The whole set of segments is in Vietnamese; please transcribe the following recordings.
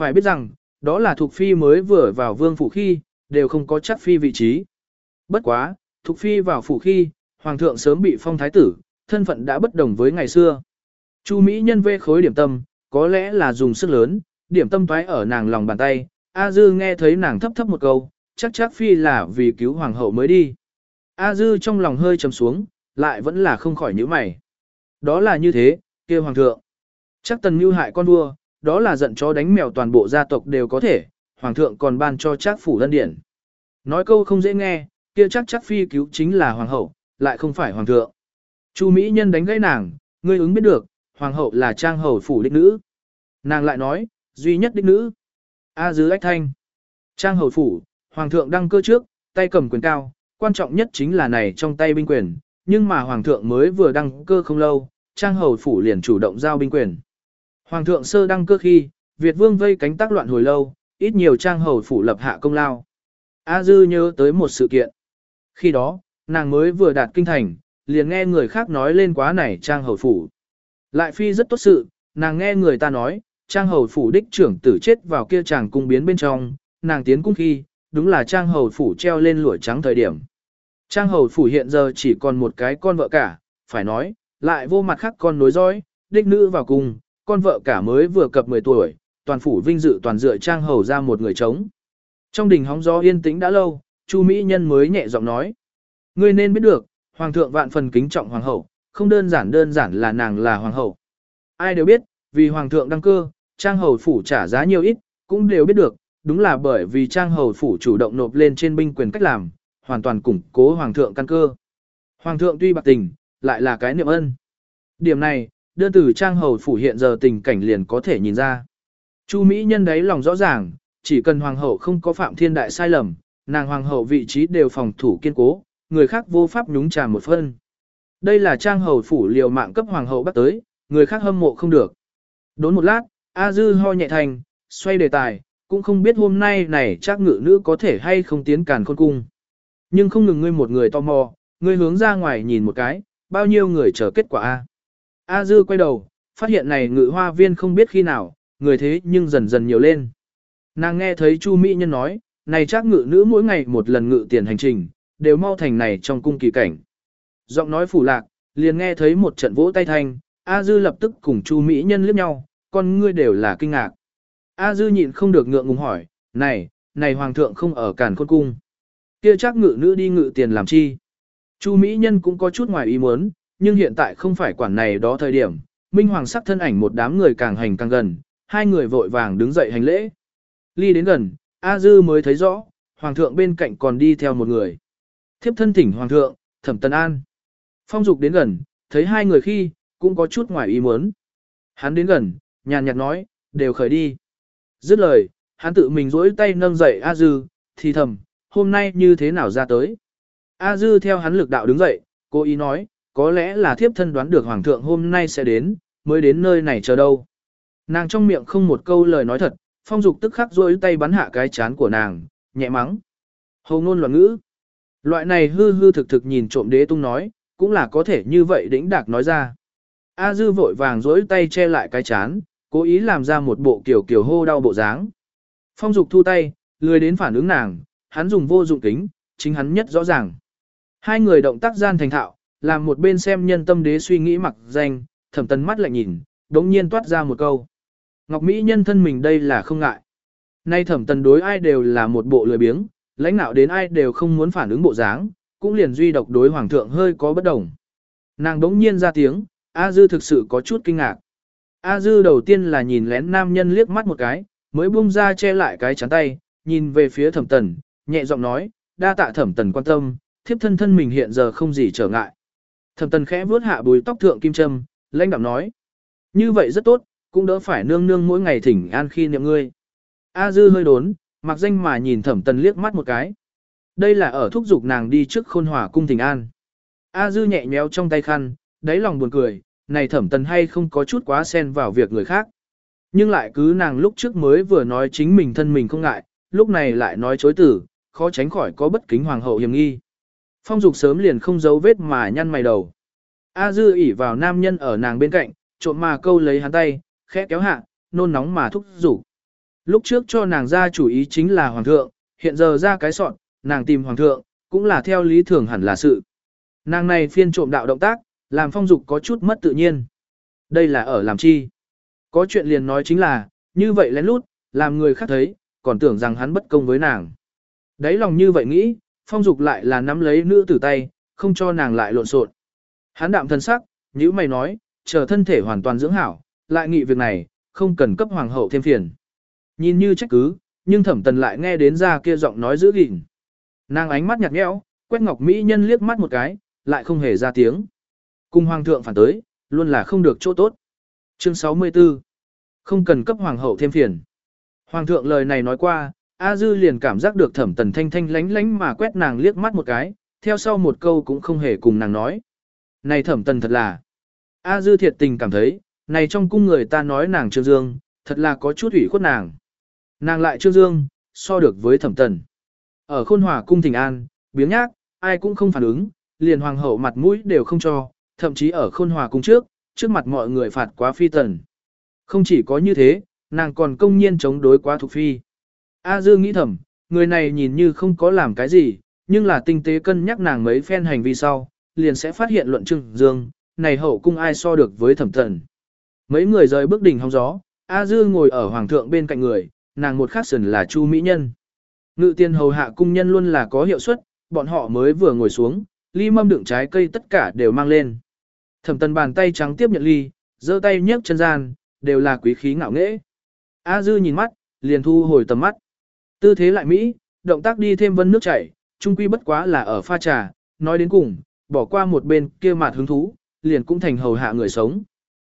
Phải biết rằng, đó là Thục Phi mới vừa vào vương phủ khi, đều không có chắc Phi vị trí. Bất quá, Thục Phi vào phủ khi, Hoàng thượng sớm bị phong thái tử, thân phận đã bất đồng với ngày xưa. Chu Mỹ nhân vê khối điểm tâm, có lẽ là dùng sức lớn, điểm tâm toái ở nàng lòng bàn tay, A Dư nghe thấy nàng thấp thấp một câu, chắc chắc Phi là vì cứu Hoàng hậu mới đi. A Dư trong lòng hơi trầm xuống, lại vẫn là không khỏi nhíu mày. Đó là như thế, kia Hoàng thượng. Chắc tần mưu hại con vua, đó là giận chó đánh mèo toàn bộ gia tộc đều có thể, Hoàng thượng còn ban cho chắc phủ lân điển Nói câu không dễ nghe, kia chắc chắc Phi cứu chính là Hoàng hậu, lại không phải Hoàng thượng. Chu Mỹ Nhân đánh gãy nàng, ngươi ứng biết được, Hoàng hậu là trang hầu phủ đích nữ. Nàng lại nói, duy nhất đích nữ. A dư ách thanh. Trang hầu phủ, Hoàng thượng đăng cơ trước, tay cầm quyền cao, quan trọng nhất chính là này trong tay binh quyền, nhưng mà Hoàng thượng mới vừa đăng cơ không lâu, Trang hầu phủ liền chủ động giao binh quyền. Hoàng thượng sơ đăng cơ khi, Việt vương vây cánh tác loạn hồi lâu, ít nhiều Trang hầu phủ lập hạ công lao. A dư nhớ tới một sự kiện. Khi đó, nàng mới vừa đạt kinh thành, liền nghe người khác nói lên quá này Trang hầu phủ. Lại phi rất tốt sự, nàng nghe người ta nói, Trang hầu phủ đích trưởng tử chết vào kia chàng cung biến bên trong, nàng tiến cung khi, đúng là Trang hầu phủ treo lên lụa trắng thời điểm. Trang hầu phủ hiện giờ chỉ còn một cái con vợ cả, phải nói, lại vô mặt khác con nối dõi, đích nữ vào cùng, con vợ cả mới vừa cập 10 tuổi, toàn phủ vinh dự toàn dựa Trang hầu ra một người trống. Trong đình hóng gió yên tĩnh đã lâu, Chu Mỹ Nhân mới nhẹ giọng nói. Ngươi nên biết được, Hoàng thượng vạn phần kính trọng Hoàng hậu, không đơn giản đơn giản là nàng là Hoàng hậu. Ai đều biết, vì Hoàng thượng đăng cơ, Trang hầu phủ trả giá nhiều ít, cũng đều biết được, đúng là bởi vì Trang hầu phủ chủ động nộp lên trên binh quyền cách làm, hoàn toàn củng cố Hoàng thượng căn cơ. Hoàng thượng tuy bạc tình, lại là cái niệm ân. Điểm này, đơn từ Trang hầu phủ hiện giờ tình cảnh liền có thể nhìn ra. Chu Mỹ nhân đấy lòng rõ ràng, chỉ cần Hoàng hậu không có phạm thiên đại sai lầm, nàng Hoàng hậu vị trí đều phòng thủ kiên cố, người khác vô pháp nhúng trà một phân. Đây là Trang hầu phủ liều mạng cấp Hoàng hậu bắt tới, người khác hâm mộ không được. Đốn một lát, A Dư ho nhẹ thành, xoay đề tài, cũng không biết hôm nay này chắc ngự nữ có thể hay không tiến càn khôn cung. Nhưng không ngừng ngươi một người tò mò, ngươi hướng ra ngoài nhìn một cái, bao nhiêu người chờ kết quả A. A Dư quay đầu, phát hiện này ngự hoa viên không biết khi nào, người thế nhưng dần dần nhiều lên. Nàng nghe thấy Chu Mỹ Nhân nói, này chắc ngự nữ mỗi ngày một lần ngự tiền hành trình, đều mau thành này trong cung kỳ cảnh. Giọng nói phủ lạc, liền nghe thấy một trận vỗ tay thanh, A Dư lập tức cùng Chu Mỹ Nhân liếc nhau, con ngươi đều là kinh ngạc. A Dư nhịn không được ngượng ngùng hỏi, này, này hoàng thượng không ở cản khôn cung. Kia chắc ngự nữ đi ngự tiền làm chi. Chu Mỹ Nhân cũng có chút ngoài ý muốn, nhưng hiện tại không phải quản này đó thời điểm. Minh Hoàng sắc thân ảnh một đám người càng hành càng gần, hai người vội vàng đứng dậy hành lễ. Ly đến gần, A Dư mới thấy rõ, Hoàng thượng bên cạnh còn đi theo một người. Thiếp thân thỉnh Hoàng thượng, thẩm tân an. Phong dục đến gần, thấy hai người khi, cũng có chút ngoài ý muốn. Hắn đến gần, nhàn nhạt nói, đều khởi đi. Dứt lời, hắn tự mình rỗi tay nâng dậy A Dư, thì thầm, hôm nay như thế nào ra tới. A Dư theo hắn lực đạo đứng dậy, cố ý nói, có lẽ là thiếp thân đoán được Hoàng thượng hôm nay sẽ đến, mới đến nơi này chờ đâu. Nàng trong miệng không một câu lời nói thật, phong dục tức khắc rôi tay bắn hạ cái chán của nàng, nhẹ mắng. Hầu ngôn loạn ngữ. Loại này hư hư thực thực nhìn trộm đế tung nói, cũng là có thể như vậy đĩnh đạc nói ra. A dư vội vàng rỗi tay che lại cái chán, cố ý làm ra một bộ kiểu kiểu hô đau bộ dáng. Phong dục thu tay, lười đến phản ứng nàng, hắn dùng vô dụng kính, chính hắn nhất rõ ràng. Hai người động tác gian thành thạo, làm một bên xem nhân tâm đế suy nghĩ mặc danh, thẩm tấn mắt lại nhìn, đống nhiên toát ra một câu. Ngọc Mỹ nhân thân mình đây là không ngại. Nay thẩm tần đối ai đều là một bộ lười biếng, lãnh đạo đến ai đều không muốn phản ứng bộ dáng, cũng liền duy độc đối hoàng thượng hơi có bất đồng. Nàng đống nhiên ra tiếng, A Dư thực sự có chút kinh ngạc. A Dư đầu tiên là nhìn lén nam nhân liếc mắt một cái, mới buông ra che lại cái chắn tay, nhìn về phía thẩm tần, nhẹ giọng nói, đa tạ thẩm tần quan tâm, thiếp thân thân mình hiện giờ không gì trở ngại. Thẩm tần khẽ vuốt hạ bùi tóc thượng kim trâm, lãnh đạm nói, như vậy rất tốt, cũng đỡ phải nương nương mỗi ngày thỉnh an khi niệm ngươi. A Dư hơi đốn, mặc danh mà nhìn thẩm tần liếc mắt một cái. Đây là ở thúc giục nàng đi trước khôn hỏa cung thỉnh an. A Dư nhẹ nhéo trong tay khăn, đáy lòng buồn cười, này thẩm tần hay không có chút quá xen vào việc người khác. Nhưng lại cứ nàng lúc trước mới vừa nói chính mình thân mình không ngại, lúc này lại nói chối tử, khó tránh khỏi có bất kính hoàng hậu hiểm nghi. Phong dục sớm liền không giấu vết mà nhăn mày đầu. A dư ỉ vào nam nhân ở nàng bên cạnh, trộm mà câu lấy hắn tay, khẽ kéo hạ, nôn nóng mà thúc rủ. Lúc trước cho nàng ra chủ ý chính là hoàng thượng, hiện giờ ra cái soạn, nàng tìm hoàng thượng, cũng là theo lý thường hẳn là sự. Nàng này phiên trộm đạo động tác, làm phong dục có chút mất tự nhiên. Đây là ở làm chi? Có chuyện liền nói chính là, như vậy lén lút, làm người khác thấy, còn tưởng rằng hắn bất công với nàng. Đấy lòng như vậy nghĩ, phong dục lại là nắm lấy nữ tử tay, không cho nàng lại lộn xộn. Hắn đạm thân sắc, như mày nói, chờ thân thể hoàn toàn dưỡng hảo, lại nghị việc này, không cần cấp hoàng hậu thêm phiền. Nhìn như trách cứ, nhưng thẩm tần lại nghe đến ra kia giọng nói giữ gìn. Nàng ánh mắt nhạt nhẽo, quét ngọc mỹ nhân liếc mắt một cái, lại không hề ra tiếng. Cùng hoàng thượng phản tới, luôn là không được chỗ tốt. Chương 64 Không cần cấp hoàng hậu thêm phiền. Hoàng thượng lời này nói qua, A Dư liền cảm giác được thẩm tần thanh thanh lánh lánh mà quét nàng liếc mắt một cái, theo sau một câu cũng không hề cùng nàng nói. Này thẩm tần thật là. A Dư thiệt tình cảm thấy, này trong cung người ta nói nàng trương dương, thật là có chút ủy khuất nàng. Nàng lại trương dương, so được với thẩm tần. Ở khôn hòa cung thỉnh an, biếng nhác, ai cũng không phản ứng, liền hoàng hậu mặt mũi đều không cho, thậm chí ở khôn hòa cung trước, trước mặt mọi người phạt quá phi tần. Không chỉ có như thế, nàng còn công nhiên chống đối quá thuộc phi. A Dư nghĩ thầm, người này nhìn như không có làm cái gì, nhưng là tinh tế cân nhắc nàng mấy phen hành vi sau, liền sẽ phát hiện luận trưng Dương, này hậu cung ai so được với thẩm tần. Mấy người rời bước đỉnh hóng gió, A Dư ngồi ở hoàng thượng bên cạnh người, nàng một khắc sần là Chu Mỹ Nhân. Ngự tiên hầu hạ cung nhân luôn là có hiệu suất, bọn họ mới vừa ngồi xuống, ly mâm đựng trái cây tất cả đều mang lên. Thẩm tần bàn tay trắng tiếp nhận ly, giơ tay nhấc chân gian, đều là quý khí ngạo nghễ. A dư nhìn mắt, liền thu hồi tầm mắt. Tư thế lại Mỹ, động tác đi thêm vân nước chảy, trung quy bất quá là ở pha trà, nói đến cùng, bỏ qua một bên kia mặt hứng thú, liền cũng thành hầu hạ người sống.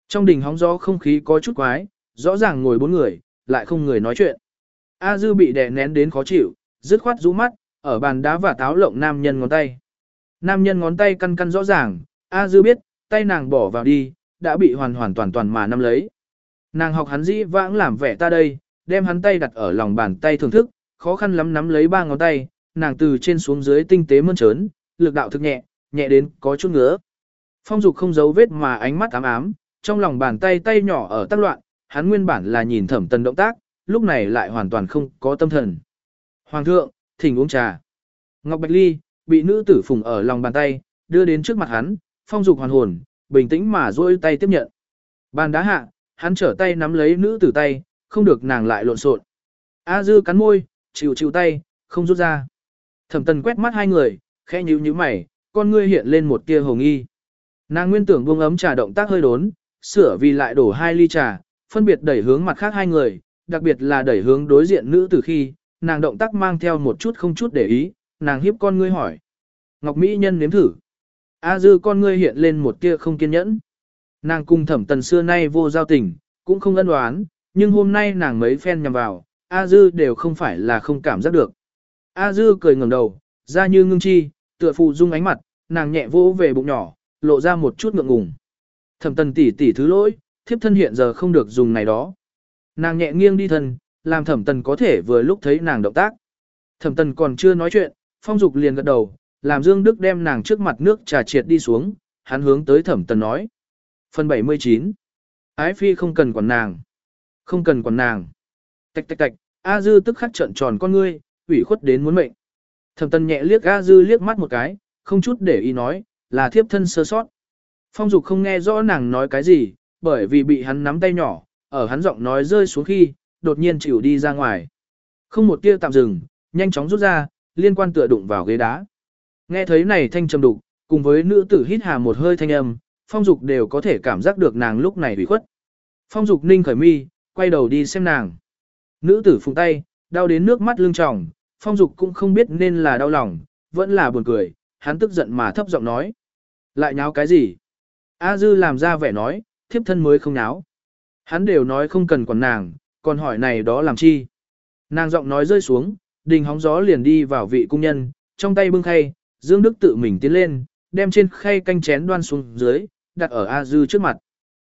Trong đình hóng gió không khí có chút quái, rõ ràng ngồi bốn người, lại không người nói chuyện. A dư bị đè nén đến khó chịu, dứt khoát rũ mắt, ở bàn đá và táo lộng nam nhân ngón tay. Nam nhân ngón tay căn căn rõ ràng, A dư biết, tay nàng bỏ vào đi, đã bị hoàn hoàn toàn toàn mà nắm lấy. Nàng học hắn dĩ vãng làm vẻ ta đây, đem hắn tay đặt ở lòng bàn tay thưởng thức, khó khăn lắm nắm lấy ba ngón tay, nàng từ trên xuống dưới tinh tế mơn trớn, lực đạo thực nhẹ, nhẹ đến có chút ngứa. Phong dục không giấu vết mà ánh mắt ám ám, trong lòng bàn tay tay nhỏ ở tác loạn, hắn nguyên bản là nhìn thẩm tần động tác, lúc này lại hoàn toàn không có tâm thần. Hoàng thượng, thỉnh uống trà. Ngọc Bạch Ly, bị nữ tử phùng ở lòng bàn tay, đưa đến trước mặt hắn, phong dục hoàn hồn, bình tĩnh mà duỗi tay tiếp nhận. Bàn đá hạ, hắn trở tay nắm lấy nữ tử tay, không được nàng lại lộn xộn. A dư cắn môi, chịu chịu tay, không rút ra. Thẩm tần quét mắt hai người, khẽ nhíu nhíu mày, con ngươi hiện lên một tia hồng nghi. Nàng nguyên tưởng buông ấm trà động tác hơi đốn, sửa vì lại đổ hai ly trà, phân biệt đẩy hướng mặt khác hai người, đặc biệt là đẩy hướng đối diện nữ tử khi, nàng động tác mang theo một chút không chút để ý, nàng hiếp con ngươi hỏi. Ngọc Mỹ nhân nếm thử. A dư con ngươi hiện lên một tia không kiên nhẫn. Nàng cùng thẩm tần xưa nay vô giao tình, cũng không ân đoán, nhưng hôm nay nàng mấy phen nhằm vào, A dư đều không phải là không cảm giác được. A dư cười ngẩng đầu, ra như ngưng chi, tựa phụ dung ánh mặt, nàng nhẹ vỗ về bụng nhỏ, lộ ra một chút ngượng ngùng. Thẩm tần tỷ tỷ thứ lỗi, thiếp thân hiện giờ không được dùng này đó. Nàng nhẹ nghiêng đi thân, làm thẩm tần có thể vừa lúc thấy nàng động tác. Thẩm tần còn chưa nói chuyện, phong dục liền gật đầu, làm Dương Đức đem nàng trước mặt nước trà triệt đi xuống, hắn hướng tới thẩm tần nói. Phần 79 Ái phi không cần quản nàng. Không cần quản nàng. Tạch tạch tạch, A Dư tức khắc trợn tròn con ngươi, ủy khuất đến muốn mệnh. Thẩm tần nhẹ liếc A Dư liếc mắt một cái, không chút để ý nói, là thiếp thân sơ sót. Phong dục không nghe rõ nàng nói cái gì, bởi vì bị hắn nắm tay nhỏ, ở hắn giọng nói rơi xuống khi, đột nhiên chịu đi ra ngoài. Không một tia tạm dừng, nhanh chóng rút ra, liên quan tựa đụng vào ghế đá. Nghe thấy này thanh trầm đục, cùng với nữ tử hít hà một hơi thanh âm, phong dục đều có thể cảm giác được nàng lúc này ủy khuất. Phong dục ninh khởi mi, quay đầu đi xem nàng. Nữ tử phùng tay, đau đến nước mắt lưng tròng, phong dục cũng không biết nên là đau lòng, vẫn là buồn cười, hắn tức giận mà thấp giọng nói. Lại nháo cái gì? A dư làm ra vẻ nói, thiếp thân mới không nháo. Hắn đều nói không cần quản nàng, còn hỏi này đó làm chi? Nàng giọng nói rơi xuống, đình hóng gió liền đi vào vị cung nhân, trong tay bưng khay, Dương Đức tự mình tiến lên, đem trên khay canh chén đoan xuống dưới, đặt ở A Dư trước mặt.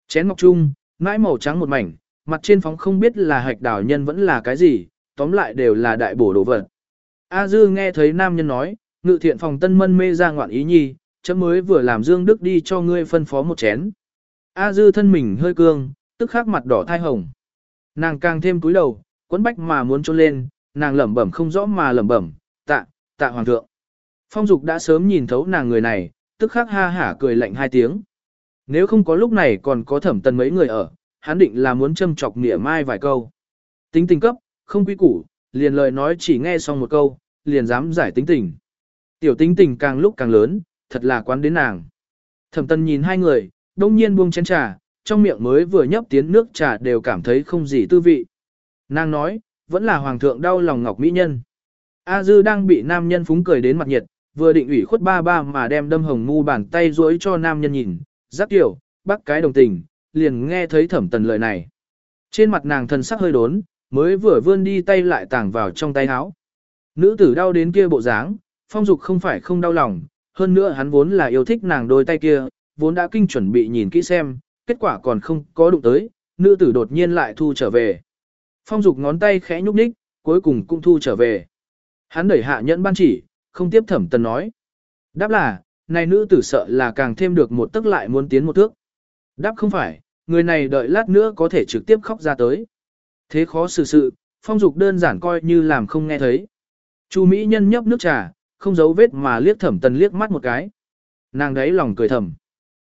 Chén ngọc trung, mãi màu trắng một mảnh, mặt trên phóng không biết là hạch đảo nhân vẫn là cái gì, tóm lại đều là đại bổ đồ vật. A Dư nghe thấy nam nhân nói, ngự thiện phòng tân mân mê ra ngoạn ý nhi, chấm mới vừa làm Dương Đức đi cho ngươi phân phó một chén. A Dư thân mình hơi cương, tức khắc mặt đỏ thai hồng. Nàng càng thêm cúi đầu, quấn bách mà muốn trôn lên, nàng lẩm bẩm không rõ mà lẩm bẩm, tạ, tạ hoàng thượng. Phong dục đã sớm nhìn thấu nàng người này, tức khắc ha hả cười lạnh hai tiếng. Nếu không có lúc này còn có thẩm tần mấy người ở, hắn định là muốn châm chọc nịa mai vài câu. Tính tình cấp, không quý củ, liền lời nói chỉ nghe xong một câu, liền dám giải tính tình. Tiểu tính tình càng lúc càng lớn, thật là quán đến nàng. Thẩm tần nhìn hai người, đông nhiên buông chén trà, trong miệng mới vừa nhấp tiến nước trà đều cảm thấy không gì tư vị. Nàng nói, vẫn là hoàng thượng đau lòng ngọc mỹ nhân. A dư đang bị nam nhân phúng cười đến mặt nhiệt, vừa định ủy khuất ba ba mà đem đâm hồng mu bàn tay duỗi cho nam nhân nhìn, giác tiểu, bắt cái đồng tình, liền nghe thấy thẩm tần lời này. Trên mặt nàng thần sắc hơi đốn, mới vừa vươn đi tay lại tàng vào trong tay áo. Nữ tử đau đến kia bộ dáng, phong dục không phải không đau lòng, hơn nữa hắn vốn là yêu thích nàng đôi tay kia, vốn đã kinh chuẩn bị nhìn kỹ xem, kết quả còn không có đụng tới, nữ tử đột nhiên lại thu trở về. Phong dục ngón tay khẽ nhúc nhích, cuối cùng cũng thu trở về. Hắn đẩy hạ nhẫn ban chỉ, không tiếp thẩm tần nói. Đáp là, này nữ tử sợ là càng thêm được một tức lại muốn tiến một thước. Đáp không phải, người này đợi lát nữa có thể trực tiếp khóc ra tới. Thế khó xử sự, phong dục đơn giản coi như làm không nghe thấy. Chu Mỹ nhân nhấp nước trà, không giấu vết mà liếc thẩm tần liếc mắt một cái. Nàng đấy lòng cười thầm.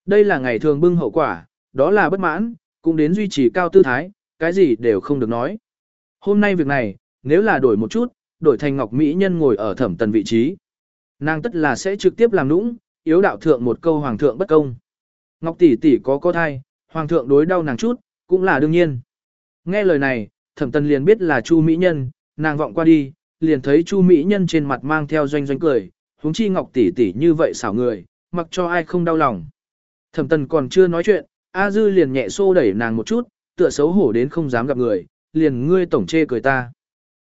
Đây là ngày thường bưng hậu quả, đó là bất mãn, cũng đến duy trì cao tư thái, cái gì đều không được nói. Hôm nay việc này, nếu là đổi một chút, đổi thành Ngọc Mỹ Nhân ngồi ở thẩm tần vị trí. Nàng tất là sẽ trực tiếp làm nũng, yếu đạo thượng một câu hoàng thượng bất công. Ngọc tỷ tỷ có có thai, hoàng thượng đối đau nàng chút, cũng là đương nhiên. Nghe lời này, thẩm tần liền biết là Chu Mỹ Nhân, nàng vọng qua đi, liền thấy Chu Mỹ Nhân trên mặt mang theo doanh doanh cười, huống chi Ngọc tỷ tỷ như vậy xảo người, mặc cho ai không đau lòng. Thẩm tần còn chưa nói chuyện, A Dư liền nhẹ xô đẩy nàng một chút, tựa xấu hổ đến không dám gặp người, liền ngươi tổng chê cười ta.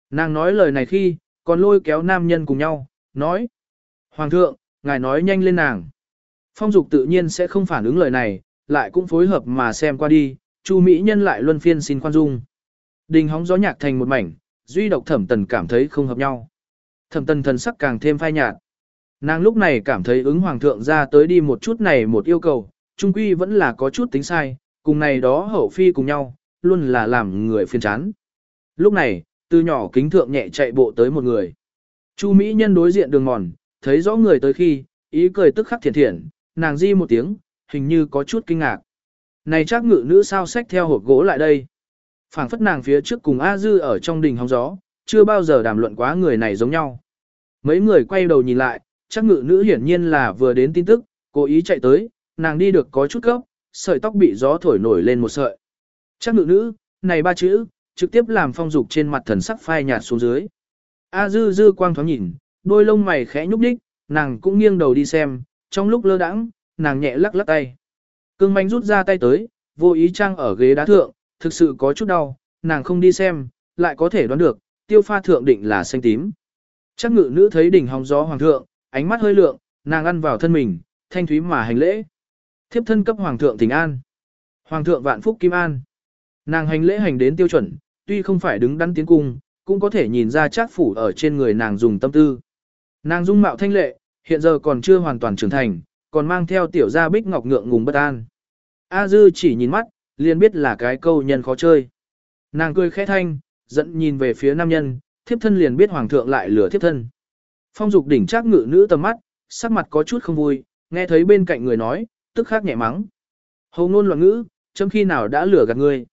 Nàng nói lời này khi, còn lôi kéo nam nhân cùng nhau, nói. Hoàng thượng, ngài nói nhanh lên nàng. Phong dục tự nhiên sẽ không phản ứng lời này, lại cũng phối hợp mà xem qua đi, Chu Mỹ nhân lại luân phiên xin khoan dung. Đình hóng gió nhạc thành một mảnh, duy độc thẩm tần cảm thấy không hợp nhau. Thẩm tần thần sắc càng thêm phai nhạt. Nàng lúc này cảm thấy ứng hoàng thượng ra tới đi một chút này một yêu cầu, trung quy vẫn là có chút tính sai, cùng này đó hậu phi cùng nhau, luôn là làm người phiền chán. Lúc này, từ nhỏ kính thượng nhẹ chạy bộ tới một người. Chu Mỹ nhân đối diện đường mòn, thấy rõ người tới khi, ý cười tức khắc thiện thiện, nàng di một tiếng, hình như có chút kinh ngạc. Này chắc ngự nữ sao xách theo hộp gỗ lại đây. phảng phất nàng phía trước cùng A Dư ở trong đình hóng gió, chưa bao giờ đàm luận quá người này giống nhau. Mấy người quay đầu nhìn lại, chắc ngự nữ hiển nhiên là vừa đến tin tức, cố ý chạy tới, nàng đi được có chút gấp, sợi tóc bị gió thổi nổi lên một sợi. Chắc ngự nữ, này ba chữ, trực tiếp làm phong dục trên mặt thần sắc phai nhạt xuống dưới. A dư dư quang thoáng nhìn, đôi lông mày khẽ nhúc nhích, nàng cũng nghiêng đầu đi xem, trong lúc lơ đãng, nàng nhẹ lắc lắc tay. Cương manh rút ra tay tới, vô ý trang ở ghế đá thượng, thực sự có chút đau, nàng không đi xem, lại có thể đoán được, tiêu pha thượng định là xanh tím. Chắc ngự nữ thấy đỉnh hóng gió hoàng thượng, ánh mắt hơi lượng, nàng ăn vào thân mình, thanh thúy mà hành lễ. Thiếp thân cấp hoàng thượng thỉnh an. Hoàng thượng vạn phúc kim an. Nàng hành lễ hành đến tiêu chuẩn, tuy không phải đứng đắn tiến cung, cũng có thể nhìn ra chát phủ ở trên người nàng dùng tâm tư. Nàng dung mạo thanh lệ, hiện giờ còn chưa hoàn toàn trưởng thành, còn mang theo tiểu gia bích ngọc ngượng ngùng bất an. A dư chỉ nhìn mắt, liền biết là cái câu nhân khó chơi. Nàng cười khẽ thanh, dẫn nhìn về phía nam nhân, thiếp thân liền biết hoàng thượng lại lừa thiếp thân. Phong dục đỉnh trác ngự nữ tầm mắt, sắc mặt có chút không vui, nghe thấy bên cạnh người nói, tức khắc nhẹ mắng. Hầu ngôn loạn ngữ, chấm khi nào đã lừa gạt ngươi.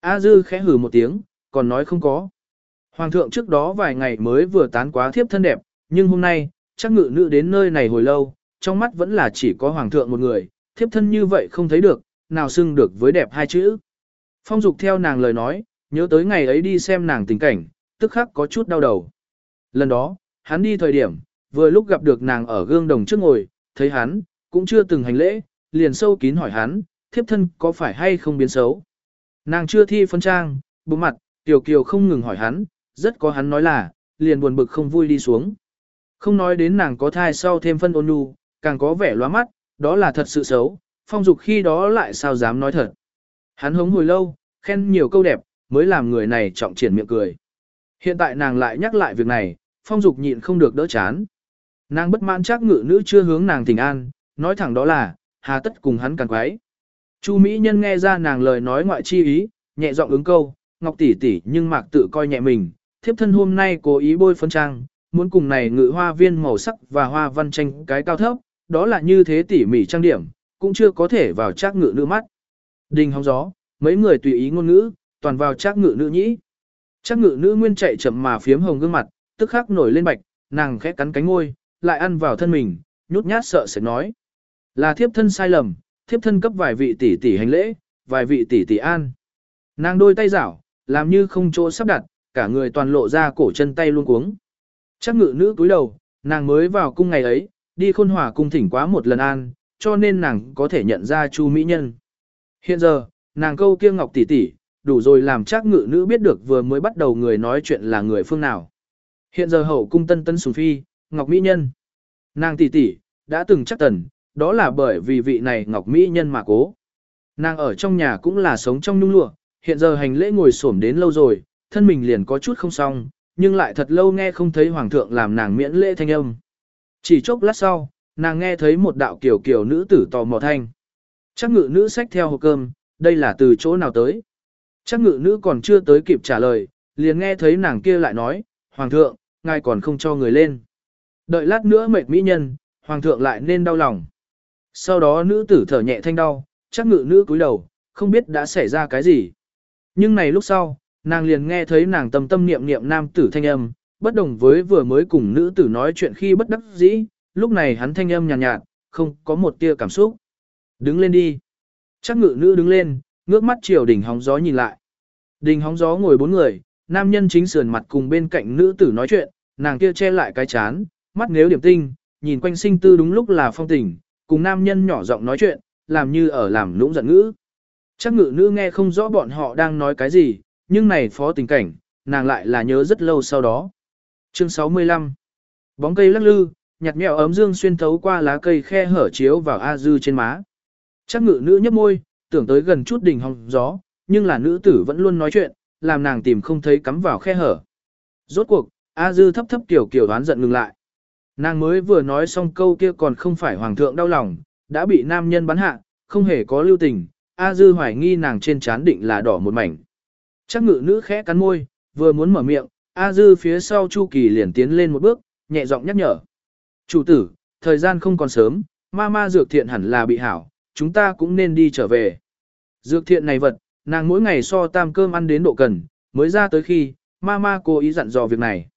A dư khẽ hử một tiếng, còn nói không có. Hoàng thượng trước đó vài ngày mới vừa tán quá thiếp thân đẹp, nhưng hôm nay, chắc ngự nữ đến nơi này hồi lâu, trong mắt vẫn là chỉ có hoàng thượng một người, thiếp thân như vậy không thấy được, nào xưng được với đẹp hai chữ. Phong dục theo nàng lời nói, nhớ tới ngày ấy đi xem nàng tình cảnh, tức khắc có chút đau đầu. Lần đó, hắn đi thời điểm, vừa lúc gặp được nàng ở gương đồng trước ngồi, thấy hắn, cũng chưa từng hành lễ, liền sâu kín hỏi hắn, thiếp thân có phải hay không biến xấu. Nàng chưa thi phân trang, bụng mặt, tiểu kiều không ngừng hỏi hắn, rất có hắn nói là, liền buồn bực không vui đi xuống. Không nói đến nàng có thai sau thêm phân ôn nhu, càng có vẻ loa mắt, đó là thật sự xấu, phong dục khi đó lại sao dám nói thật. Hắn hống hồi lâu, khen nhiều câu đẹp, mới làm người này trọng triển miệng cười. Hiện tại nàng lại nhắc lại việc này, phong dục nhịn không được đỡ chán. Nàng bất mãn chắc ngự nữ chưa hướng nàng tình an, nói thẳng đó là, hà tất cùng hắn càng quái. Chu Mỹ Nhân nghe ra nàng lời nói ngoại chi ý, nhẹ giọng ứng câu, Ngọc tỷ tỷ nhưng mạc tự coi nhẹ mình, thiếp thân hôm nay cố ý bôi phấn trang, muốn cùng này ngự hoa viên màu sắc và hoa văn tranh cái cao thấp, đó là như thế tỉ mỉ trang điểm, cũng chưa có thể vào trác ngự nữ mắt. Đình hóng gió, mấy người tùy ý ngôn ngữ, toàn vào trác ngự nữ nhĩ. Trác ngự nữ nguyên chạy chậm mà phiếm hồng gương mặt, tức khắc nổi lên bạch, nàng khẽ cắn cánh ngôi lại ăn vào thân mình, nhút nhát sợ sẽ nói. Là thiếp thân sai lầm, thiếp thân cấp vài vị tỷ tỷ hành lễ, vài vị tỷ tỷ an. Nàng đôi tay rảo, làm như không chỗ sắp đặt, cả người toàn lộ ra cổ chân tay luôn cuống. Chắc ngự nữ cúi đầu, nàng mới vào cung ngày ấy, đi khôn hòa cung thỉnh quá một lần an, cho nên nàng có thể nhận ra Chu Mỹ Nhân. Hiện giờ, nàng câu kia ngọc tỷ tỷ, đủ rồi làm chắc ngự nữ biết được vừa mới bắt đầu người nói chuyện là người phương nào. Hiện giờ hậu cung tân tân sùng phi, ngọc Mỹ Nhân. Nàng tỷ tỷ, đã từng chắc tần, đó là bởi vì vị này ngọc Mỹ Nhân mà cố. Nàng ở trong nhà cũng là sống trong nhung lụa, hiện giờ hành lễ ngồi xổm đến lâu rồi, thân mình liền có chút không xong, nhưng lại thật lâu nghe không thấy hoàng thượng làm nàng miễn lễ thanh âm. Chỉ chốc lát sau, nàng nghe thấy một đạo kiểu kiểu nữ tử tò mò thanh. Chắc ngự nữ xách theo hộp cơm, đây là từ chỗ nào tới. Chắc ngự nữ còn chưa tới kịp trả lời, liền nghe thấy nàng kia lại nói, Hoàng thượng, ngài còn không cho người lên. Đợi lát nữa mệt mỹ nhân, Hoàng thượng lại nên đau lòng. Sau đó nữ tử thở nhẹ thanh đau, chắc ngự nữ cúi đầu, không biết đã xảy ra cái gì. Nhưng này lúc sau, nàng liền nghe thấy nàng tâm tâm niệm niệm nam tử thanh âm, bất đồng với vừa mới cùng nữ tử nói chuyện khi bất đắc dĩ, lúc này hắn thanh âm nhàn nhạt, nhạt, không có một tia cảm xúc. Đứng lên đi. Chắc ngự nữ đứng lên, ngước mắt chiều đỉnh hóng gió nhìn lại. Đỉnh hóng gió ngồi bốn người, nam nhân chính sườn mặt cùng bên cạnh nữ tử nói chuyện, nàng kia che lại cái chán, mắt nếu điểm tinh, nhìn quanh sinh tư đúng lúc là phong tình, cùng nam nhân nhỏ giọng nói chuyện, làm như ở làm lũng giận ngữ. Chắc ngự nữ nghe không rõ bọn họ đang nói cái gì, nhưng này phó tình cảnh, nàng lại là nhớ rất lâu sau đó. Chương 65 Bóng cây lắc lư, nhạt nhẽo ấm dương xuyên thấu qua lá cây khe hở chiếu vào A Dư trên má. Chắc ngự nữ nhấp môi, tưởng tới gần chút đỉnh hòng gió, nhưng là nữ tử vẫn luôn nói chuyện, làm nàng tìm không thấy cắm vào khe hở. Rốt cuộc, A Dư thấp thấp kiểu kiểu đoán giận ngừng lại. Nàng mới vừa nói xong câu kia còn không phải hoàng thượng đau lòng, đã bị nam nhân bắn hạ, không hề có lưu tình, A Dư hoài nghi nàng trên chán định là đỏ một mảnh. Chắc ngự nữ khẽ cắn môi, vừa muốn mở miệng, A Dư phía sau Chu Kỳ liền tiến lên một bước, nhẹ giọng nhắc nhở. Chủ tử, thời gian không còn sớm, ma ma dược thiện hẳn là bị hảo, chúng ta cũng nên đi trở về. Dược thiện này vật, nàng mỗi ngày so tam cơm ăn đến độ cần, mới ra tới khi, ma ma cố ý dặn dò việc này.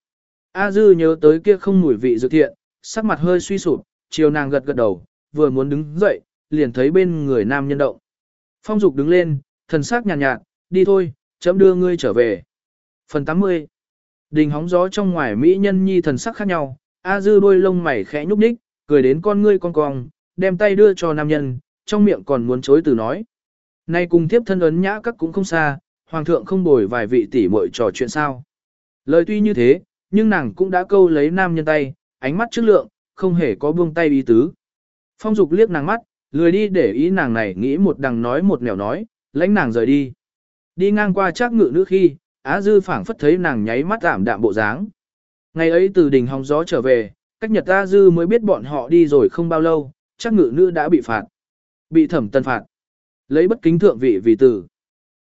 A Dư nhớ tới kia không mùi vị dược thiện, sắc mặt hơi suy sụp, chiều nàng gật gật đầu, vừa muốn đứng dậy, liền thấy bên người nam nhân động. Phong Dục đứng lên, thần sắc nhàn nhạt, nhạt, đi thôi, chấm đưa ngươi trở về. Phần 80 Đình hóng gió trong ngoài Mỹ nhân nhi thần sắc khác nhau, A dư đôi lông mày khẽ nhúc nhích, cười đến con ngươi con cong, đem tay đưa cho nam nhân, trong miệng còn muốn chối từ nói. Nay cùng tiếp thân ấn nhã các cũng không xa, hoàng thượng không bồi vài vị tỷ muội trò chuyện sao. Lời tuy như thế, nhưng nàng cũng đã câu lấy nam nhân tay, ánh mắt chất lượng, không hề có buông tay ý tứ. Phong dục liếc nàng mắt, lười đi để ý nàng này nghĩ một đằng nói một nẻo nói, lãnh nàng rời đi. Đi ngang qua chắc ngự nữ khi, Á Dư phảng phất thấy nàng nháy mắt giảm đạm bộ dáng. Ngày ấy từ đỉnh hóng gió trở về, cách Nhật Á Dư mới biết bọn họ đi rồi không bao lâu, chắc ngự nữ đã bị phạt. Bị thẩm tân phạt. Lấy bất kính thượng vị vì tử.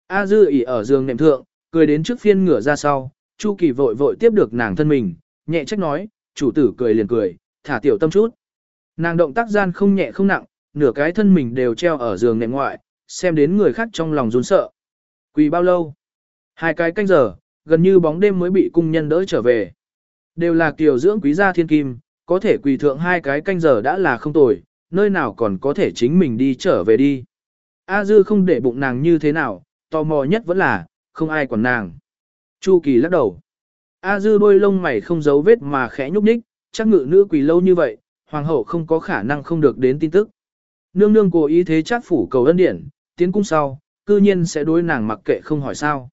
A Dư ỉ ở giường nệm thượng, cười đến trước phiên ngửa ra sau, Chu Kỳ vội vội tiếp được nàng thân mình, nhẹ trách nói, chủ tử cười liền cười, thả tiểu tâm chút. Nàng động tác gian không nhẹ không nặng, nửa cái thân mình đều treo ở giường nệm ngoại, xem đến người khác trong lòng run sợ. Quỳ bao lâu? Hai cái canh giờ, gần như bóng đêm mới bị cung nhân đỡ trở về. Đều là kiều dưỡng quý gia thiên kim, có thể quỳ thượng hai cái canh giờ đã là không tồi, nơi nào còn có thể chính mình đi trở về đi. A dư không để bụng nàng như thế nào, tò mò nhất vẫn là, không ai quản nàng. Chu kỳ lắc đầu. A dư đôi lông mày không giấu vết mà khẽ nhúc nhích, chắc ngự nữ quỳ lâu như vậy, hoàng hậu không có khả năng không được đến tin tức. Nương nương cố ý thế chắc phủ cầu ân điển, tiến cung sau, cư nhiên sẽ đối nàng mặc kệ không hỏi sao.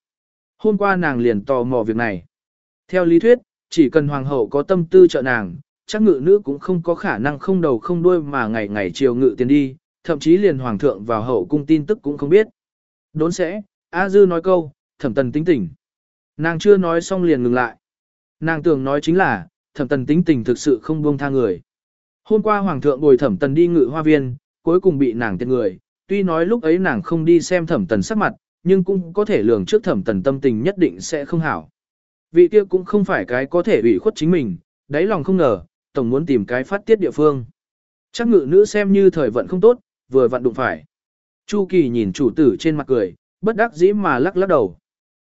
Hôm qua nàng liền tò mò việc này. Theo lý thuyết, chỉ cần hoàng hậu có tâm tư trợ nàng, chắc ngự nữ cũng không có khả năng không đầu không đuôi mà ngày ngày chiều ngự tiền đi, thậm chí liền hoàng thượng vào hậu cung tin tức cũng không biết. Đốn sẽ, A Dư nói câu, thẩm tần tính tỉnh. Nàng chưa nói xong liền ngừng lại. Nàng tưởng nói chính là, thẩm tần tính tình thực sự không buông tha người. Hôm qua hoàng thượng bồi thẩm tần đi ngự hoa viên, cuối cùng bị nàng tiệt người, tuy nói lúc ấy nàng không đi xem thẩm tần sắc mặt, nhưng cũng có thể lường trước thẩm tần tâm tình nhất định sẽ không hảo. Vị kia cũng không phải cái có thể ủy khuất chính mình, đáy lòng không ngờ, tổng muốn tìm cái phát tiết địa phương. Chắc ngự nữ xem như thời vận không tốt, vừa vận đụng phải. Chu Kỳ nhìn chủ tử trên mặt cười, bất đắc dĩ mà lắc lắc đầu.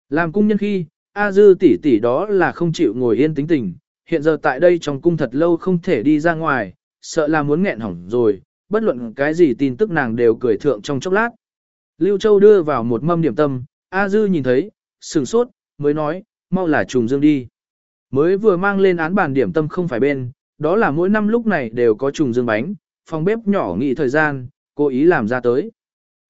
Làm cung nhân khi, A Dư tỷ tỷ đó là không chịu ngồi yên tính tình, hiện giờ tại đây trong cung thật lâu không thể đi ra ngoài, sợ là muốn nghẹn hỏng rồi, bất luận cái gì tin tức nàng đều cười thượng trong chốc lát. Lưu Châu đưa vào một mâm điểm tâm, A Dư nhìn thấy, sừng sốt, mới nói, mau là trùng dương đi. Mới vừa mang lên án bàn điểm tâm không phải bên, đó là mỗi năm lúc này đều có trùng dương bánh, phòng bếp nhỏ nghỉ thời gian, cố ý làm ra tới.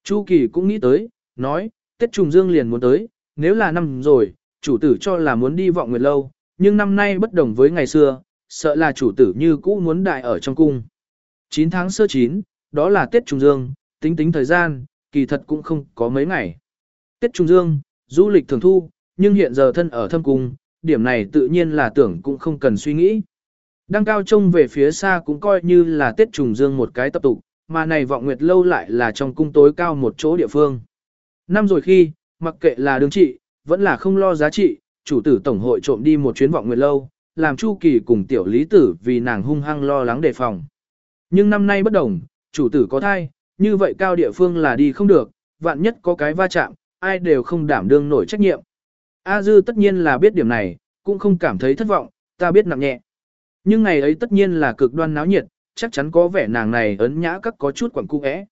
Chu Kỳ cũng nghĩ tới, nói, Tết trùng dương liền muốn tới, nếu là năm rồi, chủ tử cho là muốn đi vọng nguyệt lâu, nhưng năm nay bất đồng với ngày xưa, sợ là chủ tử như cũ muốn đại ở trong cung. 9 tháng sơ 9, đó là Tết trùng Dương, tính tính thời gian, kỳ thật cũng không có mấy ngày. Tết Trung Dương, du lịch thường thu, nhưng hiện giờ thân ở thâm cung, điểm này tự nhiên là tưởng cũng không cần suy nghĩ. Đăng cao trông về phía xa cũng coi như là Tết Trùng Dương một cái tập tục, mà này vọng nguyệt lâu lại là trong cung tối cao một chỗ địa phương. Năm rồi khi, mặc kệ là đương trị, vẫn là không lo giá trị, chủ tử tổng hội trộm đi một chuyến vọng nguyệt lâu, làm Chu Kỳ cùng tiểu lý tử vì nàng hung hăng lo lắng đề phòng. Nhưng năm nay bất đồng, chủ tử có thai, như vậy cao địa phương là đi không được, vạn nhất có cái va chạm, ai đều không đảm đương nổi trách nhiệm. A Dư tất nhiên là biết điểm này, cũng không cảm thấy thất vọng, ta biết nặng nhẹ. Nhưng ngày ấy tất nhiên là cực đoan náo nhiệt, chắc chắn có vẻ nàng này ấn nhã các có chút quẩn cung ẽ.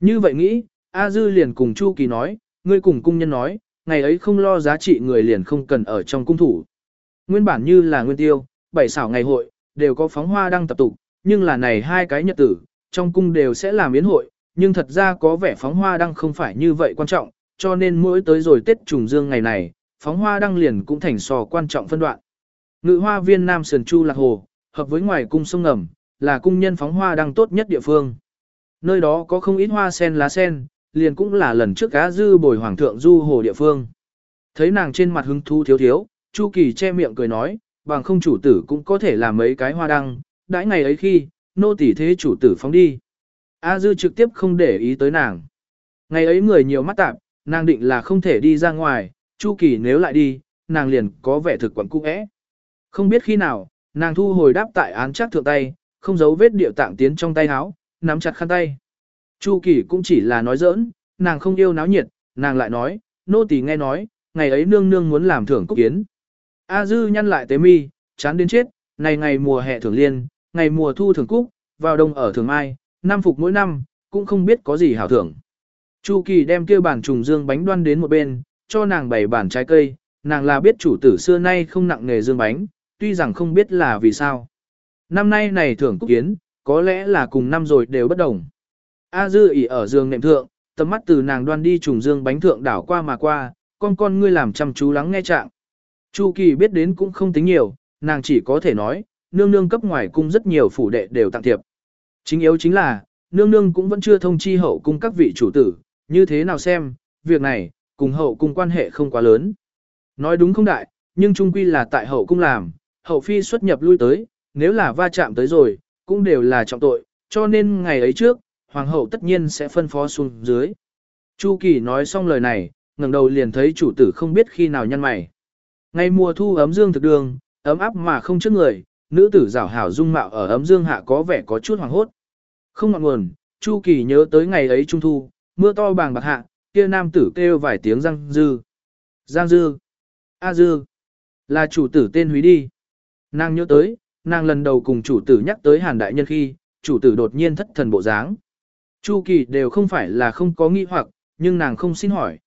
Như vậy nghĩ, A Dư liền cùng Chu Kỳ nói, ngươi cùng cung nhân nói, ngày ấy không lo giá trị người liền không cần ở trong cung thủ. Nguyên bản như là nguyên tiêu, bảy xảo ngày hội, đều có phóng hoa đang tập tụ, nhưng là này hai cái nhật tử, trong cung đều sẽ làm yến hội, nhưng thật ra có vẻ phóng hoa đăng không phải như vậy quan trọng, cho nên mỗi tới rồi Tết trùng dương ngày này, phóng hoa đăng liền cũng thành sò quan trọng phân đoạn. Ngự hoa viên Nam Sườn Chu Lạc Hồ, hợp với ngoài cung sông ngầm, là cung nhân phóng hoa đăng tốt nhất địa phương. Nơi đó có không ít hoa sen lá sen, liền cũng là lần trước cá dư bồi hoàng thượng du hồ địa phương. Thấy nàng trên mặt hứng thú thiếu thiếu, Chu Kỳ che miệng cười nói, bằng không chủ tử cũng có thể làm mấy cái hoa đăng, đãi ngày ấy khi, nô tỳ thế chủ tử phóng đi. A Dư trực tiếp không để ý tới nàng. Ngày ấy người nhiều mắt tạp, nàng định là không thể đi ra ngoài, Chu Kỳ nếu lại đi, nàng liền có vẻ thực quẩn cung ẽ. Không biết khi nào, nàng thu hồi đáp tại án chắc thượng tay, không giấu vết điệu tạng tiến trong tay áo, nắm chặt khăn tay. Chu Kỳ cũng chỉ là nói giỡn, nàng không yêu náo nhiệt, nàng lại nói, nô tỳ nghe nói, ngày ấy nương nương muốn làm thưởng cúc kiến. A Dư nhăn lại tế mi, chán đến chết, này ngày mùa hè thưởng liên, ngày mùa thu thưởng cúc, vào đông ở thưởng mai, năm phục mỗi năm, cũng không biết có gì hảo thưởng. Chu Kỳ đem kia bản trùng dương bánh đoan đến một bên, cho nàng bày bản trái cây, nàng là biết chủ tử xưa nay không nặng nghề dương bánh, tuy rằng không biết là vì sao. Năm nay này thưởng cúc kiến, có lẽ là cùng năm rồi đều bất đồng. A dư ỉ ở giường nệm thượng, tầm mắt từ nàng đoan đi trùng dương bánh thượng đảo qua mà qua, con con ngươi làm chăm chú lắng nghe trạng. Chu Kỳ biết đến cũng không tính nhiều, nàng chỉ có thể nói, nương nương cấp ngoài cung rất nhiều phủ đệ đều tặng thiệp. Chính yếu chính là, nương nương cũng vẫn chưa thông chi hậu cung các vị chủ tử, như thế nào xem, việc này, cùng hậu cung quan hệ không quá lớn. Nói đúng không đại, nhưng trung quy là tại hậu cung làm, hậu phi xuất nhập lui tới, nếu là va chạm tới rồi, cũng đều là trọng tội, cho nên ngày ấy trước, hoàng hậu tất nhiên sẽ phân phó xuống dưới. Chu Kỳ nói xong lời này, ngẩng đầu liền thấy chủ tử không biết khi nào nhăn mày. Ngày mùa thu ấm dương thực đường, ấm áp mà không trước người, nữ tử rảo hảo dung mạo ở ấm dương hạ có vẻ có chút hoàng hốt. Không ngọn nguồn, Chu Kỳ nhớ tới ngày ấy trung thu, mưa to bàng bạc hạ, kia nam tử kêu vài tiếng Giang Dư. Giang Dư. A Dư. Là chủ tử tên Húy đi. Nàng nhớ tới, nàng lần đầu cùng chủ tử nhắc tới hàn đại nhân khi, chủ tử đột nhiên thất thần bộ dáng. Chu Kỳ đều không phải là không có nghi hoặc, nhưng nàng không xin hỏi.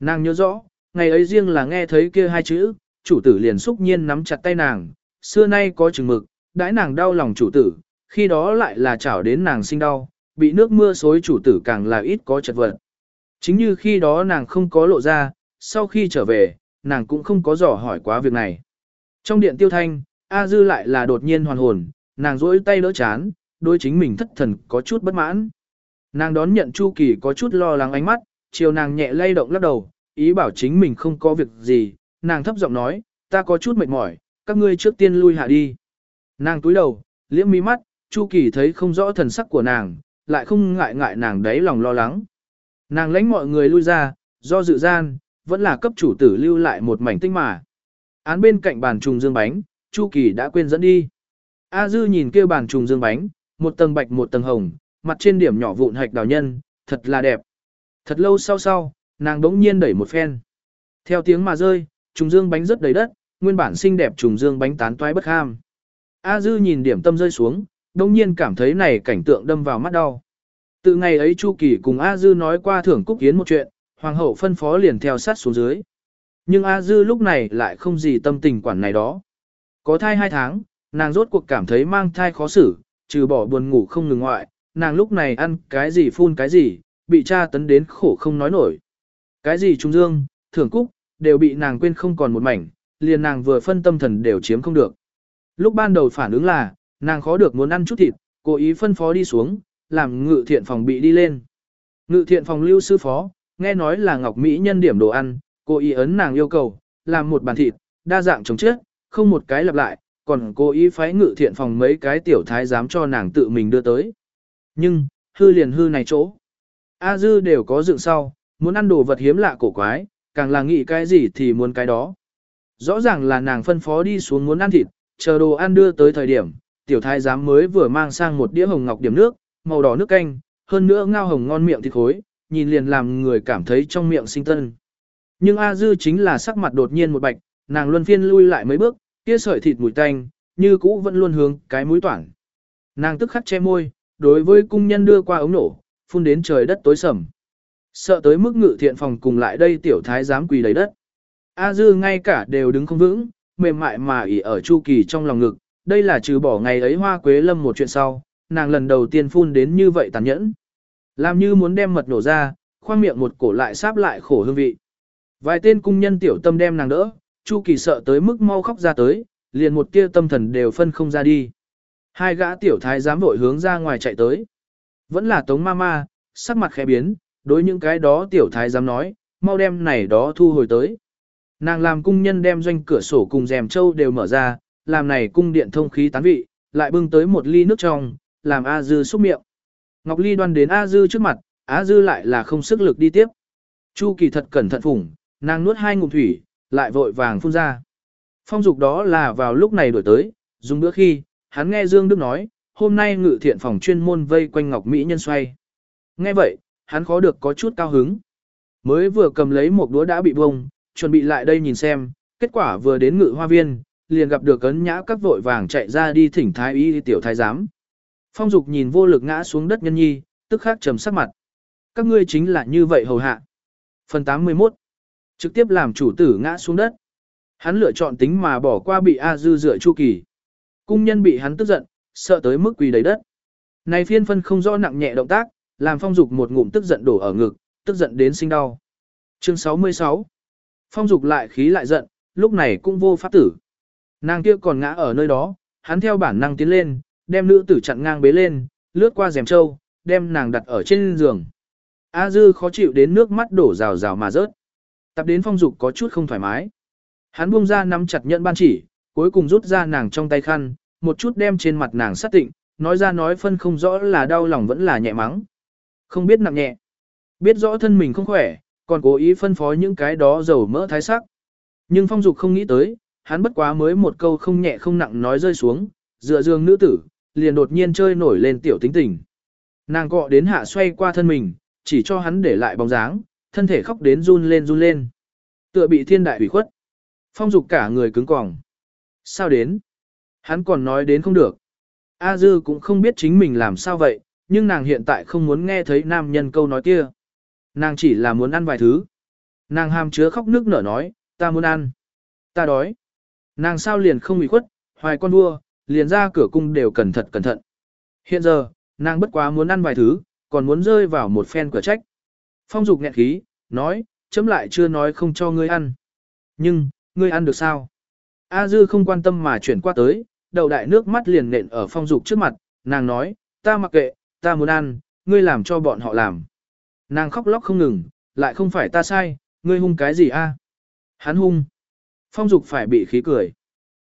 Nàng nhớ rõ, ngày ấy riêng là nghe thấy kia hai chữ, chủ tử liền xúc nhiên nắm chặt tay nàng, xưa nay có chừng mực, đãi nàng đau lòng chủ tử, khi đó lại là chảo đến nàng sinh đau, bị nước mưa xối chủ tử càng là ít có chật vật. Chính như khi đó nàng không có lộ ra, sau khi trở về, nàng cũng không có dò hỏi quá việc này. Trong điện tiêu thanh, A Dư lại là đột nhiên hoàn hồn, nàng rỗi tay đỡ chán, đôi chính mình thất thần có chút bất mãn. Nàng đón nhận Chu Kỳ có chút lo lắng ánh mắt, chiều nàng nhẹ lay động lắc đầu, ý bảo chính mình không có việc gì, nàng thấp giọng nói, ta có chút mệt mỏi, các ngươi trước tiên lui hạ đi. Nàng túi đầu, liễm mi mắt, Chu Kỳ thấy không rõ thần sắc của nàng, lại không ngại ngại nàng đấy lòng lo lắng. Nàng lãnh mọi người lui ra, do dự gian, vẫn là cấp chủ tử lưu lại một mảnh tinh mà. Án bên cạnh bàn trùng dương bánh, Chu Kỳ đã quên dẫn đi. A Dư nhìn kia bàn trùng dương bánh, một tầng bạch một tầng hồng, mặt trên điểm nhỏ vụn hạch đào nhân, thật là đẹp. Thật lâu sau sau, nàng đống nhiên đẩy một phen. Theo tiếng mà rơi, trùng dương bánh rất đầy đất, nguyên bản xinh đẹp trùng dương bánh tán toái bất ham. A Dư nhìn điểm tâm rơi xuống, đông nhiên cảm thấy này cảnh tượng đâm vào mắt đau. Từ ngày ấy Chu Kỳ cùng A Dư nói qua thưởng cúc kiến một chuyện, hoàng hậu phân phó liền theo sát xuống dưới. Nhưng A Dư lúc này lại không gì tâm tình quản này đó. Có thai hai tháng, nàng rốt cuộc cảm thấy mang thai khó xử, trừ bỏ buồn ngủ không ngừng ngoại, nàng lúc này ăn cái gì phun cái gì, bị cha tấn đến khổ không nói nổi. Cái gì trung dương, thưởng cúc, đều bị nàng quên không còn một mảnh, liền nàng vừa phân tâm thần đều chiếm không được. Lúc ban đầu phản ứng là, nàng khó được muốn ăn chút thịt, cố ý phân phó đi xuống, làm ngự thiện phòng bị đi lên. Ngự thiện phòng lưu sư phó, nghe nói là Ngọc Mỹ nhân điểm đồ ăn, cố ý ấn nàng yêu cầu, làm một bàn thịt, đa dạng chống chết, không một cái lặp lại, còn cố ý phái ngự thiện phòng mấy cái tiểu thái dám cho nàng tự mình đưa tới. Nhưng, hư liền hư này chỗ. A dư đều có dựng sau, muốn ăn đồ vật hiếm lạ cổ quái, càng là nghĩ cái gì thì muốn cái đó. Rõ ràng là nàng phân phó đi xuống muốn ăn thịt, chờ đồ ăn đưa tới thời điểm, tiểu thái giám mới vừa mang sang một đĩa hồng ngọc điểm nước, màu đỏ nước canh, hơn nữa ngao hồng ngon miệng thịt khối, nhìn liền làm người cảm thấy trong miệng sinh tân. Nhưng A Dư chính là sắc mặt đột nhiên một bạch, nàng luân phiên lui lại mấy bước, kia sợi thịt mùi tanh, như cũ vẫn luôn hướng cái mũi toản. Nàng tức khắc che môi, đối với cung nhân đưa qua ống nổ, phun đến trời đất tối sầm. Sợ tới mức ngự thiện phòng cùng lại đây tiểu thái giám quỳ đầy đất. A dư ngay cả đều đứng không vững, mềm mại mà ỉ ở chu kỳ trong lòng ngực, đây là trừ bỏ ngày ấy hoa quế lâm một chuyện sau, nàng lần đầu tiên phun đến như vậy tàn nhẫn. Làm như muốn đem mật nổ ra, khoang miệng một cổ lại sáp lại khổ hương vị. Vài tên cung nhân tiểu tâm đem nàng đỡ, Chu Kỳ sợ tới mức mau khóc ra tới, liền một tia tâm thần đều phân không ra đi. Hai gã tiểu thái dám vội hướng ra ngoài chạy tới. Vẫn là Tống Mama, sắc mặt khẽ biến, đối những cái đó tiểu thái dám nói, mau đem này đó thu hồi tới. Nàng làm cung nhân đem doanh cửa sổ cùng rèm châu đều mở ra, làm này cung điện thông khí tán vị, lại bưng tới một ly nước trong, làm A Dư xúc miệng. Ngọc Ly đoan đến A Dư trước mặt, A Dư lại là không sức lực đi tiếp. Chu Kỳ thật cẩn thận phủng, nàng nuốt hai ngụm thủy, lại vội vàng phun ra. Phong dục đó là vào lúc này đổi tới, dùng bữa khi, hắn nghe Dương Đức nói, hôm nay ngự thiện phòng chuyên môn vây quanh Ngọc Mỹ nhân xoay. Nghe vậy, hắn khó được có chút cao hứng. Mới vừa cầm lấy một đũa đã bị bông, chuẩn bị lại đây nhìn xem, kết quả vừa đến ngự hoa viên, liền gặp được ấn nhã các vội vàng chạy ra đi thỉnh thái y tiểu thái giám. Phong dục nhìn vô lực ngã xuống đất nhân nhi, tức khắc trầm sắc mặt. Các ngươi chính là như vậy hầu hạ. Phần 81 Trực tiếp làm chủ tử ngã xuống đất. Hắn lựa chọn tính mà bỏ qua bị A Dư dựa chu kỳ. Cung nhân bị hắn tức giận, sợ tới mức quỳ đầy đất. Này phiên phân không rõ nặng nhẹ động tác, làm phong dục một ngụm tức giận đổ ở ngực, tức giận đến sinh đau. Chương 66 Phong dục lại khí lại giận, lúc này cũng vô pháp tử. Nàng kia còn ngã ở nơi đó, hắn theo bản năng tiến lên, đem nữ tử chặn ngang bế lên, lướt qua rèm trâu, đem nàng đặt ở trên giường. A dư khó chịu đến nước mắt đổ rào rào mà rớt. Tập đến phong dục có chút không thoải mái. Hắn buông ra nắm chặt nhận ban chỉ, cuối cùng rút ra nàng trong tay khăn, một chút đem trên mặt nàng sát tịnh, nói ra nói phân không rõ là đau lòng vẫn là nhẹ mắng. Không biết nặng nhẹ. Biết rõ thân mình không khỏe, còn cố ý phân phó những cái đó dầu mỡ thái sắc. Nhưng phong dục không nghĩ tới, hắn bất quá mới một câu không nhẹ không nặng nói rơi xuống, dựa giường nữ tử, liền đột nhiên chơi nổi lên tiểu tính tình. Nàng cọ đến hạ xoay qua thân mình, chỉ cho hắn để lại bóng dáng, thân thể khóc đến run lên run lên. Tựa bị thiên đại ủy khuất. Phong dục cả người cứng còng. Sao đến? Hắn còn nói đến không được. A Dư cũng không biết chính mình làm sao vậy, nhưng nàng hiện tại không muốn nghe thấy nam nhân câu nói kia. Nàng chỉ là muốn ăn vài thứ. Nàng ham chứa khóc nước nở nói, ta muốn ăn. Ta đói. Nàng sao liền không bị khuất, hoài con vua, liền ra cửa cung đều cẩn thận cẩn thận. Hiện giờ, nàng bất quá muốn ăn vài thứ, còn muốn rơi vào một phen cửa trách. Phong dục nghẹn khí, nói, chấm lại chưa nói không cho ngươi ăn. Nhưng, ngươi ăn được sao? A dư không quan tâm mà chuyển qua tới, đầu đại nước mắt liền nện ở phong dục trước mặt, nàng nói, ta mặc kệ, ta muốn ăn, ngươi làm cho bọn họ làm. Nàng khóc lóc không ngừng, lại không phải ta sai, ngươi hung cái gì a? Hắn hung. Phong dục phải bị khí cười.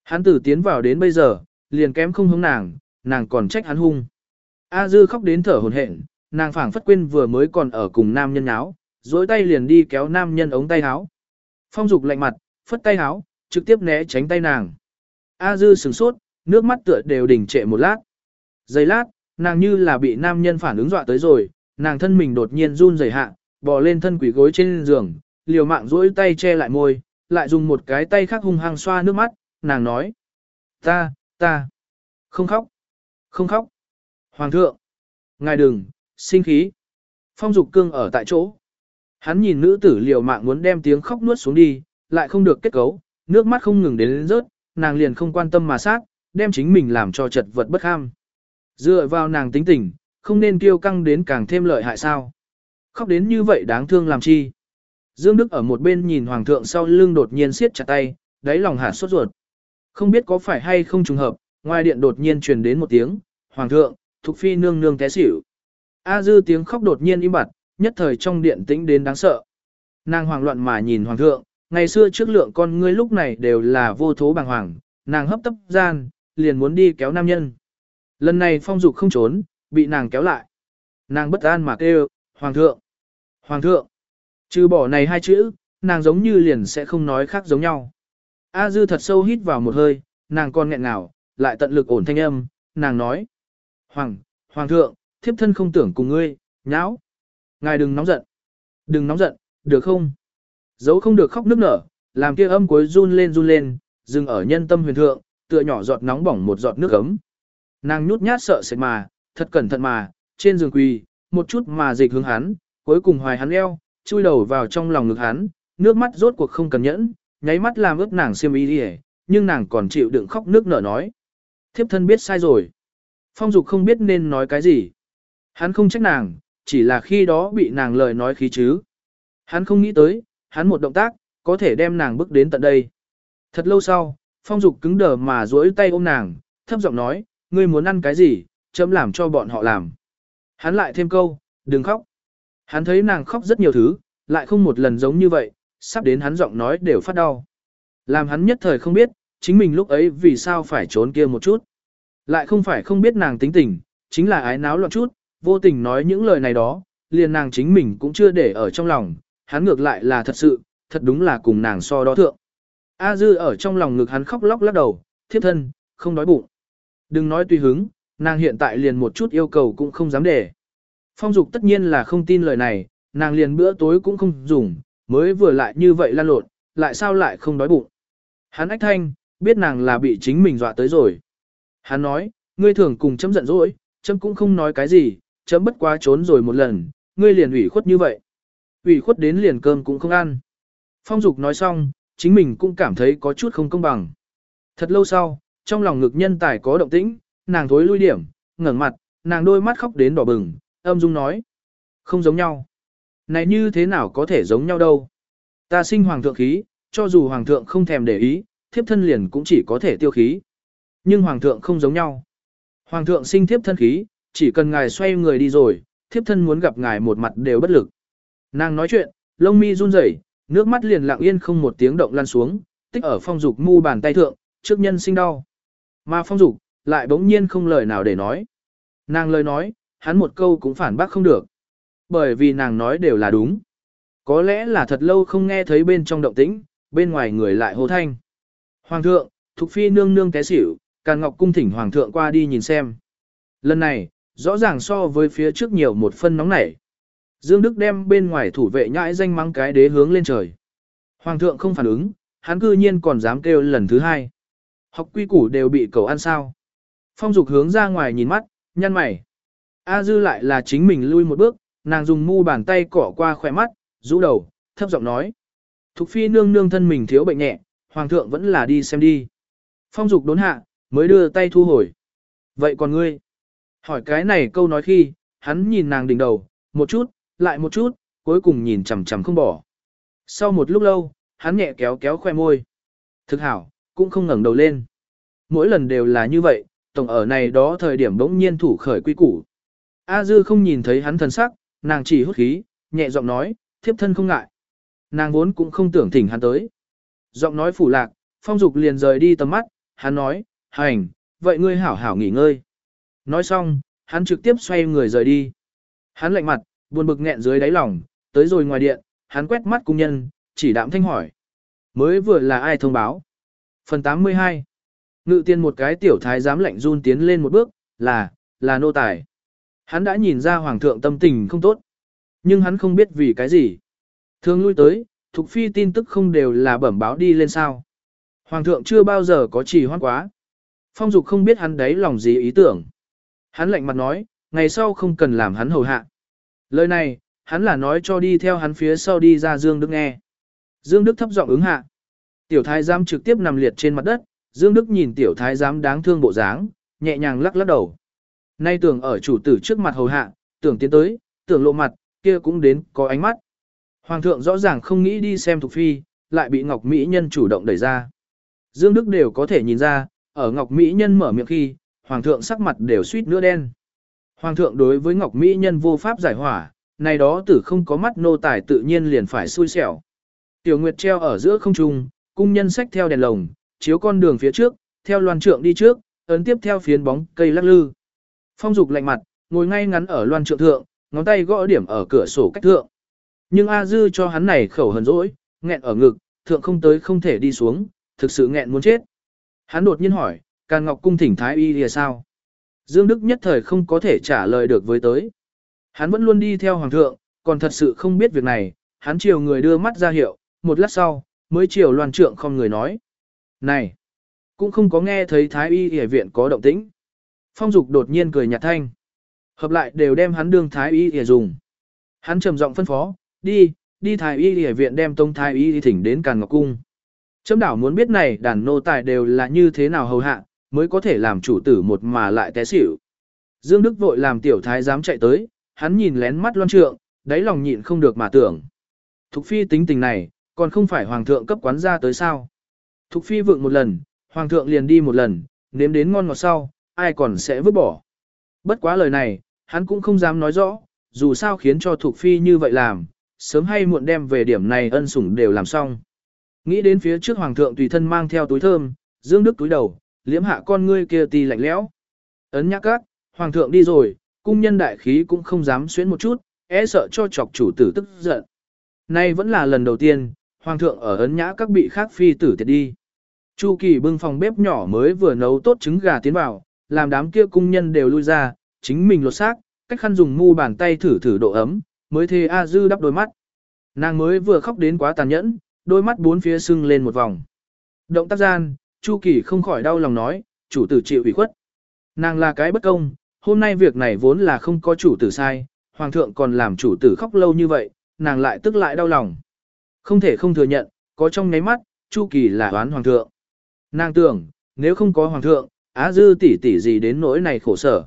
Hắn tử tiến vào đến bây giờ, liền kém không hướng nàng, nàng còn trách hắn hung. A dư khóc đến thở hồn hển, nàng phảng phất quên vừa mới còn ở cùng nam nhân áo, dối tay liền đi kéo nam nhân ống tay áo. Phong dục lạnh mặt, phất tay áo, trực tiếp né tránh tay nàng. A dư sửng sốt, nước mắt tựa đều đình trệ một lát. Giây lát, nàng như là bị nam nhân phản ứng dọa tới rồi, nàng thân mình đột nhiên run rẩy hạ, bò lên thân quỷ gối trên giường, liều mạng duỗi tay che lại môi, lại dùng một cái tay khác hung hăng xoa nước mắt, nàng nói. Ta, ta, không khóc, không khóc. Hoàng thượng, ngài đừng, sinh khí. Phong dục cương ở tại chỗ. Hắn nhìn nữ tử liều mạng muốn đem tiếng khóc nuốt xuống đi, lại không được kết cấu, nước mắt không ngừng đến, đến rớt, nàng liền không quan tâm mà sát, đem chính mình làm cho chật vật bất ham. Dựa vào nàng tính tình, không nên kiêu căng đến càng thêm lợi hại sao. Khóc đến như vậy đáng thương làm chi. Dương Đức ở một bên nhìn Hoàng thượng sau lưng đột nhiên siết chặt tay, đáy lòng hạt sốt ruột. Không biết có phải hay không trùng hợp, ngoài điện đột nhiên truyền đến một tiếng, Hoàng thượng, Thục Phi nương nương té xỉu. A dư tiếng khóc đột nhiên im bặt, nhất thời trong điện tĩnh đến đáng sợ. Nàng hoàng loạn mà nhìn Hoàng thượng, ngày xưa trước lượng con ngươi lúc này đều là vô thố bàng hoàng, nàng hấp tấp gian, liền muốn đi kéo nam nhân. Lần này phong dục không trốn, bị nàng kéo lại. Nàng bất an mà kêu, Hoàng thượng, Hoàng thượng. Trừ bỏ này hai chữ, nàng giống như liền sẽ không nói khác giống nhau. A dư thật sâu hít vào một hơi, nàng còn nghẹn nào, lại tận lực ổn thanh âm, nàng nói. Hoàng, Hoàng thượng, thiếp thân không tưởng cùng ngươi, nháo. Ngài đừng nóng giận. Đừng nóng giận, được không? Dấu không được khóc nức nở, làm kia âm cuối run lên run lên, dừng ở nhân tâm huyền thượng, tựa nhỏ giọt nóng bỏng một giọt nước ấm. Nàng nhút nhát sợ sệt mà, thật cẩn thận mà, trên giường quỳ, một chút mà dịch hướng hắn, cuối cùng hoài hắn eo, chui đầu vào trong lòng ngực hắn, nước mắt rốt cuộc không cần nhẫn, nháy mắt làm ướt nàng xiêm y đi nhưng nàng còn chịu đựng khóc nước nở nói. Thiếp thân biết sai rồi. Phong dục không biết nên nói cái gì. Hắn không trách nàng, chỉ là khi đó bị nàng lời nói khí chứ. Hắn không nghĩ tới, hắn một động tác, có thể đem nàng bước đến tận đây. Thật lâu sau, phong dục cứng đờ mà duỗi tay ôm nàng, thấp giọng nói, ngươi muốn ăn cái gì, chấm làm cho bọn họ làm. Hắn lại thêm câu, đừng khóc. Hắn thấy nàng khóc rất nhiều thứ, lại không một lần giống như vậy, sắp đến hắn giọng nói đều phát đau. Làm hắn nhất thời không biết, chính mình lúc ấy vì sao phải trốn kia một chút. Lại không phải không biết nàng tính tình, chính là ái náo loạn chút, vô tình nói những lời này đó, liền nàng chính mình cũng chưa để ở trong lòng, hắn ngược lại là thật sự, thật đúng là cùng nàng so đó thượng. A dư ở trong lòng ngực hắn khóc lóc lắc đầu, thiếp thân, không đói bụng. Đừng nói tùy hứng, nàng hiện tại liền một chút yêu cầu cũng không dám để. Phong dục tất nhiên là không tin lời này, nàng liền bữa tối cũng không dùng, mới vừa lại như vậy lan lộn, lại sao lại không đói bụng. Hắn ách thanh, biết nàng là bị chính mình dọa tới rồi. Hắn nói, ngươi thường cùng chấm giận dỗi, chấm cũng không nói cái gì, chấm bất quá trốn rồi một lần, ngươi liền ủy khuất như vậy. ủy khuất đến liền cơm cũng không ăn. Phong dục nói xong, chính mình cũng cảm thấy có chút không công bằng. Thật lâu sau, trong lòng ngực nhân tài có động tĩnh, nàng thối lui điểm, ngẩng mặt, nàng đôi mắt khóc đến đỏ bừng, âm dung nói. Không giống nhau. Này như thế nào có thể giống nhau đâu. Ta sinh hoàng thượng khí, cho dù hoàng thượng không thèm để ý, thiếp thân liền cũng chỉ có thể tiêu khí. Nhưng hoàng thượng không giống nhau. Hoàng thượng sinh thiếp thân khí, chỉ cần ngài xoay người đi rồi, thiếp thân muốn gặp ngài một mặt đều bất lực. Nàng nói chuyện, lông mi run rẩy, nước mắt liền lặng yên không một tiếng động lăn xuống, tích ở phong dục mu bàn tay thượng, trước nhân sinh đau. Mà phong dục, lại bỗng nhiên không lời nào để nói. Nàng lời nói, hắn một câu cũng phản bác không được. Bởi vì nàng nói đều là đúng. Có lẽ là thật lâu không nghe thấy bên trong động tĩnh, bên ngoài người lại hô thanh. Hoàng thượng, Thục Phi nương nương té xỉu, Càn Ngọc cung thỉnh Hoàng thượng qua đi nhìn xem. Lần này, rõ ràng so với phía trước nhiều một phân nóng nảy. Dương Đức đem bên ngoài thủ vệ nhãi danh mắng cái đế hướng lên trời. Hoàng thượng không phản ứng, hắn cư nhiên còn dám kêu lần thứ hai. Học quy củ đều bị cầu ăn sao. Phong dục hướng ra ngoài nhìn mắt, nhăn mày. A dư lại là chính mình lui một bước, nàng dùng mu bàn tay cỏ qua khỏe mắt, rũ đầu, thấp giọng nói. Thục phi nương nương thân mình thiếu bệnh nhẹ, hoàng thượng vẫn là đi xem đi. Phong dục đốn hạ, mới đưa tay thu hồi. Vậy còn ngươi? Hỏi cái này câu nói khi, hắn nhìn nàng đỉnh đầu, một chút, lại một chút, cuối cùng nhìn chằm chằm không bỏ. Sau một lúc lâu, hắn nhẹ kéo kéo khoe môi. Thực hảo, cũng không ngẩng đầu lên. Mỗi lần đều là như vậy, tổng ở này đó thời điểm bỗng nhiên thủ khởi quy củ. A dư không nhìn thấy hắn thần sắc, nàng chỉ hút khí, nhẹ giọng nói, thiếp thân không ngại. Nàng vốn cũng không tưởng thỉnh hắn tới. Giọng nói phủ lạc, phong dục liền rời đi tầm mắt, hắn nói, hành, vậy ngươi hảo hảo nghỉ ngơi. Nói xong, hắn trực tiếp xoay người rời đi. Hắn lạnh mặt, buồn bực nghẹn dưới đáy lòng, tới rồi ngoài điện, hắn quét mắt cung nhân, chỉ đạm thanh hỏi. Mới vừa là ai thông báo? Phần 82 Ngự tiên một cái tiểu thái giám lạnh run tiến lên một bước, là, là nô tài. Hắn đã nhìn ra hoàng thượng tâm tình không tốt. Nhưng hắn không biết vì cái gì. Thường lui tới, Thục Phi tin tức không đều là bẩm báo đi lên sao. Hoàng thượng chưa bao giờ có trì hoãn quá. Phong Dục không biết hắn đấy lòng gì ý tưởng. Hắn lạnh mặt nói, ngày sau không cần làm hắn hầu hạ. Lời này, hắn là nói cho đi theo hắn phía sau đi ra Dương Đức nghe. Dương Đức thấp giọng ứng hạ. Tiểu thái giám trực tiếp nằm liệt trên mặt đất, Dương Đức nhìn tiểu thái giám đáng thương bộ dáng, nhẹ nhàng lắc lắc đầu. Nay tưởng ở chủ tử trước mặt hầu hạ, tưởng tiến tới, tưởng lộ mặt, kia cũng đến có ánh mắt. Hoàng thượng rõ ràng không nghĩ đi xem Thục Phi, lại bị Ngọc Mỹ Nhân chủ động đẩy ra. Dương Đức đều có thể nhìn ra, ở Ngọc Mỹ Nhân mở miệng khi, Hoàng thượng sắc mặt đều suýt nữa đen. Hoàng thượng đối với Ngọc Mỹ Nhân vô pháp giải hỏa, này đó tử không có mắt nô tài tự nhiên liền phải xui xẻo. Tiểu Nguyệt treo ở giữa không trung, cung nhân sách theo đèn lồng, chiếu con đường phía trước, theo loan trượng đi trước, ấn tiếp theo phiến bóng cây lắc lư. Phong dục lạnh mặt, ngồi ngay ngắn ở loan trượng thượng, ngón tay gõ điểm ở cửa sổ cách thượng. Nhưng A Dư cho hắn này khẩu hờn dỗi, nghẹn ở ngực, thượng không tới không thể đi xuống, thực sự nghẹn muốn chết. Hắn đột nhiên hỏi, Càn Ngọc cung thỉnh thái y thì sao? Dương Đức nhất thời không có thể trả lời được với tới. Hắn vẫn luôn đi theo hoàng thượng, còn thật sự không biết việc này, hắn chiều người đưa mắt ra hiệu, một lát sau, mới chiều loan trượng không người nói. Này, cũng không có nghe thấy thái y y viện có động tĩnh. Phong dục đột nhiên cười nhạt thanh. Hợp lại đều đem hắn đương thái y y dùng. Hắn trầm giọng phân phó, đi, đi thái y y viện đem tông thái y y thỉnh đến Càn Ngọc Cung. Chấm đảo muốn biết này đàn nô tài đều là như thế nào hầu hạ, mới có thể làm chủ tử một mà lại té xỉu. Dương Đức vội làm tiểu thái dám chạy tới, hắn nhìn lén mắt loan trượng, đáy lòng nhịn không được mà tưởng. Thục phi tính tình này, còn không phải hoàng thượng cấp quán ra tới sao. Thục phi vượng một lần, hoàng thượng liền đi một lần, nếm đến ngon ngọt sau, ai còn sẽ vứt bỏ. Bất quá lời này, hắn cũng không dám nói rõ, dù sao khiến cho Thục phi như vậy làm, sớm hay muộn đem về điểm này ân sủng đều làm xong. Nghĩ đến phía trước hoàng thượng tùy thân mang theo túi thơm, dương đức túi đầu, liễm hạ con ngươi kia tì lạnh lẽo. Ấn nhắc các, hoàng thượng đi rồi, cung nhân đại khí cũng không dám xuyến một chút, e sợ cho chọc chủ tử tức giận. Nay vẫn là lần đầu tiên, hoàng thượng ở ấn nhã các bị khác phi tử tiệt đi. Chu kỳ bưng phòng bếp nhỏ mới vừa nấu tốt trứng gà tiến vào, làm đám kia cung nhân đều lui ra, chính mình lột xác, cách khăn dùng mu bàn tay thử thử độ ấm, mới thê A Dư đắp đôi mắt. Nàng mới vừa khóc đến quá tàn nhẫn, đôi mắt bốn phía sưng lên một vòng. Động tác gian, Chu Kỳ không khỏi đau lòng nói, chủ tử chịu ủy khuất. Nàng là cái bất công, hôm nay việc này vốn là không có chủ tử sai, hoàng thượng còn làm chủ tử khóc lâu như vậy, nàng lại tức lại đau lòng. Không thể không thừa nhận, có trong nháy mắt, Chu Kỳ là đoán hoàng thượng. Nàng tưởng, nếu không có hoàng thượng, Á Dư tỷ tỷ gì đến nỗi này khổ sở.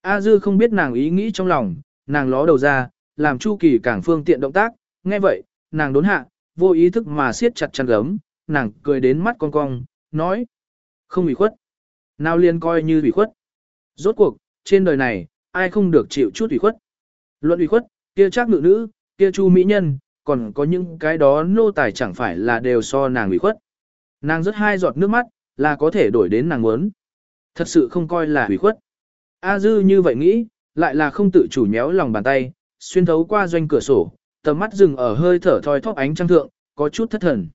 A Dư không biết nàng ý nghĩ trong lòng, nàng ló đầu ra, làm Chu Kỳ càng phương tiện động tác, nghe vậy, nàng đốn hạ, vô ý thức mà siết chặt chăn gấm, nàng cười đến mắt cong cong, nói. Không bị khuất. Nào liền coi như bị khuất. Rốt cuộc, trên đời này, ai không được chịu chút ủy khuất. Luận ủy khuất, kia chắc nữ nữ, kia chu mỹ nhân, còn có những cái đó nô tài chẳng phải là đều so nàng ủy khuất. Nàng rất hai giọt nước mắt, là có thể đổi đến nàng muốn. Thật sự không coi là ủy khuất. A dư như vậy nghĩ, lại là không tự chủ nhéo lòng bàn tay, xuyên thấu qua doanh cửa sổ, tầm mắt dừng ở hơi thở thoi thóp ánh trăng thượng, có chút thất thần.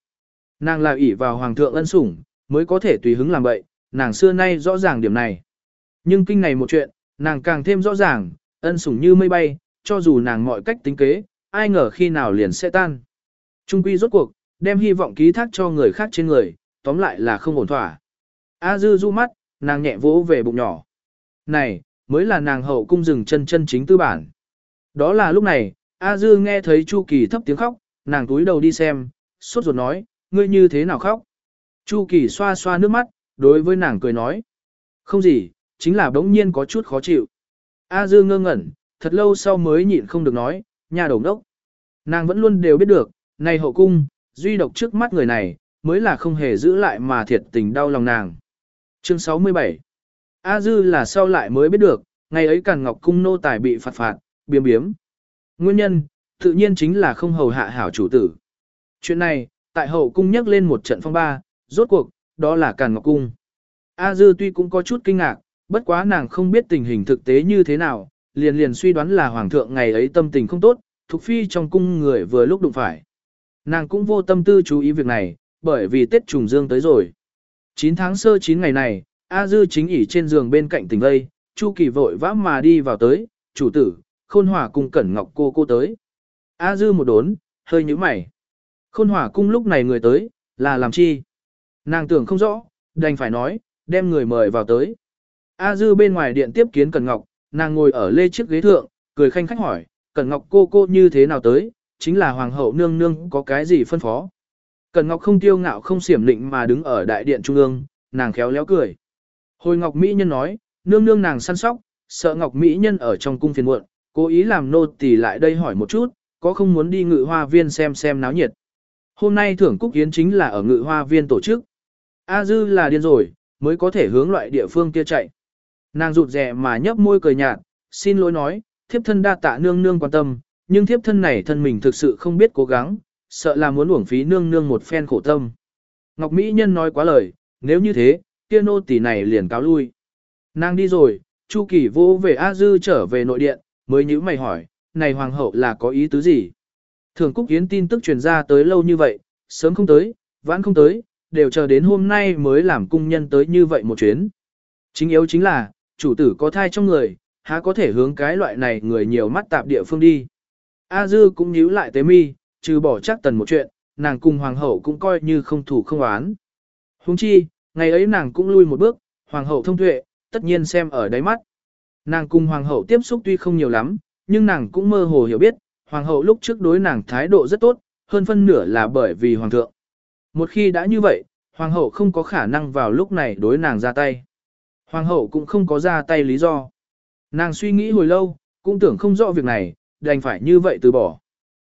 Nàng là ỷ vào hoàng thượng ân sủng, mới có thể tùy hứng làm vậy, nàng xưa nay rõ ràng điểm này. Nhưng kinh này một chuyện, nàng càng thêm rõ ràng, ân sủng như mây bay, cho dù nàng mọi cách tính kế, ai ngờ khi nào liền sẽ tan. Trung quy rốt cuộc, đem hy vọng ký thác cho người khác trên người, tóm lại là không ổn thỏa. A dư du mắt, nàng nhẹ vỗ về bụng nhỏ. Này, mới là nàng hậu cung rừng chân chân chính tư bản. Đó là lúc này, A dư nghe thấy Chu Kỳ thấp tiếng khóc, nàng túi đầu đi xem, sốt ruột nói, ngươi như thế nào khóc? Chu Kỳ xoa xoa nước mắt, đối với nàng cười nói. Không gì, chính là bỗng nhiên có chút khó chịu. A Dư ngơ ngẩn, thật lâu sau mới nhịn không được nói, nhà đồng đốc. Nàng vẫn luôn đều biết được, này hậu cung, duy độc trước mắt người này, mới là không hề giữ lại mà thiệt tình đau lòng nàng. Chương 67 A Dư là sau lại mới biết được, ngày ấy Càn Ngọc Cung nô tài bị phạt phạt, biếm biếm. Nguyên nhân, tự nhiên chính là không hầu hạ hảo chủ tử. Chuyện này, tại hậu cung nhắc lên một trận phong ba, rốt cuộc, đó là Càn Ngọc Cung. A Dư tuy cũng có chút kinh ngạc, bất quá nàng không biết tình hình thực tế như thế nào, liền liền suy đoán là Hoàng thượng ngày ấy tâm tình không tốt, thuộc Phi trong cung người vừa lúc đụng phải. Nàng cũng vô tâm tư chú ý việc này, bởi vì Tết trùng dương tới rồi. 9 tháng sơ 9 ngày này, A Dư chính ỉ trên giường bên cạnh tỉnh vây, Chu Kỳ vội vã mà đi vào tới, chủ tử, khôn hỏa cung cẩn ngọc cô cô tới. A Dư một đốn, hơi nhíu mày. Khôn hỏa cung lúc này người tới, là làm chi? Nàng tưởng không rõ, đành phải nói, đem người mời vào tới. A Dư bên ngoài điện tiếp kiến Cẩn Ngọc, nàng ngồi ở lê chiếc ghế thượng, cười khanh khách hỏi, Cẩn Ngọc cô cô như thế nào tới, chính là hoàng hậu nương nương có cái gì phân phó. Cần Ngọc không tiêu ngạo không xiểm định mà đứng ở đại điện trung ương, nàng khéo léo cười. Hồi Ngọc Mỹ Nhân nói, nương nương nàng săn sóc, sợ Ngọc Mỹ Nhân ở trong cung phiền muộn, cố ý làm nô tỳ lại đây hỏi một chút, có không muốn đi ngự hoa viên xem xem náo nhiệt. Hôm nay thưởng cúc yến chính là ở ngự hoa viên tổ chức. A Dư là điên rồi, mới có thể hướng loại địa phương kia chạy. Nàng rụt rè mà nhấp môi cười nhạt, xin lỗi nói, thiếp thân đa tạ nương nương quan tâm, nhưng thiếp thân này thân mình thực sự không biết cố gắng, sợ là muốn uổng phí nương nương một phen khổ tâm. Ngọc Mỹ Nhân nói quá lời, nếu như thế, kia nô tỷ này liền cáo lui. Nàng đi rồi, Chu Kỳ vô về A Dư trở về nội điện, mới nhữ mày hỏi, này hoàng hậu là có ý tứ gì? Thường Cúc Yến tin tức truyền ra tới lâu như vậy, sớm không tới, vãn không tới, đều chờ đến hôm nay mới làm cung nhân tới như vậy một chuyến. Chính yếu chính là, chủ tử có thai trong người, há có thể hướng cái loại này người nhiều mắt tạp địa phương đi. A Dư cũng nhíu lại tế mi, trừ bỏ chắc tần một chuyện, nàng cùng hoàng hậu cũng coi như không thủ không oán. Huống chi, ngày ấy nàng cũng lui một bước, hoàng hậu thông tuệ, tất nhiên xem ở đáy mắt. Nàng cùng hoàng hậu tiếp xúc tuy không nhiều lắm, nhưng nàng cũng mơ hồ hiểu biết, hoàng hậu lúc trước đối nàng thái độ rất tốt, hơn phân nửa là bởi vì hoàng thượng. Một khi đã như vậy, hoàng hậu không có khả năng vào lúc này đối nàng ra tay. Hoàng hậu cũng không có ra tay lý do. Nàng suy nghĩ hồi lâu, cũng tưởng không rõ việc này, đành phải như vậy từ bỏ.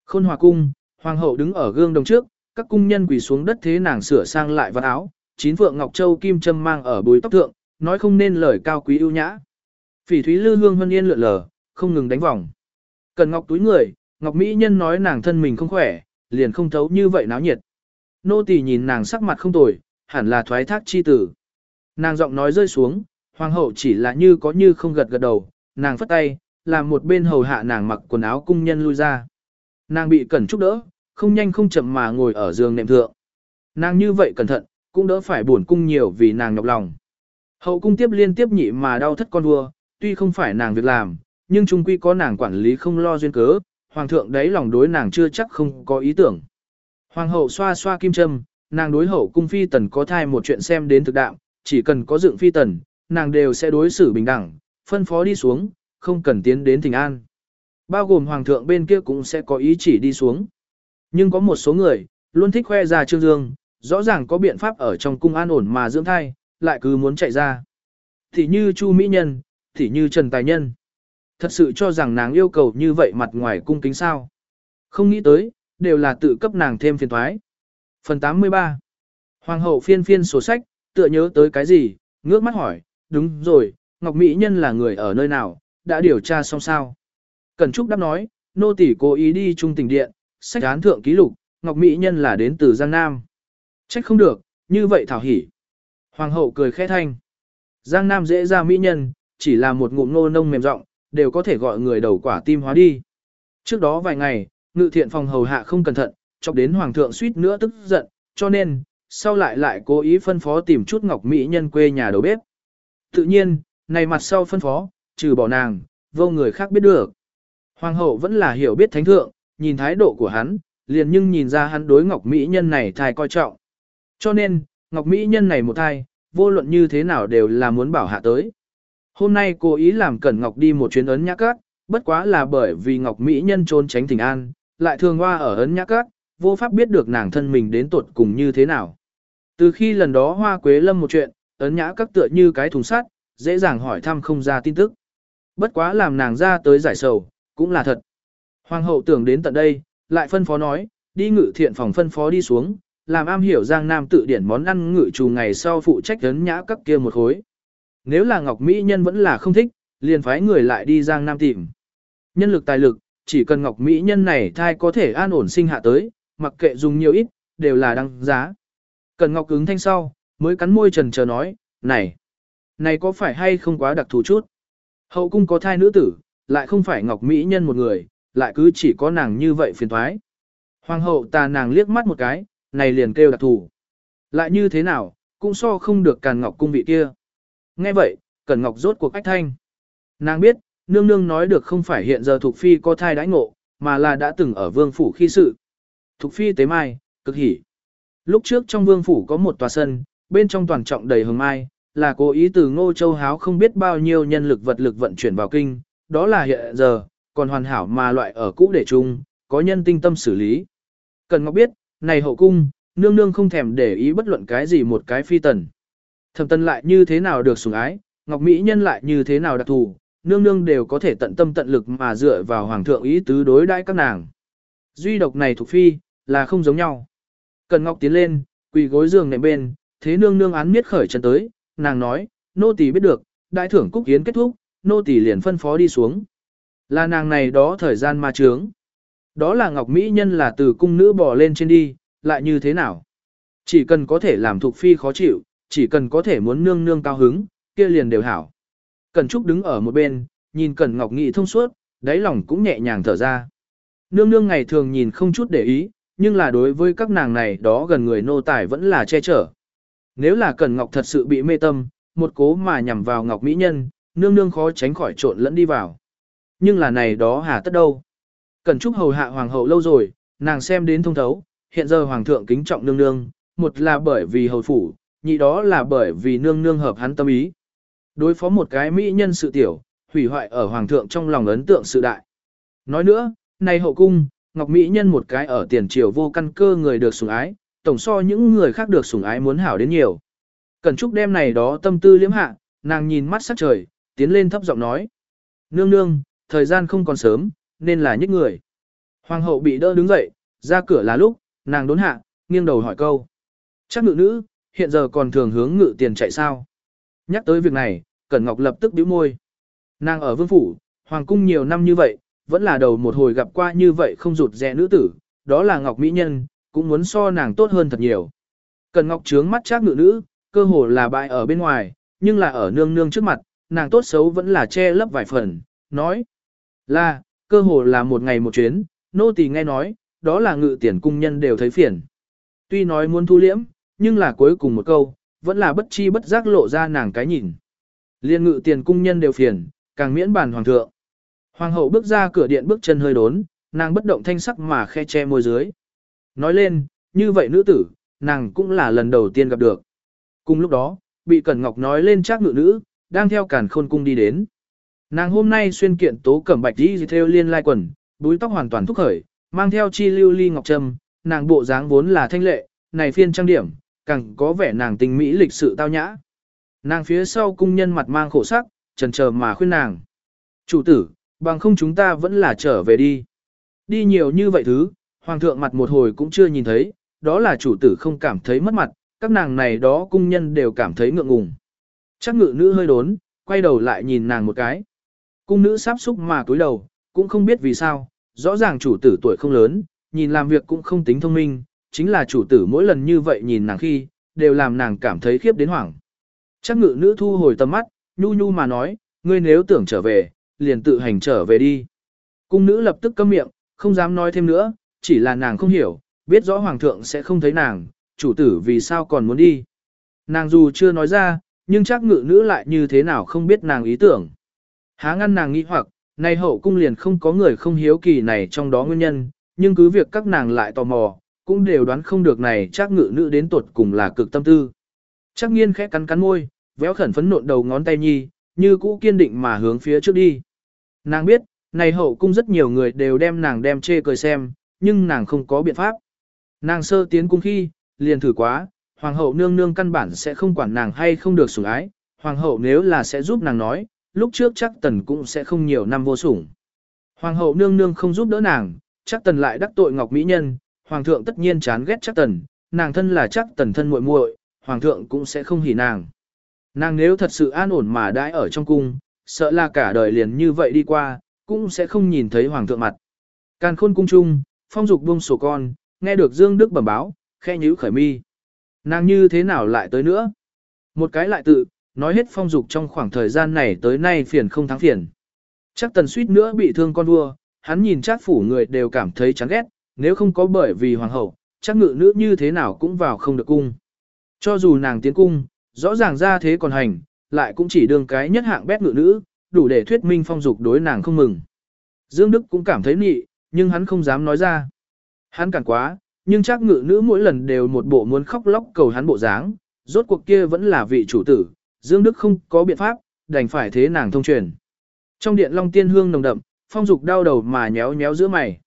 Khôn hòa cung, hoàng hậu đứng ở gương đồng trước, các cung nhân quỳ xuống đất thế nàng sửa sang lại vạt áo, chín vượng ngọc châu kim châm mang ở bùi tóc thượng, nói không nên lời cao quý ưu nhã. Phỉ thúy lư hương hân yên lượn lờ, không ngừng đánh vòng. Cần ngọc túi người, ngọc mỹ nhân nói nàng thân mình không khỏe, liền không thấu như vậy náo nhiệt. Nô tỳ nhìn nàng sắc mặt không tồi, hẳn là thoái thác chi tử. Nàng giọng nói rơi xuống, hoàng hậu chỉ là như có như không gật gật đầu, nàng phất tay, làm một bên hầu hạ nàng mặc quần áo cung nhân lui ra. Nàng bị cẩn trúc đỡ, không nhanh không chậm mà ngồi ở giường nệm thượng. Nàng như vậy cẩn thận, cũng đỡ phải buồn cung nhiều vì nàng nhọc lòng. Hậu cung tiếp liên tiếp nhị mà đau thất con vua, tuy không phải nàng việc làm, nhưng chung quy có nàng quản lý không lo duyên cớ, hoàng thượng đấy lòng đối nàng chưa chắc không có ý tưởng. Hoàng hậu xoa xoa kim châm, nàng đối hậu cung phi tần có thai một chuyện xem đến thực đạo, chỉ cần có dựng phi tần, nàng đều sẽ đối xử bình đẳng, phân phó đi xuống, không cần tiến đến thỉnh an. Bao gồm hoàng thượng bên kia cũng sẽ có ý chỉ đi xuống. Nhưng có một số người, luôn thích khoe ra trương dương, rõ ràng có biện pháp ở trong cung an ổn mà dưỡng thai, lại cứ muốn chạy ra. Thì như Chu Mỹ Nhân, thì như Trần Tài Nhân. Thật sự cho rằng nàng yêu cầu như vậy mặt ngoài cung kính sao. Không nghĩ tới, đều là tự cấp nàng thêm phiền thoái. Phần 83 Hoàng hậu phiên phiên sổ sách, tựa nhớ tới cái gì, ngước mắt hỏi, đúng rồi, Ngọc Mỹ Nhân là người ở nơi nào, đã điều tra xong sao. Cẩn Trúc đáp nói, nô tỷ cố ý đi trung tình điện, sách án thượng ký lục, Ngọc Mỹ Nhân là đến từ Giang Nam. Trách không được, như vậy thảo hỉ. Hoàng hậu cười khẽ thanh. Giang Nam dễ ra Mỹ Nhân, chỉ là một ngụm nô nông mềm rộng, đều có thể gọi người đầu quả tim hóa đi. Trước đó vài ngày, ngự thiện phòng hầu hạ không cẩn thận, chọc đến hoàng thượng suýt nữa tức giận, cho nên, sau lại lại cố ý phân phó tìm chút ngọc mỹ nhân quê nhà đầu bếp. Tự nhiên, này mặt sau phân phó, trừ bỏ nàng, vô người khác biết được. Hoàng hậu vẫn là hiểu biết thánh thượng, nhìn thái độ của hắn, liền nhưng nhìn ra hắn đối ngọc mỹ nhân này thai coi trọng. Cho nên, ngọc mỹ nhân này một thai, vô luận như thế nào đều là muốn bảo hạ tới. Hôm nay cố ý làm Cẩn Ngọc đi một chuyến ấn nhã cát, bất quá là bởi vì Ngọc Mỹ Nhân trốn tránh tình an, lại thường hoa ở ấn nhã cát, vô pháp biết được nàng thân mình đến tuột cùng như thế nào. Từ khi lần đó hoa quế lâm một chuyện, ấn nhã các tựa như cái thùng sắt, dễ dàng hỏi thăm không ra tin tức. Bất quá làm nàng ra tới giải sầu, cũng là thật. Hoàng hậu tưởng đến tận đây, lại phân phó nói, đi ngự thiện phòng phân phó đi xuống, làm am hiểu Giang Nam tự điển món ăn ngự trù ngày sau phụ trách ấn nhã các kia một khối. Nếu là Ngọc Mỹ Nhân vẫn là không thích, liền phái người lại đi Giang Nam tìm. Nhân lực tài lực, chỉ cần Ngọc Mỹ Nhân này thai có thể an ổn sinh hạ tới, mặc kệ dùng nhiều ít, đều là đăng giá. Cần Ngọc cứng thanh sau, mới cắn môi trần chờ nói, này, này có phải hay không quá đặc thù chút? Hậu cung có thai nữ tử, lại không phải Ngọc Mỹ Nhân một người, lại cứ chỉ có nàng như vậy phiền thoái. Hoàng hậu tà nàng liếc mắt một cái, này liền kêu đặc thù. Lại như thế nào, cũng so không được càn ngọc cung vị kia. Nghe vậy, Cẩn Ngọc rốt cuộc ách thanh. Nàng biết, nương nương nói được không phải hiện giờ Thục Phi có thai đãi ngộ, mà là đã từng ở vương phủ khi sự. Thục Phi tế mai, cực hỉ. Lúc trước trong vương phủ có một tòa sân, bên trong toàn trọng đầy hồng mai, là cố ý từ Ngô Châu Háo không biết bao nhiêu nhân lực vật lực vận chuyển vào kinh, đó là hiện giờ, còn hoàn hảo mà loại ở cũ để chung, có nhân tinh tâm xử lý. Cần Ngọc biết, này hậu cung, nương nương không thèm để ý bất luận cái gì một cái phi tần. Thẩm tân lại như thế nào được sủng ái, Ngọc Mỹ nhân lại như thế nào đặc thù, nương nương đều có thể tận tâm tận lực mà dựa vào hoàng thượng ý tứ đối đãi các nàng. Duy độc này thuộc phi, là không giống nhau. Cần Ngọc tiến lên, quỳ gối giường nệm bên, thế nương nương án miết khởi chân tới, nàng nói, nô tỳ biết được, đại thưởng cúc hiến kết thúc, nô tỳ liền phân phó đi xuống. Là nàng này đó thời gian ma trướng. Đó là Ngọc Mỹ Nhân là từ cung nữ bỏ lên trên đi, lại như thế nào? Chỉ cần có thể làm thuộc phi khó chịu, chỉ cần có thể muốn nương nương cao hứng, kia liền đều hảo. Cẩn Trúc đứng ở một bên, nhìn Cẩn Ngọc Nghị thông suốt, đáy lòng cũng nhẹ nhàng thở ra. Nương nương ngày thường nhìn không chút để ý, nhưng là đối với các nàng này đó gần người nô tài vẫn là che chở. Nếu là Cẩn Ngọc thật sự bị mê tâm, một cố mà nhằm vào Ngọc Mỹ Nhân, nương nương khó tránh khỏi trộn lẫn đi vào. Nhưng là này đó hà tất đâu. Cẩn Trúc hầu hạ hoàng hậu lâu rồi, nàng xem đến thông thấu, hiện giờ hoàng thượng kính trọng nương nương, một là bởi vì hầu phủ, nhị đó là bởi vì nương nương hợp hắn tâm ý. Đối phó một cái mỹ nhân sự tiểu, hủy hoại ở hoàng thượng trong lòng ấn tượng sự đại. Nói nữa, này hậu cung, ngọc mỹ nhân một cái ở tiền triều vô căn cơ người được sủng ái, tổng so những người khác được sủng ái muốn hảo đến nhiều. Cẩn Trúc đem này đó tâm tư liếm hạ, nàng nhìn mắt sắc trời, tiến lên thấp giọng nói. Nương nương, thời gian không còn sớm, nên là nhích người. Hoàng hậu bị đỡ đứng dậy, ra cửa là lúc, nàng đốn hạ, nghiêng đầu hỏi câu. Chắc ngự nữ, hiện giờ còn thường hướng ngự tiền chạy sao? Nhắc tới việc này, Cẩn Ngọc lập tức bĩu môi. Nàng ở vương phủ, hoàng cung nhiều năm như vậy, vẫn là đầu một hồi gặp qua như vậy không rụt rẽ nữ tử, đó là Ngọc Mỹ Nhân, cũng muốn so nàng tốt hơn thật nhiều. Cần Ngọc trướng mắt chắc ngự nữ, cơ hồ là bại ở bên ngoài, nhưng là ở nương nương trước mặt, nàng tốt xấu vẫn là che lấp vài phần, nói. Là, cơ hồ là một ngày một chuyến, nô tỳ nghe nói, đó là ngự tiền cung nhân đều thấy phiền. Tuy nói muốn thu liễm, nhưng là cuối cùng một câu, vẫn là bất chi bất giác lộ ra nàng cái nhìn. Liên ngự tiền cung nhân đều phiền, càng miễn bàn hoàng thượng. Hoàng hậu bước ra cửa điện bước chân hơi đốn, nàng bất động thanh sắc mà khe che môi dưới. Nói lên, như vậy nữ tử, nàng cũng là lần đầu tiên gặp được. Cùng lúc đó, bị Cẩn Ngọc nói lên chắc ngự nữ, đang theo càn khôn cung đi đến. Nàng hôm nay xuyên kiện tố cẩm bạch đi theo liên lai quần, búi tóc hoàn toàn thúc khởi, mang theo chi lưu ly ngọc trâm, nàng bộ dáng vốn là thanh lệ, này phiên trang điểm, càng có vẻ nàng tình mỹ lịch sự tao nhã. Nàng phía sau cung nhân mặt mang khổ sắc, trần chờ mà khuyên nàng. Chủ tử, bằng không chúng ta vẫn là trở về đi. Đi nhiều như vậy thứ, hoàng thượng mặt một hồi cũng chưa nhìn thấy, đó là chủ tử không cảm thấy mất mặt, các nàng này đó cung nhân đều cảm thấy ngượng ngùng. Chắc ngự nữ hơi đốn, quay đầu lại nhìn nàng một cái. Cung nữ sắp xúc mà cúi đầu, cũng không biết vì sao, rõ ràng chủ tử tuổi không lớn, nhìn làm việc cũng không tính thông minh, chính là chủ tử mỗi lần như vậy nhìn nàng khi, đều làm nàng cảm thấy khiếp đến hoảng. Chắc ngự nữ thu hồi tầm mắt, nhu nhu mà nói, ngươi nếu tưởng trở về, liền tự hành trở về đi. Cung nữ lập tức câm miệng, không dám nói thêm nữa, chỉ là nàng không hiểu, biết rõ hoàng thượng sẽ không thấy nàng, chủ tử vì sao còn muốn đi. Nàng dù chưa nói ra, nhưng chắc ngự nữ lại như thế nào không biết nàng ý tưởng. Há ngăn nàng nghĩ hoặc, nay hậu cung liền không có người không hiếu kỳ này trong đó nguyên nhân, nhưng cứ việc các nàng lại tò mò, cũng đều đoán không được này chắc ngự nữ đến tuột cùng là cực tâm tư. Chắc nghiên khẽ cắn cắn môi, véo khẩn phấn nộn đầu ngón tay nhi, như cũ kiên định mà hướng phía trước đi. Nàng biết, này hậu cung rất nhiều người đều đem nàng đem chê cười xem, nhưng nàng không có biện pháp. Nàng sơ tiến cung khi, liền thử quá, hoàng hậu nương nương căn bản sẽ không quản nàng hay không được sủng ái, hoàng hậu nếu là sẽ giúp nàng nói, lúc trước chắc tần cũng sẽ không nhiều năm vô sủng. Hoàng hậu nương nương không giúp đỡ nàng, chắc tần lại đắc tội ngọc mỹ nhân, hoàng thượng tất nhiên chán ghét chắc tần, nàng thân là chắc tần thân muội muội, hoàng thượng cũng sẽ không hỉ nàng. Nàng nếu thật sự an ổn mà đãi ở trong cung, sợ là cả đời liền như vậy đi qua, cũng sẽ không nhìn thấy hoàng thượng mặt. Càn khôn cung trung, phong dục buông sổ con, nghe được Dương Đức bẩm báo, khe nhíu khởi mi. Nàng như thế nào lại tới nữa? Một cái lại tự, nói hết phong dục trong khoảng thời gian này tới nay phiền không thắng phiền. Chắc tần suýt nữa bị thương con vua, hắn nhìn chắc phủ người đều cảm thấy chán ghét, nếu không có bởi vì hoàng hậu, chắc ngự nữ như thế nào cũng vào không được cung. Cho dù nàng tiến cung, rõ ràng ra thế còn hành, lại cũng chỉ đương cái nhất hạng bét ngự nữ, đủ để thuyết minh phong dục đối nàng không mừng. Dương Đức cũng cảm thấy nị, nhưng hắn không dám nói ra. Hắn cản quá, nhưng chắc ngự nữ mỗi lần đều một bộ muốn khóc lóc cầu hắn bộ dáng, rốt cuộc kia vẫn là vị chủ tử, Dương Đức không có biện pháp, đành phải thế nàng thông truyền. Trong điện long tiên hương nồng đậm, phong dục đau đầu mà nhéo nhéo giữa mày.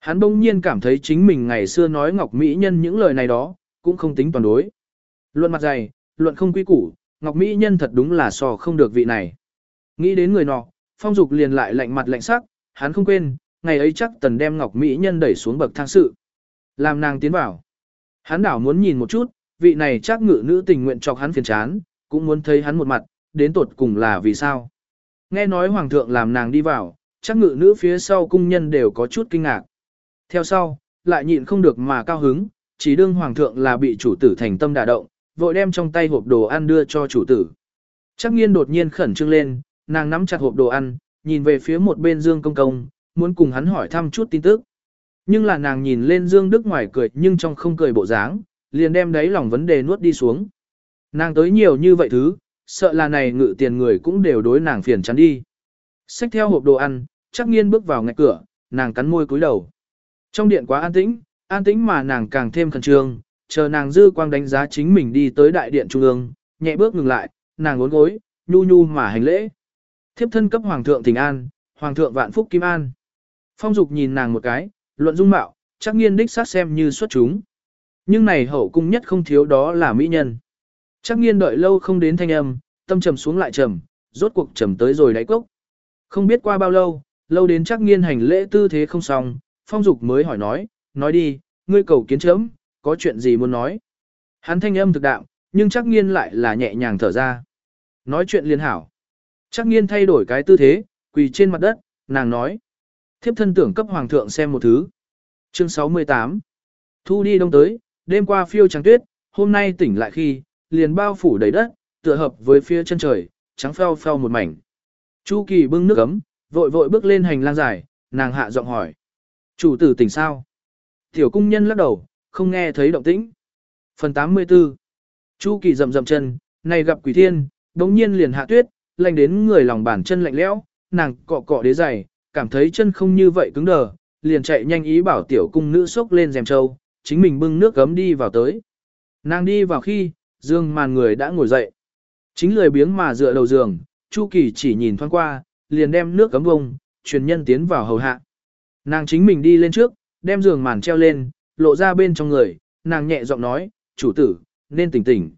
Hắn bỗng nhiên cảm thấy chính mình ngày xưa nói Ngọc Mỹ Nhân những lời này đó, cũng không tính toàn đối. Luận mặt dày, luận không quy củ, Ngọc Mỹ Nhân thật đúng là sò không được vị này. Nghĩ đến người nọ, phong dục liền lại lạnh mặt lạnh sắc, hắn không quên, ngày ấy chắc tần đem Ngọc Mỹ Nhân đẩy xuống bậc thang sự. Làm nàng tiến vào. Hắn đảo muốn nhìn một chút, vị này chắc ngự nữ tình nguyện chọc hắn phiền chán, cũng muốn thấy hắn một mặt, đến tột cùng là vì sao. Nghe nói hoàng thượng làm nàng đi vào, chắc ngự nữ phía sau cung nhân đều có chút kinh ngạc. Theo sau, lại nhịn không được mà cao hứng, chỉ đương hoàng thượng là bị chủ tử thành tâm đả động, vội đem trong tay hộp đồ ăn đưa cho chủ tử. Chắc nghiên đột nhiên khẩn trương lên, nàng nắm chặt hộp đồ ăn, nhìn về phía một bên Dương Công Công, muốn cùng hắn hỏi thăm chút tin tức. Nhưng là nàng nhìn lên Dương Đức ngoài cười nhưng trong không cười bộ dáng, liền đem đấy lòng vấn đề nuốt đi xuống. Nàng tới nhiều như vậy thứ, sợ là này ngự tiền người cũng đều đối nàng phiền chắn đi. Xách theo hộp đồ ăn, chắc nghiên bước vào ngạch cửa, nàng cắn môi cúi đầu. Trong điện quá an tĩnh, an tĩnh mà nàng càng thêm khẩn trương, chờ nàng dư quang đánh giá chính mình đi tới đại điện trung ương, nhẹ bước ngừng lại, nàng ngốn gối, nhu nhu mà hành lễ. Thiếp thân cấp hoàng thượng thỉnh an, hoàng thượng vạn phúc kim an. Phong dục nhìn nàng một cái, luận dung mạo, chắc nghiên đích sát xem như xuất chúng. Nhưng này hậu cung nhất không thiếu đó là mỹ nhân. Chắc nghiên đợi lâu không đến thanh âm, tâm trầm xuống lại trầm, rốt cuộc trầm tới rồi đáy cốc. Không biết qua bao lâu, lâu đến chắc nghiên hành lễ tư thế không xong, phong dục mới hỏi nói, nói đi, ngươi cầu kiến chấm, có chuyện gì muốn nói. Hắn thanh âm thực đạo, nhưng chắc nghiên lại là nhẹ nhàng thở ra. Nói chuyện liên hảo. Chắc nghiên thay đổi cái tư thế, quỳ trên mặt đất, nàng nói. Thiếp thân tưởng cấp hoàng thượng xem một thứ. Chương 68 Thu đi đông tới, đêm qua phiêu trắng tuyết, hôm nay tỉnh lại khi, liền bao phủ đầy đất, tựa hợp với phía chân trời, trắng phèo phèo một mảnh. Chu Kỳ bưng nước ấm, vội vội bước lên hành lang dài, nàng hạ giọng hỏi. Chủ tử tỉnh sao? Tiểu cung nhân lắc đầu, không nghe thấy động tĩnh. Phần 84 Chu Kỳ rậm rậm chân, này gặp quỷ thiên, đống nhiên liền hạ tuyết, lạnh đến người lòng bàn chân lạnh lẽo, nàng cọ cọ đế giày, cảm thấy chân không như vậy cứng đờ, liền chạy nhanh ý bảo tiểu cung nữ xốc lên rèm trâu, chính mình bưng nước gấm đi vào tới. Nàng đi vào khi, dương màn người đã ngồi dậy. Chính lười biếng mà dựa đầu giường, Chu Kỳ chỉ nhìn thoáng qua, liền đem nước gấm bông, truyền nhân tiến vào hầu hạ. Nàng chính mình đi lên trước, đem giường màn treo lên, lộ ra bên trong người, nàng nhẹ giọng nói, chủ tử, nên tỉnh tỉnh.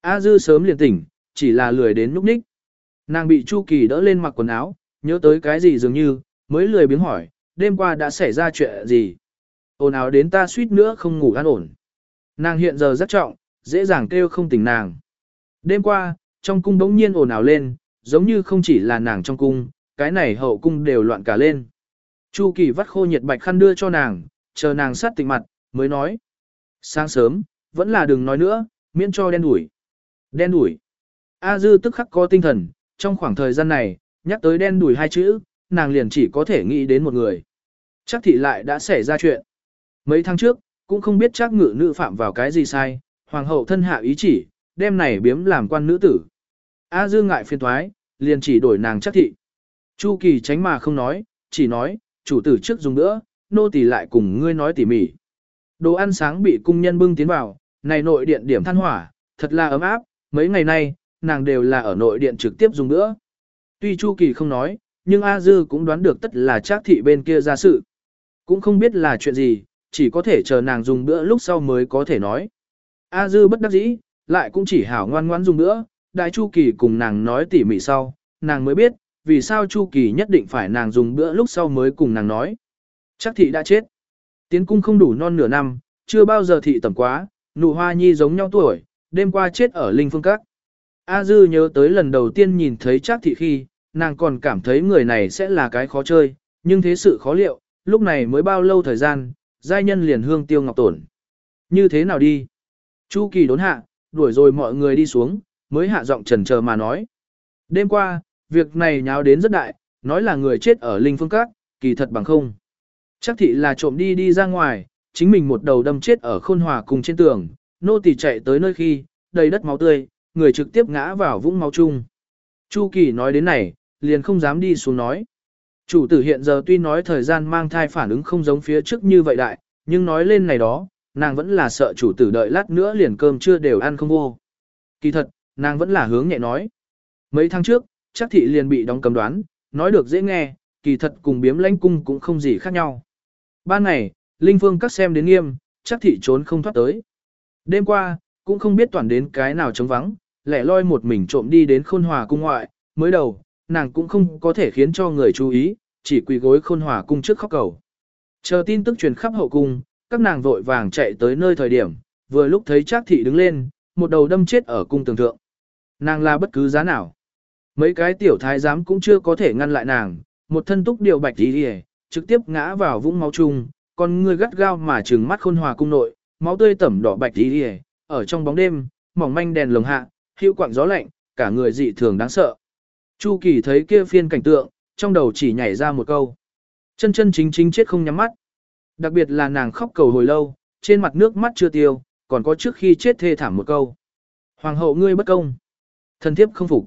A dư sớm liền tỉnh, chỉ là lười đến núp ních. Nàng bị Chu Kỳ đỡ lên mặc quần áo, nhớ tới cái gì dường như, mới lười biếng hỏi, đêm qua đã xảy ra chuyện gì. Ồn ào đến ta suýt nữa không ngủ an ổn. Nàng hiện giờ rất trọng, dễ dàng kêu không tỉnh nàng. Đêm qua, trong cung bỗng nhiên ồn ào lên, giống như không chỉ là nàng trong cung, cái này hậu cung đều loạn cả lên. Chu Kỳ vắt khô nhiệt bạch khăn đưa cho nàng, chờ nàng sát tỉnh mặt, mới nói. Sáng sớm, vẫn là đừng nói nữa, miễn cho đen đuổi. Đen đuổi. A Dư tức khắc có tinh thần, trong khoảng thời gian này, nhắc tới đen đuổi hai chữ, nàng liền chỉ có thể nghĩ đến một người. Chắc thị lại đã xảy ra chuyện. Mấy tháng trước, cũng không biết chắc ngự nữ phạm vào cái gì sai, hoàng hậu thân hạ ý chỉ, đem này biếm làm quan nữ tử. A Dương ngại phiền thoái, liền chỉ đổi nàng chắc thị. Chu Kỳ tránh mà không nói, chỉ nói, chủ tử trước dùng nữa, nô tỳ lại cùng ngươi nói tỉ mỉ. Đồ ăn sáng bị cung nhân bưng tiến vào, này nội điện điểm than hỏa, thật là ấm áp, mấy ngày nay, nàng đều là ở nội điện trực tiếp dùng nữa. Tuy Chu Kỳ không nói, nhưng A Dư cũng đoán được tất là trác thị bên kia ra sự. Cũng không biết là chuyện gì, chỉ có thể chờ nàng dùng bữa lúc sau mới có thể nói. A Dư bất đắc dĩ, lại cũng chỉ hảo ngoan ngoãn dùng bữa, đại Chu Kỳ cùng nàng nói tỉ mỉ sau, nàng mới biết, vì sao Chu Kỳ nhất định phải nàng dùng bữa lúc sau mới cùng nàng nói. Chắc thị đã chết. Tiến cung không đủ non nửa năm, chưa bao giờ thị tầm quá, nụ hoa nhi giống nhau tuổi, đêm qua chết ở Linh Phương Các. A Dư nhớ tới lần đầu tiên nhìn thấy Trác thị khi, nàng còn cảm thấy người này sẽ là cái khó chơi, nhưng thế sự khó liệu, lúc này mới bao lâu thời gian, giai nhân liền hương tiêu ngọc tổn. Như thế nào đi? Chu Kỳ đốn hạ, đuổi rồi mọi người đi xuống, mới hạ giọng trần chờ mà nói. Đêm qua, việc này nháo đến rất đại, nói là người chết ở Linh Phương Các, kỳ thật bằng không. Chắc thị là trộm đi đi ra ngoài, chính mình một đầu đâm chết ở khôn hòa cùng trên tường, nô tỳ chạy tới nơi khi, đầy đất máu tươi, người trực tiếp ngã vào vũng máu chung. Chu Kỳ nói đến này, liền không dám đi xuống nói. Chủ tử hiện giờ tuy nói thời gian mang thai phản ứng không giống phía trước như vậy đại, nhưng nói lên này đó, nàng vẫn là sợ chủ tử đợi lát nữa liền cơm chưa đều ăn không vô. Kỳ thật, nàng vẫn là hướng nhẹ nói. Mấy tháng trước, chắc thị liền bị đóng cầm đoán, nói được dễ nghe, kỳ thật cùng biếm lãnh cung cũng không gì khác nhau. Ban ngày, Linh Phương cắt xem đến nghiêm, chắc thị trốn không thoát tới. Đêm qua, cũng không biết toàn đến cái nào trống vắng, lẻ loi một mình trộm đi đến khôn hòa cung ngoại, mới đầu, nàng cũng không có thể khiến cho người chú ý, chỉ quỳ gối khôn hòa cung trước khóc cầu. Chờ tin tức truyền khắp hậu cung, các nàng vội vàng chạy tới nơi thời điểm, vừa lúc thấy Trác thị đứng lên, một đầu đâm chết ở cung tường thượng. Nàng là bất cứ giá nào. Mấy cái tiểu thái giám cũng chưa có thể ngăn lại nàng, một thân túc điều bạch đi đi trực tiếp ngã vào vũng máu chung, còn người gắt gao mà trừng mắt khôn hòa cung nội, máu tươi tẩm đỏ bạch đi đi ở trong bóng đêm, mỏng manh đèn lồng hạ, hữu quạng gió lạnh, cả người dị thường đáng sợ. Chu Kỳ thấy kia phiên cảnh tượng, trong đầu chỉ nhảy ra một câu. Chân chân chính chính chết không nhắm mắt. Đặc biệt là nàng khóc cầu hồi lâu, trên mặt nước mắt chưa tiêu, còn có trước khi chết thê thảm một câu. Hoàng hậu ngươi bất công. Thần thiếp không phục.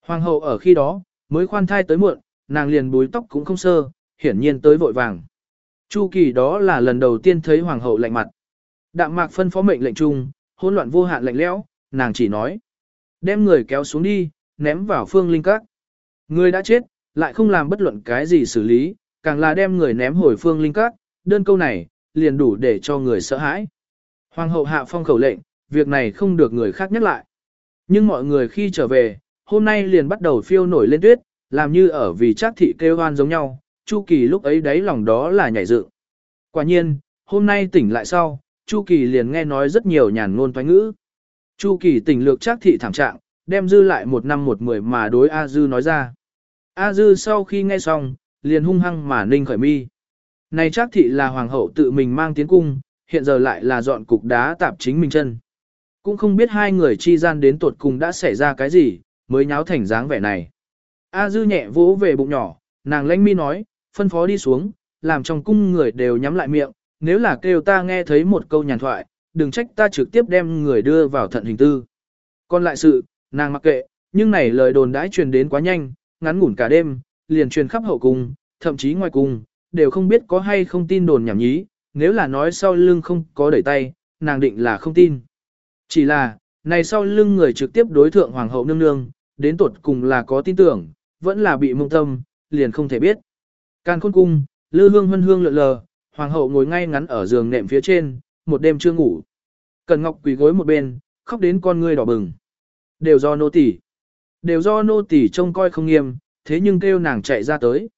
Hoàng hậu ở khi đó, mới khoan thai tới muộn, nàng liền búi tóc cũng không sơ, hiển nhiên tới vội vàng. Chu kỳ đó là lần đầu tiên thấy hoàng hậu lạnh mặt. Đạm mạc phân phó mệnh lệnh chung, hỗn loạn vô hạn lạnh lẽo, nàng chỉ nói. Đem người kéo xuống đi, ném vào phương linh các. Người đã chết, lại không làm bất luận cái gì xử lý, càng là đem người ném hồi phương linh các, đơn câu này, liền đủ để cho người sợ hãi. Hoàng hậu hạ phong khẩu lệnh, việc này không được người khác nhắc lại. Nhưng mọi người khi trở về, hôm nay liền bắt đầu phiêu nổi lên tuyết, làm như ở vì chắc thị kêu hoan giống nhau, Chu Kỳ lúc ấy đáy lòng đó là nhảy dựng. Quả nhiên, hôm nay tỉnh lại sau, Chu Kỳ liền nghe nói rất nhiều nhàn ngôn toán ngữ. Chu Kỳ tỉnh lược chắc thị thảm trạng, đem dư lại một năm một mười mà đối A Dư nói ra. A Dư sau khi nghe xong, liền hung hăng mà ninh khởi mi. Này chắc thị là hoàng hậu tự mình mang tiến cung, hiện giờ lại là dọn cục đá tạp chính mình chân. Cũng không biết hai người chi gian đến tuột cùng đã xảy ra cái gì, mới nháo thành dáng vẻ này. A dư nhẹ vỗ về bụng nhỏ, nàng lãnh mi nói, phân phó đi xuống, làm trong cung người đều nhắm lại miệng, nếu là kêu ta nghe thấy một câu nhàn thoại, đừng trách ta trực tiếp đem người đưa vào thận hình tư. Còn lại sự, nàng mặc kệ, nhưng này lời đồn đãi truyền đến quá nhanh, ngắn ngủn cả đêm, liền truyền khắp hậu cung, thậm chí ngoài cung, đều không biết có hay không tin đồn nhảm nhí, nếu là nói sau lưng không có đẩy tay, nàng định là không tin. Chỉ là, này sau lưng người trực tiếp đối thượng hoàng hậu nương nương, đến tuột cùng là có tin tưởng, vẫn là bị mông tâm, liền không thể biết. Can khôn cung, lư hương hân hương lượn lờ, hoàng hậu ngồi ngay ngắn ở giường nệm phía trên, một đêm chưa ngủ. Cần ngọc quỳ gối một bên, khóc đến con ngươi đỏ bừng. Đều do nô tỳ, Đều do nô tỳ trông coi không nghiêm, thế nhưng kêu nàng chạy ra tới.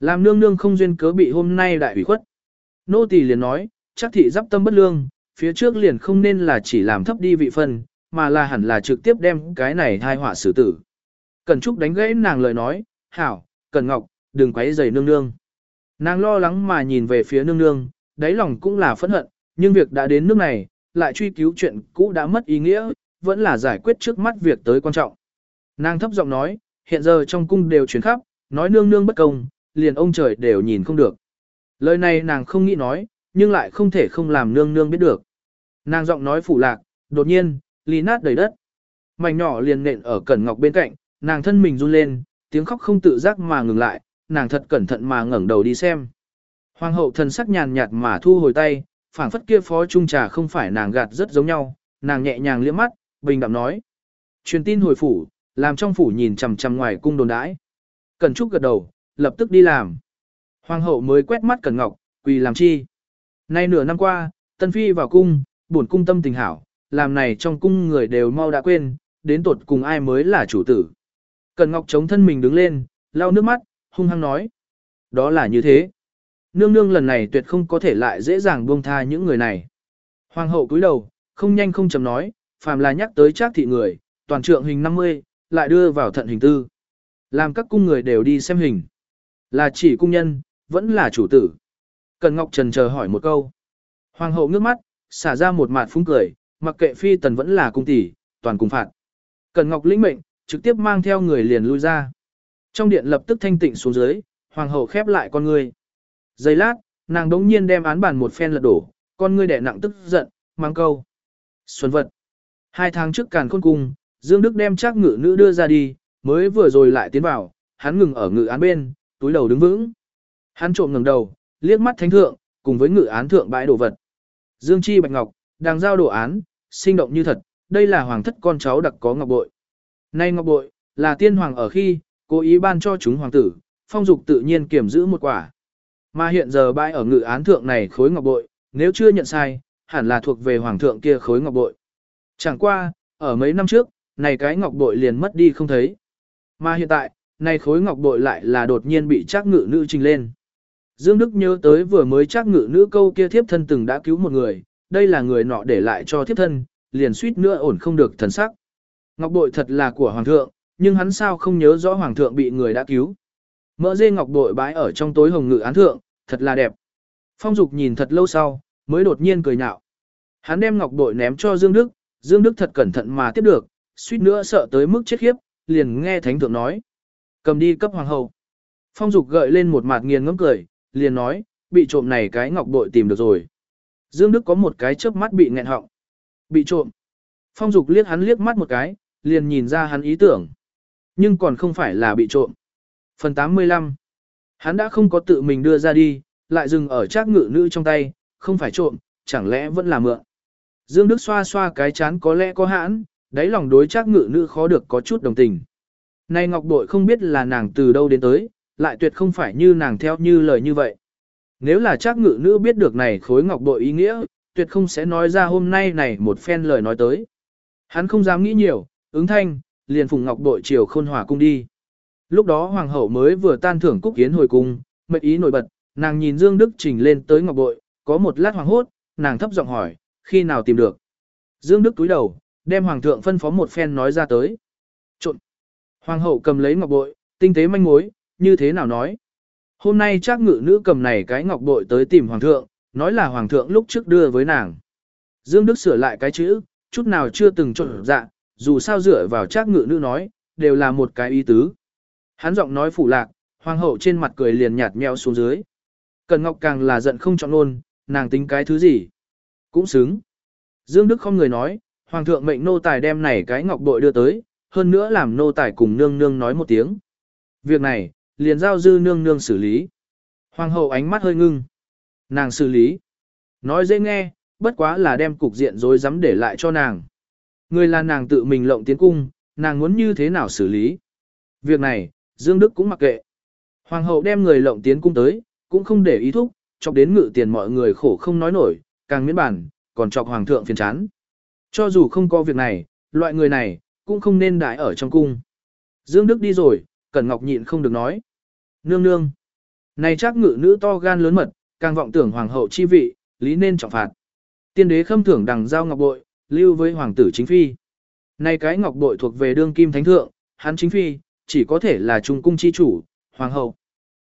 Làm nương nương không duyên cớ bị hôm nay đại ủy khuất. Nô tỳ liền nói, chắc thị giáp tâm bất lương, phía trước liền không nên là chỉ làm thấp đi vị phân, mà là hẳn là trực tiếp đem cái này thai họa xử tử. Cẩn Trúc đánh gãy nàng lời nói, hảo, Cẩn Ngọc, đừng quấy rầy nương nương. Nàng lo lắng mà nhìn về phía nương nương, đáy lòng cũng là phẫn hận, nhưng việc đã đến nước này, lại truy cứu chuyện cũ đã mất ý nghĩa, vẫn là giải quyết trước mắt việc tới quan trọng. Nàng thấp giọng nói, hiện giờ trong cung đều chuyển khắp, nói nương nương bất công, liền ông trời đều nhìn không được. Lời này nàng không nghĩ nói, nhưng lại không thể không làm nương nương biết được. Nàng giọng nói phủ lạc, đột nhiên, ly nát đầy đất. Mảnh nhỏ liền nện ở cẩn ngọc bên cạnh, nàng thân mình run lên, tiếng khóc không tự giác mà ngừng lại, nàng thật cẩn thận mà ngẩng đầu đi xem. Hoàng hậu thần sắc nhàn nhạt mà thu hồi tay, phảng phất kia phó trung trà không phải nàng gạt rất giống nhau, nàng nhẹ nhàng liếc mắt, bình đạm nói. Truyền tin hồi phủ, làm trong phủ nhìn chằm chằm ngoài cung đồn đãi. Cẩn Trúc gật đầu, lập tức đi làm. Hoàng hậu mới quét mắt Cẩn Ngọc, quỳ làm chi. Nay nửa năm qua, Tân Phi vào cung, buồn cung tâm tình hảo, làm này trong cung người đều mau đã quên, đến tột cùng ai mới là chủ tử. Cẩn Ngọc chống thân mình đứng lên, lau nước mắt, hung hăng nói. Đó là như thế. Nương nương lần này tuyệt không có thể lại dễ dàng buông tha những người này. Hoàng hậu cúi đầu, không nhanh không chậm nói, phàm là nhắc tới trác thị người, toàn trượng hình 50, lại đưa vào thận hình tư. Làm các cung người đều đi xem hình. Là chỉ cung nhân, vẫn là chủ tử. Cần Ngọc Trần chờ hỏi một câu. Hoàng hậu ngước mắt, xả ra một mạt phúng cười, mặc kệ phi tần vẫn là cung tỷ, toàn cùng phạt. Cần Ngọc lĩnh mệnh, trực tiếp mang theo người liền lui ra. Trong điện lập tức thanh tịnh xuống dưới, Hoàng hậu khép lại con ngươi. Giây lát, nàng đống nhiên đem án bàn một phen lật đổ, con ngươi đẻ nặng tức giận, mang câu. Xuân vật. Hai tháng trước càn khôn cung, Dương Đức đem chắc ngự nữ đưa ra đi, mới vừa rồi lại tiến vào, hắn ngừng ở ngự án bên, túi đầu đứng vững. Hắn trộm ngẩng đầu, liếc mắt thánh thượng, cùng với ngự án thượng bãi đồ vật. Dương Chi Bạch Ngọc, đang giao đồ án, sinh động như thật, đây là hoàng thất con cháu đặc có ngọc bội. Nay ngọc bội, là tiên hoàng ở khi, cố ý ban cho chúng hoàng tử, phong dục tự nhiên kiểm giữ một quả. Mà hiện giờ bãi ở ngự án thượng này khối ngọc bội, nếu chưa nhận sai, hẳn là thuộc về hoàng thượng kia khối ngọc bội. Chẳng qua, ở mấy năm trước, này cái ngọc bội liền mất đi không thấy. Mà hiện tại, này khối ngọc bội lại là đột nhiên bị trác ngự nữ trình lên. Dương Đức nhớ tới vừa mới trác ngự nữ câu kia thiếp thân từng đã cứu một người, đây là người nọ để lại cho thiếp thân, liền suýt nữa ổn không được thần sắc. Ngọc bội thật là của hoàng thượng, nhưng hắn sao không nhớ rõ hoàng thượng bị người đã cứu. Mỡ dê ngọc bội bái ở trong tối hồng ngự án thượng, thật là đẹp. Phong Dục nhìn thật lâu sau, mới đột nhiên cười nhạo. Hắn đem ngọc bội ném cho Dương Đức, Dương Đức thật cẩn thận mà tiếp được, suýt nữa sợ tới mức chết khiếp, liền nghe thánh thượng nói. Cầm đi cấp hoàng hậu. Phong Dục gợi lên một mặt nghiền ngẫm cười, liền nói, bị trộm này cái ngọc bội tìm được rồi. Dương Đức có một cái chớp mắt bị nghẹn họng. Bị trộm. Phong Dục liếc hắn liếc mắt một cái, liền nhìn ra hắn ý tưởng. Nhưng còn không phải là bị trộm. Phần 85. Hắn đã không có tự mình đưa ra đi, lại dừng ở trác ngự nữ trong tay, không phải trộm, chẳng lẽ vẫn là mượn. Dương Đức xoa xoa cái chán có lẽ có hãn, đáy lòng đối trác ngự nữ khó được có chút đồng tình. Này Ngọc Bội không biết là nàng từ đâu đến tới, lại tuyệt không phải như nàng theo như lời như vậy. Nếu là trác ngự nữ biết được này khối Ngọc Bội ý nghĩa, tuyệt không sẽ nói ra hôm nay này một phen lời nói tới. Hắn không dám nghĩ nhiều, ứng thanh, liền phùng Ngọc Bội chiều khôn hòa cung đi. Lúc đó hoàng hậu mới vừa tan thưởng cúc kiến hồi cung, mệnh ý nổi bật, nàng nhìn Dương Đức trình lên tới ngọc bội, có một lát hoàng hốt, nàng thấp giọng hỏi, khi nào tìm được. Dương Đức túi đầu, đem hoàng thượng phân phó một phen nói ra tới. Trộn. Hoàng hậu cầm lấy ngọc bội, tinh tế manh mối, như thế nào nói. Hôm nay chắc ngự nữ cầm này cái ngọc bội tới tìm hoàng thượng, nói là hoàng thượng lúc trước đưa với nàng. Dương Đức sửa lại cái chữ, chút nào chưa từng trộn dạ, dù sao dựa vào chắc ngự nữ nói, đều là một cái ý tứ. Hắn giọng nói phủ lạc, hoàng hậu trên mặt cười liền nhạt meo xuống dưới. Cần Ngọc càng là giận không chọn luôn, nàng tính cái thứ gì. Cũng xứng. Dương Đức không người nói, hoàng thượng mệnh nô tài đem này cái ngọc bội đưa tới, hơn nữa làm nô tài cùng nương nương nói một tiếng. Việc này, liền giao dư nương nương xử lý. Hoàng hậu ánh mắt hơi ngưng. Nàng xử lý. Nói dễ nghe, bất quá là đem cục diện rối rắm để lại cho nàng. Người là nàng tự mình lộng tiến cung, nàng muốn như thế nào xử lý. Việc này, Dương Đức cũng mặc kệ. Hoàng hậu đem người lộng tiến cung tới, cũng không để ý thúc, chọc đến ngự tiền mọi người khổ không nói nổi, càng miễn bản, còn chọc hoàng thượng phiền chán. Cho dù không có việc này, loại người này, cũng không nên đại ở trong cung. Dương Đức đi rồi, Cẩn Ngọc nhịn không được nói. Nương nương. Này chắc ngự nữ to gan lớn mật, càng vọng tưởng hoàng hậu chi vị, lý nên trọng phạt. Tiên đế khâm thưởng đằng giao ngọc bội, lưu với hoàng tử chính phi. Này cái ngọc bội thuộc về đương kim thánh thượng, hắn chính phi, chỉ có thể là trung cung chi chủ, hoàng hậu.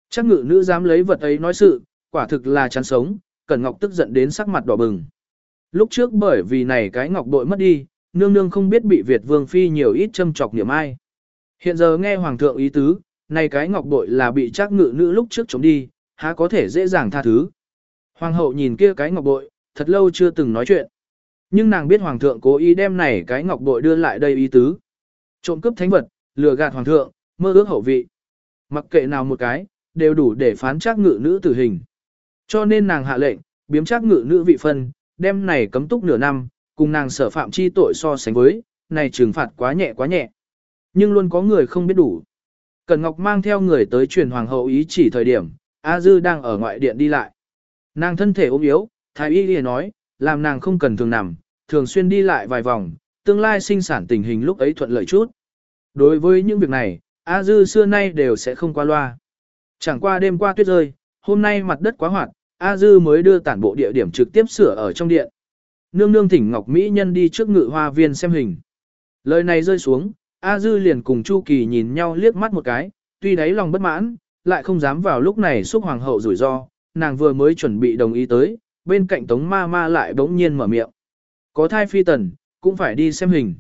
Chắc ngự nữ dám lấy vật ấy nói sự, quả thực là chán sống, Cẩn Ngọc tức giận đến sắc mặt đỏ bừng. Lúc trước bởi vì này cái ngọc bội mất đi, nương nương không biết bị Việt Vương Phi nhiều ít châm chọc niệm ai. Hiện giờ nghe Hoàng thượng ý tứ, này cái ngọc bội là bị trác ngự nữ lúc trước chống đi, há có thể dễ dàng tha thứ. Hoàng hậu nhìn kia cái ngọc bội, thật lâu chưa từng nói chuyện. Nhưng nàng biết Hoàng thượng cố ý đem này cái ngọc bội đưa lại đây ý tứ. Trộm cướp thánh vật, lừa gạt Hoàng thượng, mơ ước hậu vị. Mặc kệ nào một cái, đều đủ để phán trác ngự nữ tử hình. Cho nên nàng hạ lệnh, biếm trác ngự nữ vị phân, đem này cấm túc nửa năm, cùng nàng sở phạm chi tội so sánh với, này trừng phạt quá nhẹ quá nhẹ. Nhưng luôn có người không biết đủ. Cần Ngọc mang theo người tới truyền hoàng hậu ý chỉ thời điểm, A Dư đang ở ngoại điện đi lại. Nàng thân thể ốm yếu, thái y liền nói, làm nàng không cần thường nằm, thường xuyên đi lại vài vòng, tương lai sinh sản tình hình lúc ấy thuận lợi chút. Đối với những việc này, A Dư xưa nay đều sẽ không qua loa. Chẳng qua đêm qua tuyết rơi, hôm nay mặt đất quá hoạt, A Dư mới đưa tản bộ địa điểm trực tiếp sửa ở trong điện. Nương nương thỉnh Ngọc Mỹ Nhân đi trước ngự hoa viên xem hình. Lời này rơi xuống, A Dư liền cùng Chu Kỳ nhìn nhau liếc mắt một cái, tuy đáy lòng bất mãn, lại không dám vào lúc này xúc hoàng hậu rủi ro, nàng vừa mới chuẩn bị đồng ý tới, bên cạnh Tống Ma Ma lại bỗng nhiên mở miệng. Có thai phi tần, cũng phải đi xem hình.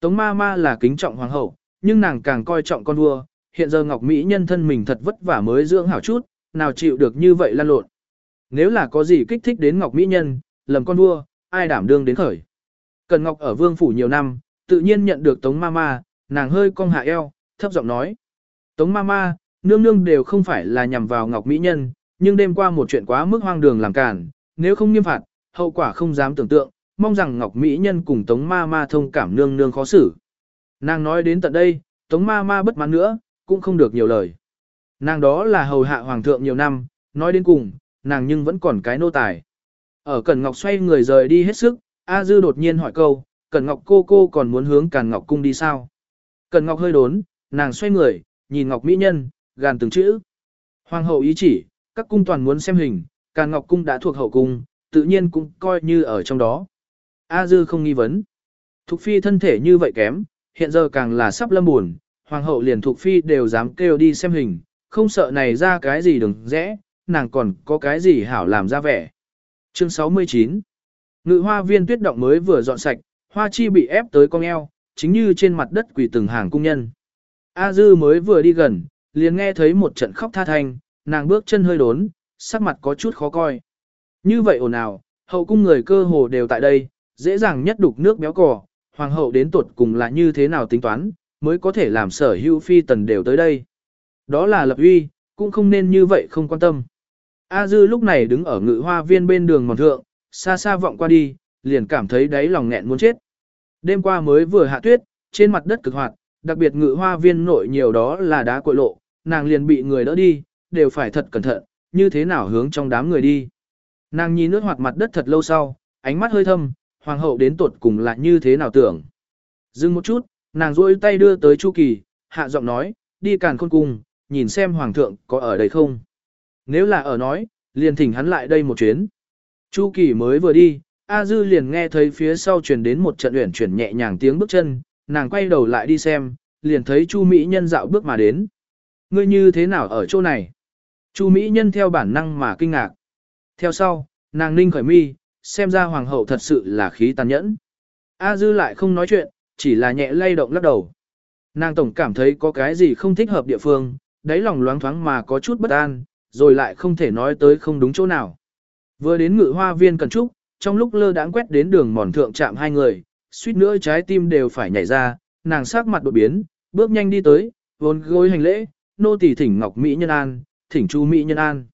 Tống Ma Ma là kính trọng hoàng hậu, nhưng nàng càng coi trọng con vua, hiện giờ Ngọc Mỹ nhân thân mình thật vất vả mới dưỡng hảo chút, nào chịu được như vậy lan lộn. Nếu là có gì kích thích đến Ngọc Mỹ nhân, lầm con vua, ai đảm đương đến khởi. Cần Ngọc ở vương phủ nhiều năm, tự nhiên nhận được Tống Mama, nàng hơi cong hạ eo, thấp giọng nói. Tống Mama, nương nương đều không phải là nhằm vào Ngọc Mỹ nhân, nhưng đêm qua một chuyện quá mức hoang đường làm cản, nếu không nghiêm phạt, hậu quả không dám tưởng tượng, mong rằng Ngọc Mỹ nhân cùng Tống Mama thông cảm nương nương khó xử. Nàng nói đến tận đây, Tống Mama bất mãn nữa, cũng không được nhiều lời. Nàng đó là hầu hạ hoàng thượng nhiều năm, nói đến cùng, nàng nhưng vẫn còn cái nô tài. Ở Cẩn Ngọc xoay người rời đi hết sức, A Dư đột nhiên hỏi câu, Cẩn Ngọc cô cô còn muốn hướng Càn Ngọc cung đi sao? Cẩn Ngọc hơi đốn, nàng xoay người, nhìn Ngọc Mỹ Nhân, gàn từng chữ. Hoàng hậu ý chỉ, các cung toàn muốn xem hình, Càn Ngọc cung đã thuộc hậu cung, tự nhiên cũng coi như ở trong đó. A Dư không nghi vấn. Thục phi thân thể như vậy kém, hiện giờ càng là sắp lâm buồn, hoàng hậu liền Thục phi đều dám kêu đi xem hình, không sợ này ra cái gì đừng rẽ, nàng còn có cái gì hảo làm ra vẻ. Chương 69 Ngự hoa viên tuyết động mới vừa dọn sạch, hoa chi bị ép tới cong eo, chính như trên mặt đất quỳ từng hàng cung nhân. A dư mới vừa đi gần, liền nghe thấy một trận khóc tha thanh, nàng bước chân hơi đốn, sắc mặt có chút khó coi. Như vậy ồn ào, hậu cung người cơ hồ đều tại đây, dễ dàng nhất đục nước béo cò, hoàng hậu đến tuột cùng là như thế nào tính toán, mới có thể làm sở hữu phi tần đều tới đây. Đó là lập uy, cũng không nên như vậy không quan tâm. A Dư lúc này đứng ở ngự hoa viên bên đường mòn thượng, xa xa vọng qua đi, liền cảm thấy đáy lòng nghẹn muốn chết. Đêm qua mới vừa hạ tuyết, trên mặt đất cực hoạt, đặc biệt ngự hoa viên nội nhiều đó là đá cội lộ, nàng liền bị người đỡ đi, đều phải thật cẩn thận, như thế nào hướng trong đám người đi. Nàng nhìn nước hoạt mặt đất thật lâu sau, ánh mắt hơi thâm, hoàng hậu đến tuột cùng là như thế nào tưởng. Dừng một chút, nàng duỗi tay đưa tới Chu Kỳ, hạ giọng nói, đi càn khôn cung, nhìn xem hoàng thượng có ở đây không. Nếu là ở nói, liền thỉnh hắn lại đây một chuyến. Chu Kỳ mới vừa đi, A Dư liền nghe thấy phía sau truyền đến một trận uyển chuyển nhẹ nhàng tiếng bước chân, nàng quay đầu lại đi xem, liền thấy Chu Mỹ Nhân dạo bước mà đến. Ngươi như thế nào ở chỗ này? Chu Mỹ Nhân theo bản năng mà kinh ngạc. Theo sau, nàng ninh khởi mi, xem ra hoàng hậu thật sự là khí tàn nhẫn. A Dư lại không nói chuyện, chỉ là nhẹ lay động lắc đầu. Nàng tổng cảm thấy có cái gì không thích hợp địa phương, đáy lòng loáng thoáng mà có chút bất an, rồi lại không thể nói tới không đúng chỗ nào. Vừa đến ngự hoa viên cần trúc, trong lúc lơ đãng quét đến đường mòn thượng chạm hai người, suýt nữa trái tim đều phải nhảy ra, nàng sắc mặt đột biến, bước nhanh đi tới, vốn gối hành lễ, nô tỳ thỉnh Ngọc Mỹ Nhân An, thỉnh Chu Mỹ Nhân An.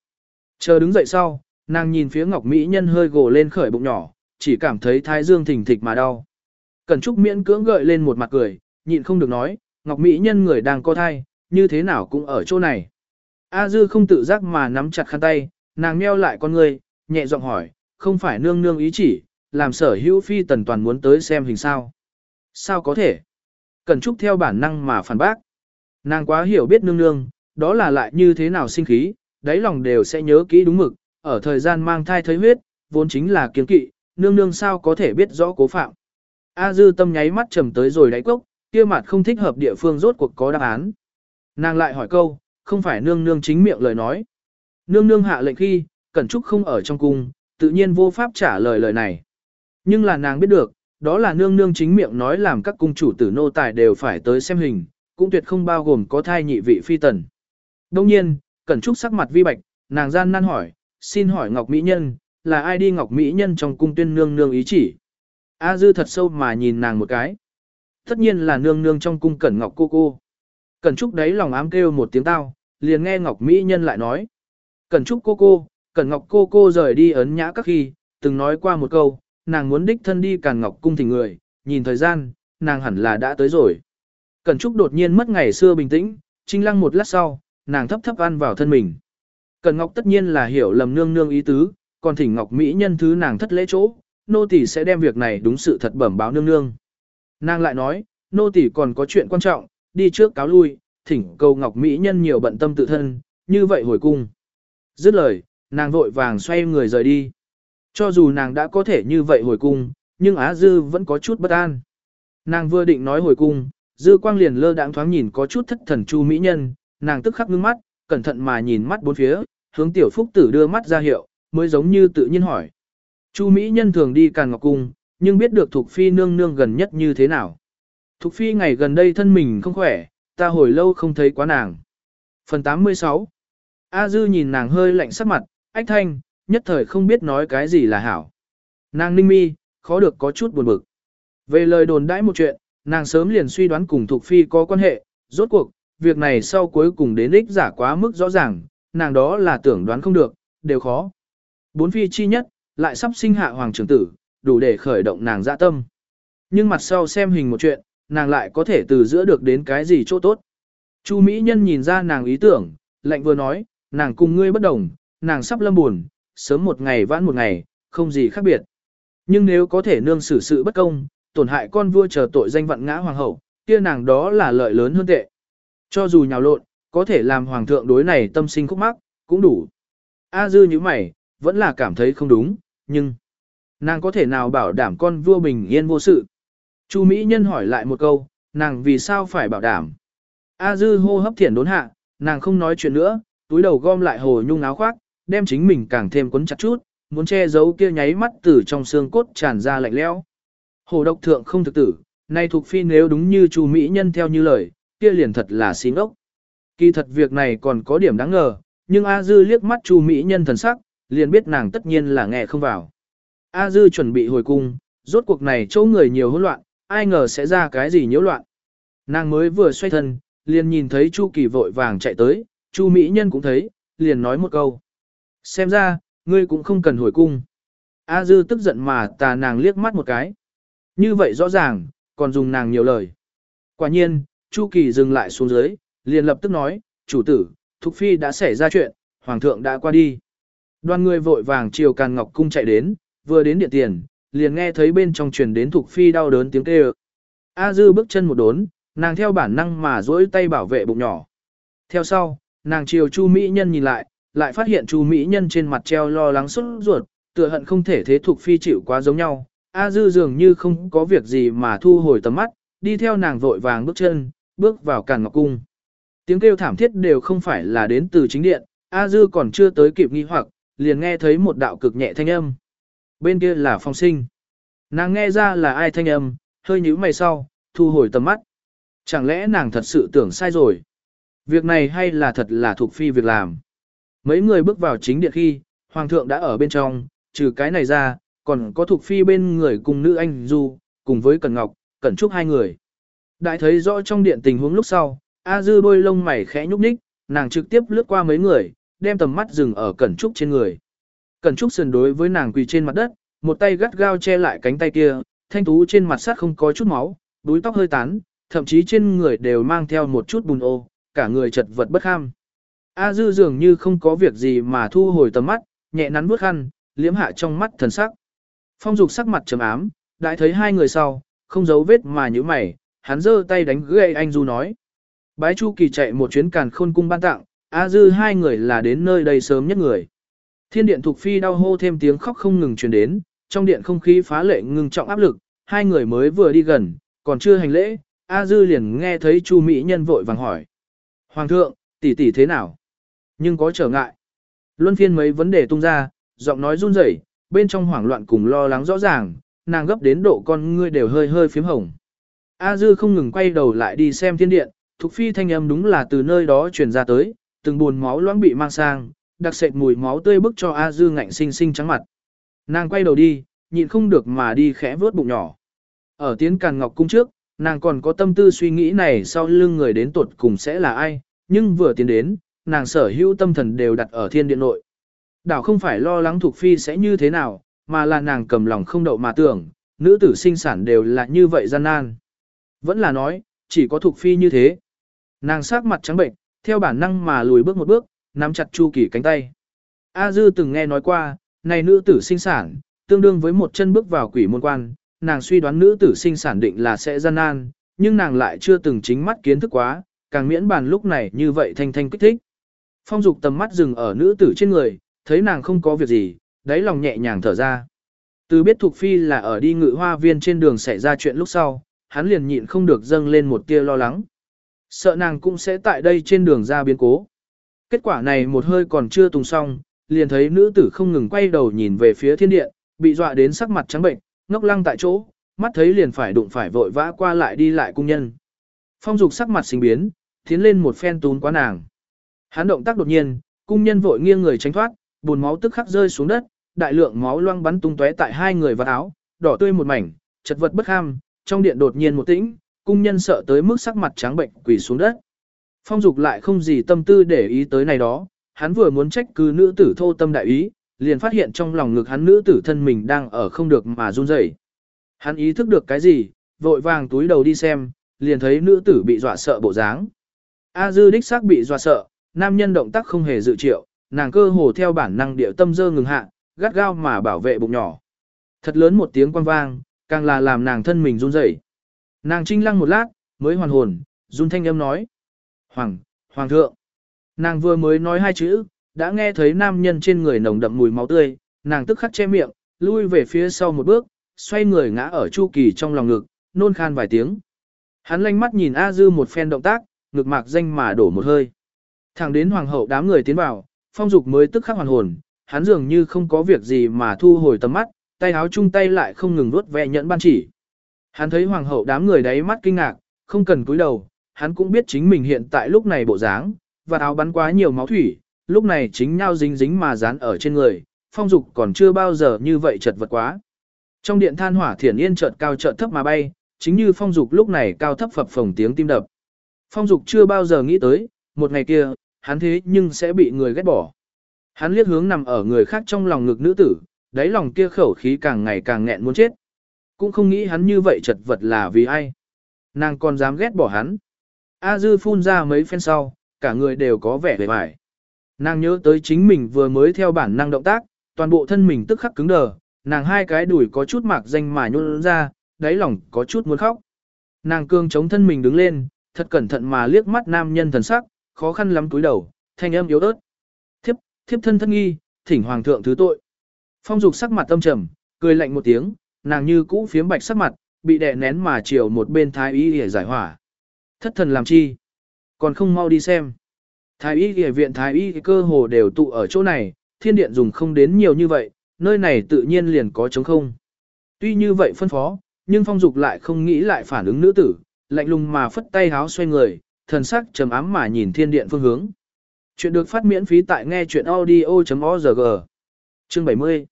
Chờ đứng dậy sau, nàng nhìn phía Ngọc Mỹ Nhân hơi gồ lên khởi bụng nhỏ, chỉ cảm thấy thái dương thỉnh thịch mà đau. Cẩn Trúc miễn cưỡng gợi lên một mặt cười, nhịn không được nói, Ngọc Mỹ Nhân người đang có thai, như thế nào cũng ở chỗ này. A Dư không tự giác mà nắm chặt khăn tay, nàng meo lại con người, nhẹ giọng hỏi, không phải nương nương ý chỉ, làm sở hữu phi tần toàn muốn tới xem hình sao. Sao có thể? Cần trúc theo bản năng mà phản bác. Nàng quá hiểu biết nương nương, đó là lại như thế nào sinh khí, đáy lòng đều sẽ nhớ kỹ đúng mực, ở thời gian mang thai thấy huyết, vốn chính là kiến kỵ, nương nương sao có thể biết rõ cố phạm. A dư tâm nháy mắt trầm tới rồi đáy cốc, kia mặt không thích hợp địa phương rốt cuộc có đáp án. Nàng lại hỏi câu, không phải nương nương chính miệng lời nói. Nương nương hạ lệnh khi, Cẩn Trúc không ở trong cung, tự nhiên vô pháp trả lời lời này. Nhưng là nàng biết được, đó là nương nương chính miệng nói làm các cung chủ tử nô tài đều phải tới xem hình, cũng tuyệt không bao gồm có thai nhị vị phi tần. Đông nhiên, Cẩn Trúc sắc mặt vi bạch, nàng gian nan hỏi, xin hỏi Ngọc Mỹ Nhân, là ai đi Ngọc Mỹ Nhân trong cung tuyên nương nương ý chỉ? A Dư thật sâu mà nhìn nàng một cái. Tất nhiên là nương nương trong cung Cẩn Ngọc cô cô. Cẩn Trúc đấy lòng ám kêu một tiếng tao, liền nghe Ngọc Mỹ Nhân lại nói. Cẩn Trúc cô cô, Cẩn Ngọc cô cô rời đi ấn nhã các khi, từng nói qua một câu, nàng muốn đích thân đi Càn Ngọc cung thỉnh người, nhìn thời gian, nàng hẳn là đã tới rồi. Cẩn Trúc đột nhiên mất ngày xưa bình tĩnh, trinh lăng một lát sau, nàng thấp thấp ăn vào thân mình. Cẩn Ngọc tất nhiên là hiểu lầm nương nương ý tứ, còn thỉnh Ngọc Mỹ nhân thứ nàng thất lễ chỗ, nô tỳ sẽ đem việc này đúng sự thật bẩm báo nương nương. Nàng lại nói, nô tỳ còn có chuyện quan trọng, đi trước cáo lui, thỉnh cầu Ngọc Mỹ nhân nhiều bận tâm tự thân, như vậy hồi cung. Dứt lời, nàng vội vàng xoay người rời đi. Cho dù nàng đã có thể như vậy hồi cung, nhưng Á Dư vẫn có chút bất an. Nàng vừa định nói hồi cung, Dư quang liền lơ đãng thoáng nhìn có chút thất thần Chu Mỹ nhân, nàng tức khắc ngưng mắt, cẩn thận mà nhìn mắt bốn phía, hướng tiểu phúc tử đưa mắt ra hiệu, mới giống như tự nhiên hỏi. Chu Mỹ nhân thường đi Càn Ngọc Cung, nhưng biết được thuộc Phi nương nương gần nhất như thế nào. Thục Phi ngày gần đây thân mình không khỏe, ta hồi lâu không thấy quá nàng. Phần 86 A Dư nhìn nàng hơi lạnh sắc mặt, ách thanh, nhất thời không biết nói cái gì là hảo. Nàng ninh mi, khó được có chút buồn bực. Về lời đồn đãi một chuyện, nàng sớm liền suy đoán cùng Thục Phi có quan hệ, rốt cuộc, việc này sau cuối cùng đến ích giả quá mức rõ ràng, nàng đó là tưởng đoán không được, đều khó. Bốn phi chi nhất, lại sắp sinh hạ hoàng trưởng tử, đủ để khởi động nàng dạ tâm. Nhưng mặt sau xem hình một chuyện, nàng lại có thể từ giữa được đến cái gì chỗ tốt. Chu Mỹ Nhân nhìn ra nàng ý tưởng, lạnh vừa nói, nàng cùng ngươi bất đồng, nàng sắp lâm buồn, sớm một ngày vãn một ngày, không gì khác biệt. Nhưng nếu có thể nương xử sự bất công, tổn hại con vua chờ tội danh vận ngã hoàng hậu, kia nàng đó là lợi lớn hơn tệ. Cho dù nhào lộn, có thể làm hoàng thượng đối này tâm sinh khúc mắc, cũng đủ. A dư như mày, vẫn là cảm thấy không đúng, nhưng nàng có thể nào bảo đảm con vua bình yên vô sự. Chu Mỹ Nhân hỏi lại một câu, nàng vì sao phải bảo đảm. A dư hô hấp thiển đốn hạ, nàng không nói chuyện nữa, túi đầu gom lại hồ nhung áo khoác, đem chính mình càng thêm quấn chặt chút, muốn che giấu kia nháy mắt từ trong xương cốt tràn ra lạnh lẽo. Hồ độc thượng không thực tử, nay thuộc phi nếu đúng như Chu Mỹ Nhân theo như lời, kia liền thật là xí ngốc. Kỳ thật việc này còn có điểm đáng ngờ, nhưng A Dư liếc mắt Chu Mỹ Nhân thần sắc, liền biết nàng tất nhiên là nghe không vào. A Dư chuẩn bị hồi cung, rốt cuộc này chỗ người nhiều hỗn loạn, ai ngờ sẽ ra cái gì nhiễu loạn. Nàng mới vừa xoay thân, liền nhìn thấy Chu Kỳ vội vàng chạy tới, Chu Mỹ Nhân cũng thấy, liền nói một câu. Xem ra, ngươi cũng không cần hồi cung. A Dư tức giận mà tà nàng liếc mắt một cái. Như vậy rõ ràng, còn dùng nàng nhiều lời. Quả nhiên, Chu Kỳ dừng lại xuống dưới, liền lập tức nói, chủ tử, Thục Phi đã xảy ra chuyện, Hoàng thượng đã qua đi. Đoàn người vội vàng chiều Càn Ngọc Cung chạy đến, vừa đến điện tiền, liền nghe thấy bên trong truyền đến Thục Phi đau đớn tiếng kêu. A Dư bước chân một đốn, nàng theo bản năng mà duỗi tay bảo vệ bụng nhỏ. Theo sau, nàng chiều Chu Mỹ Nhân nhìn lại, lại phát hiện Chu Mỹ Nhân trên mặt treo lo lắng xuất ruột, tựa hận không thể thế Thục Phi chịu quá giống nhau. A Dư dường như không có việc gì mà thu hồi tầm mắt, đi theo nàng vội vàng bước chân, bước vào Càn Ngọc Cung. Tiếng kêu thảm thiết đều không phải là đến từ chính điện, A Dư còn chưa tới kịp nghi hoặc, liền nghe thấy một đạo cực nhẹ thanh âm. Bên kia là phong sinh. Nàng nghe ra là ai thanh âm, hơi nhíu mày sau, thu hồi tầm mắt. Chẳng lẽ nàng thật sự tưởng sai rồi? Việc này hay là thật là thuộc phi việc làm? Mấy người bước vào chính điện khi, hoàng thượng đã ở bên trong, trừ cái này ra, còn có thuộc phi bên người cùng nữ anh Du, cùng với Cẩn Ngọc, Cẩn Trúc hai người. Đại thấy rõ trong điện tình huống lúc sau, A Dư đôi lông mày khẽ nhúc nhích, nàng trực tiếp lướt qua mấy người, đem tầm mắt dừng ở Cẩn Trúc trên người. Cẩn Trúc sườn đối với nàng quỳ trên mặt đất, một tay gắt gao che lại cánh tay kia, thanh tú trên mặt sát không có chút máu, đuôi tóc hơi tán, thậm chí trên người đều mang theo một chút bùn ô, cả người chật vật bất kham. A Dư dường như không có việc gì mà thu hồi tầm mắt, nhẹ nắn bước khăn, liếm hạ trong mắt thần sắc. Phong dục sắc mặt trầm ám, đại thấy hai người sau, không giấu vết mà như mày, hắn giơ tay đánh gậy anh Du nói. Bái Chu Kỳ chạy một chuyến càn khôn cung ban tặng, A Dư hai người là đến nơi đây sớm nhất người. Thiên điện thuộc phi đau hô thêm tiếng khóc không ngừng truyền đến, trong điện không khí phá lệ ngừng trọng áp lực, hai người mới vừa đi gần, còn chưa hành lễ, A Dư liền nghe thấy Chu Mỹ Nhân vội vàng hỏi. Hoàng thượng, tỷ tỷ thế nào? Nhưng có trở ngại. Luân phiên mấy vấn đề tung ra, giọng nói run rẩy, bên trong hoảng loạn cùng lo lắng rõ ràng, nàng gấp đến độ con ngươi đều hơi hơi phím hồng. A Dư không ngừng quay đầu lại đi xem thiên điện, Thục Phi thanh âm đúng là từ nơi đó truyền ra tới, từng buồn máu loãng bị mang sang, đặc sệt mùi máu tươi bức cho A Dư ngạnh sinh sinh trắng mặt. Nàng quay đầu đi, nhịn không được mà đi khẽ vớt bụng nhỏ. Ở tiến Càn Ngọc cung trước, nàng còn có tâm tư suy nghĩ này sau lưng người đến tuột cùng sẽ là ai, nhưng vừa tiến đến, nàng sở hữu tâm thần đều đặt ở thiên điện nội. Đảo không phải lo lắng thuộc Phi sẽ như thế nào, mà là nàng cầm lòng không đậu mà tưởng, nữ tử sinh sản đều là như vậy gian nan. Vẫn là nói, chỉ có thuộc Phi như thế. Nàng sắc mặt trắng bệnh, theo bản năng mà lùi bước một bước, nắm chặt Chu Kỳ cánh tay. A Dư từng nghe nói qua, này nữ tử sinh sản, tương đương với một chân bước vào quỷ môn quan, nàng suy đoán nữ tử sinh sản định là sẽ gian nan, nhưng nàng lại chưa từng chính mắt kiến thức quá, càng miễn bàn lúc này như vậy thanh thanh kích thích. Phong dục tầm mắt dừng ở nữ tử trên người, thấy nàng không có việc gì, đáy lòng nhẹ nhàng thở ra. Từ biết Thục Phi là ở đi ngự hoa viên trên đường xảy ra chuyện lúc sau, hắn liền nhịn không được dâng lên một tia lo lắng. Sợ nàng cũng sẽ tại đây trên đường ra biến cố. Kết quả này một hơi còn chưa tùng xong, liền thấy nữ tử không ngừng quay đầu nhìn về phía thiên điện, bị dọa đến sắc mặt trắng bệnh, ngốc lăng tại chỗ, mắt thấy liền phải đụng phải vội vã qua lại đi lại cung nhân. Phong dục sắc mặt sinh biến, tiến lên một phen tún quá nàng. Hắn động tác đột nhiên, cung nhân vội nghiêng người tránh thoát, buồn máu tức khắc rơi xuống đất, đại lượng máu loang bắn tung tóe tại hai người vào áo, đỏ tươi một mảnh, chật vật bất ham, trong điện đột nhiên một tĩnh, cung nhân sợ tới mức sắc mặt trắng bệnh quỳ xuống đất. Phong dục lại không gì tâm tư để ý tới này đó, hắn vừa muốn trách cứ nữ tử thô tâm đại ý, liền phát hiện trong lòng ngực hắn nữ tử thân mình đang ở không được mà run rẩy. Hắn ý thức được cái gì, vội vàng túi đầu đi xem, liền thấy nữ tử bị dọa sợ bộ dáng. A dư đích xác bị dọa sợ, nam nhân động tác không hề dự triệu, nàng cơ hồ theo bản năng điệu tâm dơ ngừng hạ, gắt gao mà bảo vệ bụng nhỏ. Thật lớn một tiếng quan vang, càng là làm nàng thân mình run rẩy. Nàng trinh lăng một lát, mới hoàn hồn, run thanh âm nói. Hoàng, Hoàng thượng. Nàng vừa mới nói hai chữ, đã nghe thấy nam nhân trên người nồng đậm mùi máu tươi, nàng tức khắc che miệng, lui về phía sau một bước, xoay người ngã ở Chu Kỳ trong lòng ngực, nôn khan vài tiếng. Hắn lanh mắt nhìn A Dư một phen động tác, ngực mạc danh mà đổ một hơi. Thẳng đến hoàng hậu đám người tiến vào, phong dục mới tức khắc hoàn hồn, hắn dường như không có việc gì mà thu hồi tầm mắt, tay áo chung tay lại không ngừng vuốt ve nhẫn ban chỉ. Hắn thấy hoàng hậu đám người đáy mắt kinh ngạc, không cần cúi đầu, hắn cũng biết chính mình hiện tại lúc này bộ dáng, và áo bắn quá nhiều máu thủy, lúc này chính nhau dính dính mà dán ở trên người, phong dục còn chưa bao giờ như vậy chật vật quá. Trong điện than hỏa thiển yên chợt cao chợt thấp mà bay, chính như phong dục lúc này cao thấp phập phồng tiếng tim đập. Phong dục chưa bao giờ nghĩ tới, một ngày kia, hắn thế nhưng sẽ bị người ghét bỏ. Hắn liếc hướng nằm ở người khác trong lòng ngực nữ tử, đáy lòng kia khẩu khí càng ngày càng nghẹn muốn chết. Cũng không nghĩ hắn như vậy chật vật là vì ai. Nàng còn dám ghét bỏ hắn. A dư phun ra mấy phen sau, cả người đều có vẻ vẻ vải. Nàng nhớ tới chính mình vừa mới theo bản năng động tác, toàn bộ thân mình tức khắc cứng đờ, nàng hai cái đùi có chút mạc danh mà nhún ra, đáy lòng có chút muốn khóc. Nàng cương chống thân mình đứng lên, thật cẩn thận mà liếc mắt nam nhân thần sắc, khó khăn lắm túi đầu, thanh âm yếu ớt. Thiếp, thiếp thân thân nghi, thỉnh hoàng thượng thứ tội. Phong dục sắc mặt tâm trầm, cười lạnh một tiếng, nàng như cũ phiếm bạch sắc mặt, bị đè nén mà chiều một bên thái y để giải hỏa. Thất thần làm chi? Còn không mau đi xem. Thái y y viện thái y cơ hồ đều tụ ở chỗ này, thiên điện dùng không đến nhiều như vậy, nơi này tự nhiên liền có trống không. Tuy như vậy phân phó, nhưng phong dục lại không nghĩ lại phản ứng nữ tử, lạnh lùng mà phất tay háo xoay người, thần sắc trầm ám mà nhìn thiên điện phương hướng. Chuyện được phát miễn phí tại nghe chuyện audio.org. Chương 70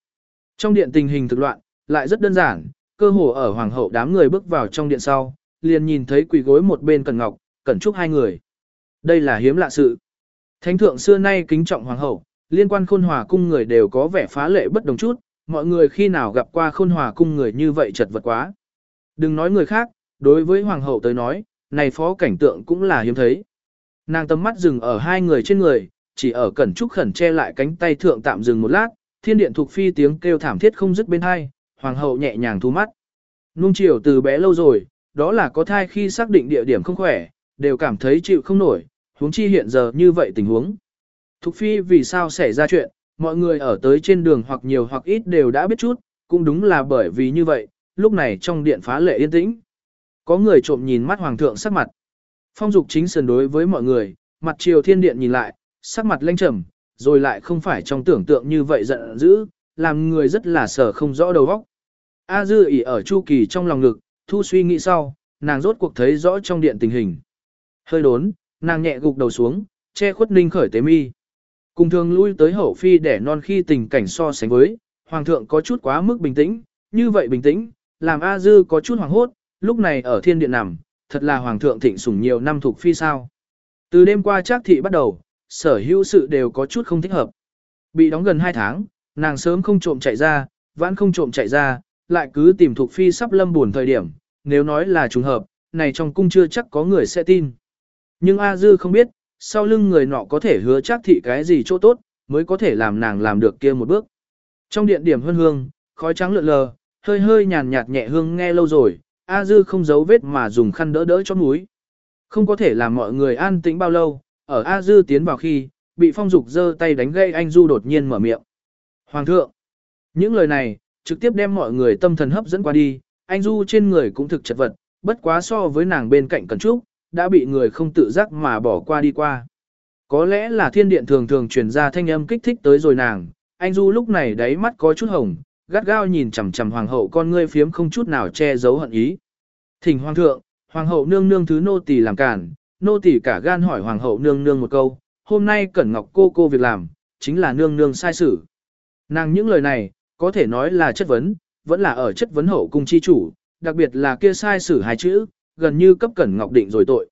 Trong điện tình hình thực loạn, lại rất đơn giản, cơ hồ ở hoàng hậu đám người bước vào trong điện sau, liền nhìn thấy quỳ gối một bên Cẩn Ngọc, Cẩn Trúc hai người. Đây là hiếm lạ sự. Thánh thượng xưa nay kính trọng hoàng hậu, liên quan khôn hòa cung người đều có vẻ phá lệ bất đồng chút, mọi người khi nào gặp qua khôn hòa cung người như vậy chật vật quá. Đừng nói người khác, đối với hoàng hậu tới nói, này phó cảnh tượng cũng là hiếm thấy. Nàng tầm mắt dừng ở hai người trên người, chỉ ở cẩn trúc khẩn che lại cánh tay thượng tạm dừng một lát, thiên điện thuộc phi tiếng kêu thảm thiết không dứt bên hai, hoàng hậu nhẹ nhàng thu mắt. Nung chiều từ bé lâu rồi, đó là có thai khi xác định địa điểm không khỏe, đều cảm thấy chịu không nổi, huống chi hiện giờ như vậy tình huống. Thục phi vì sao xảy ra chuyện, mọi người ở tới trên đường hoặc nhiều hoặc ít đều đã biết chút, cũng đúng là bởi vì như vậy, lúc này trong điện phá lệ yên tĩnh. Có người trộm nhìn mắt hoàng thượng sắc mặt. Phong dục chính sườn đối với mọi người, mặt chiều thiên điện nhìn lại, sắc mặt lênh trầm, rồi lại không phải trong tưởng tượng như vậy giận dữ, làm người rất là sở không rõ đầu óc. A dư ỉ ở chu kỳ trong lòng ngực, thu suy nghĩ sau, nàng rốt cuộc thấy rõ trong điện tình hình. Hơi đốn, nàng nhẹ gục đầu xuống, che khuất ninh khởi tế mi. Cùng thường lui tới hậu phi để non khi tình cảnh so sánh với, hoàng thượng có chút quá mức bình tĩnh, như vậy bình tĩnh, làm A dư có chút hoàng hốt, lúc này ở thiên điện nằm, thật là hoàng thượng thịnh sủng nhiều năm thuộc phi sao. Từ đêm qua chắc thị bắt đầu, sở hữu sự đều có chút không thích hợp. Bị đóng gần 2 tháng, nàng sớm không trộm chạy ra, vãn không trộm chạy ra, lại cứ tìm thuộc phi sắp lâm buồn thời điểm, nếu nói là trùng hợp, này trong cung chưa chắc có người sẽ tin. Nhưng A Dư không biết, sau lưng người nọ có thể hứa chắc thị cái gì chỗ tốt, mới có thể làm nàng làm được kia một bước. Trong điện điểm hương hương, khói trắng lượn lờ, hơi hơi nhàn nhạt nhẹ hương nghe lâu rồi, A Dư không giấu vết mà dùng khăn đỡ đỡ cho núi. Không có thể làm mọi người an tĩnh bao lâu, ở A Dư tiến vào khi, bị phong dục giơ tay đánh gây anh Du đột nhiên mở miệng. Hoàng thượng! Những lời này, trực tiếp đem mọi người tâm thần hấp dẫn qua đi, anh Du trên người cũng thực chật vật, bất quá so với nàng bên cạnh cần Trúc, đã bị người không tự giác mà bỏ qua đi qua. Có lẽ là thiên điện thường thường truyền ra thanh âm kích thích tới rồi nàng, anh Du lúc này đáy mắt có chút hồng, gắt gao nhìn chằm chằm hoàng hậu con ngươi phiếm không chút nào che giấu hận ý. Thỉnh hoàng thượng, hoàng hậu nương nương thứ nô tỳ làm cản, nô tỳ cả gan hỏi hoàng hậu nương nương một câu, hôm nay Cẩn Ngọc cô cô việc làm, chính là nương nương sai xử. Nàng những lời này, có thể nói là chất vấn, vẫn là ở chất vấn hậu cung chi chủ, đặc biệt là kia sai xử hai chữ, gần như cấp Cẩn Ngọc định rồi tội.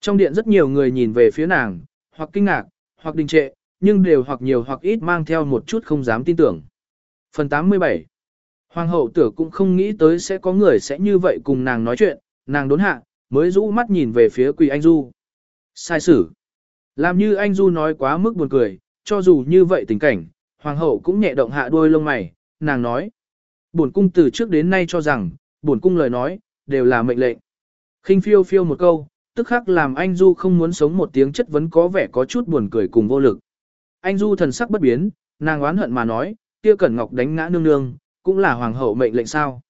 Trong điện rất nhiều người nhìn về phía nàng, hoặc kinh ngạc, hoặc đình trệ, nhưng đều hoặc nhiều hoặc ít mang theo một chút không dám tin tưởng. Phần 87 Hoàng hậu tử cũng không nghĩ tới sẽ có người sẽ như vậy cùng nàng nói chuyện, nàng đốn hạ, mới rũ mắt nhìn về phía Quỳ Anh Du. Sai sử. Làm như anh Du nói quá mức buồn cười, cho dù như vậy tình cảnh, hoàng hậu cũng nhẹ động hạ đuôi lông mày, nàng nói. Bổn cung từ trước đến nay cho rằng, bổn cung lời nói, đều là mệnh lệnh. khinh phiêu phiêu một câu, tức khắc làm anh Du không muốn sống một tiếng chất vấn có vẻ có chút buồn cười cùng vô lực. Anh Du thần sắc bất biến, nàng oán hận mà nói, kia Cẩn Ngọc đánh ngã nương nương, cũng là hoàng hậu mệnh lệnh sao.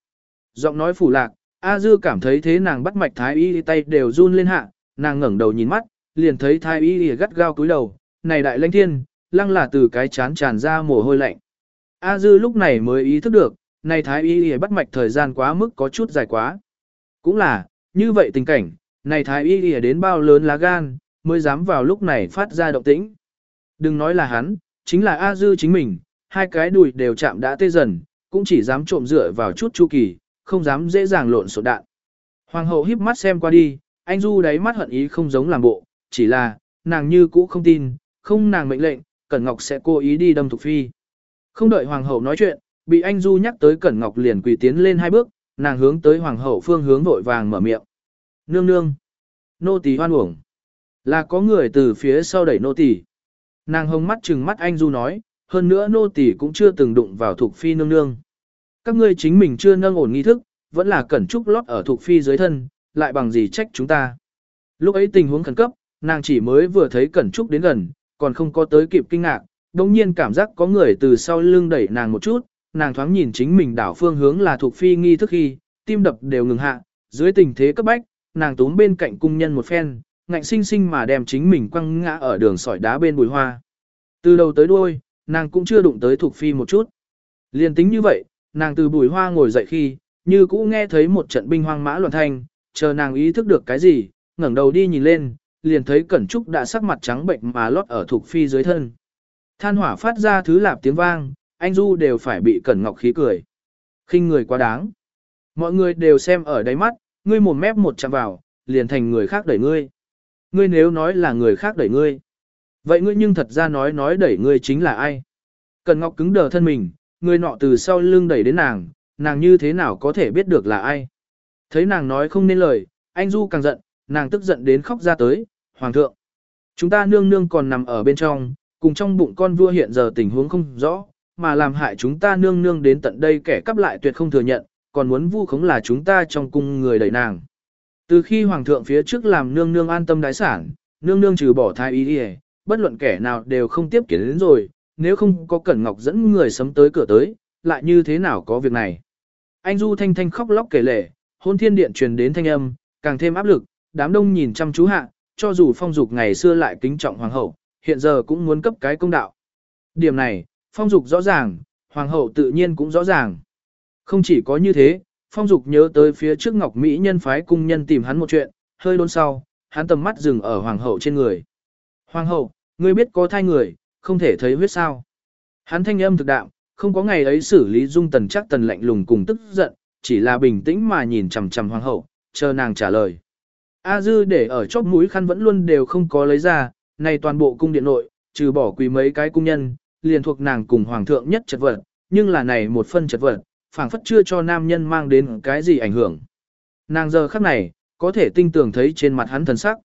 Giọng nói phủ lạc, A Dư cảm thấy thế nàng bắt mạch thái y tay đều run lên hạ, nàng ngẩng đầu nhìn mắt, liền thấy thái y gắt gao cúi đầu, này đại lãnh thiên, lăng là từ cái chán tràn ra mồ hôi lạnh. A Dư lúc này mới ý thức được, này thái y bắt mạch thời gian quá mức có chút dài quá. Cũng là, như vậy tình cảnh, này thái y đến bao lớn lá gan, mới dám vào lúc này phát ra động tĩnh. Đừng nói là hắn, chính là A Dư chính mình, hai cái đùi đều chạm đã tê dần, cũng chỉ dám trộm dựa vào chút chu kỳ, không dám dễ dàng lộn xộn đạn. Hoàng hậu híp mắt xem qua đi, anh Du đáy mắt hận ý không giống làm bộ, chỉ là, nàng như cũ không tin, không nàng mệnh lệnh, Cẩn Ngọc sẽ cố ý đi đâm Thục Phi. Không đợi Hoàng hậu nói chuyện, bị anh Du nhắc tới Cẩn Ngọc liền quỳ tiến lên hai bước, nàng hướng tới Hoàng hậu phương hướng vội vàng mở miệng. Nương nương, nô tỳ hoan uổng, là có người từ phía sau đẩy nô tỳ. Nàng hông mắt trừng mắt anh Du nói, hơn nữa nô tỳ cũng chưa từng đụng vào Thục Phi nương nương. Các ngươi chính mình chưa nâng ổn nghi thức, vẫn là cẩn trúc lót ở Thục Phi dưới thân, lại bằng gì trách chúng ta. Lúc ấy tình huống khẩn cấp, nàng chỉ mới vừa thấy Cẩn Trúc đến gần, còn không có tới kịp kinh ngạc, đồng nhiên cảm giác có người từ sau lưng đẩy nàng một chút, nàng thoáng nhìn chính mình đảo phương hướng là thuộc phi nghi thức khi, tim đập đều ngừng hạ, dưới tình thế cấp bách, nàng túm bên cạnh cung nhân một phen, ngạnh sinh sinh mà đem chính mình quăng ngã ở đường sỏi đá bên bùi hoa. Từ đầu tới đuôi, nàng cũng chưa đụng tới thuộc phi một chút. Liên tính như vậy, nàng từ bùi hoa ngồi dậy khi, như cũ nghe thấy một trận binh hoang mã loạn thanh, chờ nàng ý thức được cái gì, ngẩng đầu đi nhìn lên, liền thấy Cẩn Trúc đã sắc mặt trắng bệnh mà lót ở thuộc phi dưới thân. Than hỏa phát ra thứ lạp tiếng vang, anh Du đều phải bị Cẩn Ngọc khí cười. khinh người quá đáng. Mọi người đều xem ở đáy mắt, ngươi một mép một chạm vào, liền thành người khác đẩy ngươi. Ngươi nếu nói là người khác đẩy ngươi. Vậy ngươi nhưng thật ra nói nói đẩy ngươi chính là ai? Cẩn Ngọc cứng đờ thân mình, người nọ từ sau lưng đẩy đến nàng, nàng như thế nào có thể biết được là ai? Thấy nàng nói không nên lời, anh Du càng giận, nàng tức giận đến khóc ra tới, Hoàng thượng, chúng ta nương nương còn nằm ở bên trong, cùng trong bụng con vua hiện giờ tình huống không rõ, mà làm hại chúng ta nương nương đến tận đây kẻ cắp lại tuyệt không thừa nhận, còn muốn vu khống là chúng ta trong cung người đẩy nàng. Từ khi hoàng thượng phía trước làm nương nương an tâm đái sản, nương nương trừ bỏ thai ý đi bất luận kẻ nào đều không tiếp kiến đến rồi, nếu không có Cẩn Ngọc dẫn người sấm tới cửa tới, lại như thế nào có việc này. Anh Du thanh thanh khóc lóc kể lể, hôn thiên điện truyền đến thanh âm, càng thêm áp lực, đám đông nhìn chăm chú hạ, cho dù phong dục ngày xưa lại kính trọng hoàng hậu, hiện giờ cũng muốn cấp cái công đạo. Điểm này, phong dục rõ ràng, hoàng hậu tự nhiên cũng rõ ràng. Không chỉ có như thế, phong dục nhớ tới phía trước ngọc Mỹ nhân phái cung nhân tìm hắn một chuyện, hơi đôn sau, hắn tầm mắt dừng ở hoàng hậu trên người. Hoàng hậu, ngươi biết có thai người, không thể thấy huyết sao. Hắn thanh âm thực đạo, không có ngày ấy xử lý dung tần chắc tần lạnh lùng cùng tức giận, chỉ là bình tĩnh mà nhìn chằm chằm hoàng hậu, chờ nàng trả lời. A dư để ở chóp mũi khăn vẫn luôn đều không có lấy ra, này toàn bộ cung điện nội, trừ bỏ quỳ mấy cái cung nhân, liền thuộc nàng cùng hoàng thượng nhất chật vật, nhưng là này một phân chật vật, phảng phất chưa cho nam nhân mang đến cái gì ảnh hưởng. Nàng giờ khắc này, có thể tinh tường thấy trên mặt hắn thần sắc.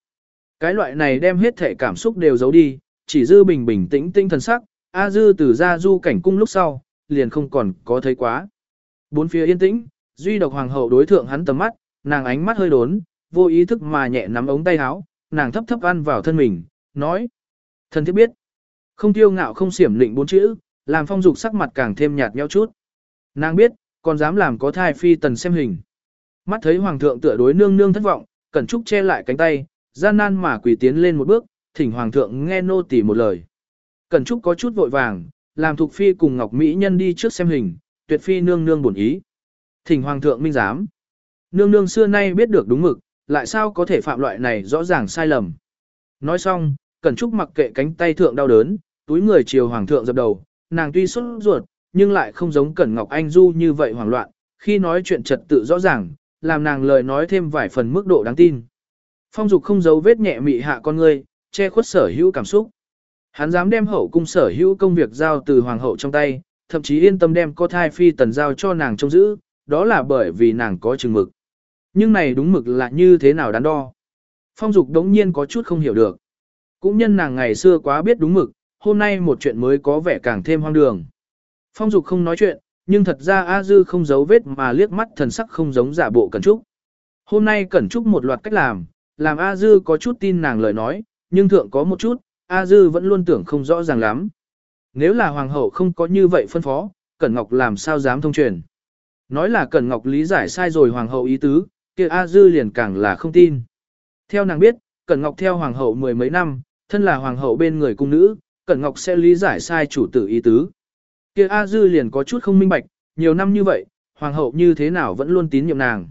Cái loại này đem hết thể cảm xúc đều giấu đi, chỉ dư bình bình tĩnh tinh thần sắc, A dư từ ra du cảnh cung lúc sau, liền không còn có thấy quá. Bốn phía yên tĩnh, duy độc hoàng hậu đối thượng hắn tầm mắt, nàng ánh mắt hơi đốn, vô ý thức mà nhẹ nắm ống tay áo, nàng thấp thấp ăn vào thân mình, nói. Thần thiết biết. Không tiêu ngạo không xiểm lịnh bốn chữ, làm phong dục sắc mặt càng thêm nhạt nhẽo chút. Nàng biết, còn dám làm có thai phi tần xem hình. Mắt thấy hoàng thượng tựa đối nương nương thất vọng, cẩn trúc che lại cánh tay, gian nan mà quỳ tiến lên một bước, thỉnh hoàng thượng nghe nô tỉ một lời. Cẩn trúc có chút vội vàng, làm thuộc phi cùng ngọc mỹ nhân đi trước xem hình, tuyệt phi nương nương bổn ý. Thỉnh hoàng thượng minh giám. Nương nương xưa nay biết được đúng mực, lại sao có thể phạm loại này rõ ràng sai lầm. Nói xong, Cẩn Trúc mặc kệ cánh tay thượng đau đớn, túi người chiều hoàng thượng dập đầu, nàng tuy sốt ruột, nhưng lại không giống Cẩn Ngọc Anh Du như vậy hoảng loạn, khi nói chuyện trật tự rõ ràng, làm nàng lời nói thêm vài phần mức độ đáng tin. Phong dục không giấu vết nhẹ mị hạ con ngươi, che khuất sở hữu cảm xúc. Hắn dám đem hậu cung sở hữu công việc giao từ hoàng hậu trong tay, thậm chí yên tâm đem có thai phi tần giao cho nàng trông giữ, đó là bởi vì nàng có chừng mực. Nhưng này đúng mực là như thế nào đắn đo. Phong dục đống nhiên có chút không hiểu được. Cũng nhân nàng ngày xưa quá biết đúng mực, hôm nay một chuyện mới có vẻ càng thêm hoang đường. Phong dục không nói chuyện, nhưng thật ra A Dư không giấu vết mà liếc mắt thần sắc không giống giả bộ Cẩn Trúc. Hôm nay Cẩn Trúc một loạt cách làm, làm A Dư có chút tin nàng lời nói, nhưng thượng có một chút, A Dư vẫn luôn tưởng không rõ ràng lắm. Nếu là hoàng hậu không có như vậy phân phó, Cẩn Ngọc làm sao dám thông truyền. Nói là Cẩn Ngọc lý giải sai rồi hoàng hậu ý tứ, kia A Dư liền càng là không tin. Theo nàng biết, Cẩn Ngọc theo hoàng hậu mười mấy năm, thân là hoàng hậu bên người cung nữ, Cẩn Ngọc sẽ lý giải sai chủ tử ý tứ. Kia A Dư liền có chút không minh bạch, nhiều năm như vậy, hoàng hậu như thế nào vẫn luôn tín nhiệm nàng.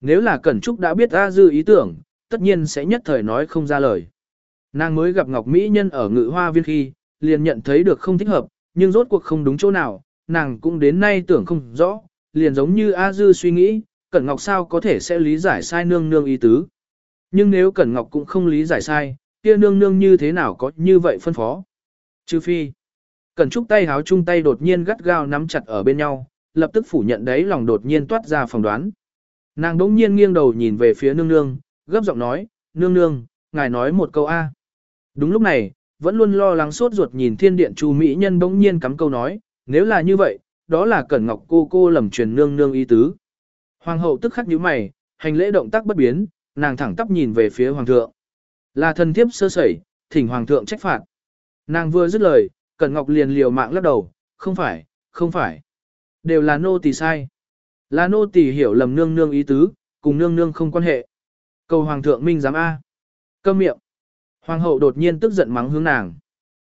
Nếu là Cẩn Trúc đã biết A Dư ý tưởng, tất nhiên sẽ nhất thời nói không ra lời. Nàng mới gặp Ngọc Mỹ Nhân ở ngự hoa viên khi, liền nhận thấy được không thích hợp, nhưng rốt cuộc không đúng chỗ nào, nàng cũng đến nay tưởng không rõ, liền giống như A Dư suy nghĩ, Cẩn Ngọc sao có thể sẽ lý giải sai nương nương ý tứ. Nhưng nếu Cẩn Ngọc cũng không lý giải sai, kia nương nương như thế nào có như vậy phân phó. Trừ phi, Cẩn Trúc tay háo chung tay đột nhiên gắt gao nắm chặt ở bên nhau, lập tức phủ nhận đấy lòng đột nhiên toát ra phỏng đoán. Nàng đống nhiên nghiêng đầu nhìn về phía nương nương, gấp giọng nói, nương nương, ngài nói một câu A. Đúng lúc này, vẫn luôn lo lắng sốt ruột nhìn thiên điện chu mỹ nhân bỗng nhiên cắm câu nói, nếu là như vậy, đó là cẩn ngọc cô cô lầm truyền nương nương ý tứ. Hoàng hậu tức khắc nhíu mày, hành lễ động tác bất biến, nàng thẳng tắp nhìn về phía hoàng thượng. Là thần thiếp sơ sẩy, thỉnh hoàng thượng trách phạt. Nàng vừa dứt lời, cẩn ngọc liền liều mạng lắc đầu, không phải, không phải. Đều là nô tỳ sai. Là nô tỳ hiểu lầm nương nương ý tứ, cùng nương nương không quan hệ. Cầu hoàng thượng minh giám A. Câm miệng. Hoàng hậu đột nhiên tức giận mắng hướng nàng.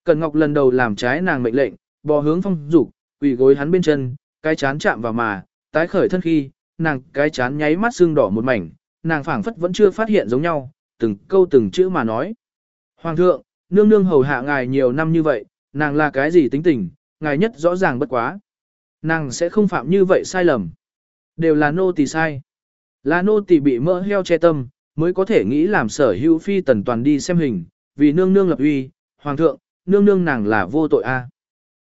Cẩn Ngọc lần đầu làm trái nàng mệnh lệnh, bò hướng phong dục, quỳ gối hắn bên chân, cái chán chạm vào mà, tái khởi thân khi, nàng cái chán nháy mắt sưng đỏ một mảnh, nàng phảng phất vẫn chưa phát hiện giống nhau, từng câu từng chữ mà nói. Hoàng thượng, nương nương hầu hạ ngài nhiều năm như vậy, nàng là cái gì tính tình, ngài nhất rõ ràng bất quá. Nàng sẽ không phạm như vậy sai lầm. Đều là nô tỳ sai. Là nô tỳ bị mỡ heo che tâm, mới có thể nghĩ làm sở hữu phi tần toàn đi xem hình, vì nương nương lập uy, hoàng thượng, nương nương nàng là vô tội a.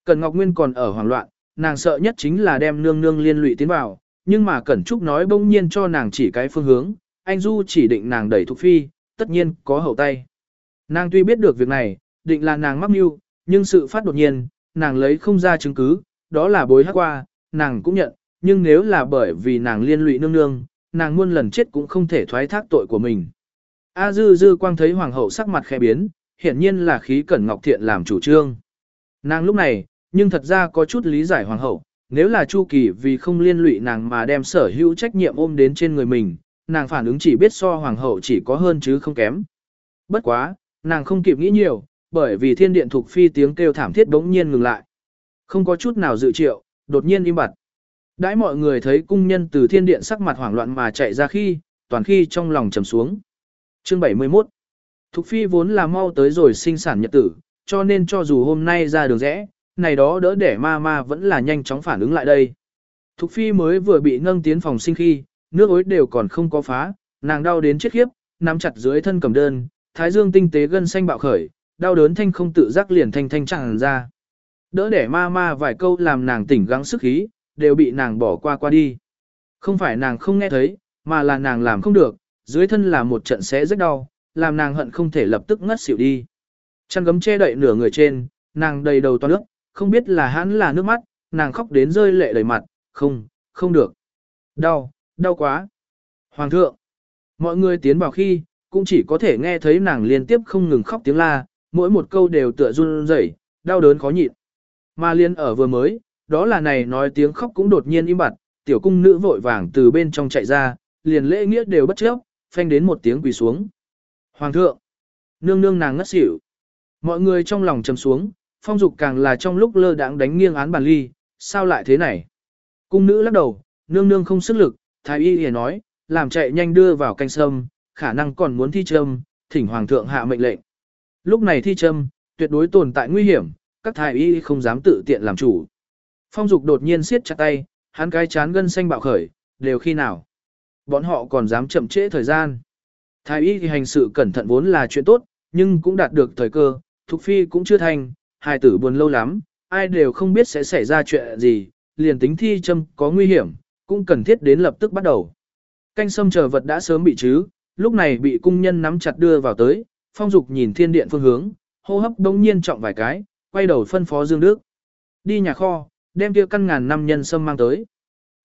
cần Ngọc Nguyên còn ở hoảng loạn, nàng sợ nhất chính là đem nương nương liên lụy tiến vào, nhưng mà Cẩn Trúc nói bỗng nhiên cho nàng chỉ cái phương hướng, anh Du chỉ định nàng đẩy Thục phi, tất nhiên có hậu tay. Nàng tuy biết được việc này, định là nàng mắc mưu, nhưng sự phát đột nhiên, nàng lấy không ra chứng cứ, đó là bối hắc qua, nàng cũng nhận, nhưng nếu là bởi vì nàng liên lụy nương nương, nàng muôn lần chết cũng không thể thoái thác tội của mình. A dư dư quang thấy hoàng hậu sắc mặt khẽ biến, hiển nhiên là khí cẩn ngọc thiện làm chủ trương. Nàng lúc này, nhưng thật ra có chút lý giải hoàng hậu, nếu là Chu Kỳ vì không liên lụy nàng mà đem sở hữu trách nhiệm ôm đến trên người mình, nàng phản ứng chỉ biết so hoàng hậu chỉ có hơn chứ không kém. Bất quá, nàng không kịp nghĩ nhiều, bởi vì thiên điện thuộc phi tiếng kêu thảm thiết bỗng nhiên ngừng lại. Không có chút nào dự triệu, đột nhiên im bặt. Đãi mọi người thấy cung nhân từ thiên điện sắc mặt hoảng loạn mà chạy ra khi, toàn khi trong lòng trầm xuống. Chương 71 Thục phi vốn là mau tới rồi sinh sản nhật tử, cho nên cho dù hôm nay ra đường rẽ, này đó đỡ để ma ma vẫn là nhanh chóng phản ứng lại đây. Thục phi mới vừa bị nâng tiến phòng sinh khi, nước ối đều còn không có phá, nàng đau đến chết khiếp, nắm chặt dưới thân cầm đơn, thái dương tinh tế gân xanh bạo khởi, đau đớn thanh không tự giác liền thanh thanh chẳng ra. Đỡ để ma ma vài câu làm nàng tỉnh gắng sức khí, đều bị nàng bỏ qua qua đi. Không phải nàng không nghe thấy, mà là nàng làm không được, dưới thân là một trận xé rất đau, làm nàng hận không thể lập tức ngất xỉu đi. Chăn gấm che đậy nửa người trên, nàng đầy đầu toan nước, không biết là hắn là nước mắt, nàng khóc đến rơi lệ đầy mặt, không, không được. Đau, đau quá. Hoàng thượng, mọi người tiến vào khi, cũng chỉ có thể nghe thấy nàng liên tiếp không ngừng khóc tiếng la, mỗi một câu đều tựa run rẩy, đau đớn khó nhịn. Mà liên ở vừa mới, đó là này nói tiếng khóc cũng đột nhiên im bặt, tiểu cung nữ vội vàng từ bên trong chạy ra, liền lễ nghĩa đều bất chấp, phanh đến một tiếng quỳ xuống. Hoàng thượng, nương nương nàng ngất xỉu. Mọi người trong lòng trầm xuống, phong dục càng là trong lúc lơ đãng đánh nghiêng án bàn ly, sao lại thế này? Cung nữ lắc đầu, nương nương không sức lực, thái y liền nói, làm chạy nhanh đưa vào canh sâm, khả năng còn muốn thi châm, thỉnh hoàng thượng hạ mệnh lệnh. Lúc này thi châm, tuyệt đối tồn tại nguy hiểm, các thái y không dám tự tiện làm chủ. Phong dục đột nhiên siết chặt tay, hắn cái chán gân xanh bạo khởi, đều khi nào. Bọn họ còn dám chậm trễ thời gian. Thái y thì hành sự cẩn thận vốn là chuyện tốt, nhưng cũng đạt được thời cơ, Thục Phi cũng chưa thành, hài tử buồn lâu lắm, ai đều không biết sẽ xảy ra chuyện gì, liền tính thi châm có nguy hiểm, cũng cần thiết đến lập tức bắt đầu. Canh sâm chờ vật đã sớm bị chứ, lúc này bị cung nhân nắm chặt đưa vào tới, phong dục nhìn thiên điện phương hướng, hô hấp đông nhiên trọng vài cái, quay đầu phân phó Dương Đức. Đi nhà kho, đem kia căn ngàn năm nhân sâm mang tới.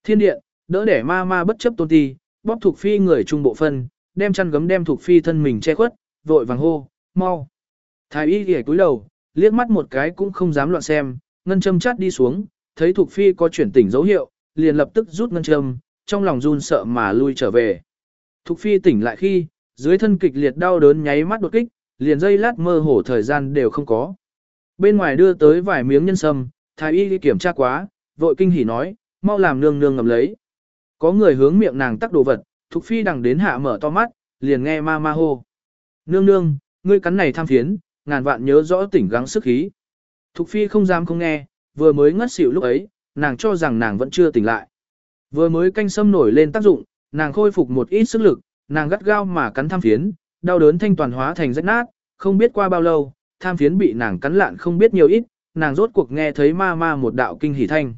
Thiên điện, đỡ để ma ma bất chấp tôn ti, bóp thuộc phi người trung bộ phân, đem chăn gấm đem thuộc phi thân mình che khuất, vội vàng hô, mau. Thái y ghẻ cúi đầu, liếc mắt một cái cũng không dám loạn xem, ngân châm chát đi xuống, thấy Thục phi có chuyển tỉnh dấu hiệu, liền lập tức rút ngân châm, trong lòng run sợ mà lui trở về. Thục phi tỉnh lại khi, dưới thân kịch liệt đau đớn nháy mắt đột kích, liền dây lát mơ hồ thời gian đều không có. Bên ngoài đưa tới vài miếng nhân sâm, thái y đi kiểm tra quá, vội kinh hỉ nói, mau làm nương nương ngầm lấy. Có người hướng miệng nàng tắc đồ vật, Thục phi đằng đến hạ mở to mắt, liền nghe ma ma hô. Nương nương, ngươi cắn này tham phiến, ngàn vạn nhớ rõ tỉnh gắng sức khí. Thục phi không dám không nghe, vừa mới ngất xỉu lúc ấy, nàng cho rằng nàng vẫn chưa tỉnh lại. Vừa mới canh sâm nổi lên tác dụng, nàng khôi phục một ít sức lực, nàng gắt gao mà cắn tham phiến, đau đớn thanh toàn hóa thành rách nát, không biết qua bao lâu, tham phiến bị nàng cắn lạn không biết nhiều ít, nàng rốt cuộc nghe thấy ma ma một đạo kinh hỉ thanh.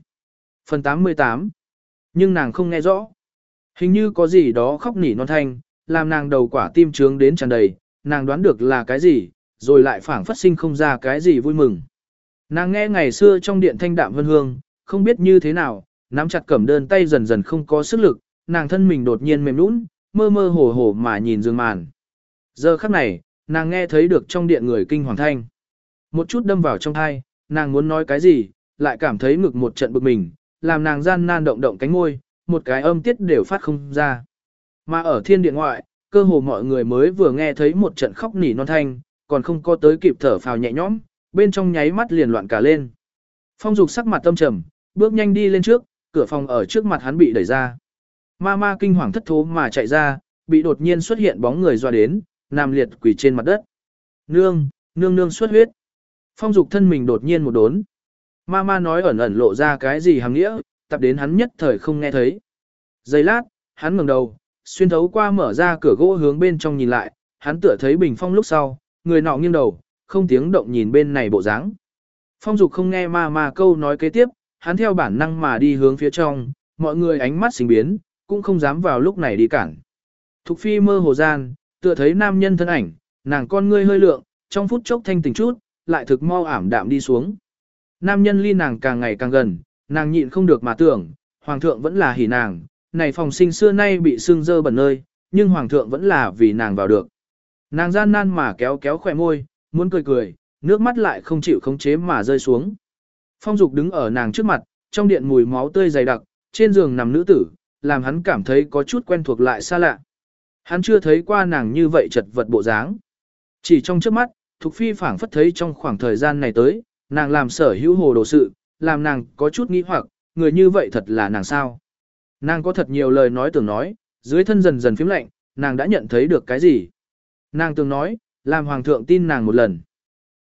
Phần 88 Nhưng nàng không nghe rõ. Hình như có gì đó khóc nỉ non thanh, làm nàng đầu quả tim trướng đến tràn đầy, nàng đoán được là cái gì, rồi lại phảng phất sinh không ra cái gì vui mừng. Nàng nghe ngày xưa trong điện thanh đạm vân hương, không biết như thế nào, nắm chặt cẩm đơn tay dần dần không có sức lực, nàng thân mình đột nhiên mềm nũng, mơ mơ hồ hồ mà nhìn dương màn. Giờ khắc này, nàng nghe thấy được trong điện người kinh hoàng thanh. Một chút đâm vào trong thai, nàng muốn nói cái gì, lại cảm thấy ngực một trận bực mình, làm nàng gian nan động động cánh môi, một cái âm tiết đều phát không ra. Mà ở thiên điện ngoại, cơ hồ mọi người mới vừa nghe thấy một trận khóc nỉ non thanh, còn không có tới kịp thở phào nhẹ nhõm, bên trong nháy mắt liền loạn cả lên. Phong dục sắc mặt tâm trầm, bước nhanh đi lên trước, cửa phòng ở trước mặt hắn bị đẩy ra. Ma ma kinh hoàng thất thố mà chạy ra, bị đột nhiên xuất hiện bóng người doa đến, nằm liệt quỷ trên mặt đất. Nương, nương nương xuất huyết. Phong dục thân mình đột nhiên một đốn. Ma ma nói ẩn ẩn lộ ra cái gì hàng nghĩa, tập đến hắn nhất thời không nghe thấy. Giây lát, hắn ngẩng đầu, xuyên thấu qua mở ra cửa gỗ hướng bên trong nhìn lại, hắn tựa thấy bình phong lúc sau, người nọ nghiêng đầu, không tiếng động nhìn bên này bộ dáng. Phong dục không nghe ma ma câu nói kế tiếp, hắn theo bản năng mà đi hướng phía trong, mọi người ánh mắt sinh biến, cũng không dám vào lúc này đi cản. Thục phi mơ hồ gian, tựa thấy nam nhân thân ảnh, nàng con ngươi hơi lượng, trong phút chốc thanh tỉnh chút, lại thực mau ảm đạm đi xuống. Nam nhân ly nàng càng ngày càng gần, nàng nhịn không được mà tưởng, hoàng thượng vẫn là hỉ nàng, này phòng sinh xưa nay bị sưng dơ bẩn nơi, nhưng hoàng thượng vẫn là vì nàng vào được. Nàng gian nan mà kéo kéo khỏe môi, muốn cười cười, nước mắt lại không chịu khống chế mà rơi xuống. Phong Dục đứng ở nàng trước mặt, trong điện mùi máu tươi dày đặc, trên giường nằm nữ tử, làm hắn cảm thấy có chút quen thuộc lại xa lạ. Hắn chưa thấy qua nàng như vậy chật vật bộ dáng. Chỉ trong trước mắt, Thục Phi phảng phất thấy trong khoảng thời gian này tới, nàng làm sở hữu hồ đồ sự, làm nàng có chút nghi hoặc, người như vậy thật là nàng sao. Nàng có thật nhiều lời nói tưởng nói, dưới thân dần dần phím lạnh, nàng đã nhận thấy được cái gì. Nàng từng nói, làm hoàng thượng tin nàng một lần.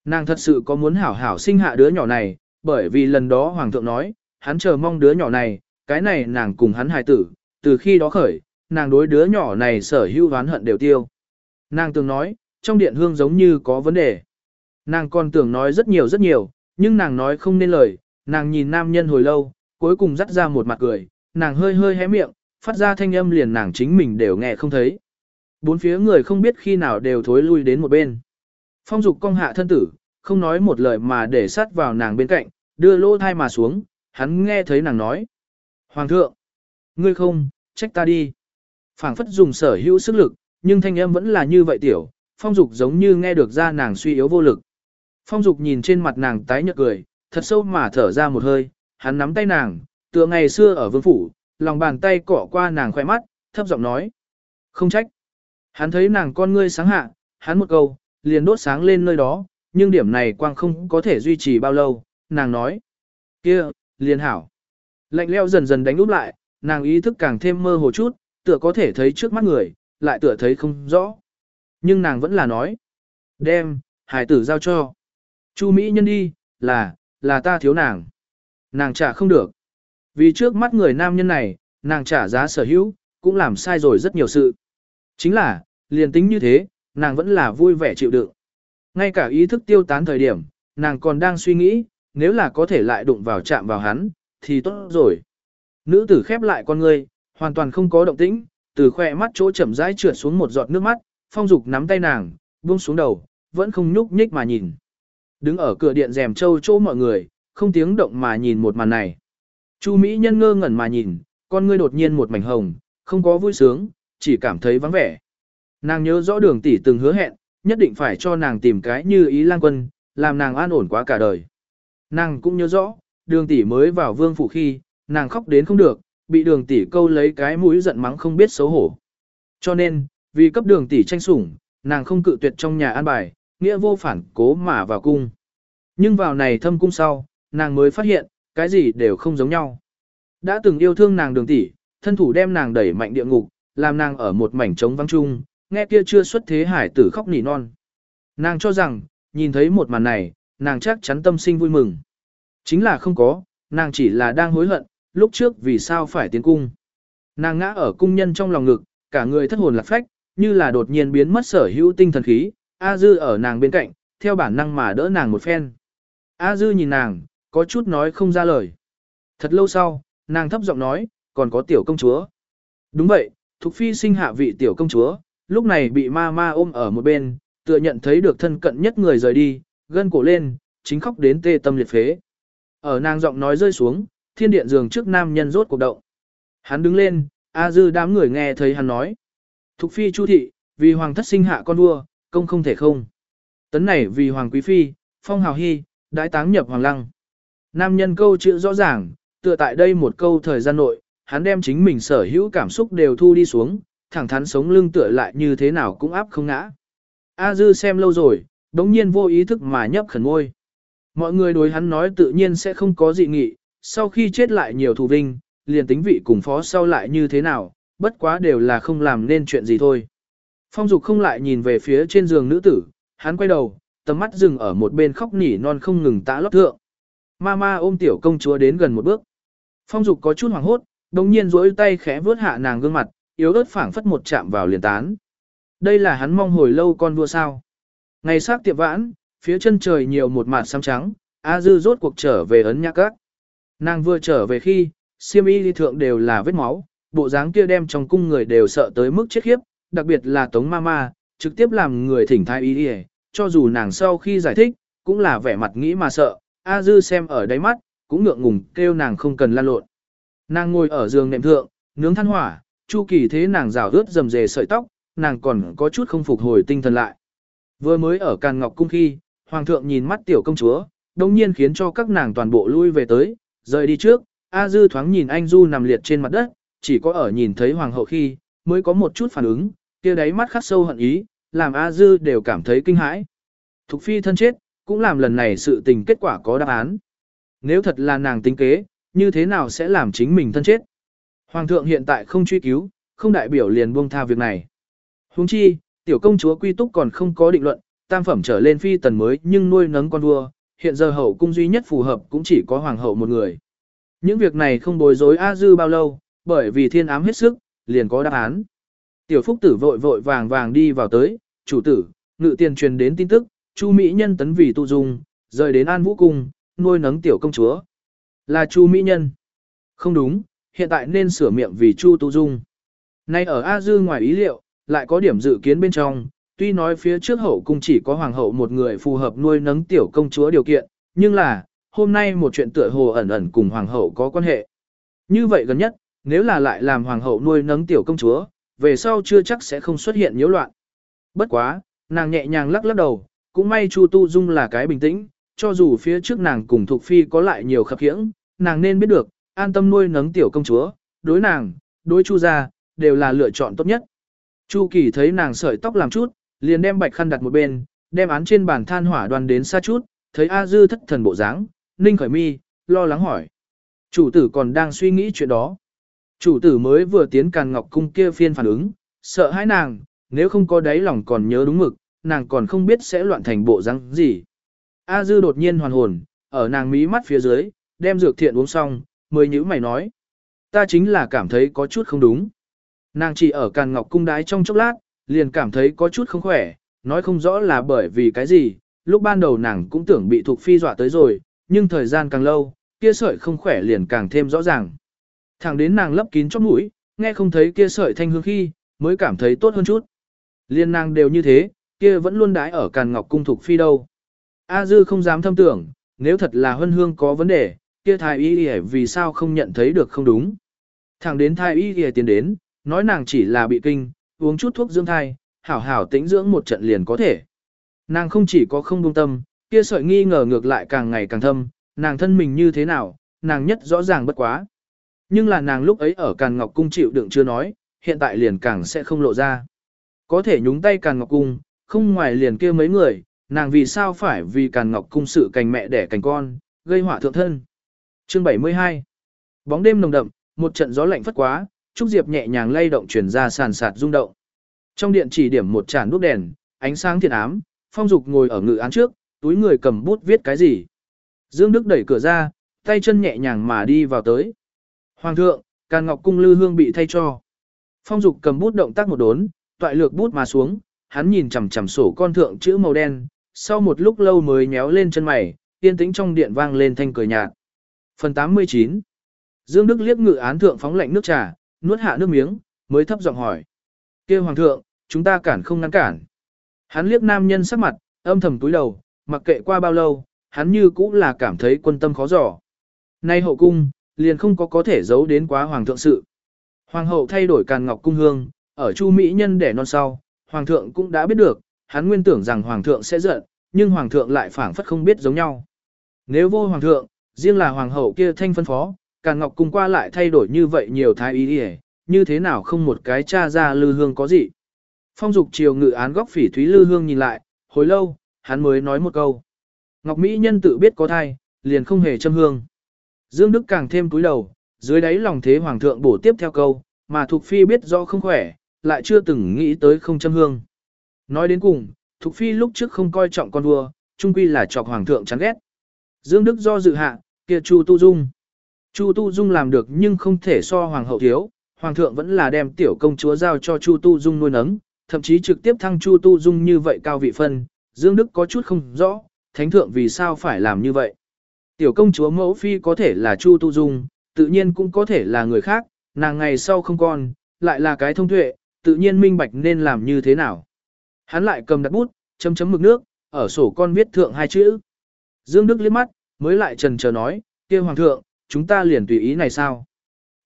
Nàng thật sự có muốn hảo hảo sinh hạ đứa nhỏ này, bởi vì lần đó hoàng thượng nói, hắn chờ mong đứa nhỏ này, cái này nàng cùng hắn hài tử, từ khi đó khởi, nàng đối đứa nhỏ này sở hữu oán hận đều tiêu. Nàng từng nói, trong điện hương giống như có vấn đề. Nàng còn tưởng nói rất nhiều rất nhiều, nhưng nàng nói không nên lời, nàng nhìn nam nhân hồi lâu, cuối cùng dắt ra một mặt cười, nàng hơi hơi hé miệng, phát ra thanh âm liền nàng chính mình đều nghe không thấy. Bốn phía người không biết khi nào đều thối lui đến một bên. Phong dục cong hạ thân tử, không nói một lời mà để sát vào nàng bên cạnh, đưa lỗ thai mà xuống, hắn nghe thấy nàng nói. Hoàng thượng, ngươi không, trách ta đi. phảng phất dùng sở hữu sức lực, nhưng thanh âm vẫn là như vậy tiểu, phong dục giống như nghe được ra nàng suy yếu vô lực. Phong dục nhìn trên mặt nàng tái nhợt cười, thật sâu mà thở ra một hơi, hắn nắm tay nàng, tựa ngày xưa ở vương phủ, lòng bàn tay cọ qua nàng khoe mắt, thấp giọng nói. Không trách. Hắn thấy nàng con ngươi sáng hạ, hắn một câu, liền đốt sáng lên nơi đó, nhưng điểm này quang không có thể duy trì bao lâu, nàng nói. kia, liền hảo. Lạnh leo dần dần đánh úp lại, nàng ý thức càng thêm mơ hồ chút, tựa có thể thấy trước mắt người, lại tựa thấy không rõ. Nhưng nàng vẫn là nói. Đem, hải tử giao cho. Chu Mỹ nhân đi, là, là ta thiếu nàng. Nàng trả không được. Vì trước mắt người nam nhân này, nàng trả giá sở hữu, cũng làm sai rồi rất nhiều sự. Chính là, liền tính như thế, nàng vẫn là vui vẻ chịu đựng. Ngay cả ý thức tiêu tán thời điểm, nàng còn đang suy nghĩ, nếu là có thể lại đụng vào chạm vào hắn, thì tốt rồi. Nữ tử khép lại con ngươi, hoàn toàn không có động tĩnh, từ khỏe mắt chỗ chậm rãi trượt xuống một giọt nước mắt, phong dục nắm tay nàng, buông xuống đầu, vẫn không nhúc nhích mà nhìn. Đứng ở cửa điện rèm châu chỗ mọi người, không tiếng động mà nhìn một màn này. Chu Mỹ nhân ngơ ngẩn mà nhìn, con ngươi đột nhiên một mảnh hồng, không có vui sướng, chỉ cảm thấy vắng vẻ. Nàng nhớ rõ đường tỷ từng hứa hẹn, nhất định phải cho nàng tìm cái như ý lang quân, làm nàng an ổn quá cả đời. Nàng cũng nhớ rõ, đường tỷ mới vào vương phủ khi, nàng khóc đến không được, bị đường tỷ câu lấy cái mũi giận mắng không biết xấu hổ. Cho nên, vì cấp đường tỷ tranh sủng, nàng không cự tuyệt trong nhà an bài, nghĩa vô phản cố mà vào cung. Nhưng vào này thâm cung sau, nàng mới phát hiện, cái gì đều không giống nhau. Đã từng yêu thương nàng đường tỷ, thân thủ đem nàng đẩy mạnh địa ngục, làm nàng ở một mảnh trống vắng chung, nghe kia chưa xuất thế hải tử khóc nỉ non. Nàng cho rằng, nhìn thấy một màn này, nàng chắc chắn tâm sinh vui mừng. Chính là không có, nàng chỉ là đang hối hận, lúc trước vì sao phải tiến cung. Nàng ngã ở cung nhân trong lòng ngực, cả người thất hồn lạc phách, như là đột nhiên biến mất sở hữu tinh thần khí, A Dư ở nàng bên cạnh, theo bản năng mà đỡ nàng một phen. A Dư nhìn nàng, có chút nói không ra lời. Thật lâu sau, nàng thấp giọng nói, còn có tiểu công chúa. Đúng vậy, Thục Phi sinh hạ vị tiểu công chúa, lúc này bị ma ma ôm ở một bên, tựa nhận thấy được thân cận nhất người rời đi, gân cổ lên, chính khóc đến tê tâm liệt phế. Ở nàng giọng nói rơi xuống, thiên điện giường trước nam nhân rốt cuộc động. Hắn đứng lên, A dư đám người nghe thấy hắn nói. Thục phi chu thị, vì hoàng thất sinh hạ con vua, công không thể không. Tấn này vì hoàng quý phi, phong hào hy, đãi táng nhập hoàng lăng. Nam nhân câu chữ rõ ràng, tựa tại đây một câu thời gian nội, hắn đem chính mình sở hữu cảm xúc đều thu đi xuống, thẳng thắn sống lưng tựa lại như thế nào cũng áp không ngã. A dư xem lâu rồi, đống nhiên vô ý thức mà nhấp khẩn ngôi. Mọi người đối hắn nói tự nhiên sẽ không có dị nghị, sau khi chết lại nhiều thù vinh, liền tính vị cùng phó sau lại như thế nào, bất quá đều là không làm nên chuyện gì thôi. Phong dục không lại nhìn về phía trên giường nữ tử, hắn quay đầu, tầm mắt dừng ở một bên khóc nỉ non không ngừng tã lót thượng. Mama ôm tiểu công chúa đến gần một bước. Phong dục có chút hoảng hốt, đồng nhiên duỗi tay khẽ vướt hạ nàng gương mặt, yếu ớt phảng phất một chạm vào liền tán. Đây là hắn mong hồi lâu con vua sao. Ngày sát tiệm vãn, phía chân trời nhiều một mạt xám trắng, A Dư rốt cuộc trở về ấn nhạc các. Nàng vừa trở về khi, siêm y đi thượng đều là vết máu, bộ dáng kia đem trong cung người đều sợ tới mức chết khiếp, đặc biệt là Tống Mama, trực tiếp làm người thỉnh thai y đi cho dù nàng sau khi giải thích, cũng là vẻ mặt nghĩ mà sợ, A Dư xem ở đáy mắt, cũng ngượng ngùng kêu nàng không cần lan lộn. Nàng ngồi ở giường nệm thượng, nướng than hỏa, chu kỳ thế nàng rào rướt rầm rề sợi tóc, nàng còn có chút không phục hồi tinh thần lại. Vừa mới ở Càn Ngọc Cung khi, Hoàng thượng nhìn mắt tiểu công chúa, đồng nhiên khiến cho các nàng toàn bộ lui về tới, rời đi trước, A Dư thoáng nhìn anh Du nằm liệt trên mặt đất, chỉ có ở nhìn thấy Hoàng hậu khi, mới có một chút phản ứng, kia đáy mắt khắc sâu hận ý, làm A Dư đều cảm thấy kinh hãi. Thục phi thân chết, cũng làm lần này sự tình kết quả có đáp án. Nếu thật là nàng tính kế, như thế nào sẽ làm chính mình thân chết? Hoàng thượng hiện tại không truy cứu, không đại biểu liền buông tha việc này. Huống chi, tiểu công chúa quy túc còn không có định luận, tam phẩm trở lên phi tần mới nhưng nuôi nấng con vua, hiện giờ hậu cung duy nhất phù hợp cũng chỉ có hoàng hậu một người. Những việc này không bối rối A Dư bao lâu, bởi vì thiên ám hết sức, liền có đáp án. Tiểu phúc tử vội vội vàng vàng đi vào tới, chủ tử, ngự tiền truyền đến tin tức, Chu Mỹ Nhân tấn vì tu dung, rời đến An Vũ Cung, nuôi nấng tiểu công chúa. Là Chu Mỹ Nhân. Không đúng, hiện tại nên sửa miệng vì Chu Tu Dung. Nay ở A Dư ngoài ý liệu, lại có điểm dự kiến bên trong, tuy nói phía trước hậu cung chỉ có hoàng hậu một người phù hợp nuôi nấng tiểu công chúa điều kiện, nhưng là, hôm nay một chuyện tựa hồ ẩn ẩn cùng hoàng hậu có quan hệ. Như vậy gần nhất, nếu là lại làm hoàng hậu nuôi nấng tiểu công chúa, về sau chưa chắc sẽ không xuất hiện nhiễu loạn. Bất quá, nàng nhẹ nhàng lắc lắc đầu, cũng may Chu Tu Dung là cái bình tĩnh, cho dù phía trước nàng cùng Thục Phi có lại nhiều khập khiễng, nàng nên biết được, an tâm nuôi nấng tiểu công chúa, đối nàng, đối Chu gia, đều là lựa chọn tốt nhất. Chu Kỳ thấy nàng sợi tóc làm chút, liền đem bạch khăn đặt một bên, đem án trên bàn than hỏa đoàn đến xa chút, thấy A Dư thất thần bộ dáng, ninh khởi mi, lo lắng hỏi. Chủ tử còn đang suy nghĩ chuyện đó. Chủ tử mới vừa tiến càn ngọc cung kia phiên phản ứng, sợ hãi nàng, nếu không có đáy lòng còn nhớ đúng mực, nàng còn không biết sẽ loạn thành bộ răng gì. A dư đột nhiên hoàn hồn, ở nàng mí mắt phía dưới, đem dược thiện uống xong, mới nhữ mày nói. Ta chính là cảm thấy có chút không đúng. Nàng chỉ ở càn ngọc cung đái trong chốc lát, liền cảm thấy có chút không khỏe, nói không rõ là bởi vì cái gì, lúc ban đầu nàng cũng tưởng bị thuộc phi dọa tới rồi, nhưng thời gian càng lâu, kia sợi không khỏe liền càng thêm rõ ràng. Thẳng đến nàng lấp kín chóp mũi, nghe không thấy kia sợi thanh hương khi, mới cảm thấy tốt hơn chút. Liên nàng đều như thế, kia vẫn luôn đái ở càn ngọc cung thuộc phi đâu. A dư không dám thâm tưởng, nếu thật là huân hương có vấn đề, kia thái y y vì sao không nhận thấy được không đúng. Thẳng đến thái y y tiến đến, nói nàng chỉ là bị kinh, uống chút thuốc dưỡng thai, hảo hảo tĩnh dưỡng một trận liền có thể. Nàng không chỉ có không buông tâm, kia sợi nghi ngờ ngược lại càng ngày càng thâm, nàng thân mình như thế nào, nàng nhất rõ ràng bất quá. Nhưng là nàng lúc ấy ở Càn Ngọc Cung chịu đựng chưa nói, hiện tại liền càng sẽ không lộ ra. Có thể nhúng tay Càn Ngọc Cung, không ngoài liền kia mấy người, nàng vì sao phải vì Càn Ngọc Cung sự cành mẹ đẻ cành con, gây họa thượng thân. Chương 72 Bóng đêm nồng đậm, một trận gió lạnh phất quá, Trúc Diệp nhẹ nhàng lay động chuyển ra sàn sạt rung động. Trong điện chỉ điểm một tràn đuốc đèn, ánh sáng thiệt ám, Phong Dục ngồi ở ngự án trước, túi người cầm bút viết cái gì. Dương Đức đẩy cửa ra, tay chân nhẹ nhàng mà đi vào tới. Hoàng thượng, Càn Ngọc cung lư hương bị thay cho. Phong Dục cầm bút động tác một đốn, toại lược bút mà xuống, hắn nhìn chằm chằm sổ con thượng chữ màu đen, sau một lúc lâu mới nhéo lên chân mày, yên tĩnh trong điện vang lên thanh cười nhạt. Phần 89 Dương Đức liếc ngự án thượng phóng lạnh nước trà, nuốt hạ nước miếng, mới thấp giọng hỏi. kia hoàng thượng, chúng ta cản không ngăn cản. Hắn liếc nam nhân sắc mặt, âm thầm túi đầu, mặc kệ qua bao lâu, hắn như cũng là cảm thấy quân tâm khó dò. Nay hậu cung, liền không có có thể giấu đến quá hoàng thượng sự. Hoàng hậu thay đổi càn ngọc cung hương, ở chu Mỹ nhân để non sau, hoàng thượng cũng đã biết được, hắn nguyên tưởng rằng hoàng thượng sẽ giận, nhưng hoàng thượng lại phảng phất không biết giống nhau. Nếu vô hoàng thượng, riêng là hoàng hậu kia thanh phân phó, càn ngọc cùng qua lại thay đổi như vậy nhiều thái ý đi như thế nào không một cái cha ra lư hương có gì. Phong dục chiều ngự án góc phỉ thúy lư hương nhìn lại, hồi lâu, hắn mới nói một câu. Ngọc Mỹ nhân tự biết có thai, liền không hề châm hương. Dương Đức càng thêm cúi đầu, dưới đáy lòng thế hoàng thượng bổ tiếp theo câu, mà Thục Phi biết rõ không khỏe, lại chưa từng nghĩ tới không châm hương. Nói đến cùng, Thục Phi lúc trước không coi trọng con vua, trung quy là chọc hoàng thượng chán ghét. Dương Đức do dự hạ, kia Chu Tu Dung. Chu Tu Dung làm được nhưng không thể so hoàng hậu thiếu, hoàng thượng vẫn là đem tiểu công chúa giao cho Chu Tu Dung nuôi nấng, thậm chí trực tiếp thăng Chu Tu Dung như vậy cao vị phân, Dương Đức có chút không rõ, thánh thượng vì sao phải làm như vậy. Tiểu công chúa mẫu phi có thể là Chu Tu Dung, tự nhiên cũng có thể là người khác, nàng ngày sau không còn, lại là cái thông tuệ, tự nhiên minh bạch nên làm như thế nào. Hắn lại cầm đặt bút, chấm chấm mực nước, ở sổ con viết thượng hai chữ. Dương Đức liếc mắt, mới lại trần chờ nói, kia hoàng thượng, chúng ta liền tùy ý này sao?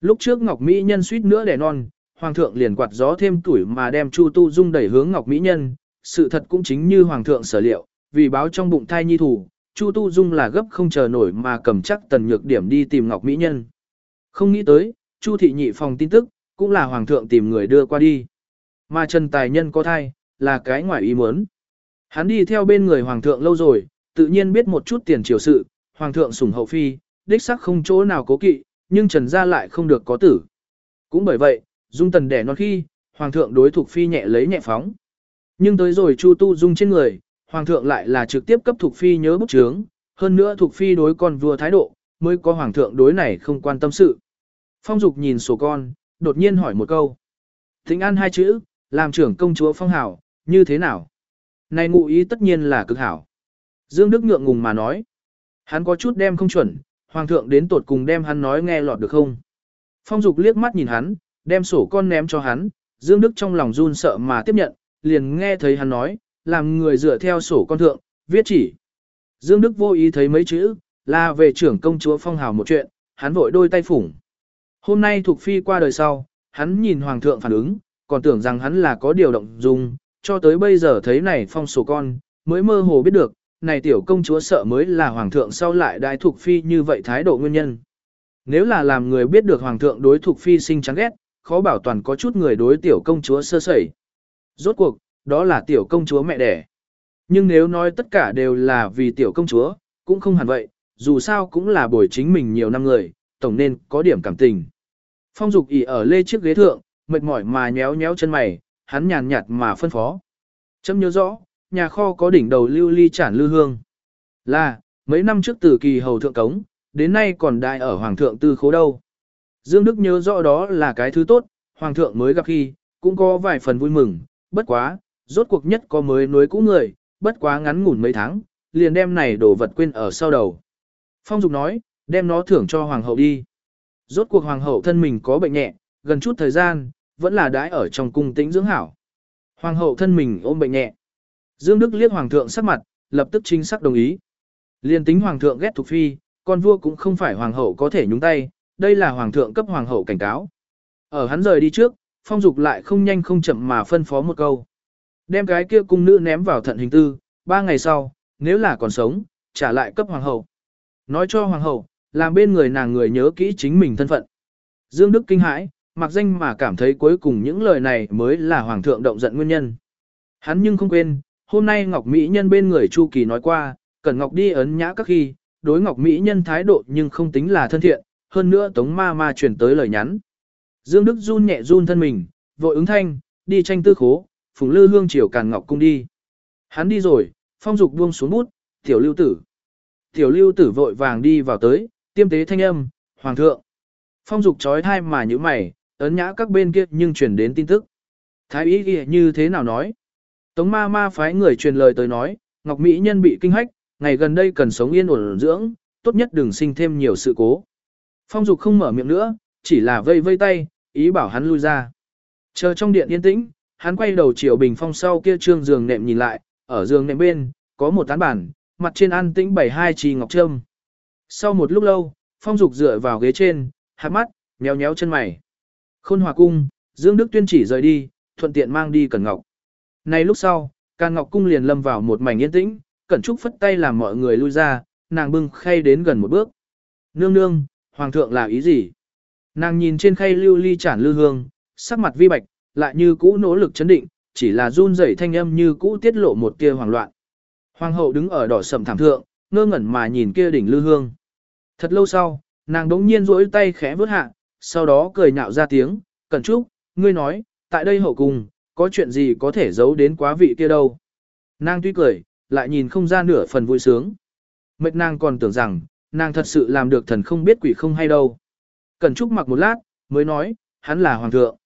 Lúc trước Ngọc Mỹ Nhân suýt nữa đẻ non, hoàng thượng liền quạt gió thêm tuổi mà đem Chu Tu Dung đẩy hướng Ngọc Mỹ Nhân, sự thật cũng chính như hoàng thượng sở liệu, vì báo trong bụng thai nhi thủ, Chu Tu Dung là gấp không chờ nổi mà cầm chắc tần nhược điểm đi tìm Ngọc Mỹ Nhân. Không nghĩ tới, Chu thị nhị phòng tin tức, cũng là hoàng thượng tìm người đưa qua đi. Mà Trần Tài Nhân có thai, là cái ngoài ý muốn. Hắn đi theo bên người hoàng thượng lâu rồi, tự nhiên biết một chút tiền triều sự, hoàng thượng sủng hậu phi, đích sắc không chỗ nào cố kỵ, nhưng Trần gia lại không được có tử. Cũng bởi vậy, Dung Tần đẻ non khi, hoàng thượng đối thuộc phi nhẹ lấy nhẹ phóng. Nhưng tới rồi Chu Tu Dung trên người, hoàng thượng lại là trực tiếp cấp thuộc phi nhớ bút chướng, hơn nữa thuộc phi đối con vua thái độ, mới có hoàng thượng đối này không quan tâm sự. Phong Dục nhìn sổ con, đột nhiên hỏi một câu. Thịnh an hai chữ, làm trưởng công chúa phong hảo, như thế nào? Này ngụ ý tất nhiên là cực hảo. Dương Đức ngượng ngùng mà nói. Hắn có chút đem không chuẩn, hoàng thượng đến tột cùng đem hắn nói nghe lọt được không? Phong Dục liếc mắt nhìn hắn, đem sổ con ném cho hắn, Dương Đức trong lòng run sợ mà tiếp nhận, liền nghe thấy hắn nói, làm người dựa theo sổ con thượng, viết chỉ. Dương Đức vô ý thấy mấy chữ, là về trưởng công chúa phong hào một chuyện, hắn vội đôi tay phủng. Hôm nay thuộc phi qua đời sau, hắn nhìn hoàng thượng phản ứng, còn tưởng rằng hắn là có điều động dùng, cho tới bây giờ thấy này phong sổ con, mới mơ hồ biết được, này tiểu công chúa sợ mới là hoàng thượng sau lại đại thuộc phi như vậy thái độ nguyên nhân. Nếu là làm người biết được hoàng thượng đối thuộc phi sinh chán ghét, khó bảo toàn có chút người đối tiểu công chúa sơ sẩy. Rốt cuộc, đó là tiểu công chúa mẹ đẻ. Nhưng nếu nói tất cả đều là vì tiểu công chúa, cũng không hẳn vậy, dù sao cũng là bồi chính mình nhiều năm người, tổng nên có điểm cảm tình. Phong dục ỉ ở lê chiếc ghế thượng, mệt mỏi mà nhéo nhéo chân mày, hắn nhàn nhạt mà phân phó. Chấm nhớ rõ, nhà kho có đỉnh đầu lưu ly chản Lưu hương. Là, mấy năm trước từ kỳ hầu thượng cống, đến nay còn đại ở hoàng thượng tư khố đâu. Dương Đức nhớ rõ đó là cái thứ tốt, hoàng thượng mới gặp khi, cũng có vài phần vui mừng, bất quá, rốt cuộc nhất có mới nối cũ người, bất quá ngắn ngủn mấy tháng, liền đem này đổ vật quên ở sau đầu. Phong Dục nói, đem nó thưởng cho hoàng hậu đi. Rốt cuộc hoàng hậu thân mình có bệnh nhẹ, gần chút thời gian, vẫn là đãi ở trong cung tĩnh dưỡng hảo. Hoàng hậu thân mình ôm bệnh nhẹ. Dương Đức liếc hoàng thượng sắc mặt, lập tức chính xác đồng ý. Liên tính hoàng thượng ghét thuộc phi, con vua cũng không phải hoàng hậu có thể nhúng tay, đây là hoàng thượng cấp hoàng hậu cảnh cáo. Ở hắn rời đi trước, phong dục lại không nhanh không chậm mà phân phó một câu. Đem cái kia cung nữ ném vào thận hình tư, ba ngày sau, nếu là còn sống, trả lại cấp hoàng hậu. Nói cho hoàng hậu, làm bên người nàng người nhớ kỹ chính mình thân phận. Dương Đức kinh hãi, mặc danh mà cảm thấy cuối cùng những lời này mới là hoàng thượng động giận nguyên nhân. Hắn nhưng không quên, hôm nay Ngọc Mỹ Nhân bên người Chu Kỳ nói qua, cần Ngọc đi ấn nhã các khi, đối Ngọc Mỹ Nhân thái độ nhưng không tính là thân thiện, hơn nữa Tống Ma Ma truyền tới lời nhắn. Dương Đức run nhẹ run thân mình, vội ứng thanh, đi tranh tư khố, phùng lư hương chiều càn ngọc cung đi. Hắn đi rồi, phong dục buông xuống bút, tiểu lưu tử. Tiểu lưu tử vội vàng đi vào tới, tiêm tế thanh âm, hoàng thượng. Phong dục trói thai mà như mày, ấn nhã các bên kia nhưng truyền đến tin tức. Thái ý ghi như thế nào nói? Tống ma ma phái người truyền lời tới nói, Ngọc Mỹ Nhân bị kinh hách, ngày gần đây cần sống yên ổn dưỡng, tốt nhất đừng sinh thêm nhiều sự cố. Phong dục không mở miệng nữa, chỉ là vây vây tay, ý bảo hắn lui ra. Chờ trong điện yên tĩnh, hắn quay đầu chiều bình phong sau kia trương giường nệm nhìn lại, ở giường nệm bên, có một tán bản, mặt trên an tĩnh bảy hai trì ngọc trâm. Sau một lúc lâu, phong dục dựa vào ghế trên, hạt mắt, nhéo nhéo chân mày. Khôn hòa cung, Dương Đức Tuyên chỉ rời đi, thuận tiện mang đi Cẩn Ngọc. Nay lúc sau, Càn Ngọc cung liền lâm vào một mảnh yên tĩnh, Cẩn Trúc phất tay làm mọi người lui ra, nàng bưng khay đến gần một bước. Nương nương, hoàng thượng là ý gì? Nàng nhìn trên khay lưu ly chản lưu hương, sắc mặt vi bạch, lại như cũ nỗ lực chấn định, chỉ là run rẩy thanh âm như cũ tiết lộ một tia hoảng loạn. Hoàng hậu đứng ở đỏ sầm thảm thượng, ngơ ngẩn mà nhìn kia đỉnh lưu hương. Thật lâu sau, nàng đống nhiên duỗi tay khẽ vớt hạ, sau đó cười nhạo ra tiếng, Cẩn Trúc, ngươi nói, tại đây hậu cung, có chuyện gì có thể giấu đến quá vị kia đâu. Nàng tuy cười, lại nhìn không ra nửa phần vui sướng. Mệt nàng còn tưởng rằng, nàng thật sự làm được thần không biết quỷ không hay đâu. Cẩn Trúc mặc một lát, mới nói, hắn là hoàng thượng.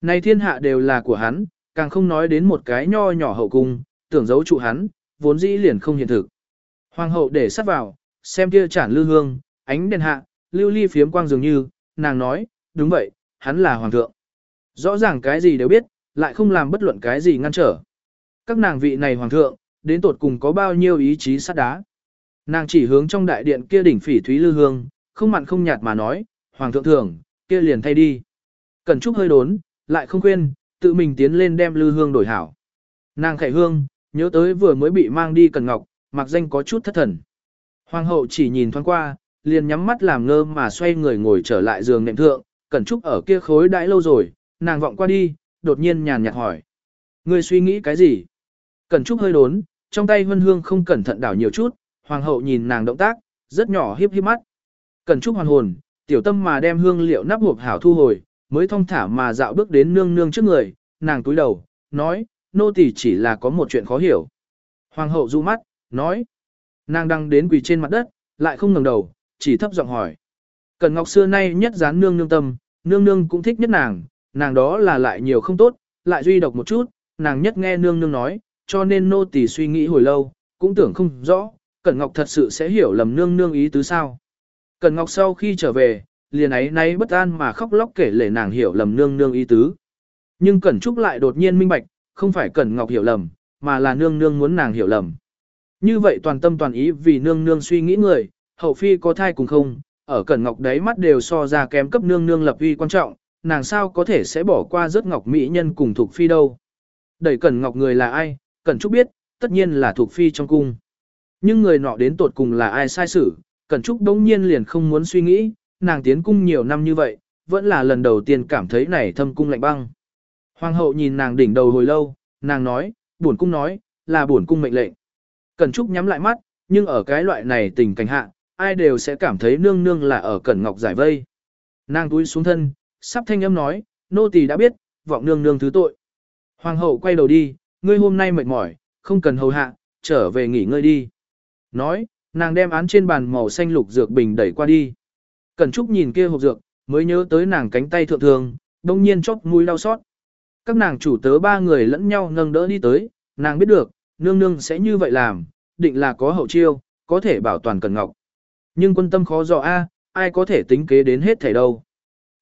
Này thiên hạ đều là của hắn, càng không nói đến một cái nho nhỏ hậu cung, tưởng giấu trụ hắn, vốn dĩ liền không hiện thực. Hoàng hậu để sát vào, xem kia chản lư hương, ánh đèn hạ, lưu ly phiếm quang dường như, nàng nói, đúng vậy, hắn là hoàng thượng. Rõ ràng cái gì đều biết, lại không làm bất luận cái gì ngăn trở. Các nàng vị này hoàng thượng, đến tột cùng có bao nhiêu ý chí sắt đá. Nàng chỉ hướng trong đại điện kia đỉnh phỉ thúy lư hương, không mặn không nhạt mà nói, hoàng thượng thường, kia liền thay đi. Cẩn Trúc hơi đốn, lại không khuyên, tự mình tiến lên đem lư hương đổi hảo. Nàng khải hương, nhớ tới vừa mới bị mang đi Cần Ngọc, mặc danh có chút thất thần. Hoàng hậu chỉ nhìn thoáng qua, liền nhắm mắt làm ngơ mà xoay người ngồi trở lại giường nệm thượng, Cẩn Trúc ở kia khối đãi lâu rồi, nàng vọng qua đi, đột nhiên nhàn nhạt hỏi. Ngươi suy nghĩ cái gì? Cẩn Trúc hơi đốn, trong tay Vân Hương không cẩn thận đảo nhiều chút, hoàng hậu nhìn nàng động tác, rất nhỏ hiếp hiếp mắt. Cẩn Trúc hoàn hồn, tiểu tâm mà đem hương liệu nắp hộp hảo thu hồi, mới thong thả mà dạo bước đến nương nương trước người, nàng túi đầu, nói, nô tỳ chỉ là có một chuyện khó hiểu. Hoàng hậu du mắt, nói, nàng đang đến quỳ trên mặt đất, lại không ngẩng đầu, chỉ thấp giọng hỏi. Cẩn Ngọc xưa nay nhất dán nương nương tâm, nương nương cũng thích nhất nàng, nàng đó là lại nhiều không tốt, lại duy độc một chút, nàng nhất nghe nương nương nói, cho nên nô tỳ suy nghĩ hồi lâu, cũng tưởng không rõ, Cẩn Ngọc thật sự sẽ hiểu lầm nương nương ý tứ sao. Cẩn Ngọc sau khi trở về, liền ấy nay bất an mà khóc lóc kể lể nàng hiểu lầm nương nương ý tứ. Nhưng Cẩn Trúc lại đột nhiên minh bạch, không phải Cẩn Ngọc hiểu lầm, mà là nương nương muốn nàng hiểu lầm. Như vậy toàn tâm toàn ý vì nương nương suy nghĩ người, hậu phi có thai cùng không, ở Cẩn Ngọc đấy mắt đều so ra kém cấp nương nương lập uy quan trọng, nàng sao có thể sẽ bỏ qua rớt Ngọc Mỹ nhân cùng thuộc phi đâu. Đẩy Cẩn Ngọc người là ai, Cẩn Trúc biết, tất nhiên là thuộc phi trong cung. Nhưng người nọ đến tột cùng là ai sai xử, Cẩn Trúc đống nhiên liền không muốn suy nghĩ, nàng tiến cung nhiều năm như vậy, vẫn là lần đầu tiên cảm thấy này thâm cung lạnh băng. Hoàng hậu nhìn nàng đỉnh đầu hồi lâu, nàng nói, buồn cung nói, là buồn cung mệnh lệnh. Cẩn Trúc nhắm lại mắt, nhưng ở cái loại này tình cảnh hạ, ai đều sẽ cảm thấy nương nương là ở Cẩn Ngọc giải vây. Nàng túi xuống thân, sắp thanh âm nói, nô tỳ đã biết, vọng nương nương thứ tội. Hoàng hậu quay đầu đi, ngươi hôm nay mệt mỏi, không cần hầu hạ, trở về nghỉ ngơi đi. Nói, nàng đem án trên bàn màu xanh lục dược bình đẩy qua đi. Cẩn Trúc nhìn kia hộp dược, mới nhớ tới nàng cánh tay thượng thường, đông nhiên chót mũi đau xót. Các nàng chủ tớ ba người lẫn nhau nâng đỡ đi tới, nàng biết được, nương nương sẽ như vậy làm, định là có hậu chiêu, có thể bảo toàn Cẩn Ngọc. Nhưng quân tâm khó dò a, ai có thể tính kế đến hết thảy đâu.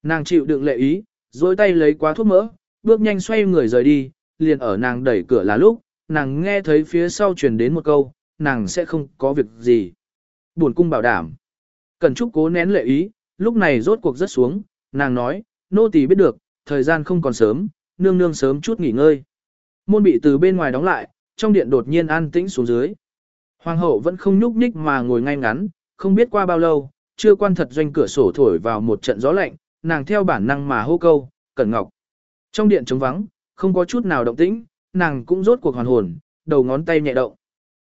Nàng chịu đựng lệ ý, dối tay lấy quá thuốc mỡ, bước nhanh xoay người rời đi, liền ở nàng đẩy cửa là lúc, nàng nghe thấy phía sau truyền đến một câu, nàng sẽ không có việc gì. Buồn cung bảo đảm. Cần Trúc cố nén lệ ý, lúc này rốt cuộc rất xuống, nàng nói, nô tỳ biết được, thời gian không còn sớm, nương nương sớm chút nghỉ ngơi. Môn bị từ bên ngoài đóng lại, trong điện đột nhiên an tĩnh xuống dưới. Hoàng hậu vẫn không nhúc nhích mà ngồi ngay ngắn, không biết qua bao lâu, chưa quan thật doanh cửa sổ thổi vào một trận gió lạnh, nàng theo bản năng mà hô câu, cẩn ngọc. Trong điện trống vắng, không có chút nào động tĩnh, nàng cũng rốt cuộc hoàn hồn, đầu ngón tay nhẹ động.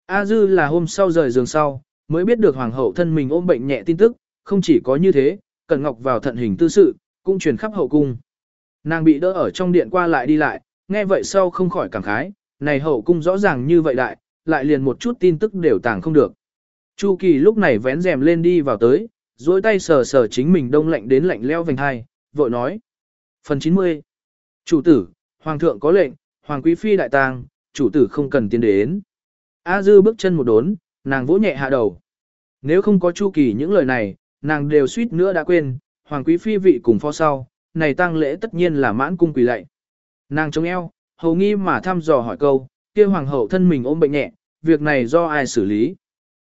A dư là hôm sau rời giường sau, mới biết được hoàng hậu thân mình ôm bệnh nhẹ tin tức, không chỉ có như thế, cẩn ngọc vào thận hình tư sự, cũng truyền khắp hậu cung. Nàng bị đỡ ở trong điện qua lại đi lại, nghe vậy sau không khỏi cảm khái, này hậu cung rõ ràng như vậy đại, lại liền một chút tin tức đều tàng không được. Chu Kỳ lúc này vén rèm lên đi vào tới, duỗi tay sờ sờ chính mình đông lạnh đến lạnh leo vành hai, vội nói. Phần 90. Chủ tử, Hoàng thượng có lệnh, Hoàng quý phi đại tang, chủ tử không cần tiến đến. A dư bước chân một đốn, nàng vỗ nhẹ hạ đầu. Nếu không có Chu Kỳ những lời này, nàng đều suýt nữa đã quên, Hoàng quý phi vị cùng pho sau, này tang lễ tất nhiên là mãn cung quỳ lạy. Nàng chống eo, hầu nghi mà thăm dò hỏi câu, kia hoàng hậu thân mình ôm bệnh nhẹ, việc này do ai xử lý?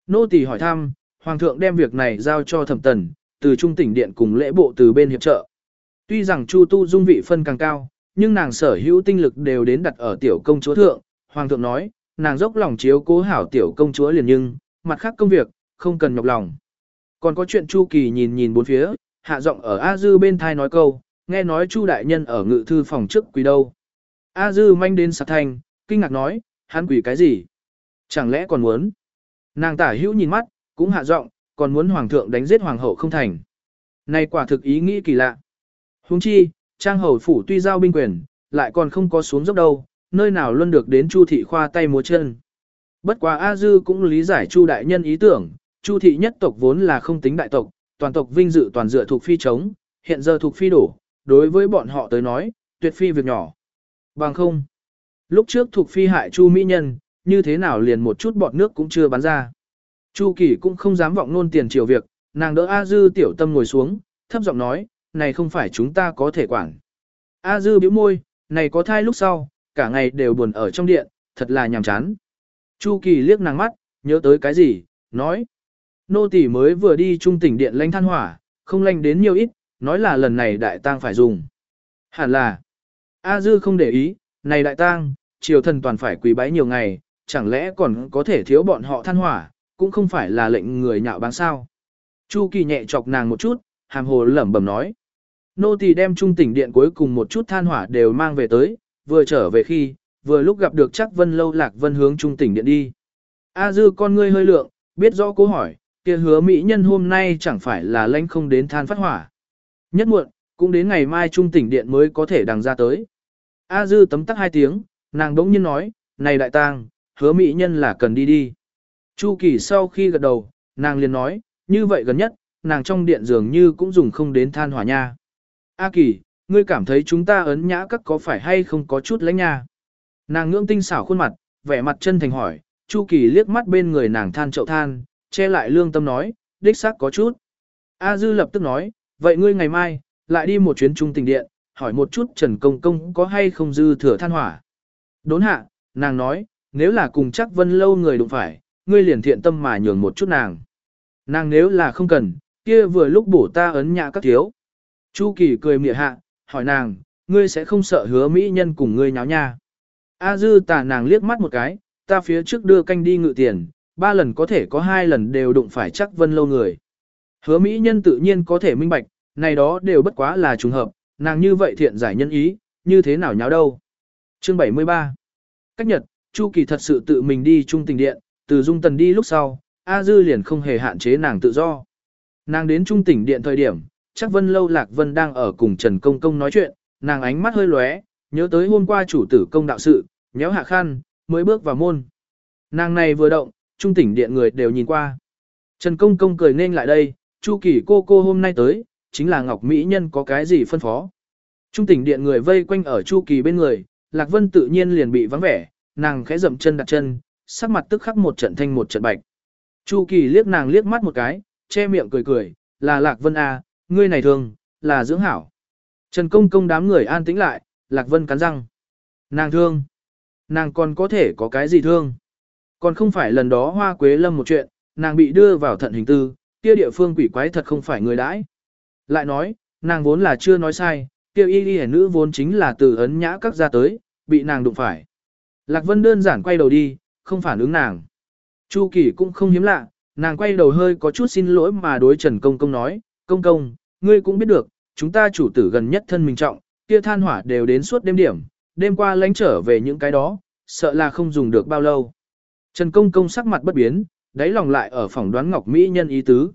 Nô tỳ hỏi thăm, hoàng thượng đem việc này giao cho thẩm tần, từ trung tỉnh điện cùng lễ bộ từ bên hiệp trợ. Tuy rằng Chu Tu dung vị phân càng cao, nhưng nàng sở hữu tinh lực đều đến đặt ở tiểu công chúa thượng, hoàng thượng nói, nàng dốc lòng chiếu cố hảo tiểu công chúa liền nhưng, mặt khác công việc, không cần nhọc lòng. Còn có chuyện Chu Kỳ nhìn nhìn bốn phía, hạ giọng ở A Dư bên thai nói câu, nghe nói Chu đại nhân ở ngự thư phòng trước quỳ đâu. A Dư manh đến sạc thanh, kinh ngạc nói, hắn quỳ cái gì? Chẳng lẽ còn muốn? Nàng tả hữu nhìn mắt, cũng hạ giọng, còn muốn hoàng thượng đánh giết hoàng hậu không thành. Này quả thực ý nghĩ kỳ lạ. Huống chi, trang hầu phủ tuy giao binh quyền, lại còn không có xuống dốc đâu, nơi nào luôn được đến Chu thị khoa tay múa chân. Bất quá A Dư cũng lý giải Chu đại nhân ý tưởng, Chu thị nhất tộc vốn là không tính đại tộc, toàn tộc vinh dự toàn dựa thuộc phi chống, hiện giờ thuộc phi đổ, đối với bọn họ tới nói, tuyệt phi việc nhỏ. Bằng không, lúc trước thuộc phi hại Chu mỹ nhân, như thế nào liền một chút bọt nước cũng chưa bắn ra. Chu Kỳ cũng không dám vọng nôn tiền triều việc, nàng đỡ A Dư tiểu tâm ngồi xuống, thấp giọng nói, này không phải chúng ta có thể quản. A Dư bĩu môi, này có thai lúc sau, cả ngày đều buồn ở trong điện, thật là nhàm chán. Chu Kỳ liếc nàng mắt, nhớ tới cái gì, nói. Nô tỷ mới vừa đi trung tỉnh điện lanh than hỏa, không lanh đến nhiều ít, nói là lần này đại tang phải dùng. Hẳn là, A Dư không để ý, này đại tang, triều thần toàn phải quỳ bái nhiều ngày, chẳng lẽ còn có thể thiếu bọn họ than hỏa, cũng không phải là lệnh người nhạo báng sao. Chu Kỳ nhẹ chọc nàng một chút, hàm hồ lẩm bẩm nói. Nô tỳ đem trung tỉnh điện cuối cùng một chút than hỏa đều mang về tới, vừa trở về khi, vừa lúc gặp được chắc vân lâu lạc vân hướng trung tỉnh điện đi. A dư con ngươi hơi lượng, biết rõ câu hỏi, kia hứa mỹ nhân hôm nay chẳng phải là lãnh không đến than phát hỏa. Nhất muộn, cũng đến ngày mai trung tỉnh điện mới có thể đằng ra tới. A dư tấm tắc hai tiếng, nàng đống nhiên nói, này đại tang, hứa mỹ nhân là cần đi đi. Chu kỳ sau khi gật đầu, nàng liền nói, như vậy gần nhất, nàng trong điện dường như cũng dùng không đến than hỏa nha. A kỳ, ngươi cảm thấy chúng ta ấn nhã các có phải hay không có chút lãnh nha. Nàng ngưỡng tinh xảo khuôn mặt, vẻ mặt chân thành hỏi, Chu kỳ liếc mắt bên người nàng than chậu than, che lại lương tâm nói, đích xác có chút. A dư lập tức nói, vậy ngươi ngày mai, lại đi một chuyến trung tình điện, hỏi một chút Trần Công Công có hay không dư thừa than hỏa. Đốn hạ, nàng nói, nếu là cùng chắc vân lâu người đụng phải, ngươi liền thiện tâm mà nhường một chút nàng. Nàng nếu là không cần, kia vừa lúc bổ ta ấn nhã các thiếu. Chu Kỳ cười mỉa hạ, hỏi nàng, ngươi sẽ không sợ hứa mỹ nhân cùng ngươi nháo nha. A dư tà nàng liếc mắt một cái, ta phía trước đưa canh đi ngự tiền, ba lần có thể có hai lần đều đụng phải chắc vân lâu người. Hứa mỹ nhân tự nhiên có thể minh bạch, này đó đều bất quá là trùng hợp, nàng như vậy thiện giải nhân ý, như thế nào nháo đâu. Chương 73 Cách nhật, Chu Kỳ thật sự tự mình đi trung tình điện, từ dung tần đi lúc sau, A Dư liền không hề hạn chế nàng tự do. Nàng đến trung tỉnh điện thời điểm, chắc Vân Lâu Lạc Vân đang ở cùng Trần Công Công nói chuyện, nàng ánh mắt hơi lóe, nhớ tới hôm qua chủ tử công đạo sự, nhéo hạ khăn, mới bước vào môn. Nàng này vừa động, trung tỉnh điện người đều nhìn qua. Trần Công Công cười nên lại đây, Chu Kỳ cô cô hôm nay tới, chính là Ngọc Mỹ Nhân có cái gì phân phó. Trung tỉnh điện người vây quanh ở Chu Kỳ bên người, Lạc Vân tự nhiên liền bị vắng vẻ, nàng khẽ dậm chân đặt chân, sắc mặt tức khắc một trận thanh một trận bạch. Chu Kỳ liếc nàng liếc mắt một cái, che miệng cười cười, là Lạc Vân à, ngươi này thường, là dưỡng hảo. Trần Công Công đám người an tĩnh lại, Lạc Vân cắn răng. Nàng thương. Nàng còn có thể có cái gì thương? Còn không phải lần đó hoa quế lâm một chuyện, nàng bị đưa vào thận hình tư, kia địa phương quỷ quái thật không phải người đãi. Lại nói, nàng vốn là chưa nói sai, kia y y nữ vốn chính là từ ấn nhã các ra tới, bị nàng đụng phải. Lạc Vân đơn giản quay đầu đi, không phản ứng nàng. Chu Kỳ cũng không hiếm lạ, nàng quay đầu hơi có chút xin lỗi mà đối Trần Công Công nói, Công Công, ngươi cũng biết được, chúng ta chủ tử gần nhất thân mình trọng, kia than hỏa đều đến suốt đêm điểm, đêm qua lánh trở về những cái đó, sợ là không dùng được bao lâu. Trần Công Công sắc mặt bất biến, đáy lòng lại ở phòng đoán Ngọc Mỹ nhân ý tứ.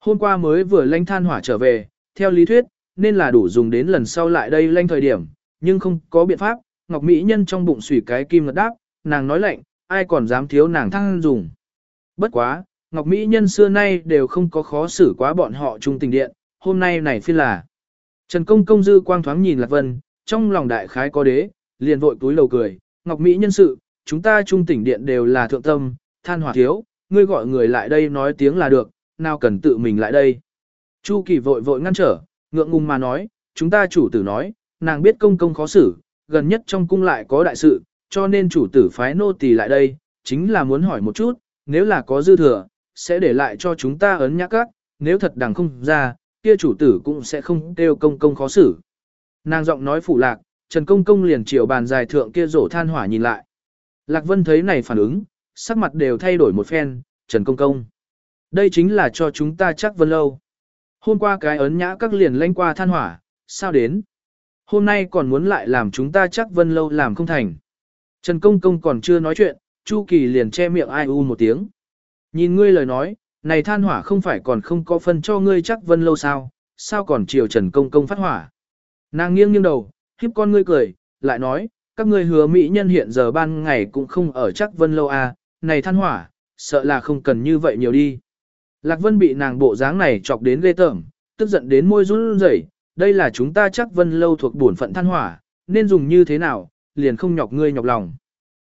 Hôm qua mới vừa lánh than hỏa trở về, theo lý thuyết, nên là đủ dùng đến lần sau lại đây lanh thời điểm, nhưng không có biện pháp, Ngọc Mỹ nhân trong bụng sủy cái kim ngật đáp, nàng nói lạnh, ai còn dám thiếu nàng thăng dùng. Bất quá, Ngọc Mỹ nhân xưa nay đều không có khó xử quá bọn họ trung tình điện, hôm nay này phiên là. Trần Công Công dư quang thoáng nhìn Lạc Vân, trong lòng đại khái có đế, liền vội túi lầu cười, Ngọc Mỹ nhân sự, chúng ta trung tỉnh điện đều là thượng tâm, than hỏa thiếu, ngươi gọi người lại đây nói tiếng là được, nào cần tự mình lại đây. Chu Kỳ vội vội ngăn trở, ngượng ngùng mà nói, chúng ta chủ tử nói, nàng biết công công khó xử, gần nhất trong cung lại có đại sự, cho nên chủ tử phái nô tỳ lại đây, chính là muốn hỏi một chút, nếu là có dư thừa, sẽ để lại cho chúng ta ấn nhã các, nếu thật đằng không ra, kia chủ tử cũng sẽ không kêu công công khó xử. Nàng giọng nói phủ lạc, Trần Công Công liền chiều bàn dài thượng kia rổ than hỏa nhìn lại. Lạc Vân thấy này phản ứng, sắc mặt đều thay đổi một phen, Trần Công Công. Đây chính là cho chúng ta chắc vân lâu. Hôm qua cái ấn nhã các liền lanh qua than hỏa, sao đến? Hôm nay còn muốn lại làm chúng ta chắc vân lâu làm không thành. Trần Công Công còn chưa nói chuyện, Chu Kỳ liền che miệng ai u một tiếng. Nhìn ngươi lời nói, này than hỏa không phải còn không có phân cho ngươi chắc vân lâu sao, sao còn chiều Trần Công Công phát hỏa. Nàng nghiêng nghiêng đầu, khiếp con ngươi cười, lại nói, các ngươi hứa mỹ nhân hiện giờ ban ngày cũng không ở chắc vân lâu à, này than hỏa, sợ là không cần như vậy nhiều đi. Lạc Vân bị nàng bộ dáng này chọc đến ghê tởm, tức giận đến môi run rẩy. đây là chúng ta chắc vân lâu thuộc bổn phận than hỏa, nên dùng như thế nào, liền không nhọc ngươi nhọc lòng.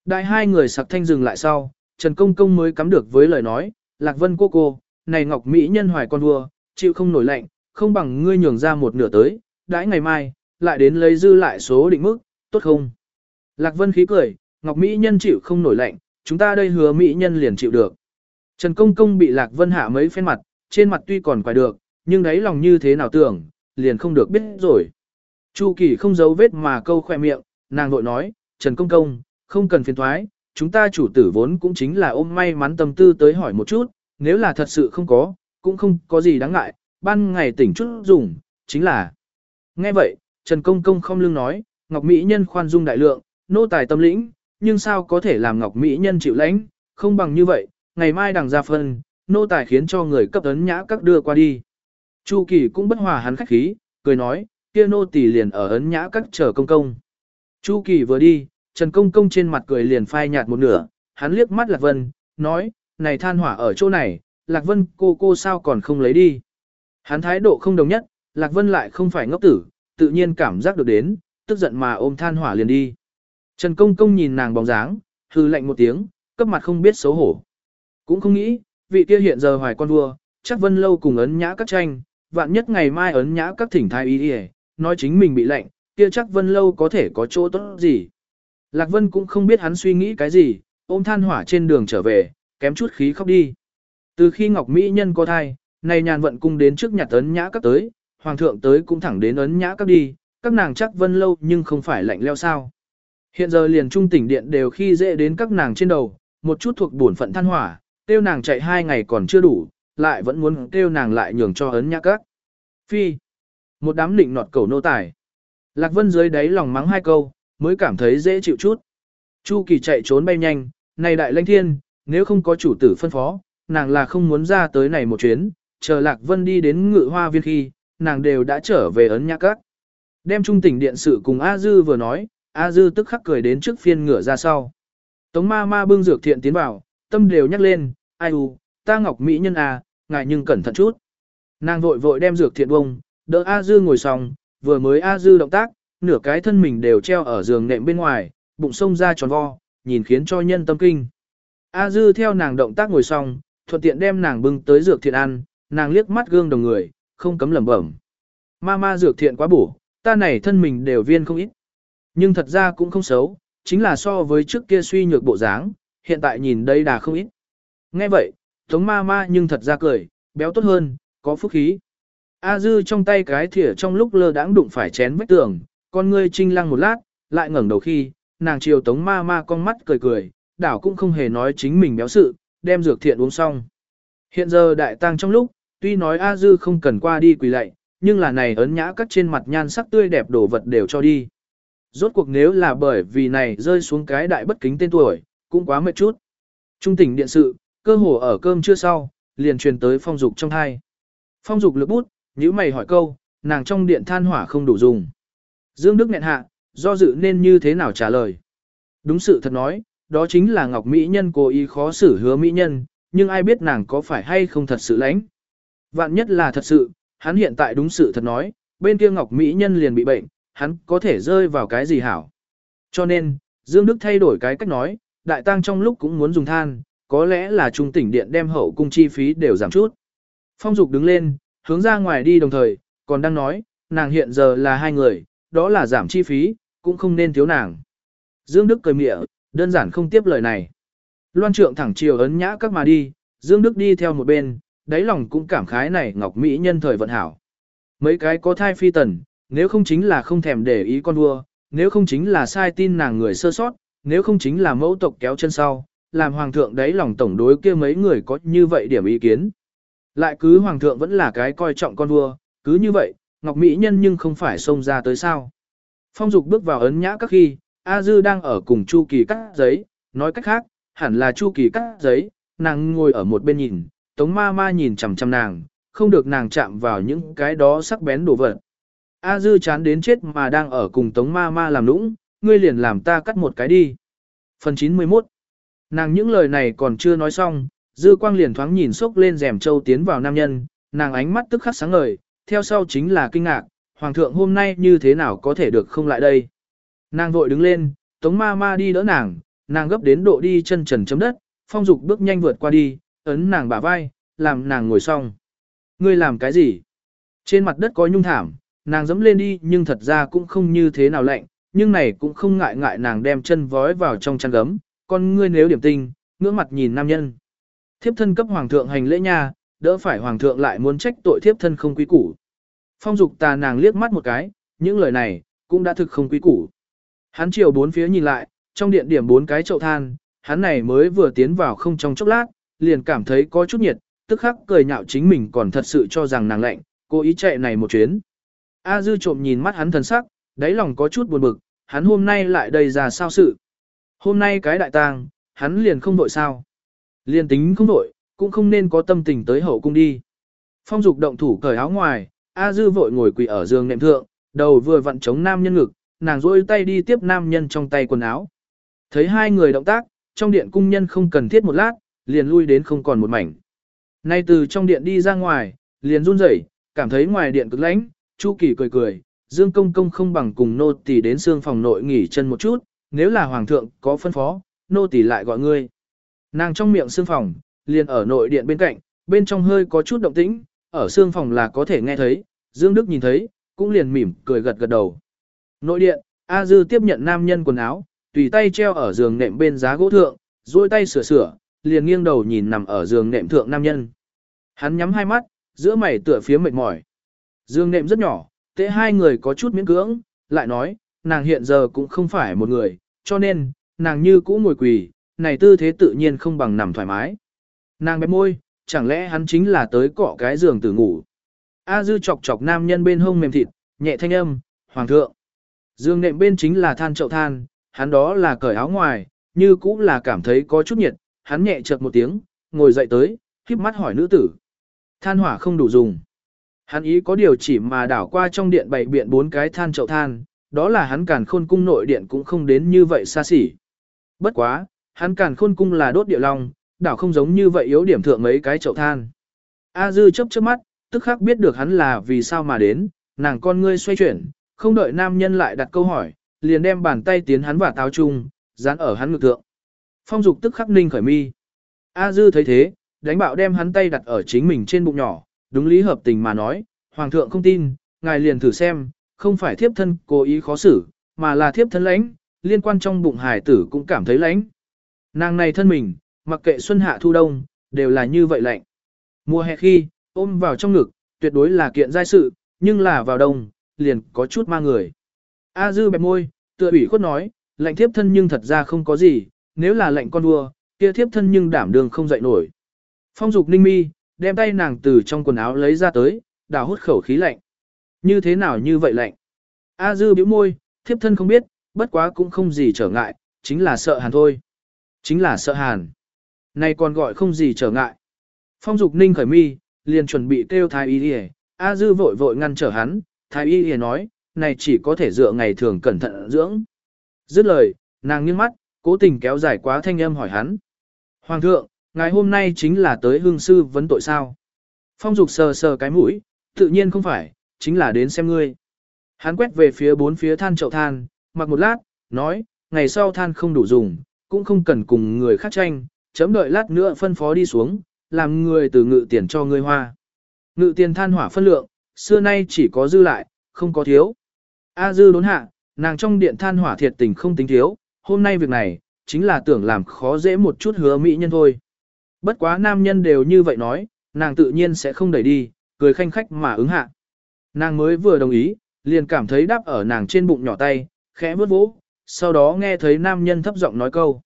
Đại hai người sặc thanh dừng lại sau, Trần Công Công mới cắm được với lời nói, Lạc Vân cô cô, này Ngọc Mỹ nhân hoài con vua, chịu không nổi lạnh, không bằng ngươi nhường ra một nửa tới, đãi ngày mai, lại đến lấy dư lại số định mức, tốt không? Lạc Vân khí cười, Ngọc Mỹ nhân chịu không nổi lạnh, chúng ta đây hứa Mỹ nhân liền chịu được. Trần Công Công bị Lạc Vân hạ mấy phen mặt, trên mặt tuy còn quài được, nhưng đáy lòng như thế nào tưởng, liền không được biết rồi. Chu Kỳ không giấu vết mà câu khoe miệng, nàng vội nói, Trần Công Công, không cần phiền thoái, chúng ta chủ tử vốn cũng chính là ôm may mắn tâm tư tới hỏi một chút, nếu là thật sự không có, cũng không có gì đáng ngại, ban ngày tỉnh chút dùng, chính là. Nghe vậy, Trần Công Công không lưng nói, Ngọc Mỹ Nhân khoan dung đại lượng, nô tài tâm lĩnh, nhưng sao có thể làm Ngọc Mỹ Nhân chịu lãnh, không bằng như vậy, ngày mai đằng ra phân, nô tài khiến cho người cấp ấn nhã các đưa qua đi. Chu Kỳ cũng bất hòa hắn khách khí, cười nói, kia nô tỳ liền ở ấn nhã các chờ công công. Chu Kỳ vừa đi, Trần Công Công trên mặt cười liền phai nhạt một nửa, hắn liếc mắt Lạc Vân, nói, này than hỏa ở chỗ này, Lạc Vân cô cô sao còn không lấy đi. Hắn thái độ không đồng nhất, Lạc Vân lại không phải ngốc tử, tự nhiên cảm giác được đến, tức giận mà ôm than hỏa liền đi. Trần Công Công nhìn nàng bóng dáng, hư lạnh một tiếng, cấp mặt không biết xấu hổ. Cũng không nghĩ, vị kia hiện giờ hoài con vua, chắc Vân Lâu cùng ấn nhã các tranh, vạn nhất ngày mai ấn nhã các thỉnh thái y đi nói chính mình bị lạnh, kia chắc Vân Lâu có thể có chỗ tốt gì. Lạc Vân cũng không biết hắn suy nghĩ cái gì, ôm than hỏa trên đường trở về, kém chút khí khóc đi. Từ khi Ngọc Mỹ Nhân có thai, này nhàn vận cung đến trước nhặt ấn nhã các tới, hoàng thượng tới cũng thẳng đến ấn nhã các đi, các nàng chắc vân lâu nhưng không phải lạnh leo sao. Hiện giờ liền trung tỉnh điện đều khi dễ đến các nàng trên đầu, một chút thuộc bổn phận than hỏa, tiêu nàng chạy hai ngày còn chưa đủ, lại vẫn muốn tiêu nàng lại nhường cho ấn nhã các. Phi. Một đám định nọt cầu nô tài. Lạc Vân dưới đáy lòng mắng hai câu, mới cảm thấy dễ chịu chút. Chu Kỳ chạy trốn bay nhanh, này đại lãnh thiên, nếu không có chủ tử phân phó, nàng là không muốn ra tới này một chuyến, chờ Lạc Vân đi đến ngự hoa viên khi, nàng đều đã trở về ấn nhã các. Đem trung tỉnh điện sự cùng A Dư vừa nói, A Dư tức khắc cười đến trước phiên ngửa ra sau. Tống ma ma bưng dược thiện tiến vào, tâm đều nhắc lên, ai u, ta ngọc mỹ nhân à, ngài nhưng cẩn thận chút. Nàng vội vội đem dược thiện bông, đỡ A Dư ngồi xong, vừa mới A Dư động tác, nửa cái thân mình đều treo ở giường nệm bên ngoài, bụng sông ra tròn vo, nhìn khiến cho nhân tâm kinh. A Dư theo nàng động tác ngồi xong, thuận tiện đem nàng bưng tới dược thiện ăn, nàng liếc mắt gương đồng người, không cấm lẩm bẩm. Ma ma dược thiện quá bổ, ta này thân mình đều viên không ít. Nhưng thật ra cũng không xấu, chính là so với trước kia suy nhược bộ dáng, hiện tại nhìn đây đà không ít. Nghe vậy, Tống ma ma nhưng thật ra cười, béo tốt hơn, có phúc khí. A dư trong tay cái thìa trong lúc lơ đãng đụng phải chén vách tường, con ngươi trinh lăng một lát, lại ngẩng đầu khi, nàng chiều tống ma ma con mắt cười cười, đảo cũng không hề nói chính mình béo sự, đem dược thiện uống xong. Hiện giờ đại tăng trong lúc, tuy nói A dư không cần qua đi quỳ lạy, nhưng là này ấn nhã cắt trên mặt nhan sắc tươi đẹp đổ vật đều cho đi. Rốt cuộc nếu là bởi vì này rơi xuống cái đại bất kính tên tuổi, cũng quá mệt chút. Trung tỉnh điện sự, cơ hồ ở cơm chưa sau, liền truyền tới phong dục trong hai. Phong dục lực bút, nếu mày hỏi câu, nàng trong điện than hỏa không đủ dùng. Dương Đức nghẹn hạ, do dự nên như thế nào trả lời. Đúng sự thật nói, đó chính là Ngọc Mỹ Nhân cố ý khó xử hứa Mỹ Nhân, nhưng ai biết nàng có phải hay không thật sự lãnh. Vạn nhất là thật sự, hắn hiện tại đúng sự thật nói, bên kia Ngọc Mỹ Nhân liền bị bệnh, hắn có thể rơi vào cái gì hảo. Cho nên, Dương Đức thay đổi cái cách nói, đại tang trong lúc cũng muốn dùng than, có lẽ là trung tỉnh điện đem hậu cung chi phí đều giảm chút. Phong Dục đứng lên, hướng ra ngoài đi đồng thời, còn đang nói, nàng hiện giờ là hai người, đó là giảm chi phí, cũng không nên thiếu nàng. Dương Đức cười mỉa, đơn giản không tiếp lời này. Loan trượng thẳng chiều ấn nhã các mà đi, Dương Đức đi theo một bên, đáy lòng cũng cảm khái này Ngọc Mỹ nhân thời vận hảo. Mấy cái có thai phi tần, nếu không chính là không thèm để ý con vua, nếu không chính là sai tin nàng người sơ sót, nếu không chính là mẫu tộc kéo chân sau, làm hoàng thượng đấy lòng tổng đối kia mấy người có như vậy điểm ý kiến. Lại cứ hoàng thượng vẫn là cái coi trọng con vua, cứ như vậy, Ngọc Mỹ Nhân nhưng không phải xông ra tới sao. Phong Dục bước vào ấn nhã các khi, A Dư đang ở cùng Chu Kỳ cắt giấy, nói cách khác, hẳn là Chu Kỳ cắt giấy, nàng ngồi ở một bên nhìn, Tống Ma Ma nhìn chằm chằm nàng, không được nàng chạm vào những cái đó sắc bén đồ vật. A Dư chán đến chết mà đang ở cùng Tống Ma Ma làm nũng, ngươi liền làm ta cắt một cái đi. Phần 91 Nàng những lời này còn chưa nói xong, Dư Quang liền thoáng nhìn sốc lên rèm châu tiến vào nam nhân, nàng ánh mắt tức khắc sáng ngời, theo sau chính là kinh ngạc, Hoàng thượng hôm nay như thế nào có thể được không lại đây. Nàng vội đứng lên, Tống Ma Ma đi đỡ nàng, nàng gấp đến độ đi chân trần chấm đất, phong dục bước nhanh vượt qua đi, ấn nàng bả vai, làm nàng ngồi xong. Ngươi làm cái gì? Trên mặt đất có nhung thảm, nàng dẫm lên đi nhưng thật ra cũng không như thế nào lạnh, nhưng này cũng không ngại ngại nàng đem chân vói vào trong chăn gấm, con ngươi nếu điểm tinh, ngưỡng mặt nhìn nam nhân. Thiếp thân cấp hoàng thượng hành lễ nha, đỡ phải hoàng thượng lại muốn trách tội thiếp thân không quý củ. Phong dục tà nàng liếc mắt một cái, những lời này, cũng đã thực không quý củ. Hắn chiều bốn phía nhìn lại, trong điện điểm bốn cái chậu than, hắn này mới vừa tiến vào không trong chốc lát, liền cảm thấy có chút nhiệt, tức khắc cười nhạo chính mình còn thật sự cho rằng nàng lạnh, cố ý chạy này một chuyến. A dư trộm nhìn mắt hắn thần sắc, đáy lòng có chút buồn bực, hắn hôm nay lại đầy ra sao sự. Hôm nay cái đại tang, hắn liền không đội sao liên tính không đội, cũng không nên có tâm tình tới hậu cung đi. Phong dục động thủ cởi áo ngoài, A dư vội ngồi quỳ ở giường nệm thượng, đầu vừa vặn chống nam nhân ngực, nàng rôi tay đi tiếp nam nhân trong tay quần áo. Thấy hai người động tác, trong điện cung nhân không cần thiết một lát, liền lui đến không còn một mảnh. Nay từ trong điện đi ra ngoài, liền run rẩy, cảm thấy ngoài điện cực lạnh, Chu Kỳ cười cười, Dương Công Công không bằng cùng nô tỳ đến xương phòng nội nghỉ chân một chút, nếu là hoàng thượng có phân phó, nô tỳ lại gọi ngươi. Nàng trong miệng xương phòng, liền ở nội điện bên cạnh, bên trong hơi có chút động tĩnh, ở xương phòng là có thể nghe thấy, Dương Đức nhìn thấy, cũng liền mỉm cười gật gật đầu. Nội điện, A Dư tiếp nhận nam nhân quần áo, tùy tay treo ở giường nệm bên giá gỗ thượng, duỗi tay sửa sửa, liền nghiêng đầu nhìn nằm ở giường nệm thượng nam nhân. Hắn nhắm hai mắt, giữa mày tựa phía mệt mỏi. Dương nệm rất nhỏ, tế hai người có chút miễn cưỡng, lại nói, nàng hiện giờ cũng không phải một người, cho nên, nàng như cũ ngồi quỳ, này tư thế tự nhiên không bằng nằm thoải mái. Nàng bẹp môi, chẳng lẽ hắn chính là tới cọ cái giường tử ngủ. A dư chọc chọc nam nhân bên hông mềm thịt, nhẹ thanh âm, hoàng thượng. Dương nệm bên chính là than chậu than, hắn đó là cởi áo ngoài, như cũng là cảm thấy có chút nhiệt, hắn nhẹ chợt một tiếng, ngồi dậy tới, khiếp mắt hỏi nữ tử. Than hỏa không đủ dùng. Hắn ý có điều chỉ mà đảo qua trong điện bảy biện bốn cái than chậu than, đó là hắn càn khôn cung nội điện cũng không đến như vậy xa xỉ. Bất quá, hắn càn khôn cung là đốt địa long, đảo không giống như vậy yếu điểm thượng mấy cái chậu than. A dư chớp chớp mắt, tức khắc biết được hắn là vì sao mà đến, nàng con ngươi xoay chuyển, không đợi nam nhân lại đặt câu hỏi, liền đem bàn tay tiến hắn và táo chung, dán ở hắn ngực thượng. Phong dục tức khắc ninh khởi mi. A dư thấy thế, đánh bạo đem hắn tay đặt ở chính mình trên bụng nhỏ, đúng lý hợp tình mà nói, hoàng thượng không tin, ngài liền thử xem, không phải thiếp thân cố ý khó xử, mà là thiếp thân lãnh, liên quan trong bụng hải tử cũng cảm thấy lãnh. Nàng này thân mình, mặc kệ xuân hạ thu đông, đều là như vậy lạnh. Mùa hè khi, ôm vào trong ngực, tuyệt đối là kiện giai sự, nhưng là vào đông, liền có chút ma người. A dư bẹp môi, tựa ủy khuất nói, lạnh thiếp thân nhưng thật ra không có gì, nếu là lạnh con vua, kia thiếp thân nhưng đảm đường không dậy nổi. Phong dục ninh mi, đem tay nàng từ trong quần áo lấy ra tới, đào hút khẩu khí lạnh. Như thế nào như vậy lạnh? A dư bĩu môi, thiếp thân không biết, bất quá cũng không gì trở ngại, chính là sợ hàn thôi. Chính là sợ hàn. Này còn gọi không gì trở ngại. Phong dục ninh khởi mi, liền chuẩn bị kêu thái y đi A dư vội vội ngăn trở hắn, thái y đi nói, này chỉ có thể dựa ngày thường cẩn thận dưỡng. Dứt lời, nàng nghiêng mắt, cố tình kéo dài quá thanh âm hỏi hắn. Hoàng thượng, ngày hôm nay chính là tới hương sư vấn tội sao? Phong dục sờ sờ cái mũi, tự nhiên không phải, chính là đến xem ngươi. Hắn quét về phía bốn phía than chậu than, mặc một lát, nói, ngày sau than không đủ dùng, cũng không cần cùng người khác tranh, chấm đợi lát nữa phân phó đi xuống, làm người từ ngự tiền cho ngươi hoa. Ngự tiền than hỏa phân lượng, xưa nay chỉ có dư lại, không có thiếu. A dư đốn hạ, nàng trong điện than hỏa thiệt tình không tính thiếu, hôm nay việc này, chính là tưởng làm khó dễ một chút hứa mỹ nhân thôi. Bất quá nam nhân đều như vậy nói, nàng tự nhiên sẽ không đẩy đi, cười khanh khách mà ứng hạ. Nàng mới vừa đồng ý, liền cảm thấy đáp ở nàng trên bụng nhỏ tay, khẽ vớt vỗ, sau đó nghe thấy nam nhân thấp giọng nói câu.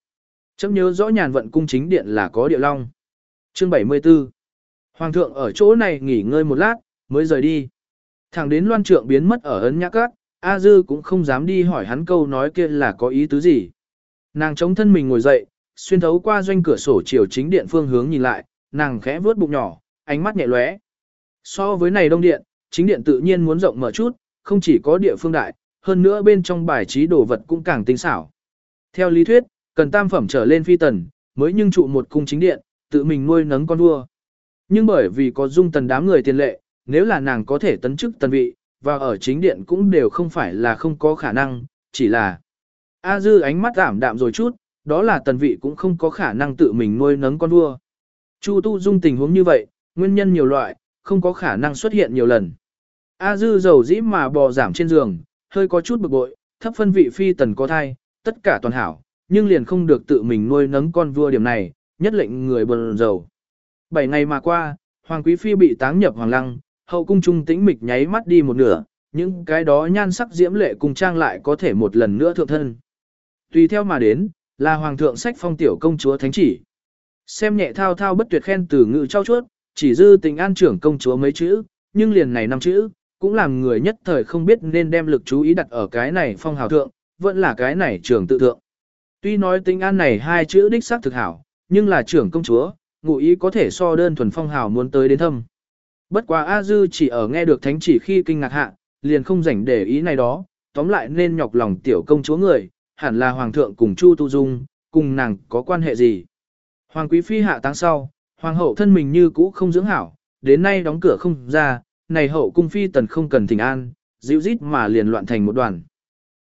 Chấm nhớ rõ nhàn vận cung chính điện là có địa long. Chương 74 Hoàng thượng ở chỗ này nghỉ ngơi một lát, mới rời đi. Thẳng đến loan trượng biến mất ở ấn nhã cát, A Dư cũng không dám đi hỏi hắn câu nói kia là có ý tứ gì. Nàng chống thân mình ngồi dậy, xuyên thấu qua doanh cửa sổ chiều chính điện phương hướng nhìn lại, nàng khẽ vướt bụng nhỏ, ánh mắt nhẹ lóe. So với này đông điện, chính điện tự nhiên muốn rộng mở chút, không chỉ có địa phương đại, hơn nữa bên trong bài trí đồ vật cũng càng tinh xảo. Theo lý thuyết, cần tam phẩm trở lên phi tần, mới nhưng trụ một cung chính điện, tự mình nuôi nấng con vua. Nhưng bởi vì có dung tần đám người tiền lệ, nếu là nàng có thể tấn chức tần vị, và ở chính điện cũng đều không phải là không có khả năng, chỉ là A dư ánh mắt ảm đạm rồi chút, đó là tần vị cũng không có khả năng tự mình nuôi nấng con vua. Chu tu dung tình huống như vậy, nguyên nhân nhiều loại, không có khả năng xuất hiện nhiều lần. A dư dầu dĩ mà bò giảm trên giường, hơi có chút bực bội, thấp phân vị phi tần có thai, tất cả toàn hảo, nhưng liền không được tự mình nuôi nấng con vua điểm này, nhất lệnh người bần dầu. Bảy ngày mà qua, Hoàng Quý Phi bị táng nhập Hoàng Lăng, hậu cung trung tĩnh mịch nháy mắt đi một nửa, những cái đó nhan sắc diễm lệ cùng trang lại có thể một lần nữa thượng thân. Tùy theo mà đến, là Hoàng thượng sách phong tiểu công chúa thánh chỉ. Xem nhẹ thao thao bất tuyệt khen từ ngự trao chuốt, chỉ dư tình an trưởng công chúa mấy chữ, nhưng liền này năm chữ, cũng làm người nhất thời không biết nên đem lực chú ý đặt ở cái này phong hào thượng, vẫn là cái này trưởng tự thượng. Tuy nói tính an này hai chữ đích xác thực hảo, nhưng là trưởng công chúa, ngụ ý có thể so đơn thuần phong hào muốn tới đến thâm. Bất quá A Dư chỉ ở nghe được thánh chỉ khi kinh ngạc hạ, liền không rảnh để ý này đó, tóm lại nên nhọc lòng tiểu công chúa người, hẳn là hoàng thượng cùng Chu Tu Dung, cùng nàng có quan hệ gì. Hoàng quý phi hạ táng sau, hoàng hậu thân mình như cũ không dưỡng hảo, đến nay đóng cửa không ra, này hậu cung phi tần không cần thỉnh an, dịu rít mà liền loạn thành một đoàn.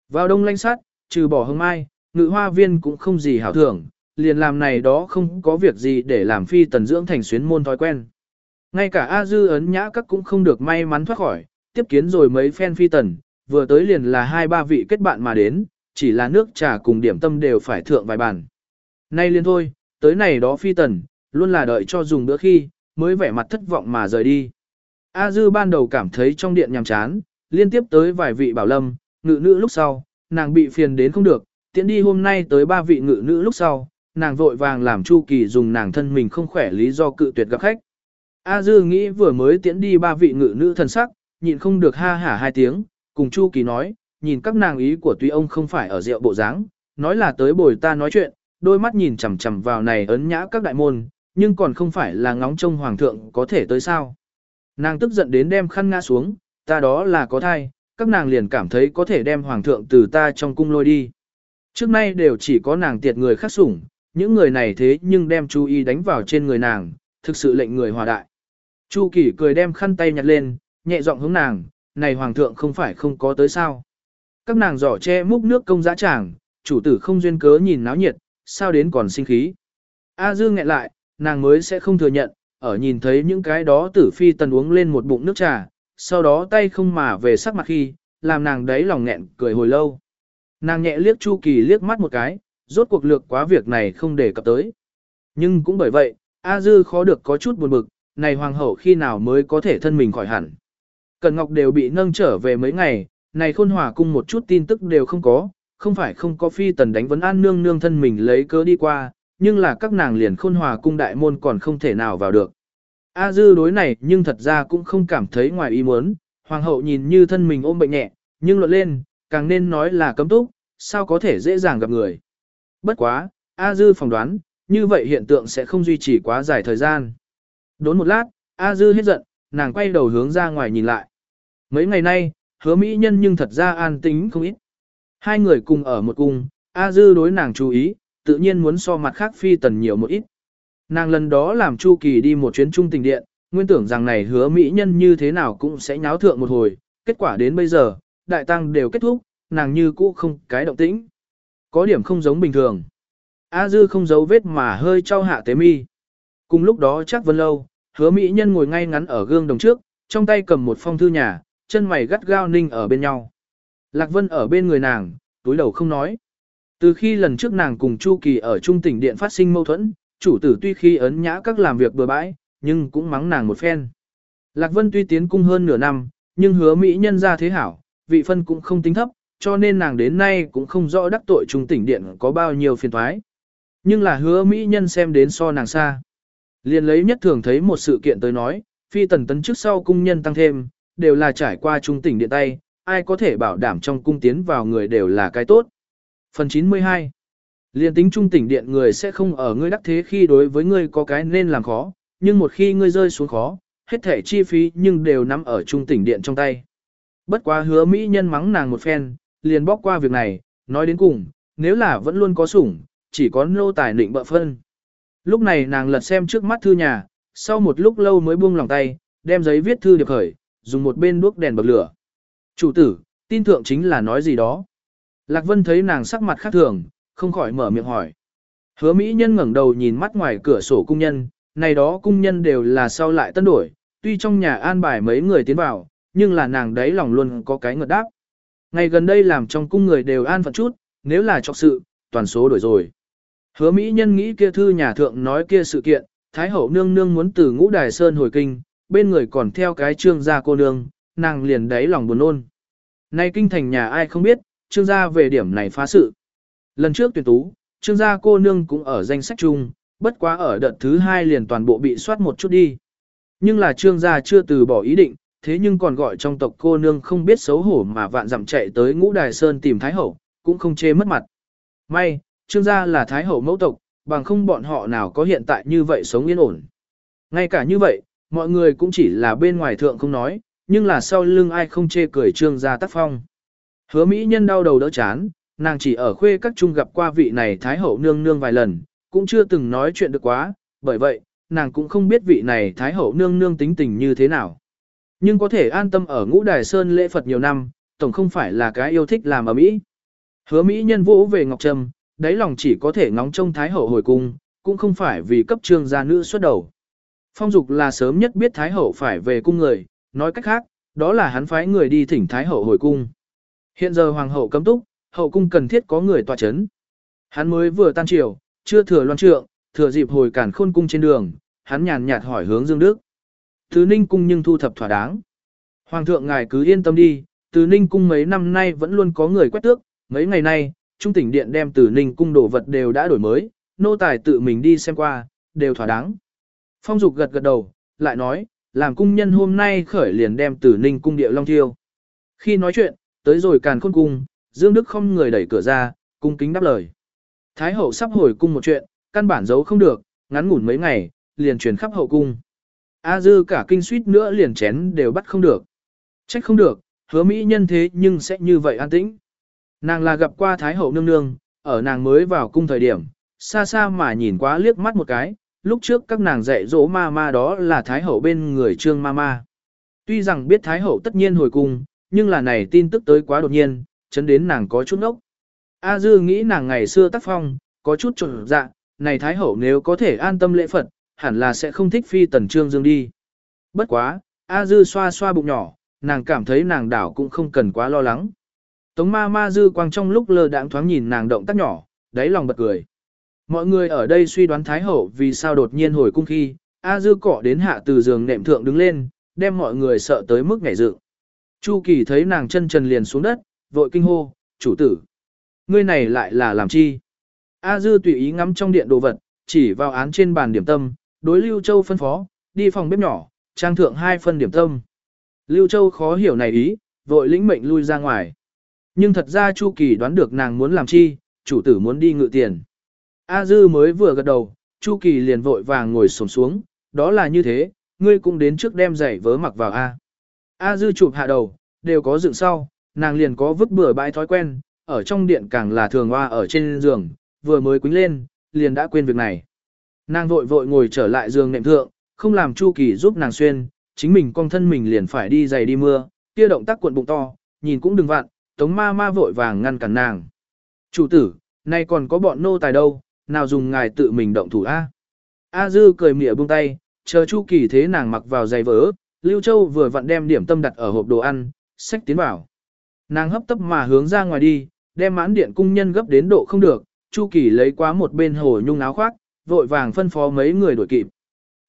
Vào đông lanh sát, trừ bỏ hương mai, ngự hoa viên cũng không gì hảo thưởng, liền làm này đó không có việc gì để làm phi tần dưỡng thành xuyến môn thói quen. Ngay cả A Dư ấn nhã các cũng không được may mắn thoát khỏi, tiếp kiến rồi mấy phen phi tần, vừa tới liền là hai ba vị kết bạn mà đến, chỉ là nước trà cùng điểm tâm đều phải thượng vài bàn. Nay liền thôi, tới này đó phi tần, luôn là đợi cho dùng bữa khi, mới vẻ mặt thất vọng mà rời đi. A Dư ban đầu cảm thấy trong điện nhàm chán, liên tiếp tới vài vị bảo lâm, ngự nữ lúc sau, nàng bị phiền đến không được, tiễn đi hôm nay tới ba vị ngự nữ lúc sau, nàng vội vàng làm Chu Kỳ dùng nàng thân mình không khỏe lý do cự tuyệt gặp khách. A Dư nghĩ vừa mới tiễn đi ba vị ngự nữ thần sắc, nhịn không được ha hả hai tiếng, cùng Chu Kỳ nói, nhìn các nàng ý của tuy ông không phải ở rượu bộ dáng, nói là tới bồi ta nói chuyện, đôi mắt nhìn chằm chằm vào này ấn nhã các đại môn, nhưng còn không phải là ngóng trông hoàng thượng có thể tới sao. Nàng tức giận đến đem khăn ngã xuống, ta đó là có thai, các nàng liền cảm thấy có thể đem hoàng thượng từ ta trong cung lôi đi. Trước nay đều chỉ có nàng tiệt người khác sủng, những người này thế nhưng đem chú ý đánh vào trên người nàng, thực sự lệnh người hòa đại. Chu Kỳ cười đem khăn tay nhặt lên, nhẹ giọng hướng nàng, này hoàng thượng không phải không có tới sao. Các nàng giỏ che múc nước công dã tràng, chủ tử không duyên cớ nhìn náo nhiệt, sao đến còn sinh khí. A dương nghẹn lại, nàng mới sẽ không thừa nhận, ở nhìn thấy những cái đó tử phi tần uống lên một bụng nước trà, sau đó tay không mà về sắc mặt khi, làm nàng đấy lòng nghẹn cười hồi lâu. Nàng nhẹ liếc Chu Kỳ liếc mắt một cái, rốt cuộc lược quá việc này không để cập tới. Nhưng cũng bởi vậy, A Dư khó được có chút buồn bực, này hoàng hậu khi nào mới có thể thân mình khỏi hẳn. Cần Ngọc đều bị nâng trở về mấy ngày, này khôn hòa cung một chút tin tức đều không có, không phải không có phi tần đánh vấn an nương nương thân mình lấy cớ đi qua, nhưng là các nàng liền khôn hòa cung đại môn còn không thể nào vào được. A dư đối này nhưng thật ra cũng không cảm thấy ngoài ý muốn, hoàng hậu nhìn như thân mình ôm bệnh nhẹ, nhưng luận lên, càng nên nói là cấm túc, sao có thể dễ dàng gặp người. Bất quá, A dư phỏng đoán, như vậy hiện tượng sẽ không duy trì quá dài thời gian. Đốn một lát, A dư hết giận, nàng quay đầu hướng ra ngoài nhìn lại. Mấy ngày nay, hứa mỹ nhân nhưng thật ra an tính không ít. Hai người cùng ở một cung, A dư đối nàng chú ý, tự nhiên muốn so mặt khác phi tần nhiều một ít. Nàng lần đó làm Chu Kỳ đi một chuyến trung tình điện, nguyên tưởng rằng này hứa mỹ nhân như thế nào cũng sẽ nháo thượng một hồi, kết quả đến bây giờ, đại tăng đều kết thúc, nàng như cũ không cái động tĩnh. Có điểm không giống bình thường. A dư không giấu vết mà hơi trao hạ tế mi. Cùng lúc đó chắc vân lâu, hứa mỹ nhân ngồi ngay ngắn ở gương đồng trước, trong tay cầm một phong thư nhà, chân mày gắt gao ninh ở bên nhau. Lạc vân ở bên người nàng, túi đầu không nói. Từ khi lần trước nàng cùng Chu Kỳ ở trung tỉnh điện phát sinh mâu thuẫn, chủ tử tuy khi ấn nhã các làm việc bừa bãi, nhưng cũng mắng nàng một phen. Lạc Vân tuy tiến cung hơn nửa năm, nhưng hứa Mỹ nhân ra thế hảo, vị phân cũng không tính thấp, cho nên nàng đến nay cũng không rõ đắc tội trung tỉnh điện có bao nhiêu phiền thoái. Nhưng là hứa Mỹ nhân xem đến so nàng xa. Liền lấy nhất thường thấy một sự kiện tới nói, phi tần tấn trước sau cung nhân tăng thêm, đều là trải qua trung tỉnh điện tay, ai có thể bảo đảm trong cung tiến vào người đều là cái tốt. Phần 92 Liên tính trung tỉnh điện người sẽ không ở ngươi đắc thế khi đối với ngươi có cái nên làm khó, nhưng một khi ngươi rơi xuống khó, hết thể chi phí nhưng đều nắm ở trung tỉnh điện trong tay. Bất quá hứa Mỹ nhân mắng nàng một phen, liền bóc qua việc này, nói đến cùng, nếu là vẫn luôn có sủng, chỉ có nô tài định bợ phân. Lúc này nàng lật xem trước mắt thư nhà, sau một lúc lâu mới buông lòng tay, đem giấy viết thư điệp khởi, dùng một bên đuốc đèn bật lửa. Chủ tử, tin thượng chính là nói gì đó. Lạc Vân thấy nàng sắc mặt khác thường, không khỏi mở miệng hỏi. Hứa Mỹ nhân ngẩng đầu nhìn mắt ngoài cửa sổ cung nhân, này đó cung nhân đều là sau lại tân đổi, tuy trong nhà an bài mấy người tiến vào, nhưng là nàng đấy lòng luôn có cái ngợt đáp. Ngày gần đây làm trong cung người đều an phận chút, nếu là trọc sự, toàn số đổi rồi. Hứa Mỹ nhân nghĩ kia thư nhà thượng nói kia sự kiện, Thái hậu nương nương muốn từ ngũ đài sơn hồi kinh, bên người còn theo cái trương gia cô nương, nàng liền đấy lòng buồn ôn. Nay kinh thành nhà ai không biết, trương gia về điểm này phá sự. Lần trước tuyển tú, trương gia cô nương cũng ở danh sách chung, bất quá ở đợt thứ hai liền toàn bộ bị soát một chút đi. Nhưng là trương gia chưa từ bỏ ý định, thế nhưng còn gọi trong tộc cô nương không biết xấu hổ mà vạn dặm chạy tới ngũ đài sơn tìm thái hậu, cũng không chê mất mặt. May, trương gia là thái hậu mẫu tộc, bằng không bọn họ nào có hiện tại như vậy sống yên ổn. Ngay cả như vậy, mọi người cũng chỉ là bên ngoài thượng không nói, nhưng là sau lưng ai không chê cười trương gia tác phong. Hứa Mỹ nhân đau đầu đỡ chán, nàng chỉ ở khuê các trung gặp qua vị này Thái Hậu nương nương vài lần, cũng chưa từng nói chuyện được quá, bởi vậy, nàng cũng không biết vị này Thái Hậu nương nương tính tình như thế nào. Nhưng có thể an tâm ở ngũ đài sơn lễ Phật nhiều năm, tổng không phải là cái yêu thích làm ở Mỹ. Hứa Mỹ nhân vũ về Ngọc Trâm, đáy lòng chỉ có thể ngóng trông Thái Hậu hồi cung, cũng không phải vì cấp trương gia nữ xuất đầu. Phong Dục là sớm nhất biết Thái Hậu phải về cung người, nói cách khác, đó là hắn phái người đi thỉnh Thái Hậu hồi cung. Hiện giờ Hoàng hậu cấm túc, hậu cung cần thiết có người tòa chấn. Hắn mới vừa tan triều, chưa thừa loan trượng, thừa dịp hồi cản khôn cung trên đường, hắn nhàn nhạt hỏi hướng Dương Đức. Từ Ninh cung nhưng thu thập thỏa đáng. Hoàng thượng ngài cứ yên tâm đi, từ Ninh cung mấy năm nay vẫn luôn có người quét tước, mấy ngày nay, Trung tỉnh điện đem từ Ninh cung đồ vật đều đã đổi mới, nô tài tự mình đi xem qua, đều thỏa đáng. Phong Dục gật gật đầu, lại nói, làm cung nhân hôm nay khởi liền đem từ Ninh cung địa long thiêu. Khi nói chuyện, tới rồi càn khôn cung, Dương Đức không người đẩy cửa ra, cung kính đáp lời. Thái hậu sắp hồi cung một chuyện, căn bản giấu không được, ngắn ngủn mấy ngày, liền truyền khắp hậu cung. A dư cả kinh suýt nữa liền chén đều bắt không được. Trách không được, hứa mỹ nhân thế nhưng sẽ như vậy an tĩnh. Nàng là gặp qua Thái hậu nương nương, ở nàng mới vào cung thời điểm, xa xa mà nhìn quá liếc mắt một cái, lúc trước các nàng dạy dỗ ma ma đó là Thái hậu bên người trương ma ma. Tuy rằng biết Thái hậu tất nhiên hồi cung, nhưng là này tin tức tới quá đột nhiên, chấn đến nàng có chút ngốc. A dư nghĩ nàng ngày xưa tác phong, có chút trộn dạ, này Thái hậu nếu có thể an tâm lễ Phật, hẳn là sẽ không thích phi tần trương dương đi. Bất quá, A dư xoa xoa bụng nhỏ, nàng cảm thấy nàng đảo cũng không cần quá lo lắng. Tống ma ma dư quang trong lúc lơ đãng thoáng nhìn nàng động tác nhỏ, đáy lòng bật cười. Mọi người ở đây suy đoán Thái Hậu vì sao đột nhiên hồi cung khi, A dư cỏ đến hạ từ giường nệm thượng đứng lên, đem mọi người sợ tới mức nhảy dựng. Chu Kỳ thấy nàng chân trần liền xuống đất, vội kinh hô, chủ tử. Ngươi này lại là làm chi? A dư tùy ý ngắm trong điện đồ vật, chỉ vào án trên bàn điểm tâm, đối Lưu Châu phân phó, đi phòng bếp nhỏ, trang thượng hai phân điểm tâm. Lưu Châu khó hiểu này ý, vội lĩnh mệnh lui ra ngoài. Nhưng thật ra Chu Kỳ đoán được nàng muốn làm chi, chủ tử muốn đi ngự tiền. A Dư mới vừa gật đầu, Chu Kỳ liền vội vàng ngồi xổm xuống, đó là như thế, ngươi cũng đến trước đem giày vớ mặc vào A. A Dư chụp hạ đầu, đều có dựng sau, nàng liền có vứt bừa bãi thói quen, ở trong điện càng là thường hoa ở trên giường, vừa mới quính lên, liền đã quên việc này. Nàng vội vội ngồi trở lại giường nệm thượng, không làm Chu Kỳ giúp nàng xuyên, chính mình con thân mình liền phải đi giày đi mưa, kia động tác cuộn bụng to, nhìn cũng đừng vặn, tống ma ma vội vàng ngăn cản nàng. Chủ tử, nay còn có bọn nô tài đâu, nào dùng ngài tự mình động thủ A. A dư cười mỉa buông tay, chờ Chu Kỳ thế nàng mặc vào giày vỡ, Lưu Châu vừa vặn đem điểm tâm đặt ở hộp đồ ăn, sách tiến vào. Nàng hấp tấp mà hướng ra ngoài đi, đem mãn điện cung nhân gấp đến độ không được, Chu Kỳ lấy quá một bên hồ nhung áo khoác, vội vàng phân phó mấy người đuổi kịp.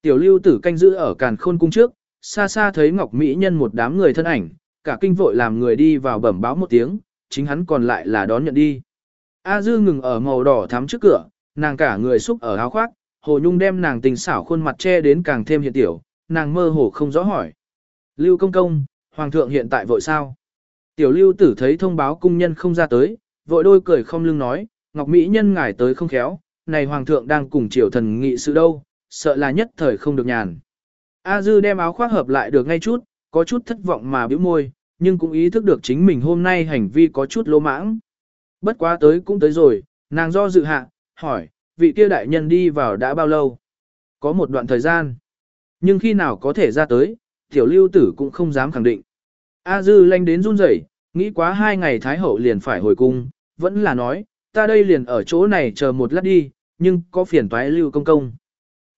Tiểu Lưu tử canh giữ ở càn khôn cung trước, xa xa thấy Ngọc Mỹ Nhân một đám người thân ảnh, cả kinh vội làm người đi vào bẩm báo một tiếng, chính hắn còn lại là đón nhận đi. A Dư ngừng ở màu đỏ thắm trước cửa, nàng cả người xúc ở áo khoác, Hồ Nhung đem nàng tình xảo khuôn mặt che đến càng thêm hiện tiểu, nàng mơ hồ không rõ hỏi. Lưu công công, Hoàng thượng hiện tại vội sao? Tiểu Lưu tử thấy thông báo cung nhân không ra tới, vội đôi cười không lưng nói, Ngọc Mỹ nhân ngài tới không khéo, này Hoàng thượng đang cùng triều thần nghị sự đâu, sợ là nhất thời không được nhàn. A Dư đem áo khoác hợp lại được ngay chút, có chút thất vọng mà bĩu môi, nhưng cũng ý thức được chính mình hôm nay hành vi có chút lỗ mãng. Bất quá tới cũng tới rồi, nàng do dự hạ, hỏi, vị kia đại nhân đi vào đã bao lâu? Có một đoạn thời gian. Nhưng khi nào có thể ra tới, tiểu lưu tử cũng không dám khẳng định. A dư lanh đến run rẩy, nghĩ quá hai ngày Thái Hậu liền phải hồi cung, vẫn là nói, ta đây liền ở chỗ này chờ một lát đi, nhưng có phiền toái lưu công công.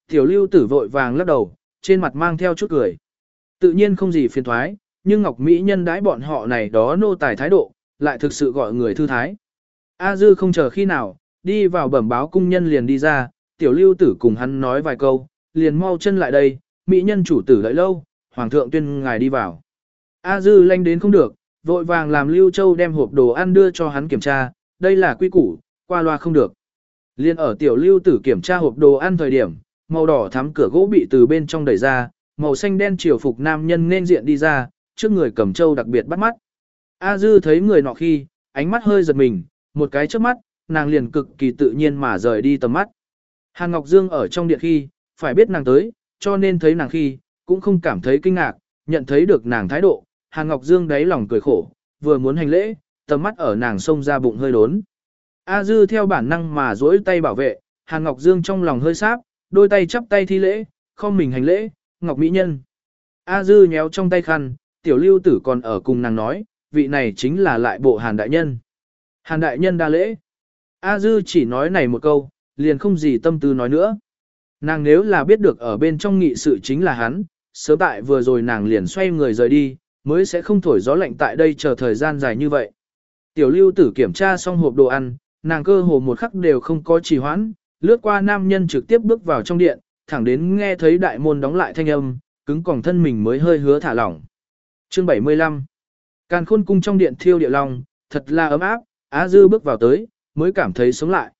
Tiểu lưu tử vội vàng lắc đầu, trên mặt mang theo chút cười. Tự nhiên không gì phiền thoái, nhưng Ngọc Mỹ nhân đãi bọn họ này đó nô tài thái độ, lại thực sự gọi người thư thái. A Dư không chờ khi nào, đi vào bẩm báo cung nhân liền đi ra, tiểu lưu tử cùng hắn nói vài câu, liền mau chân lại đây, Mỹ nhân chủ tử đợi lâu, Hoàng thượng tuyên ngài đi vào. A Dư lanh đến không được, vội vàng làm Lưu Châu đem hộp đồ ăn đưa cho hắn kiểm tra, đây là quy củ, qua loa không được. Liên ở tiểu lưu tử kiểm tra hộp đồ ăn thời điểm, màu đỏ thắm cửa gỗ bị từ bên trong đẩy ra, màu xanh đen triều phục nam nhân nên diện đi ra, trước người cầm châu đặc biệt bắt mắt. A Dư thấy người nọ khi, ánh mắt hơi giật mình, một cái trước mắt, nàng liền cực kỳ tự nhiên mà rời đi tầm mắt. Hàn Ngọc Dương ở trong điện khi, phải biết nàng tới, cho nên thấy nàng khi, cũng không cảm thấy kinh ngạc, nhận thấy được nàng thái độ, Hàn Ngọc Dương đáy lòng cười khổ, vừa muốn hành lễ, tầm mắt ở nàng sông ra bụng hơi đốn. A Dư theo bản năng mà duỗi tay bảo vệ, Hàn Ngọc Dương trong lòng hơi sáp, đôi tay chắp tay thi lễ, không mình hành lễ, Ngọc Mỹ Nhân. A Dư nhéo trong tay khăn, tiểu lưu tử còn ở cùng nàng nói, vị này chính là lại bộ Hàn Đại Nhân. Hàn Đại Nhân đa lễ. A Dư chỉ nói này một câu, liền không gì tâm tư nói nữa. Nàng nếu là biết được ở bên trong nghị sự chính là hắn, sớm tại vừa rồi nàng liền xoay người rời đi, mới sẽ không thổi gió lạnh tại đây chờ thời gian dài như vậy. Tiểu lưu tử kiểm tra xong hộp đồ ăn, nàng cơ hồ một khắc đều không có trì hoãn, lướt qua nam nhân trực tiếp bước vào trong điện, thẳng đến nghe thấy đại môn đóng lại thanh âm, cứng còng thân mình mới hơi hứa thả lỏng. Chương 75 Càn khôn cung trong điện thiêu địa long, thật là ấm áp, Á Dư bước vào tới, mới cảm thấy sống lại.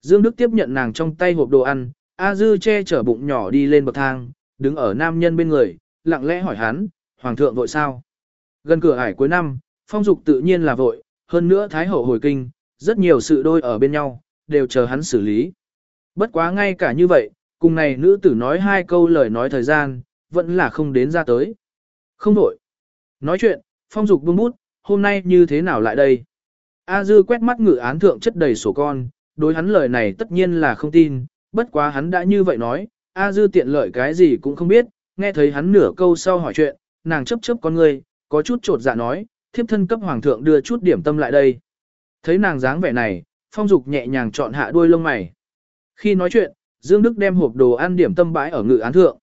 Dương Đức tiếp nhận nàng trong tay hộp đồ ăn, A Dư che chở bụng nhỏ đi lên bậc thang, đứng ở nam nhân bên người, lặng lẽ hỏi hắn, Hoàng thượng vội sao? Gần cửa ải cuối năm, phong dục tự nhiên là vội, hơn nữa Thái hậu hồi kinh, rất nhiều sự đôi ở bên nhau, đều chờ hắn xử lý. Bất quá ngay cả như vậy, cùng này nữ tử nói hai câu lời nói thời gian, vẫn là không đến ra tới. Không vội. Nói chuyện, phong dục buông bút, hôm nay như thế nào lại đây? A dư quét mắt ngự án thượng chất đầy sổ con, đối hắn lời này tất nhiên là không tin, bất quá hắn đã như vậy nói, A dư tiện lợi cái gì cũng không biết, nghe thấy hắn nửa câu sau hỏi chuyện, nàng chấp chấp con người, có chút trột dạ nói, thiếp thân cấp hoàng thượng đưa chút điểm tâm lại đây. Thấy nàng dáng vẻ này, phong dục nhẹ nhàng chọn hạ đuôi lông mày. Khi nói chuyện, Dương Đức đem hộp đồ ăn điểm tâm bãi ở ngự án thượng.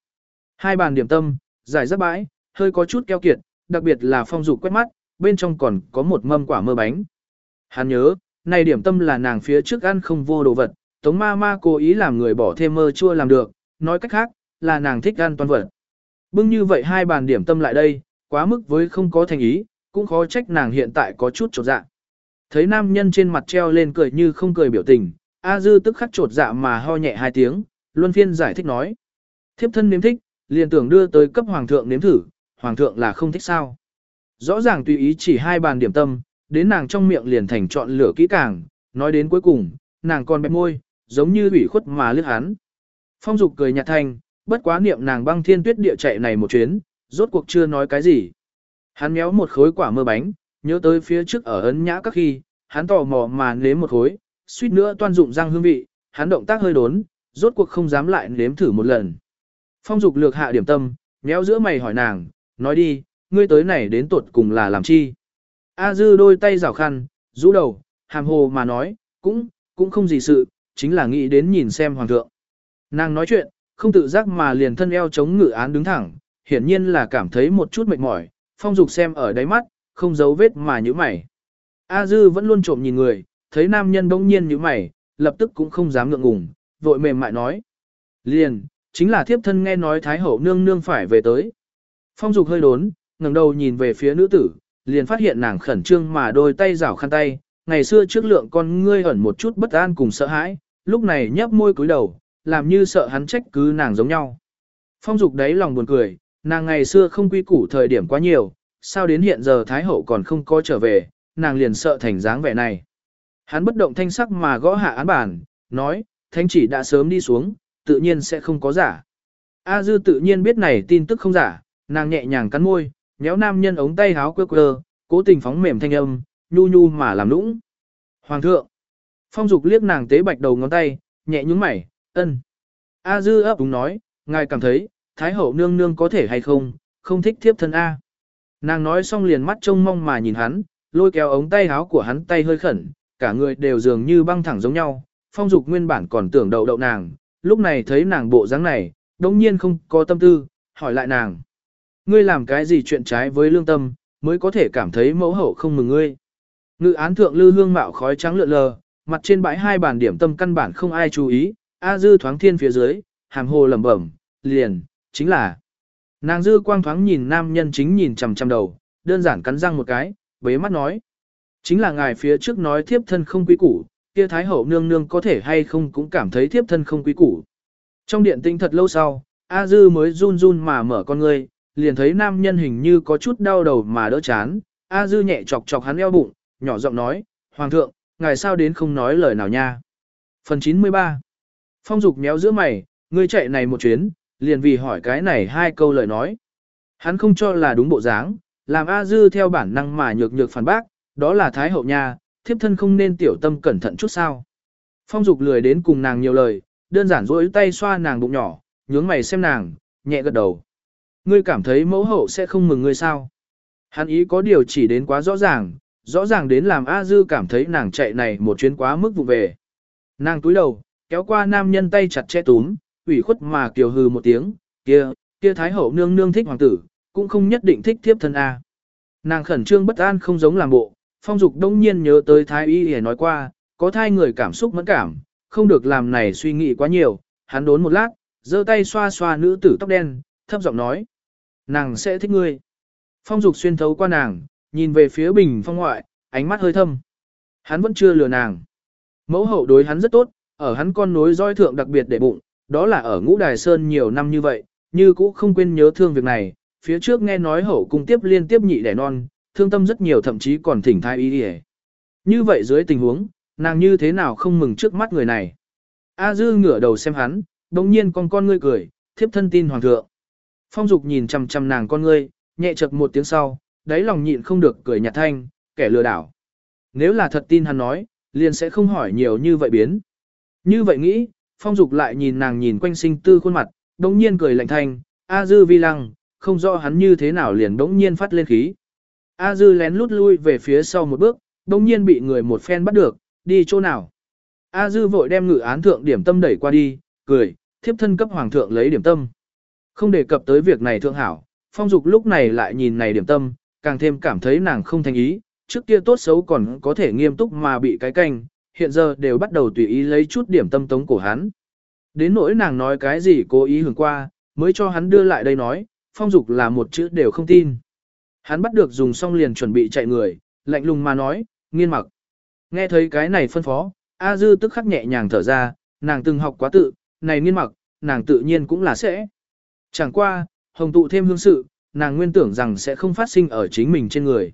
Hai bàn điểm tâm, giải rất bãi, hơi có chút keo kiệt, đặc biệt là phong dục quét mắt, bên trong còn có một mâm quả mơ bánh. Hắn nhớ, này điểm tâm là nàng phía trước ăn không vô đồ vật, tống ma ma cố ý làm người bỏ thêm mơ chua làm được, nói cách khác, là nàng thích ăn toàn vật. Bưng như vậy hai bàn điểm tâm lại đây, quá mức với không có thành ý, cũng khó trách nàng hiện tại có chút trột dạ. Thấy nam nhân trên mặt treo lên cười như không cười biểu tình, A Dư tức khắc trột dạ mà ho nhẹ hai tiếng, Luân Phiên giải thích nói. Thiếp thân nếm thích, liền tưởng đưa tới cấp hoàng thượng nếm thử, hoàng thượng là không thích sao. Rõ ràng tùy ý chỉ hai bàn điểm tâm, đến nàng trong miệng liền thành chọn lửa kỹ càng, nói đến cuối cùng, nàng còn bẹp môi, giống như ủy khuất mà lướt hắn. Phong dục cười nhạt thanh, bất quá niệm nàng băng thiên tuyết địa chạy này một chuyến, rốt cuộc chưa nói cái gì. Hắn méo một khối quả mơ bánh, nhớ tới phía trước ở ấn nhã các khi, hắn tò mò mà nếm một khối, suýt nữa toan dụng răng hương vị, hắn động tác hơi đốn, rốt cuộc không dám lại nếm thử một lần. Phong dục lược hạ điểm tâm, méo giữa mày hỏi nàng, nói đi, ngươi tới này đến tuột cùng là làm chi. A dư đôi tay rào khăn, rũ đầu, hàm hồ mà nói, cũng, cũng không gì sự, chính là nghĩ đến nhìn xem hoàng thượng. Nàng nói chuyện, không tự giác mà liền thân eo chống ngự án đứng thẳng, hiển nhiên là cảm thấy một chút mệt mỏi, phong dục xem ở đáy mắt, không giấu vết mà như mày. A dư vẫn luôn trộm nhìn người, thấy nam nhân bỗng nhiên như mày, lập tức cũng không dám ngượng ngùng, vội mềm mại nói. Liền, chính là thiếp thân nghe nói Thái Hậu nương nương phải về tới. Phong dục hơi đốn, ngẩng đầu nhìn về phía nữ tử, liền phát hiện nàng khẩn trương mà đôi tay rảo khăn tay, ngày xưa trước lượng con ngươi ẩn một chút bất an cùng sợ hãi, lúc này nhấp môi cúi đầu, làm như sợ hắn trách cứ nàng giống nhau. Phong dục đấy lòng buồn cười, nàng ngày xưa không quy củ thời điểm quá nhiều, sao đến hiện giờ Thái Hậu còn không có trở về, nàng liền sợ thành dáng vẻ này. Hắn bất động thanh sắc mà gõ hạ án bản, nói, thanh chỉ đã sớm đi xuống, tự nhiên sẽ không có giả. A dư tự nhiên biết này tin tức không giả, nàng nhẹ nhàng cắn môi, nhéo nam nhân ống tay háo quơ quơ, cố tình phóng mềm thanh âm, nhu nhu mà làm nũng. Hoàng thượng, phong dục liếc nàng tế bạch đầu ngón tay, nhẹ nhúng mày, ân. A dư ấp đúng nói, ngài cảm thấy, thái hậu nương nương có thể hay không, không thích thiếp thân A. Nàng nói xong liền mắt trông mong mà nhìn hắn, lôi kéo ống tay áo của hắn tay hơi khẩn, cả người đều dường như băng thẳng giống nhau, phong dục nguyên bản còn tưởng đầu đậu nàng, lúc này thấy nàng bộ dáng này, đống nhiên không có tâm tư, hỏi lại nàng. Ngươi làm cái gì chuyện trái với lương tâm, mới có thể cảm thấy mẫu hậu không mừng ngươi. Ngự án thượng lư hương mạo khói trắng lượn lờ, mặt trên bãi hai bàn điểm tâm căn bản không ai chú ý, A dư thoáng thiên phía dưới, hàm hồ lẩm bẩm, liền, chính là. Nàng dư quang thoáng nhìn nam nhân chính nhìn chằm chằm đầu, đơn giản cắn răng một cái, bế mắt nói. Chính là ngài phía trước nói thiếp thân không quý củ, kia thái hậu nương nương có thể hay không cũng cảm thấy thiếp thân không quý củ. Trong điện tinh thật lâu sau, A dư mới run run mà mở con ngươi, liền thấy nam nhân hình như có chút đau đầu mà đỡ chán. A dư nhẹ chọc chọc hắn eo bụng, nhỏ giọng nói, Hoàng thượng, ngài sao đến không nói lời nào nha. Phần 93 Phong dục méo giữa mày, ngươi chạy này một chuyến, liền vì hỏi cái này hai câu lời nói. Hắn không cho là đúng bộ dáng, làm A Dư theo bản năng mà nhược nhược phản bác, đó là Thái Hậu nha, thiếp thân không nên tiểu tâm cẩn thận chút sao. Phong dục lười đến cùng nàng nhiều lời, đơn giản rỗi tay xoa nàng bụng nhỏ, nhướng mày xem nàng, nhẹ gật đầu. Ngươi cảm thấy mẫu hậu sẽ không mừng ngươi sao? Hắn ý có điều chỉ đến quá rõ ràng, rõ ràng đến làm A Dư cảm thấy nàng chạy này một chuyến quá mức vụ về. Nàng túi đầu, kéo qua nam nhân tay chặt che túm, ủy khuất mà kiều hừ một tiếng, kia, kia thái hậu nương nương thích hoàng tử, cũng không nhất định thích thiếp thân A. Nàng khẩn trương bất an không giống làm bộ, phong dục đông nhiên nhớ tới thái y để nói qua, có thai người cảm xúc mẫn cảm, không được làm này suy nghĩ quá nhiều, hắn đốn một lát, giơ tay xoa xoa nữ tử tóc đen, thấp giọng nói. Nàng sẽ thích ngươi. Phong dục xuyên thấu qua nàng, nhìn về phía bình phong ngoại, ánh mắt hơi thâm. Hắn vẫn chưa lừa nàng. Mẫu hậu đối hắn rất tốt, ở hắn con nối roi thượng đặc biệt để bụng, đó là ở ngũ đài sơn nhiều năm như vậy, như cũ không quên nhớ thương việc này, phía trước nghe nói hậu cung tiếp liên tiếp nhị đẻ non, thương tâm rất nhiều thậm chí còn thỉnh thai ý đi Như vậy dưới tình huống, nàng như thế nào không mừng trước mắt người này. A dư ngửa đầu xem hắn, đồng nhiên con con ngươi cười, thiếp thân tin hoàng thượng. Phong Dục nhìn chằm chằm nàng con ngươi, nhẹ chập một tiếng sau, đáy lòng nhịn không được cười nhạt thanh, kẻ lừa đảo. Nếu là thật tin hắn nói, liền sẽ không hỏi nhiều như vậy biến. Như vậy nghĩ, Phong Dục lại nhìn nàng nhìn quanh sinh tư khuôn mặt, đống nhiên cười lạnh thanh, A Dư vi lăng, không rõ hắn như thế nào liền đống nhiên phát lên khí. A Dư lén lút lui về phía sau một bước, đống nhiên bị người một phen bắt được, đi chỗ nào. A Dư vội đem ngự án thượng điểm tâm đẩy qua đi, cười, thiếp thân cấp hoàng thượng lấy điểm tâm. Không đề cập tới việc này thượng hảo, phong dục lúc này lại nhìn này điểm tâm, càng thêm cảm thấy nàng không thành ý, trước kia tốt xấu còn có thể nghiêm túc mà bị cái canh, hiện giờ đều bắt đầu tùy ý lấy chút điểm tâm tống của hắn. Đến nỗi nàng nói cái gì cố ý hưởng qua, mới cho hắn đưa lại đây nói, phong dục là một chữ đều không tin. Hắn bắt được dùng xong liền chuẩn bị chạy người, lạnh lùng mà nói, nghiên mặc. Nghe thấy cái này phân phó, A Dư tức khắc nhẹ nhàng thở ra, nàng từng học quá tự, này nghiên mặc, nàng tự nhiên cũng là sẽ. Chẳng qua, hồng tụ thêm hương sự, nàng nguyên tưởng rằng sẽ không phát sinh ở chính mình trên người.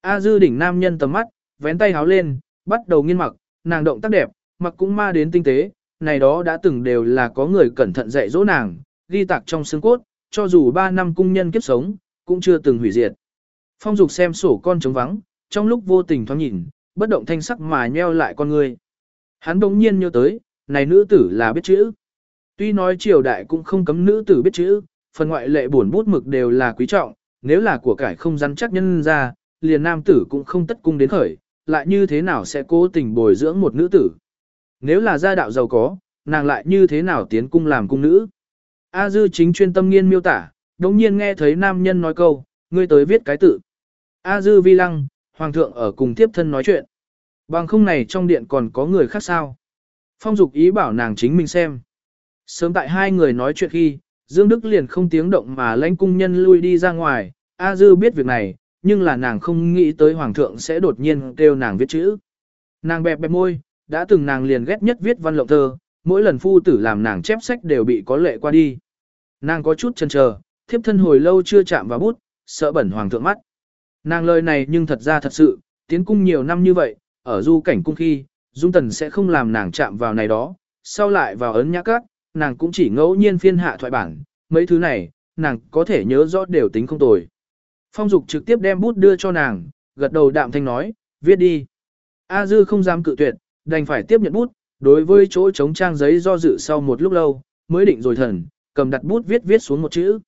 A dư đỉnh nam nhân tầm mắt, vén tay háo lên, bắt đầu nghiên mặc, nàng động tác đẹp, mặc cũng ma đến tinh tế, này đó đã từng đều là có người cẩn thận dạy dỗ nàng, ghi tạc trong xương cốt, cho dù 3 năm cung nhân kiếp sống, cũng chưa từng hủy diệt. Phong dục xem sổ con trống vắng, trong lúc vô tình thoáng nhìn, bất động thanh sắc mà nheo lại con người. Hắn đống nhiên nhớ tới, này nữ tử là biết chữ. Tuy nói triều đại cũng không cấm nữ tử biết chữ, phần ngoại lệ buồn bút mực đều là quý trọng, nếu là của cải không rắn chắc nhân ra, liền nam tử cũng không tất cung đến khởi, lại như thế nào sẽ cố tình bồi dưỡng một nữ tử. Nếu là gia đạo giàu có, nàng lại như thế nào tiến cung làm cung nữ. A dư chính chuyên tâm nghiên miêu tả, đồng nhiên nghe thấy nam nhân nói câu, ngươi tới viết cái tự. A dư vi lăng, hoàng thượng ở cùng tiếp thân nói chuyện. Bằng không này trong điện còn có người khác sao. Phong dục ý bảo nàng chính mình xem. Sớm tại hai người nói chuyện khi, Dương Đức liền không tiếng động mà lãnh cung nhân lui đi ra ngoài, A Dư biết việc này, nhưng là nàng không nghĩ tới Hoàng thượng sẽ đột nhiên kêu nàng viết chữ. Nàng bẹp bẹp môi, đã từng nàng liền ghét nhất viết văn lộng thơ, mỗi lần phu tử làm nàng chép sách đều bị có lệ qua đi. Nàng có chút chần chờ, thiếp thân hồi lâu chưa chạm vào bút, sợ bẩn Hoàng thượng mắt. Nàng lời này nhưng thật ra thật sự, tiến cung nhiều năm như vậy, ở du cảnh cung khi, Dung Tần sẽ không làm nàng chạm vào này đó, sau lại vào ấn nhã cát, nàng cũng chỉ ngẫu nhiên phiên hạ thoại bản, mấy thứ này, nàng có thể nhớ rõ đều tính không tồi. Phong Dục trực tiếp đem bút đưa cho nàng, gật đầu đạm thanh nói, viết đi. A Dư không dám cự tuyệt, đành phải tiếp nhận bút, đối với chỗ chống trang giấy do dự sau một lúc lâu, mới định rồi thần, cầm đặt bút viết viết xuống một chữ.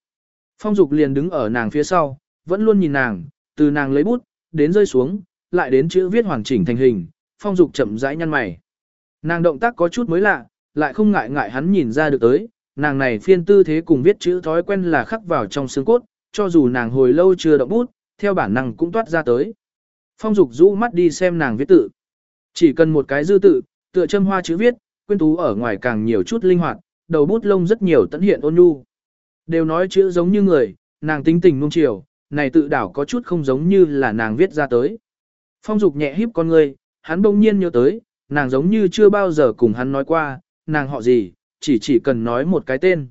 Phong Dục liền đứng ở nàng phía sau, vẫn luôn nhìn nàng, từ nàng lấy bút, đến rơi xuống, lại đến chữ viết hoàn chỉnh thành hình, Phong Dục chậm rãi nhăn mày. Nàng động tác có chút mới lạ, lại không ngại ngại hắn nhìn ra được tới, nàng này phiên tư thế cùng viết chữ thói quen là khắc vào trong xương cốt, cho dù nàng hồi lâu chưa động bút, theo bản năng cũng toát ra tới. Phong Dục rũ mắt đi xem nàng viết tự. Chỉ cần một cái dư tự, tựa châm hoa chữ viết, quyên tú ở ngoài càng nhiều chút linh hoạt, đầu bút lông rất nhiều tận hiện ôn nhu. Đều nói chữ giống như người, nàng tính tình nuông chiều, này tự đảo có chút không giống như là nàng viết ra tới. Phong Dục nhẹ híp con ngươi, hắn bỗng nhiên nhớ tới, nàng giống như chưa bao giờ cùng hắn nói qua, nàng họ gì, chỉ chỉ cần nói một cái tên.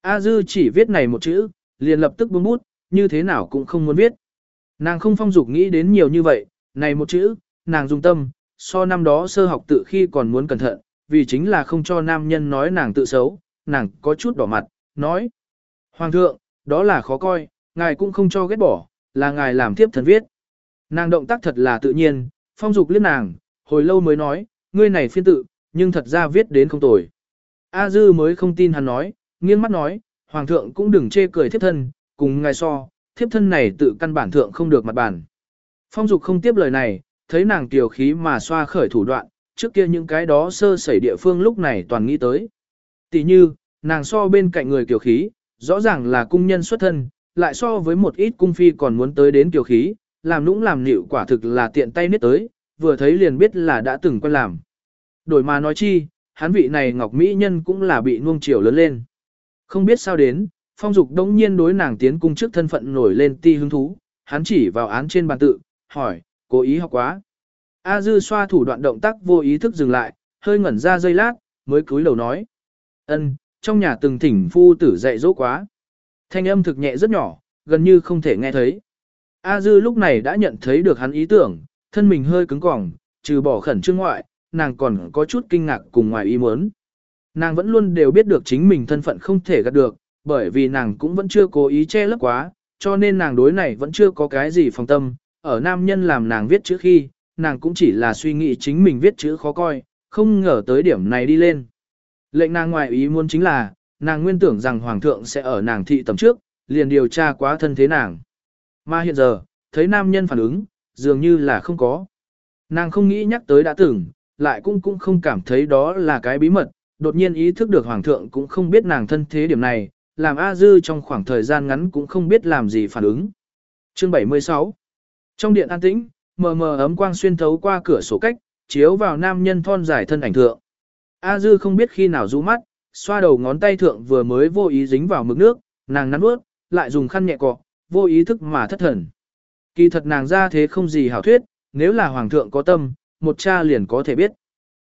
A Dư chỉ viết này một chữ, liền lập tức buông bút, như thế nào cũng không muốn viết. Nàng không phong dục nghĩ đến nhiều như vậy, này một chữ, nàng dùng tâm, so năm đó sơ học tự khi còn muốn cẩn thận, vì chính là không cho nam nhân nói nàng tự xấu, nàng có chút đỏ mặt, nói. Hoàng thượng, đó là khó coi, ngài cũng không cho ghét bỏ, là ngài làm tiếp thần viết. Nàng động tác thật là tự nhiên, phong dục liếc nàng, hồi lâu mới nói, ngươi này phiên tự, nhưng thật ra viết đến không tồi. A Dư mới không tin hắn nói, nghiêng mắt nói, Hoàng thượng cũng đừng chê cười thiếp thân, cùng ngài so, thiếp thân này tự căn bản thượng không được mặt bản. Phong Dục không tiếp lời này, thấy nàng tiểu khí mà xoa khởi thủ đoạn, trước kia những cái đó sơ sẩy địa phương lúc này toàn nghĩ tới. Tỷ như, nàng so bên cạnh người tiểu khí, rõ ràng là cung nhân xuất thân, lại so với một ít cung phi còn muốn tới đến tiểu khí, làm nũng làm nịu quả thực là tiện tay nết tới, vừa thấy liền biết là đã từng quen làm. Đổi mà nói chi, hắn vị này ngọc mỹ nhân cũng là bị nuông chiều lớn lên. Không biết sao đến, phong dục đống nhiên đối nàng tiến cung trước thân phận nổi lên ti hứng thú, hắn chỉ vào án trên bàn tự, hỏi, cố ý học quá. A dư xoa thủ đoạn động tác vô ý thức dừng lại, hơi ngẩn ra giây lát, mới cúi đầu nói. ân, trong nhà từng thỉnh phu tử dạy dỗ quá. Thanh âm thực nhẹ rất nhỏ, gần như không thể nghe thấy. A dư lúc này đã nhận thấy được hắn ý tưởng, thân mình hơi cứng cỏng, trừ bỏ khẩn trương ngoại, nàng còn có chút kinh ngạc cùng ngoài ý muốn. Nàng vẫn luôn đều biết được chính mình thân phận không thể gạt được, bởi vì nàng cũng vẫn chưa cố ý che lấp quá, cho nên nàng đối này vẫn chưa có cái gì phòng tâm, ở nam nhân làm nàng viết chữ khi, nàng cũng chỉ là suy nghĩ chính mình viết chữ khó coi, không ngờ tới điểm này đi lên. Lệnh nàng ngoài ý muốn chính là, nàng nguyên tưởng rằng hoàng thượng sẽ ở nàng thị tầm trước, liền điều tra quá thân thế nàng. Mà hiện giờ, thấy nam nhân phản ứng, dường như là không có. Nàng không nghĩ nhắc tới đã từng, lại cũng cũng không cảm thấy đó là cái bí mật, đột nhiên ý thức được hoàng thượng cũng không biết nàng thân thế điểm này, làm A Dư trong khoảng thời gian ngắn cũng không biết làm gì phản ứng. Chương 76 Trong điện an tĩnh, mờ mờ ấm quang xuyên thấu qua cửa sổ cách, chiếu vào nam nhân thon dài thân ảnh thượng. A Dư không biết khi nào rũ mắt, xoa đầu ngón tay thượng vừa mới vô ý dính vào mực nước, nàng nắn bước, lại dùng khăn nhẹ cọ, vô ý thức mà thất thần. Kỳ thật nàng ra thế không gì hảo thuyết, nếu là hoàng thượng có tâm, một cha liền có thể biết.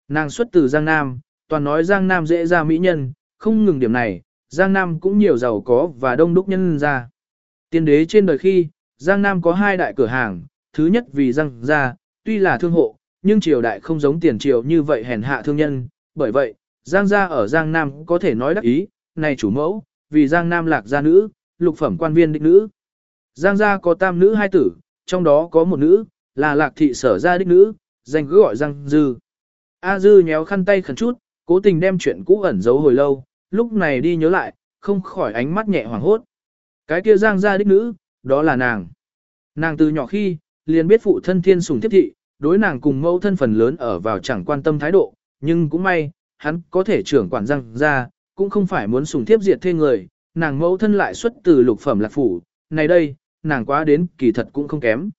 Nàng xuất từ Giang Nam, toàn nói Giang Nam dễ ra mỹ nhân, không ngừng điểm này, Giang Nam cũng nhiều giàu có và đông đúc nhân ra. Tiên đế trên đời khi, Giang Nam có hai đại cửa hàng, thứ nhất vì Giang gia, tuy là thương hộ, nhưng triều đại không giống tiền triều như vậy hèn hạ thương nhân, bởi vậy, Giang gia ở Giang Nam có thể nói đắc ý, này chủ mẫu, vì Giang Nam lạc gia nữ, lục phẩm quan viên đích nữ. Giang gia có tam nữ hai tử, trong đó có một nữ, là lạc thị sở gia đích nữ, danh cứ gọi răng Dư. A Dư nhéo khăn tay khẩn chút, cố tình đem chuyện cũ ẩn giấu hồi lâu, lúc này đi nhớ lại, không khỏi ánh mắt nhẹ hoảng hốt. Cái kia Giang gia đích nữ, đó là nàng. Nàng từ nhỏ khi, liền biết phụ thân thiên sủng tiếp thị, đối nàng cùng mẫu thân phần lớn ở vào chẳng quan tâm thái độ, nhưng cũng may, hắn có thể trưởng quản Giang gia, cũng không phải muốn sủng tiếp diệt thê người, nàng mẫu thân lại xuất từ lục phẩm lạc phủ, này đây, nàng quá đến kỳ thật cũng không kém.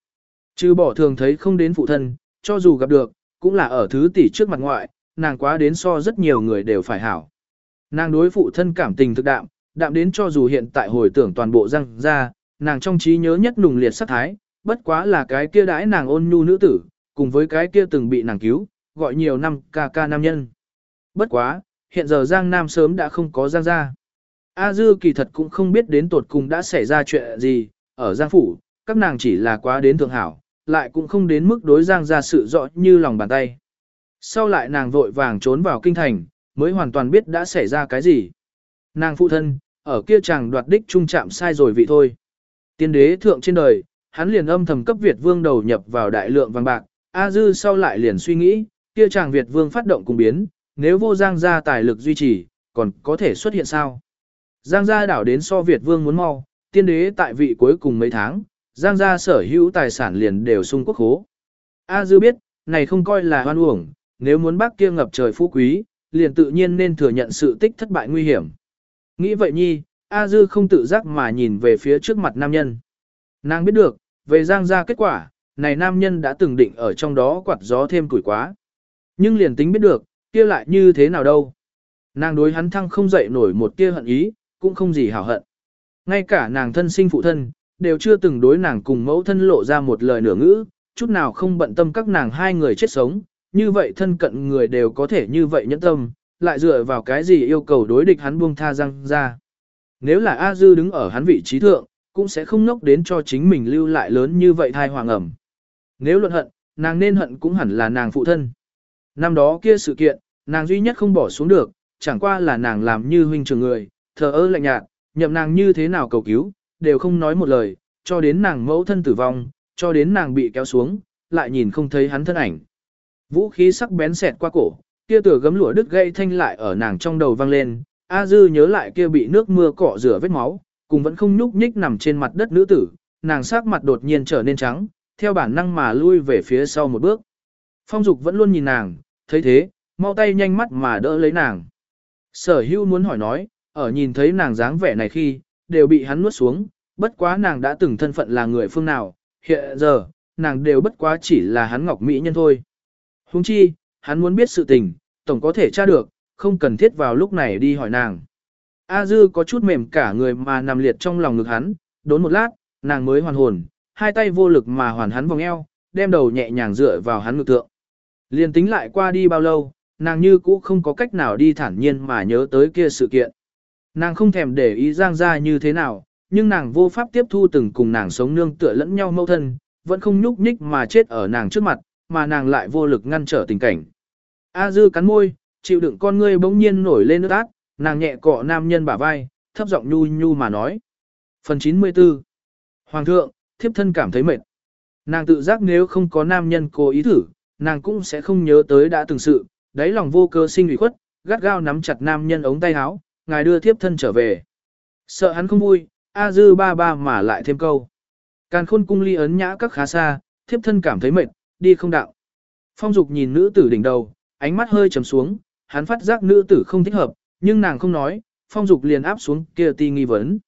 Chứ bỏ thường thấy không đến phụ thân, cho dù gặp được, cũng là ở thứ tỷ trước mặt ngoại, nàng quá đến so rất nhiều người đều phải hảo. Nàng đối phụ thân cảm tình thực đạm, đạm đến cho dù hiện tại hồi tưởng toàn bộ răng ra, nàng trong trí nhớ nhất nùng liệt sát thái, bất quá là cái kia đãi nàng ôn nhu nữ tử, cùng với cái kia từng bị nàng cứu, gọi nhiều năm ca ca nam nhân. Bất quá, hiện giờ Giang Nam sớm đã không có Giang gia. A Dư kỳ thật cũng không biết đến tột cùng đã xảy ra chuyện gì, ở Giang Phủ, các nàng chỉ là quá đến thượng hảo, lại cũng không đến mức đối Giang ra sự rõ như lòng bàn tay. Sau lại nàng vội vàng trốn vào kinh thành, mới hoàn toàn biết đã xảy ra cái gì. Nàng phụ thân, ở kia chàng đoạt đích trung chạm sai rồi vị thôi. Tiên đế thượng trên đời, hắn liền âm thầm cấp Việt vương đầu nhập vào đại lượng vàng bạc, A Dư sau lại liền suy nghĩ, kia chàng Việt vương phát động cùng biến, nếu vô Giang gia tài lực duy trì, còn có thể xuất hiện sao? Giang gia đảo đến so Việt vương muốn mau, tiên đế tại vị cuối cùng mấy tháng, Giang gia sở hữu tài sản liền đều sung quốc khố. A Dư biết, này không coi là hoan uổng, nếu muốn bác kia ngập trời phú quý, liền tự nhiên nên thừa nhận sự tích thất bại nguy hiểm. Nghĩ vậy nhi, A Dư không tự giác mà nhìn về phía trước mặt nam nhân. Nàng biết được, về Giang gia kết quả, này nam nhân đã từng định ở trong đó quạt gió thêm củi quá. Nhưng liền tính biết được, kia lại như thế nào đâu. Nàng đối hắn thăng không dậy nổi một tia hận ý, cũng không gì hảo hận. Ngay cả nàng thân sinh phụ thân, đều chưa từng đối nàng cùng mẫu thân lộ ra một lời nửa ngữ, chút nào không bận tâm các nàng hai người chết sống, như vậy thân cận người đều có thể như vậy nhẫn tâm, lại dựa vào cái gì yêu cầu đối địch hắn buông tha răng ra. Nếu là A Dư đứng ở hắn vị trí thượng, cũng sẽ không nốc đến cho chính mình lưu lại lớn như vậy thai hoàng ẩm. Nếu luận hận, nàng nên hận cũng hẳn là nàng phụ thân. Năm đó kia sự kiện, nàng duy nhất không bỏ xuống được, chẳng qua là nàng làm như huynh trưởng người, thờ ơ lạnh nhạt, nhậm nàng như thế nào cầu cứu, đều không nói một lời, cho đến nàng mẫu thân tử vong, cho đến nàng bị kéo xuống, lại nhìn không thấy hắn thân ảnh. Vũ khí sắc bén xẹt qua cổ, kia tựa gấm lụa đứt gây thanh lại ở nàng trong đầu vang lên, A Dư nhớ lại kia bị nước mưa cọ rửa vết máu, cùng vẫn không nhúc nhích nằm trên mặt đất nữ tử, nàng sắc mặt đột nhiên trở nên trắng, theo bản năng mà lui về phía sau một bước. Phong Dục vẫn luôn nhìn nàng, thấy thế, mau tay nhanh mắt mà đỡ lấy nàng. Sở hưu muốn hỏi nói, ở nhìn thấy nàng dáng vẻ này khi, đều bị hắn nuốt xuống, bất quá nàng đã từng thân phận là người phương nào, hiện giờ, nàng đều bất quá chỉ là hắn ngọc mỹ nhân thôi. Huống chi, hắn muốn biết sự tình, tổng có thể tra được, không cần thiết vào lúc này đi hỏi nàng. A Dư có chút mềm cả người mà nằm liệt trong lòng ngực hắn, đốn một lát, nàng mới hoàn hồn, hai tay vô lực mà hoàn hắn vòng eo, đem đầu nhẹ nhàng dựa vào hắn ngực tượng. Liên tính lại qua đi bao lâu, nàng như cũ không có cách nào đi thản nhiên mà nhớ tới kia sự kiện. Nàng không thèm để ý Giang gia như thế nào, nhưng nàng vô pháp tiếp thu từng cùng nàng sống nương tựa lẫn nhau mâu thân, vẫn không nhúc nhích mà chết ở nàng trước mặt, mà nàng lại vô lực ngăn trở tình cảnh. A dư cắn môi, chịu đựng con ngươi bỗng nhiên nổi lên nước át, nàng nhẹ cọ nam nhân bả vai, thấp giọng nhu nhu mà nói. Phần 94 Hoàng thượng, thiếp thân cảm thấy mệt. Nàng tự giác nếu không có nam nhân cố ý thử, nàng cũng sẽ không nhớ tới đã từng sự, đáy lòng vô cơ sinh ủy khuất, gắt gao nắm chặt nam nhân ống tay áo, ngài đưa thiếp thân trở về. Sợ hắn không vui, A dư ba ba mà lại thêm câu. Càn khôn cung ly ấn nhã các khá xa, thiếp thân cảm thấy mệt, đi không đạo. Phong dục nhìn nữ tử đỉnh đầu, ánh mắt hơi trầm xuống, hắn phát giác nữ tử không thích hợp, nhưng nàng không nói, phong dục liền áp xuống kia ti nghi vấn.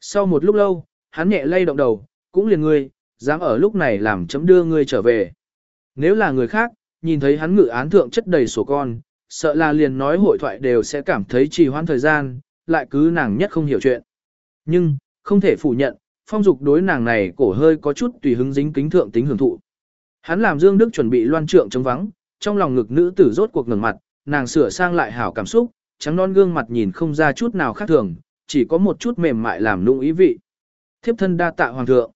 Sau một lúc lâu, hắn nhẹ lay động đầu, cũng liền ngươi, dám ở lúc này làm chấm đưa ngươi trở về. Nếu là người khác, nhìn thấy hắn ngự án thượng chất đầy sổ con, sợ là liền nói hội thoại đều sẽ cảm thấy trì hoãn thời gian, lại cứ nàng nhất không hiểu chuyện. Nhưng, không thể phủ nhận, phong dục đối nàng này cổ hơi có chút tùy hứng dính kính thượng tính hưởng thụ. Hắn làm Dương Đức chuẩn bị loan trượng chống vắng, trong lòng ngực nữ tử rốt cuộc ngẩng mặt, nàng sửa sang lại hảo cảm xúc, trắng non gương mặt nhìn không ra chút nào khác thường, chỉ có một chút mềm mại làm nũng ý vị. Thiếp thân đa tạ hoàng thượng.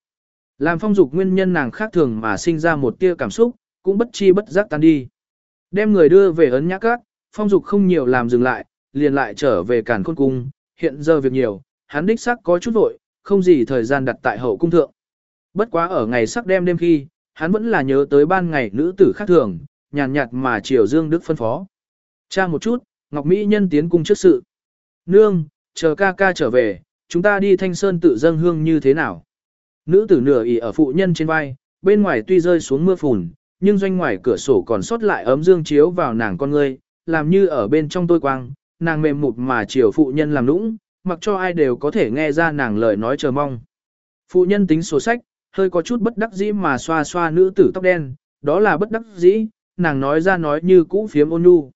Làm phong dục nguyên nhân nàng khác thường mà sinh ra một tia cảm xúc, cũng bất chi bất giác tan đi. Đem người đưa về ấn nhã các, phong dục không nhiều làm dừng lại, liền lại trở về càn khôn cung, hiện giờ việc nhiều, hắn đích xác có chút vội, không gì thời gian đặt tại hậu cung thượng. Bất quá ở ngày sắc đêm đêm khi, hắn vẫn là nhớ tới ban ngày nữ tử khác thường, nhàn nhạt mà triều Dương Đức phân phó. Cha một chút, Ngọc Mỹ nhân tiến cung trước sự. Nương, chờ ca ca trở về, chúng ta đi thanh sơn tự dâng hương như thế nào? Nữ tử nửa ỉ ở phụ nhân trên vai, bên ngoài tuy rơi xuống mưa phùn, nhưng doanh ngoài cửa sổ còn sót lại ấm dương chiếu vào nàng con ngươi, làm như ở bên trong tôi quang, nàng mềm mụt mà chiều phụ nhân làm nũng, mặc cho ai đều có thể nghe ra nàng lời nói chờ mong. Phụ nhân tính sổ sách, hơi có chút bất đắc dĩ mà xoa xoa nữ tử tóc đen, đó là bất đắc dĩ, nàng nói ra nói như cũ phiếm ôn nhu.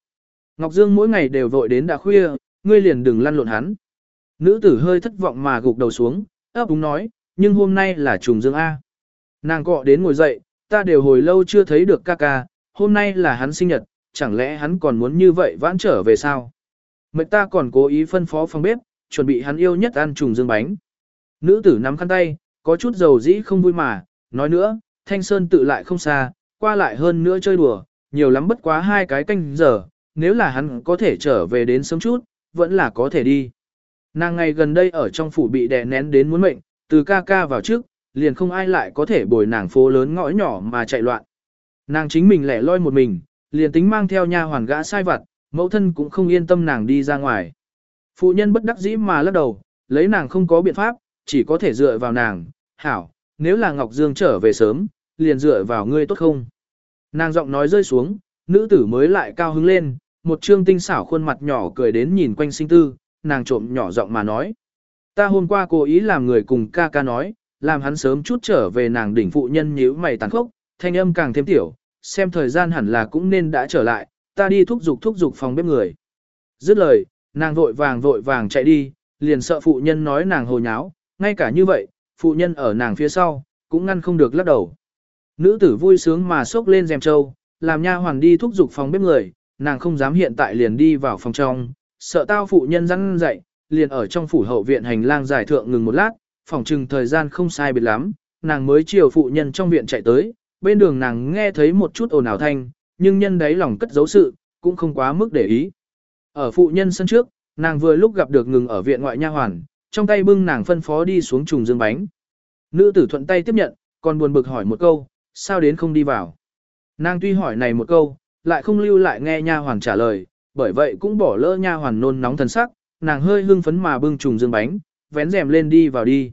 Ngọc Dương mỗi ngày đều vội đến đã khuya, ngươi liền đừng lăn lộn hắn. Nữ tử hơi thất vọng mà gục đầu xuống, ấp úng nói, nhưng hôm nay là trùng dương A. Nàng cọ đến ngồi dậy, ta đều hồi lâu chưa thấy được ca ca, hôm nay là hắn sinh nhật, chẳng lẽ hắn còn muốn như vậy vãn trở về sao? Mệnh ta còn cố ý phân phó phòng bếp, chuẩn bị hắn yêu nhất ăn trùng dương bánh. Nữ tử nắm khăn tay, có chút dầu dĩ không vui mà, nói nữa, thanh sơn tự lại không xa, qua lại hơn nữa chơi đùa, nhiều lắm bất quá hai cái canh giờ, nếu là hắn có thể trở về đến sớm chút, vẫn là có thể đi. Nàng ngày gần đây ở trong phủ bị đè nén đến muốn mệnh, từ ca ca vào trước, liền không ai lại có thể bồi nàng phố lớn ngõ nhỏ mà chạy loạn. Nàng chính mình lẻ loi một mình, liền tính mang theo nha hoàn gã sai vặt, mẫu thân cũng không yên tâm nàng đi ra ngoài. Phụ nhân bất đắc dĩ mà lắc đầu, lấy nàng không có biện pháp, chỉ có thể dựa vào nàng, hảo, nếu là Ngọc Dương trở về sớm, liền dựa vào ngươi tốt không. Nàng giọng nói rơi xuống, nữ tử mới lại cao hứng lên, một trương tinh xảo khuôn mặt nhỏ cười đến nhìn quanh sinh tư, nàng trộm nhỏ giọng mà nói. Ta hôm qua cố ý làm người cùng ca ca nói, làm hắn sớm chút trở về nàng đỉnh phụ nhân nhíu mày tàn khốc, thanh âm càng thêm tiểu, xem thời gian hẳn là cũng nên đã trở lại, ta đi thúc giục thúc giục phòng bếp người. Dứt lời, nàng vội vàng vội vàng chạy đi, liền sợ phụ nhân nói nàng hồ nháo, ngay cả như vậy, phụ nhân ở nàng phía sau, cũng ngăn không được lắc đầu. Nữ tử vui sướng mà sốc lên rèm trâu, làm nha hoàn đi thúc giục phòng bếp người, nàng không dám hiện tại liền đi vào phòng trong, sợ tao phụ nhân răn dậy, liền ở trong phủ hậu viện hành lang giải thượng ngừng một lát, phỏng chừng thời gian không sai biệt lắm, nàng mới chiều phụ nhân trong viện chạy tới, bên đường nàng nghe thấy một chút ồn ào thanh, nhưng nhân đấy lòng cất giấu sự, cũng không quá mức để ý. Ở phụ nhân sân trước, nàng vừa lúc gặp được ngừng ở viện ngoại nha hoàn, trong tay bưng nàng phân phó đi xuống trùng dương bánh. Nữ tử thuận tay tiếp nhận, còn buồn bực hỏi một câu, sao đến không đi vào. Nàng tuy hỏi này một câu, lại không lưu lại nghe nha hoàn trả lời, bởi vậy cũng bỏ lỡ nha hoàn nôn nóng thần sắc, nàng hơi hưng phấn mà bưng trùng dương bánh, vén rèm lên đi vào đi.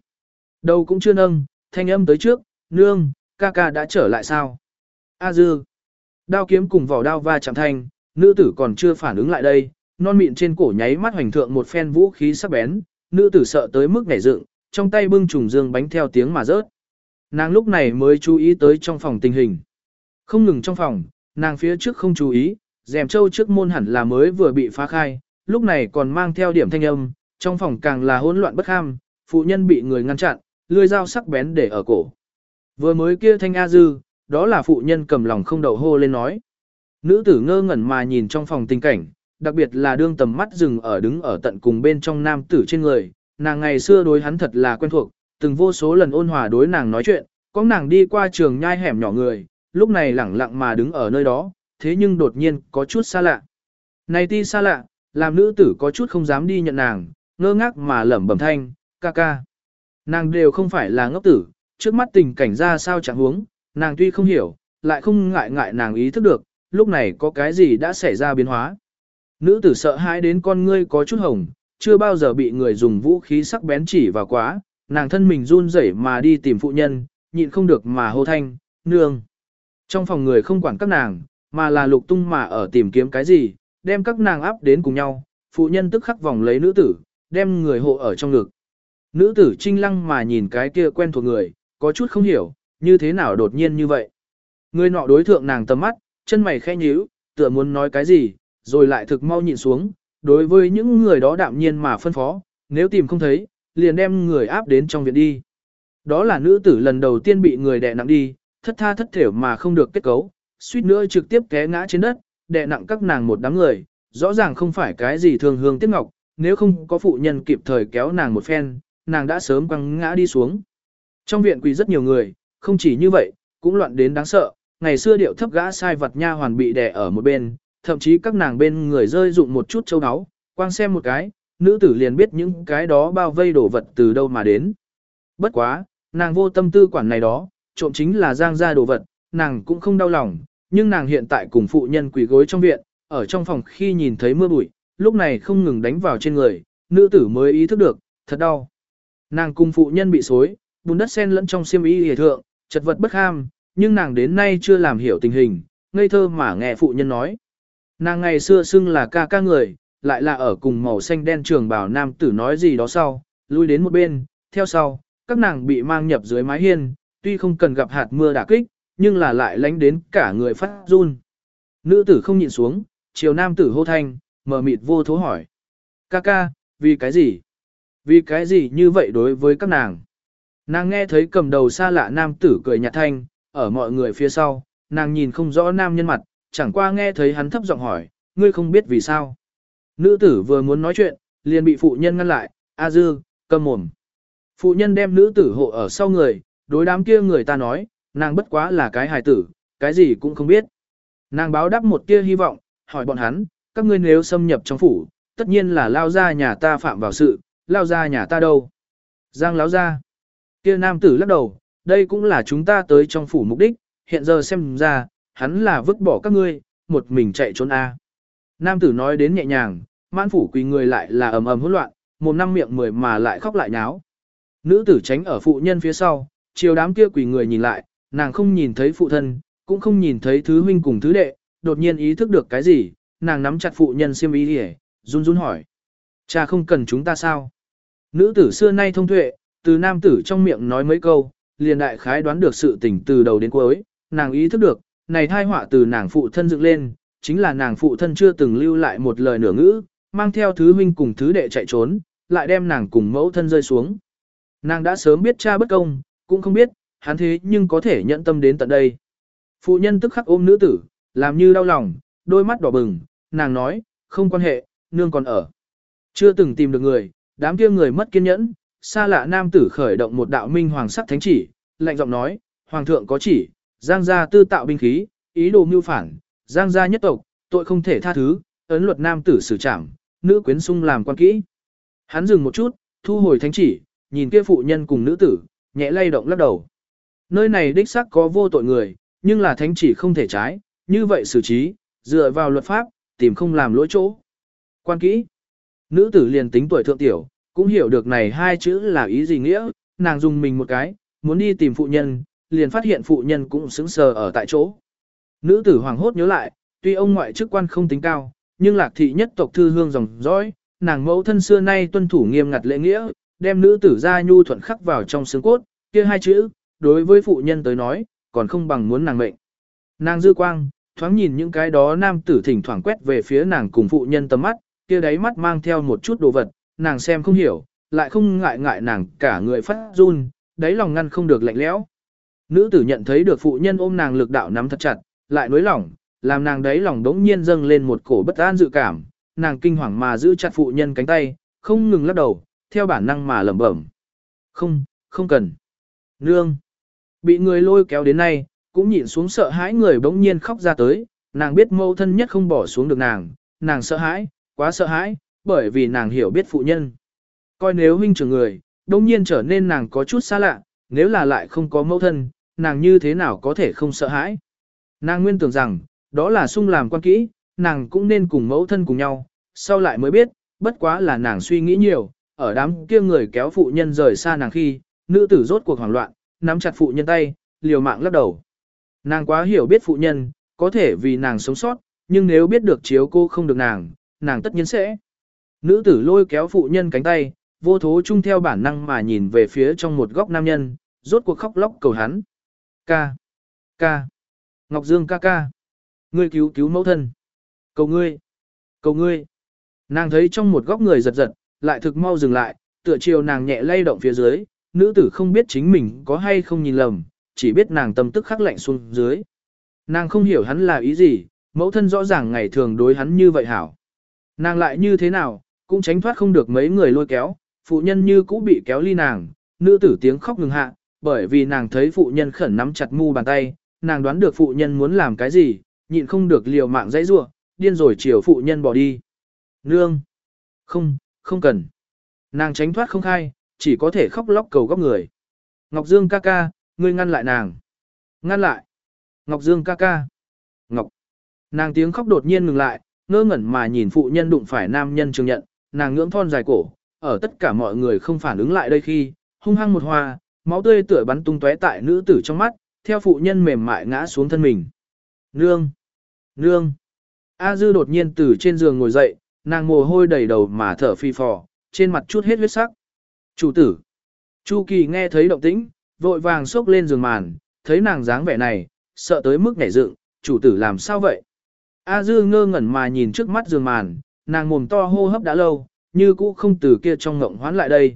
Đầu cũng chưa nâng, thanh âm tới trước, nương, ca ca đã trở lại sao? A dư. Đao kiếm cùng vỏ đao va chạm thanh, nữ tử còn chưa phản ứng lại đây, non mịn trên cổ nháy mắt hoành thượng một phen vũ khí sắc bén, nữ tử sợ tới mức nhảy dựng, trong tay bưng trùng dương bánh theo tiếng mà rớt. Nàng lúc này mới chú ý tới trong phòng tình hình. Không ngừng trong phòng, nàng phía trước không chú ý, rèm châu trước môn hẳn là mới vừa bị phá khai, lúc này còn mang theo điểm thanh âm, trong phòng càng là hỗn loạn bất ham, phụ nhân bị người ngăn chặn, lưỡi dao sắc bén để ở cổ. Vừa mới kia thanh A dư, đó là phụ nhân cầm lòng không đầu hô lên nói. Nữ tử ngơ ngẩn mà nhìn trong phòng tình cảnh, đặc biệt là đương tầm mắt dừng ở đứng ở tận cùng bên trong nam tử trên người, nàng ngày xưa đối hắn thật là quen thuộc, từng vô số lần ôn hòa đối nàng nói chuyện, có nàng đi qua trường nhai hẻm nhỏ người, lúc này lẳng lặng mà đứng ở nơi đó, thế nhưng đột nhiên có chút xa lạ. Này ti xa lạ, làm nữ tử có chút không dám đi nhận nàng, ngơ ngác mà lẩm bẩm thanh, ca ca. Nàng đều không phải là ngốc tử, trước mắt tình cảnh ra sao chẳng huống, nàng tuy không hiểu, lại không ngại ngại nàng ý thức được, lúc này có cái gì đã xảy ra biến hóa. Nữ tử sợ hãi đến con ngươi có chút hồng, chưa bao giờ bị người dùng vũ khí sắc bén chỉ vào quá, nàng thân mình run rẩy mà đi tìm phụ nhân, nhịn không được mà hô thanh, nương. Trong phòng người không quản các nàng, mà là lục tung mà ở tìm kiếm cái gì, đem các nàng áp đến cùng nhau, phụ nhân tức khắc vòng lấy nữ tử, đem người hộ ở trong ngực. Nữ tử trinh lăng mà nhìn cái kia quen thuộc người, có chút không hiểu, như thế nào đột nhiên như vậy. Người nọ đối thượng nàng tầm mắt, chân mày khẽ nhíu, tựa muốn nói cái gì, rồi lại thực mau nhịn xuống, đối với những người đó đạm nhiên mà phân phó, nếu tìm không thấy, liền đem người áp đến trong viện đi. Đó là nữ tử lần đầu tiên bị người đè nặng đi, thất tha thất thểu mà không được kết cấu, suýt nữa trực tiếp té ngã trên đất, đè nặng các nàng một đám người, rõ ràng không phải cái gì thường hương tiếc ngọc, nếu không có phụ nhân kịp thời kéo nàng một phen, nàng đã sớm quăng ngã đi xuống. Trong viện quỳ rất nhiều người, không chỉ như vậy, cũng loạn đến đáng sợ, ngày xưa điệu thấp gã sai vật nha hoàn bị đè ở một bên, thậm chí các nàng bên người rơi dụng một chút châu áo, quang xem một cái, nữ tử liền biết những cái đó bao vây đổ vật từ đâu mà đến. Bất quá, nàng vô tâm tư quản này đó, trộm chính là giang ra đồ vật, nàng cũng không đau lòng, nhưng nàng hiện tại cùng phụ nhân quỳ gối trong viện, ở trong phòng khi nhìn thấy mưa bụi, lúc này không ngừng đánh vào trên người, nữ tử mới ý thức được, thật đau. Nàng cùng phụ nhân bị xối, bùn đất sen lẫn trong xiêm y hề thượng, chật vật bất ham, nhưng nàng đến nay chưa làm hiểu tình hình, ngây thơ mà nghe phụ nhân nói. Nàng ngày xưa xưng là ca ca người, lại là ở cùng màu xanh đen trường bảo nam tử nói gì đó sau, lui đến một bên, theo sau, các nàng bị mang nhập dưới mái hiên, tuy không cần gặp hạt mưa đả kích, nhưng là lại lánh đến cả người phát run. Nữ tử không nhịn xuống, chiều nam tử hô thanh, mờ mịt vô thố hỏi. Ca ca, vì cái gì? Vì cái gì như vậy đối với các nàng? Nàng nghe thấy cầm đầu xa lạ nam tử cười nhạt thanh, ở mọi người phía sau, nàng nhìn không rõ nam nhân mặt, chẳng qua nghe thấy hắn thấp giọng hỏi, ngươi không biết vì sao. Nữ tử vừa muốn nói chuyện, liền bị phụ nhân ngăn lại, A dư, cầm mồm. Phụ nhân đem nữ tử hộ ở sau người, đối đám kia người ta nói, nàng bất quá là cái hài tử, cái gì cũng không biết. Nàng báo đáp một tia hy vọng, hỏi bọn hắn, các ngươi nếu xâm nhập trong phủ, tất nhiên là lao ra nhà ta phạm vào sự, lao ra nhà ta đâu. Giang láo ra. Kia nam tử lắc đầu, đây cũng là chúng ta tới trong phủ mục đích, hiện giờ xem ra, hắn là vứt bỏ các ngươi, một mình chạy trốn a. Nam tử nói đến nhẹ nhàng, mãn phủ quỳ người lại là ầm ầm hỗn loạn, một năm miệng mười mà lại khóc lại nháo. Nữ tử tránh ở phụ nhân phía sau, chiều đám kia quỳ người nhìn lại, nàng không nhìn thấy phụ thân, cũng không nhìn thấy thứ huynh cùng thứ đệ, đột nhiên ý thức được cái gì, nàng nắm chặt phụ nhân xiêm ý hề, run run hỏi. Cha không cần chúng ta sao? Nữ tử xưa nay thông tuệ, từ nam tử trong miệng nói mấy câu, liền đại khái đoán được sự tình từ đầu đến cuối, nàng ý thức được, này thai họa từ nàng phụ thân dựng lên, chính là nàng phụ thân chưa từng lưu lại một lời nửa ngữ, mang theo thứ huynh cùng thứ đệ chạy trốn, lại đem nàng cùng mẫu thân rơi xuống. Nàng đã sớm biết cha bất công, cũng không biết, hắn thế nhưng có thể nhận tâm đến tận đây. Phụ nhân tức khắc ôm nữ tử, làm như đau lòng, đôi mắt đỏ bừng, nàng nói, không quan hệ, nương còn ở. Chưa từng tìm được người, đám kia người mất kiên nhẫn, xa lạ nam tử khởi động một đạo minh hoàng sắc thánh chỉ, lạnh giọng nói, hoàng thượng có chỉ, giang gia tư tạo binh khí, ý đồ mưu phản, giang gia nhất tộc, tội không thể tha thứ, ấn luật nam tử xử trảm, nữ quyến sung làm quan kỹ. Hắn dừng một chút, thu hồi thánh chỉ, nhìn kia phụ nhân cùng nữ tử, nhẹ lay động lắc đầu. Nơi này đích xác có vô tội người, nhưng là thánh chỉ không thể trái, như vậy xử trí, dựa vào luật pháp, tìm không làm lỗi chỗ. Quan kỹ. Nữ tử liền tính tuổi thượng tiểu, cũng hiểu được này hai chữ là ý gì nghĩa, nàng dùng mình một cái, muốn đi tìm phụ nhân, liền phát hiện phụ nhân cũng sững sờ ở tại chỗ. Nữ tử hoàng hốt nhớ lại, tuy ông ngoại chức quan không tính cao, nhưng lạc thị nhất tộc thư hương dòng dõi, nàng mẫu thân xưa nay tuân thủ nghiêm ngặt lễ nghĩa, đem nữ tử ra nhu thuận khắc vào trong xương cốt, kia hai chữ, đối với phụ nhân tới nói, còn không bằng muốn nàng mệnh. Nàng dư quang, thoáng nhìn những cái đó nam tử thỉnh thoảng quét về phía nàng cùng phụ nhân tầm mắt, kia đáy mắt mang theo một chút đồ vật, nàng xem không hiểu, lại không ngại ngại nàng cả người phát run, đáy lòng ngăn không được lạnh lẽo. Nữ tử nhận thấy được phụ nhân ôm nàng lực đạo nắm thật chặt, lại nối lỏng, làm nàng đáy lòng đống nhiên dâng lên một cổ bất an dự cảm, nàng kinh hoàng mà giữ chặt phụ nhân cánh tay, không ngừng lắc đầu, theo bản năng mà lẩm bẩm. Không, không cần. Nương. Bị người lôi kéo đến nay, cũng nhịn xuống sợ hãi người bỗng nhiên khóc ra tới, nàng biết mâu thân nhất không bỏ xuống được nàng, nàng sợ hãi, quá sợ hãi, bởi vì nàng hiểu biết phụ nhân. Coi nếu huynh trưởng người, đông nhiên trở nên nàng có chút xa lạ, nếu là lại không có mẫu thân, nàng như thế nào có thể không sợ hãi. Nàng nguyên tưởng rằng, đó là sung làm quan kỹ, nàng cũng nên cùng mẫu thân cùng nhau, sau lại mới biết, bất quá là nàng suy nghĩ nhiều, ở đám kia người kéo phụ nhân rời xa nàng khi, nữ tử rốt cuộc hoảng loạn, nắm chặt phụ nhân tay, liều mạng lắc đầu. Nàng quá hiểu biết phụ nhân, có thể vì nàng sống sót, nhưng nếu biết được chiếu cô không được nàng, nàng tất nhiên sẽ. Nữ tử lôi kéo phụ nhân cánh tay, vô thố chung theo bản năng mà nhìn về phía trong một góc nam nhân, rốt cuộc khóc lóc cầu hắn. Ca. Ca. Ngọc Dương ca ca. Ngươi cứu cứu mẫu thân. Cầu ngươi. Cầu ngươi. Nàng thấy trong một góc người giật giật, lại thực mau dừng lại, tựa chiều nàng nhẹ lay động phía dưới, nữ tử không biết chính mình có hay không nhìn lầm, chỉ biết nàng tâm tức khắc lạnh xuống dưới. Nàng không hiểu hắn là ý gì, mẫu thân rõ ràng ngày thường đối hắn như vậy hảo. Nàng lại như thế nào, cũng tránh thoát không được mấy người lôi kéo, phụ nhân như cũ bị kéo ly nàng, nữ tử tiếng khóc ngừng hạ, bởi vì nàng thấy phụ nhân khẩn nắm chặt mu bàn tay, nàng đoán được phụ nhân muốn làm cái gì, nhịn không được liều mạng dãy rua, điên rồi chiều phụ nhân bỏ đi. Nương! Không, không cần. Nàng tránh thoát không khai, chỉ có thể khóc lóc cầu góc người. Ngọc Dương ca ca, ngươi ngăn lại nàng. Ngăn lại. Ngọc Dương ca ca. Ngọc. Nàng tiếng khóc đột nhiên ngừng lại, ngơ ngẩn mà nhìn phụ nhân đụng phải nam nhân trường nhận, nàng ngưỡng thon dài cổ, ở tất cả mọi người không phản ứng lại đây khi, hung hăng một hoa, máu tươi tựa bắn tung tóe tại nữ tử trong mắt, theo phụ nhân mềm mại ngã xuống thân mình. Nương! Nương! A dư đột nhiên từ trên giường ngồi dậy, nàng mồ hôi đầy đầu mà thở phi phò, trên mặt chút hết huyết sắc. Chủ tử! Chu Kỳ nghe thấy động tĩnh, vội vàng xốc lên giường màn, thấy nàng dáng vẻ này, sợ tới mức nhảy dựng, chủ tử làm sao vậy? A dư ngơ ngẩn mà nhìn trước mắt giường màn, nàng mồm to hô hấp đã lâu, như cũ không từ kia trong ngộng hoán lại đây.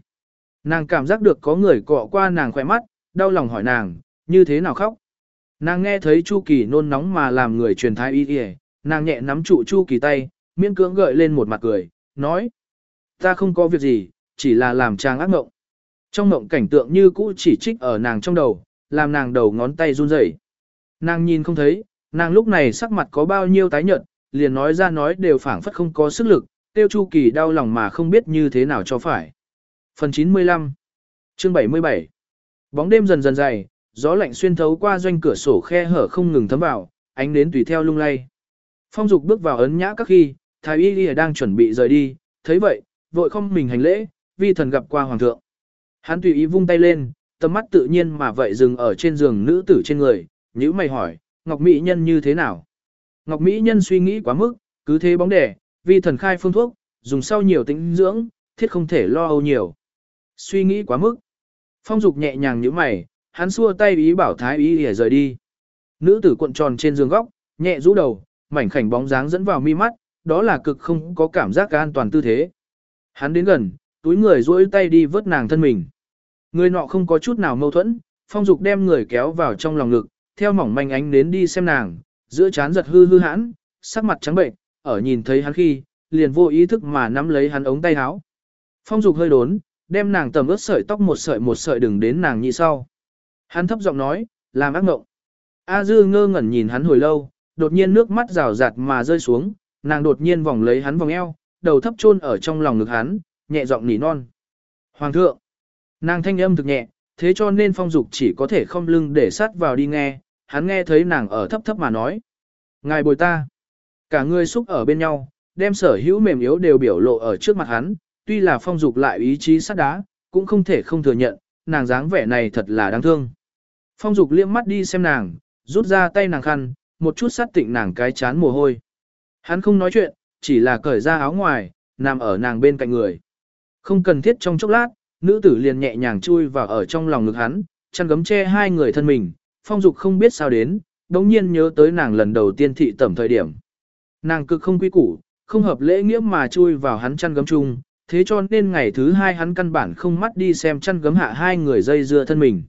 Nàng cảm giác được có người cọ qua nàng khỏe mắt, đau lòng hỏi nàng, như thế nào khóc. Nàng nghe thấy Chu Kỳ nôn nóng mà làm người truyền thái y y, nàng nhẹ nắm trụ Chu Kỳ tay, miễn cưỡng gợi lên một mặt cười, nói. Ta không có việc gì, chỉ là làm trang ác mộng. Trong mộng cảnh tượng như cũ chỉ trích ở nàng trong đầu, làm nàng đầu ngón tay run rẩy. Nàng nhìn không thấy, nàng lúc này sắc mặt có bao nhiêu tái nhợt, liền nói ra nói đều phảng phất không có sức lực, tiêu Chu Kỳ đau lòng mà không biết như thế nào cho phải. Phần 95 Chương 77 Bóng đêm dần dần dày, gió lạnh xuyên thấu qua doanh cửa sổ khe hở không ngừng thấm vào, ánh đến tùy theo lung lay. Phong Dục bước vào ấn nhã các khi, Thái Y Y đang chuẩn bị rời đi, thấy vậy, vội không mình hành lễ, vi thần gặp qua hoàng thượng. Hắn tùy ý vung tay lên, tầm mắt tự nhiên mà vậy dừng ở trên giường nữ tử trên người, nữ mày hỏi, Ngọc Mỹ Nhân như thế nào? Ngọc Mỹ Nhân suy nghĩ quá mức, cứ thế bóng đẻ, vi thần khai phương thuốc, dùng sau nhiều tính dưỡng, thiết không thể lo âu nhiều. Suy nghĩ quá mức. Phong dục nhẹ nhàng như mày, hắn xua tay ý bảo thái ý để rời đi. Nữ tử cuộn tròn trên giường góc, nhẹ rũ đầu, mảnh khảnh bóng dáng dẫn vào mi mắt, đó là cực không có cảm giác an toàn tư thế. Hắn đến gần, túi người duỗi tay đi vớt nàng thân mình. Người nọ không có chút nào mâu thuẫn, phong dục đem người kéo vào trong lòng ngực, theo mỏng manh ánh đến đi xem nàng, giữa chán giật hư hư hãn, sắc mặt trắng bệnh, ở nhìn thấy hắn khi, liền vô ý thức mà nắm lấy hắn ống tay áo. Phong dục hơi đốn, đem nàng tầm ướt sợi tóc một sợi một sợi đừng đến nàng nhị sau. Hắn thấp giọng nói, làm ác ngộng. A dư ngơ ngẩn nhìn hắn hồi lâu, đột nhiên nước mắt rào rạt mà rơi xuống, nàng đột nhiên vòng lấy hắn vòng eo, đầu thấp chôn ở trong lòng ngực hắn, nhẹ giọng nỉ non. Hoàng thượng, nàng thanh âm thực nhẹ, thế cho nên phong dục chỉ có thể không lưng để sát vào đi nghe, hắn nghe thấy nàng ở thấp thấp mà nói. Ngài bồi ta, cả người xúc ở bên nhau, đem sở hữu mềm yếu đều biểu lộ ở trước mặt hắn, tuy là phong dục lại ý chí sắt đá, cũng không thể không thừa nhận, nàng dáng vẻ này thật là đáng thương. Phong dục liếc mắt đi xem nàng, rút ra tay nàng khăn, một chút sát tịnh nàng cái chán mồ hôi. Hắn không nói chuyện, chỉ là cởi ra áo ngoài, nằm ở nàng bên cạnh người. Không cần thiết trong chốc lát, nữ tử liền nhẹ nhàng chui vào ở trong lòng ngực hắn, chăn gấm che hai người thân mình, phong dục không biết sao đến, đống nhiên nhớ tới nàng lần đầu tiên thị tẩm thời điểm. Nàng cực không quy củ, không hợp lễ nghĩa mà chui vào hắn chăn gấm chung, thế cho nên ngày thứ hai hắn căn bản không mắt đi xem chăn gấm hạ hai người dây dưa thân mình.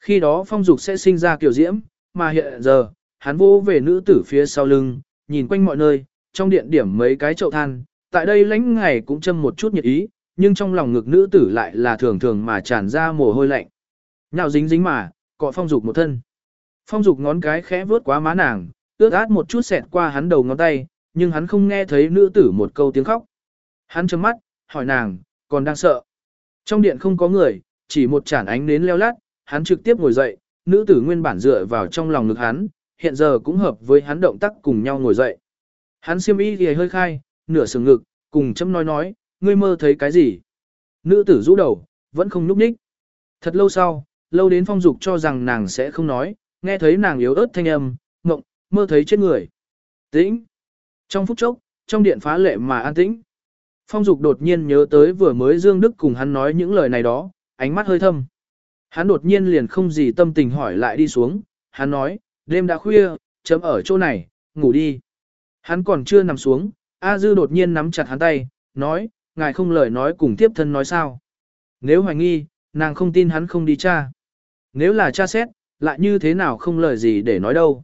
Khi đó phong dục sẽ sinh ra kiểu diễm, mà hiện giờ, hắn vô về nữ tử phía sau lưng, nhìn quanh mọi nơi, trong điện điểm mấy cái chậu than, tại đây lánh ngày cũng châm một chút nhiệt ý, nhưng trong lòng ngực nữ tử lại là thường thường mà tràn ra mồ hôi lạnh. Nhào dính dính mà, cọ phong dục một thân. Phong dục ngón cái khẽ vướt quá má nàng, ướt át một chút xẹt qua hắn đầu ngón tay, nhưng hắn không nghe thấy nữ tử một câu tiếng khóc. Hắn chấm mắt, hỏi nàng, còn đang sợ. Trong điện không có người, chỉ một chản ánh nến leo lát, hắn trực tiếp ngồi dậy, nữ tử nguyên bản dựa vào trong lòng ngực hắn, hiện giờ cũng hợp với hắn động tác cùng nhau ngồi dậy. Hắn xiêm y thì hơi khai, nửa sừng ngực, cùng chấm nói nói, ngươi mơ thấy cái gì? Nữ tử rũ đầu, vẫn không núp ních. Thật lâu sau, lâu đến phong dục cho rằng nàng sẽ không nói, nghe thấy nàng yếu ớt thanh âm, ngộng, mơ thấy chết người. Tĩnh. Trong phút chốc, trong điện phá lệ mà an tĩnh. Phong dục đột nhiên nhớ tới vừa mới Dương Đức cùng hắn nói những lời này đó, ánh mắt hơi thâm. Hắn đột nhiên liền không gì tâm tình hỏi lại đi xuống, hắn nói, đêm đã khuya, chấm ở chỗ này, ngủ đi. Hắn còn chưa nằm xuống, A Dư đột nhiên nắm chặt hắn tay, nói, ngài không lời nói cùng tiếp thân nói sao. Nếu hoài nghi, nàng không tin hắn không đi cha. Nếu là cha xét, lại như thế nào không lời gì để nói đâu.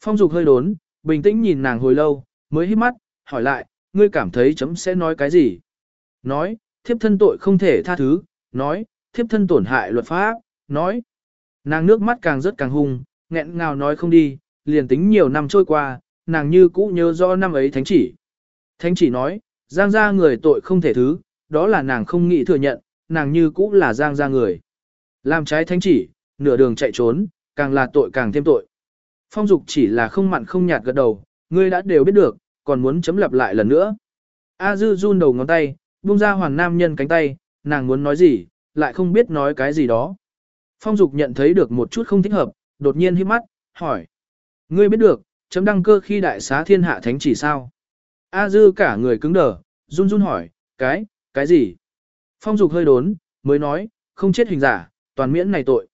Phong dục hơi đốn, bình tĩnh nhìn nàng hồi lâu, mới hít mắt, hỏi lại, ngươi cảm thấy chấm sẽ nói cái gì? Nói, thiếp thân tội không thể tha thứ, nói, thiếp thân tổn hại luật pháp, nói. Nàng nước mắt càng rất càng hung, nghẹn ngào nói không đi, liền tính nhiều năm trôi qua, nàng như cũ nhớ rõ năm ấy thánh chỉ. Thánh chỉ nói, giang gia người tội không thể thứ, đó là nàng không nghĩ thừa nhận, nàng như cũ là giang gia người. Làm trái thánh chỉ, nửa đường chạy trốn, càng là tội càng thêm tội. Phong dục chỉ là không mặn không nhạt gật đầu, ngươi đã đều biết được, còn muốn chấm lặp lại lần nữa. A dư run đầu ngón tay, buông ra hoàng nam nhân cánh tay, nàng muốn nói gì, lại không biết nói cái gì đó. Phong dục nhận thấy được một chút không thích hợp, đột nhiên hít mắt, hỏi. Ngươi biết được, chấm đăng cơ khi đại xá thiên hạ thánh chỉ sao? A dư cả người cứng đờ, run run hỏi, cái, cái gì? Phong dục hơi đốn, mới nói, không chết hình giả, toàn miễn này tội.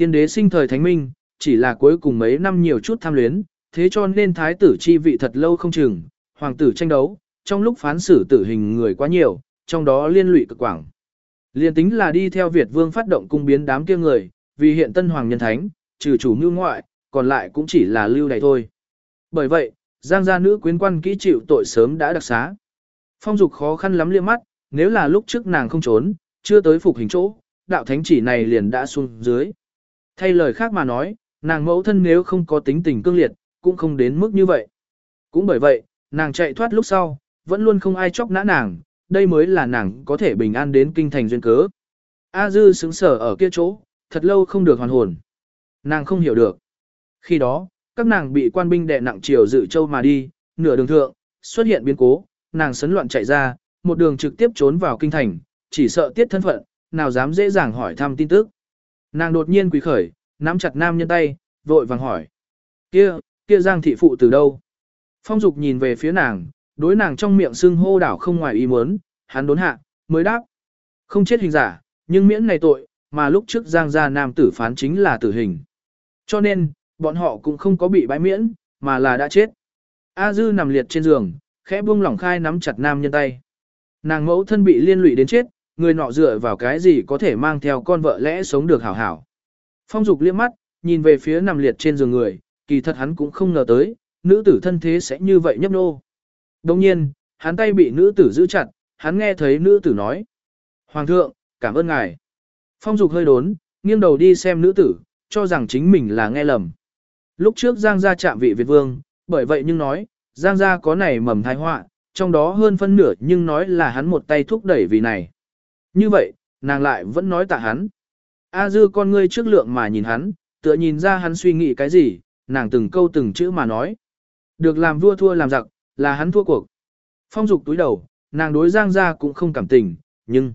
Tiên đế sinh thời thánh minh, chỉ là cuối cùng mấy năm nhiều chút tham luyến, thế cho nên thái tử chi vị thật lâu không chừng, hoàng tử tranh đấu, trong lúc phán xử tử hình người quá nhiều, trong đó liên lụy cực quảng. Liên tính là đi theo Việt vương phát động cung biến đám kia người, vì hiện tân hoàng nhân thánh, trừ chủ mưu ngoại, còn lại cũng chỉ là lưu đầy thôi. Bởi vậy, giang gia nữ quyến quan kỹ chịu tội sớm đã đặc xá. Phong dục khó khăn lắm liếc mắt, nếu là lúc trước nàng không trốn, chưa tới phục hình chỗ, đạo thánh chỉ này liền đã xuống dưới. Thay lời khác mà nói, nàng mẫu thân nếu không có tính tình cương liệt, cũng không đến mức như vậy. Cũng bởi vậy, nàng chạy thoát lúc sau, vẫn luôn không ai chọc nã nàng, đây mới là nàng có thể bình an đến kinh thành duyên cớ. A dư sững sở ở kia chỗ, thật lâu không được hoàn hồn. Nàng không hiểu được. Khi đó, các nàng bị quan binh đè nặng chiều dự châu mà đi, nửa đường thượng, xuất hiện biến cố, nàng sấn loạn chạy ra, một đường trực tiếp trốn vào kinh thành, chỉ sợ tiết thân phận, nào dám dễ dàng hỏi thăm tin tức. Nàng đột nhiên quỳ khởi, nắm chặt nam nhân tay, vội vàng hỏi. Kia, kia giang thị phụ từ đâu? Phong dục nhìn về phía nàng, đối nàng trong miệng xưng hô đảo không ngoài ý muốn, hắn đốn hạ, mới đáp. Không chết hình giả, nhưng miễn này tội, mà lúc trước giang gia nam tử phán chính là tử hình. Cho nên, bọn họ cũng không có bị bãi miễn, mà là đã chết. A dư nằm liệt trên giường, khẽ buông lỏng khai nắm chặt nam nhân tay. Nàng mẫu thân bị liên lụy đến chết, người nọ dựa vào cái gì có thể mang theo con vợ lẽ sống được hảo hảo. Phong dục liếc mắt, nhìn về phía nằm liệt trên giường người, kỳ thật hắn cũng không ngờ tới, nữ tử thân thế sẽ như vậy nhấp nô. Đồng nhiên, hắn tay bị nữ tử giữ chặt, hắn nghe thấy nữ tử nói. Hoàng thượng, cảm ơn ngài. Phong dục hơi đốn, nghiêng đầu đi xem nữ tử, cho rằng chính mình là nghe lầm. Lúc trước Giang gia chạm vị Việt vương, bởi vậy nhưng nói, Giang gia có này mầm thái họa, trong đó hơn phân nửa nhưng nói là hắn một tay thúc đẩy vì này. Như vậy, nàng lại vẫn nói tạ hắn. A dư con ngươi trước lượng mà nhìn hắn, tựa nhìn ra hắn suy nghĩ cái gì, nàng từng câu từng chữ mà nói. Được làm vua thua làm giặc, là hắn thua cuộc. Phong dục túi đầu, nàng đối giang ra cũng không cảm tình, nhưng...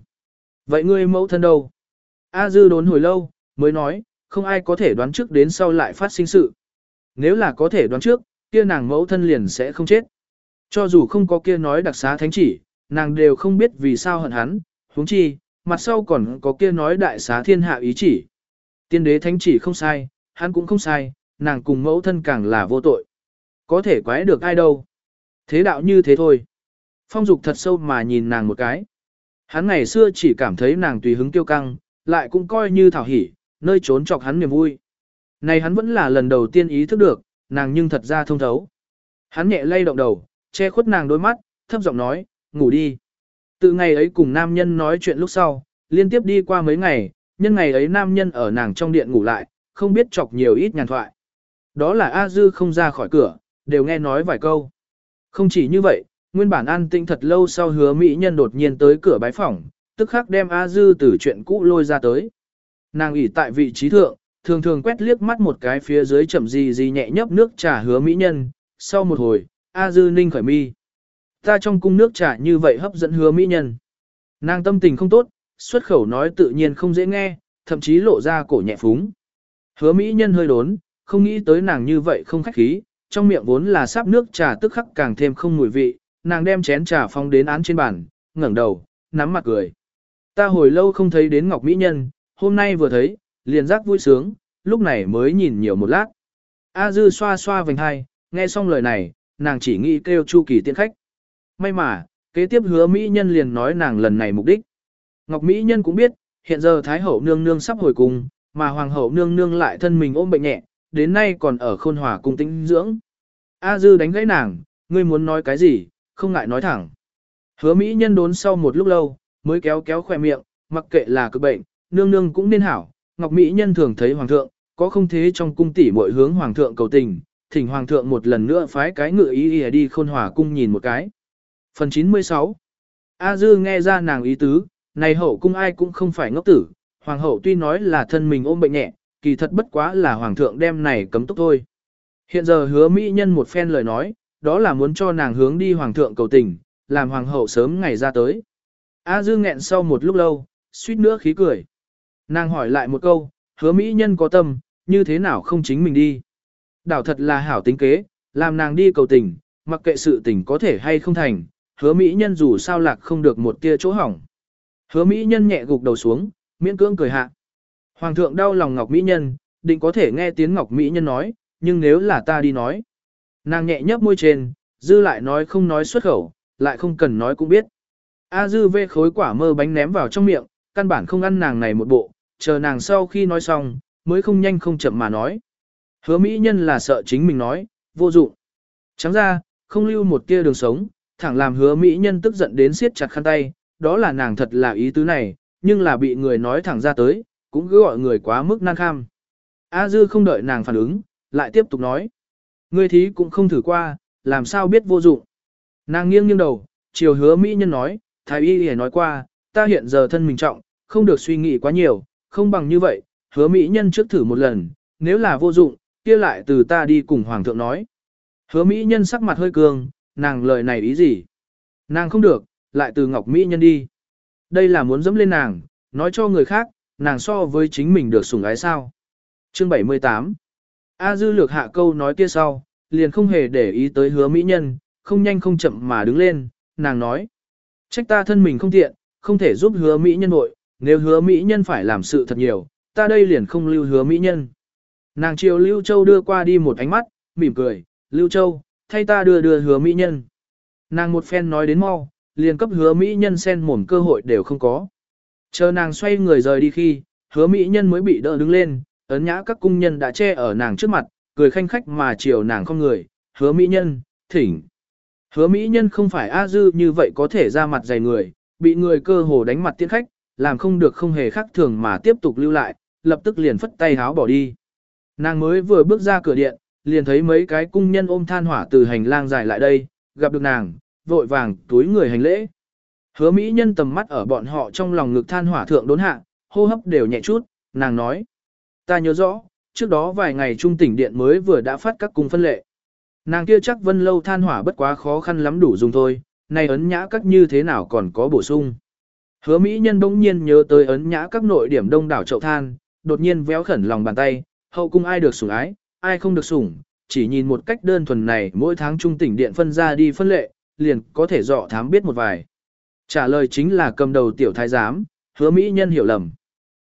Vậy ngươi mẫu thân đâu? A dư đốn hồi lâu, mới nói, không ai có thể đoán trước đến sau lại phát sinh sự. Nếu là có thể đoán trước, kia nàng mẫu thân liền sẽ không chết. Cho dù không có kia nói đặc xá thánh chỉ, nàng đều không biết vì sao hận hắn, huống chi, mặt sau còn có kia nói đại xá thiên hạ ý chỉ. Tiên đế thánh chỉ không sai, hắn cũng không sai, nàng cùng mẫu thân càng là vô tội. Có thể quái được ai đâu. Thế đạo như thế thôi. Phong dục thật sâu mà nhìn nàng một cái. Hắn ngày xưa chỉ cảm thấy nàng tùy hứng tiêu căng, lại cũng coi như thảo hỉ, nơi trốn chọc hắn niềm vui. Này hắn vẫn là lần đầu tiên ý thức được, nàng nhưng thật ra thông thấu. Hắn nhẹ lay động đầu, che khuất nàng đôi mắt, thấp giọng nói, ngủ đi. Từ ngày ấy cùng nam nhân nói chuyện lúc sau, liên tiếp đi qua mấy ngày, nhân ngày ấy nam nhân ở nàng trong điện ngủ lại, không biết chọc nhiều ít nhàn thoại. Đó là A Dư không ra khỏi cửa, đều nghe nói vài câu. Không chỉ như vậy, nguyên bản an tĩnh thật lâu sau hứa mỹ nhân đột nhiên tới cửa bái phỏng, tức khắc đem A Dư từ chuyện cũ lôi ra tới. Nàng ủy tại vị trí thượng, thường thường quét liếc mắt một cái phía dưới chậm gì gì nhẹ nhấp nước trà hứa mỹ nhân, sau một hồi, A Dư ninh khởi mi. Ta trong cung nước trà như vậy hấp dẫn hứa mỹ nhân. Nàng tâm tình không tốt, xuất khẩu nói tự nhiên không dễ nghe, thậm chí lộ ra cổ nhẹ phúng. Hứa mỹ nhân hơi đốn, không nghĩ tới nàng như vậy không khách khí, trong miệng vốn là sáp nước trà tức khắc càng thêm không mùi vị, nàng đem chén trà phong đến án trên bàn, ngẩng đầu, nắm mặt cười. Ta hồi lâu không thấy đến Ngọc Mỹ Nhân, hôm nay vừa thấy, liền giác vui sướng, lúc này mới nhìn nhiều một lát. A Dư xoa xoa vành hai, nghe xong lời này, nàng chỉ nghĩ kêu Chu Kỳ tiện khách. May mà, kế tiếp hứa Mỹ Nhân liền nói nàng lần này mục đích. Ngọc Mỹ Nhân cũng biết, hiện giờ Thái Hậu nương nương sắp hồi cung, mà Hoàng Hậu nương nương lại thân mình ôm bệnh nhẹ, đến nay còn ở khôn hòa cung tĩnh dưỡng. A Dư đánh gãy nàng, ngươi muốn nói cái gì, không ngại nói thẳng. Hứa Mỹ nhân đốn sau một lúc lâu, mới kéo kéo khỏe miệng, mặc kệ là cực bệnh, nương nương cũng nên hảo. Ngọc Mỹ nhân thường thấy hoàng thượng, có không thế trong cung tỷ mọi hướng hoàng thượng cầu tình, thỉnh hoàng thượng một lần nữa phái cái ngựa ý ý đi khôn hòa cung nhìn một cái. Phần 96 A Dư nghe ra nàng ý tứ, này hậu cung ai cũng không phải ngốc tử, hoàng hậu tuy nói là thân mình ôm bệnh nhẹ, kỳ thật bất quá là hoàng thượng đem này cấm túc thôi. Hiện giờ hứa Mỹ nhân một phen lời nói, đó là muốn cho nàng hướng đi hoàng thượng cầu tình, làm hoàng hậu sớm ngày ra tới. A Dư nghẹn sau một lúc lâu, suýt nữa khí cười. Nàng hỏi lại một câu, hứa Mỹ nhân có tâm, như thế nào không chính mình đi. Đảo thật là hảo tính kế, làm nàng đi cầu tình, mặc kệ sự tình có thể hay không thành, hứa Mỹ nhân dù sao lạc không được một tia chỗ hỏng. Hứa Mỹ nhân nhẹ gục đầu xuống, miễn cưỡng cười hạ. Hoàng thượng đau lòng Ngọc Mỹ nhân, định có thể nghe tiếng Ngọc Mỹ nhân nói, nhưng nếu là ta đi nói. Nàng nhẹ nhấp môi trên, dư lại nói không nói xuất khẩu, lại không cần nói cũng biết. A dư vê khối quả mơ bánh ném vào trong miệng, căn bản không ăn nàng này một bộ, chờ nàng sau khi nói xong, mới không nhanh không chậm mà nói. Hứa mỹ nhân là sợ chính mình nói, vô dụng. Trắng ra, không lưu một tia đường sống, thẳng làm hứa mỹ nhân tức giận đến siết chặt khăn tay, đó là nàng thật là ý tứ này, nhưng là bị người nói thẳng ra tới, cũng cứ gọi người quá mức nan kham. A dư không đợi nàng phản ứng, lại tiếp tục nói. Ngươi thí cũng không thử qua, làm sao biết vô dụng. Nàng nghiêng nghiêng đầu, chiều hứa Mỹ nhân nói, Thái y hề nói qua, ta hiện giờ thân mình trọng, không được suy nghĩ quá nhiều, không bằng như vậy, hứa Mỹ nhân trước thử một lần, nếu là vô dụng, kia lại từ ta đi cùng Hoàng thượng nói. Hứa Mỹ nhân sắc mặt hơi cường, nàng lời này ý gì? Nàng không được, lại từ Ngọc Mỹ nhân đi. Đây là muốn dẫm lên nàng, nói cho người khác, nàng so với chính mình được sủng ái sao. Chương 78 A Dư lược hạ câu nói kia sau, liền không hề để ý tới hứa mỹ nhân, không nhanh không chậm mà đứng lên, nàng nói. Trách ta thân mình không tiện, không thể giúp hứa mỹ nhân nội, nếu hứa mỹ nhân phải làm sự thật nhiều, ta đây liền không lưu hứa mỹ nhân. Nàng chiều Lưu Châu đưa qua đi một ánh mắt, mỉm cười, Lưu Châu, thay ta đưa đưa hứa mỹ nhân. Nàng một phen nói đến mau, liền cấp hứa mỹ nhân sen mồm cơ hội đều không có. Chờ nàng xoay người rời đi khi, hứa mỹ nhân mới bị đỡ đứng lên, ấn nhã các cung nhân đã che ở nàng trước mặt, cười khanh khách mà chiều nàng không người, hứa mỹ nhân, thỉnh. Hứa mỹ nhân không phải A dư như vậy có thể ra mặt dày người, bị người cơ hồ đánh mặt tiễn khách, làm không được không hề khác thường mà tiếp tục lưu lại, lập tức liền phất tay háo bỏ đi. Nàng mới vừa bước ra cửa điện, liền thấy mấy cái cung nhân ôm than hỏa từ hành lang dài lại đây, gặp được nàng, vội vàng túi người hành lễ. Hứa Mỹ nhân tầm mắt ở bọn họ trong lòng ngực than hỏa thượng đốn hạ, hô hấp đều nhẹ chút, nàng nói. Ta nhớ rõ, trước đó vài ngày trung tỉnh điện mới vừa đã phát các cung phân lệ. Nàng kia chắc vân lâu than hỏa bất quá khó khăn lắm đủ dùng thôi, nay ấn nhã các như thế nào còn có bổ sung. Hứa Mỹ nhân bỗng nhiên nhớ tới ấn nhã các nội điểm đông đảo chậu than, đột nhiên véo khẩn lòng bàn tay, hậu cung ai được sủng ái, ai không được sủng, chỉ nhìn một cách đơn thuần này mỗi tháng trung tỉnh điện phân ra đi phân lệ, liền có thể dọ thám biết một vài. Trả lời chính là cầm đầu tiểu thái giám, hứa Mỹ nhân hiểu lầm.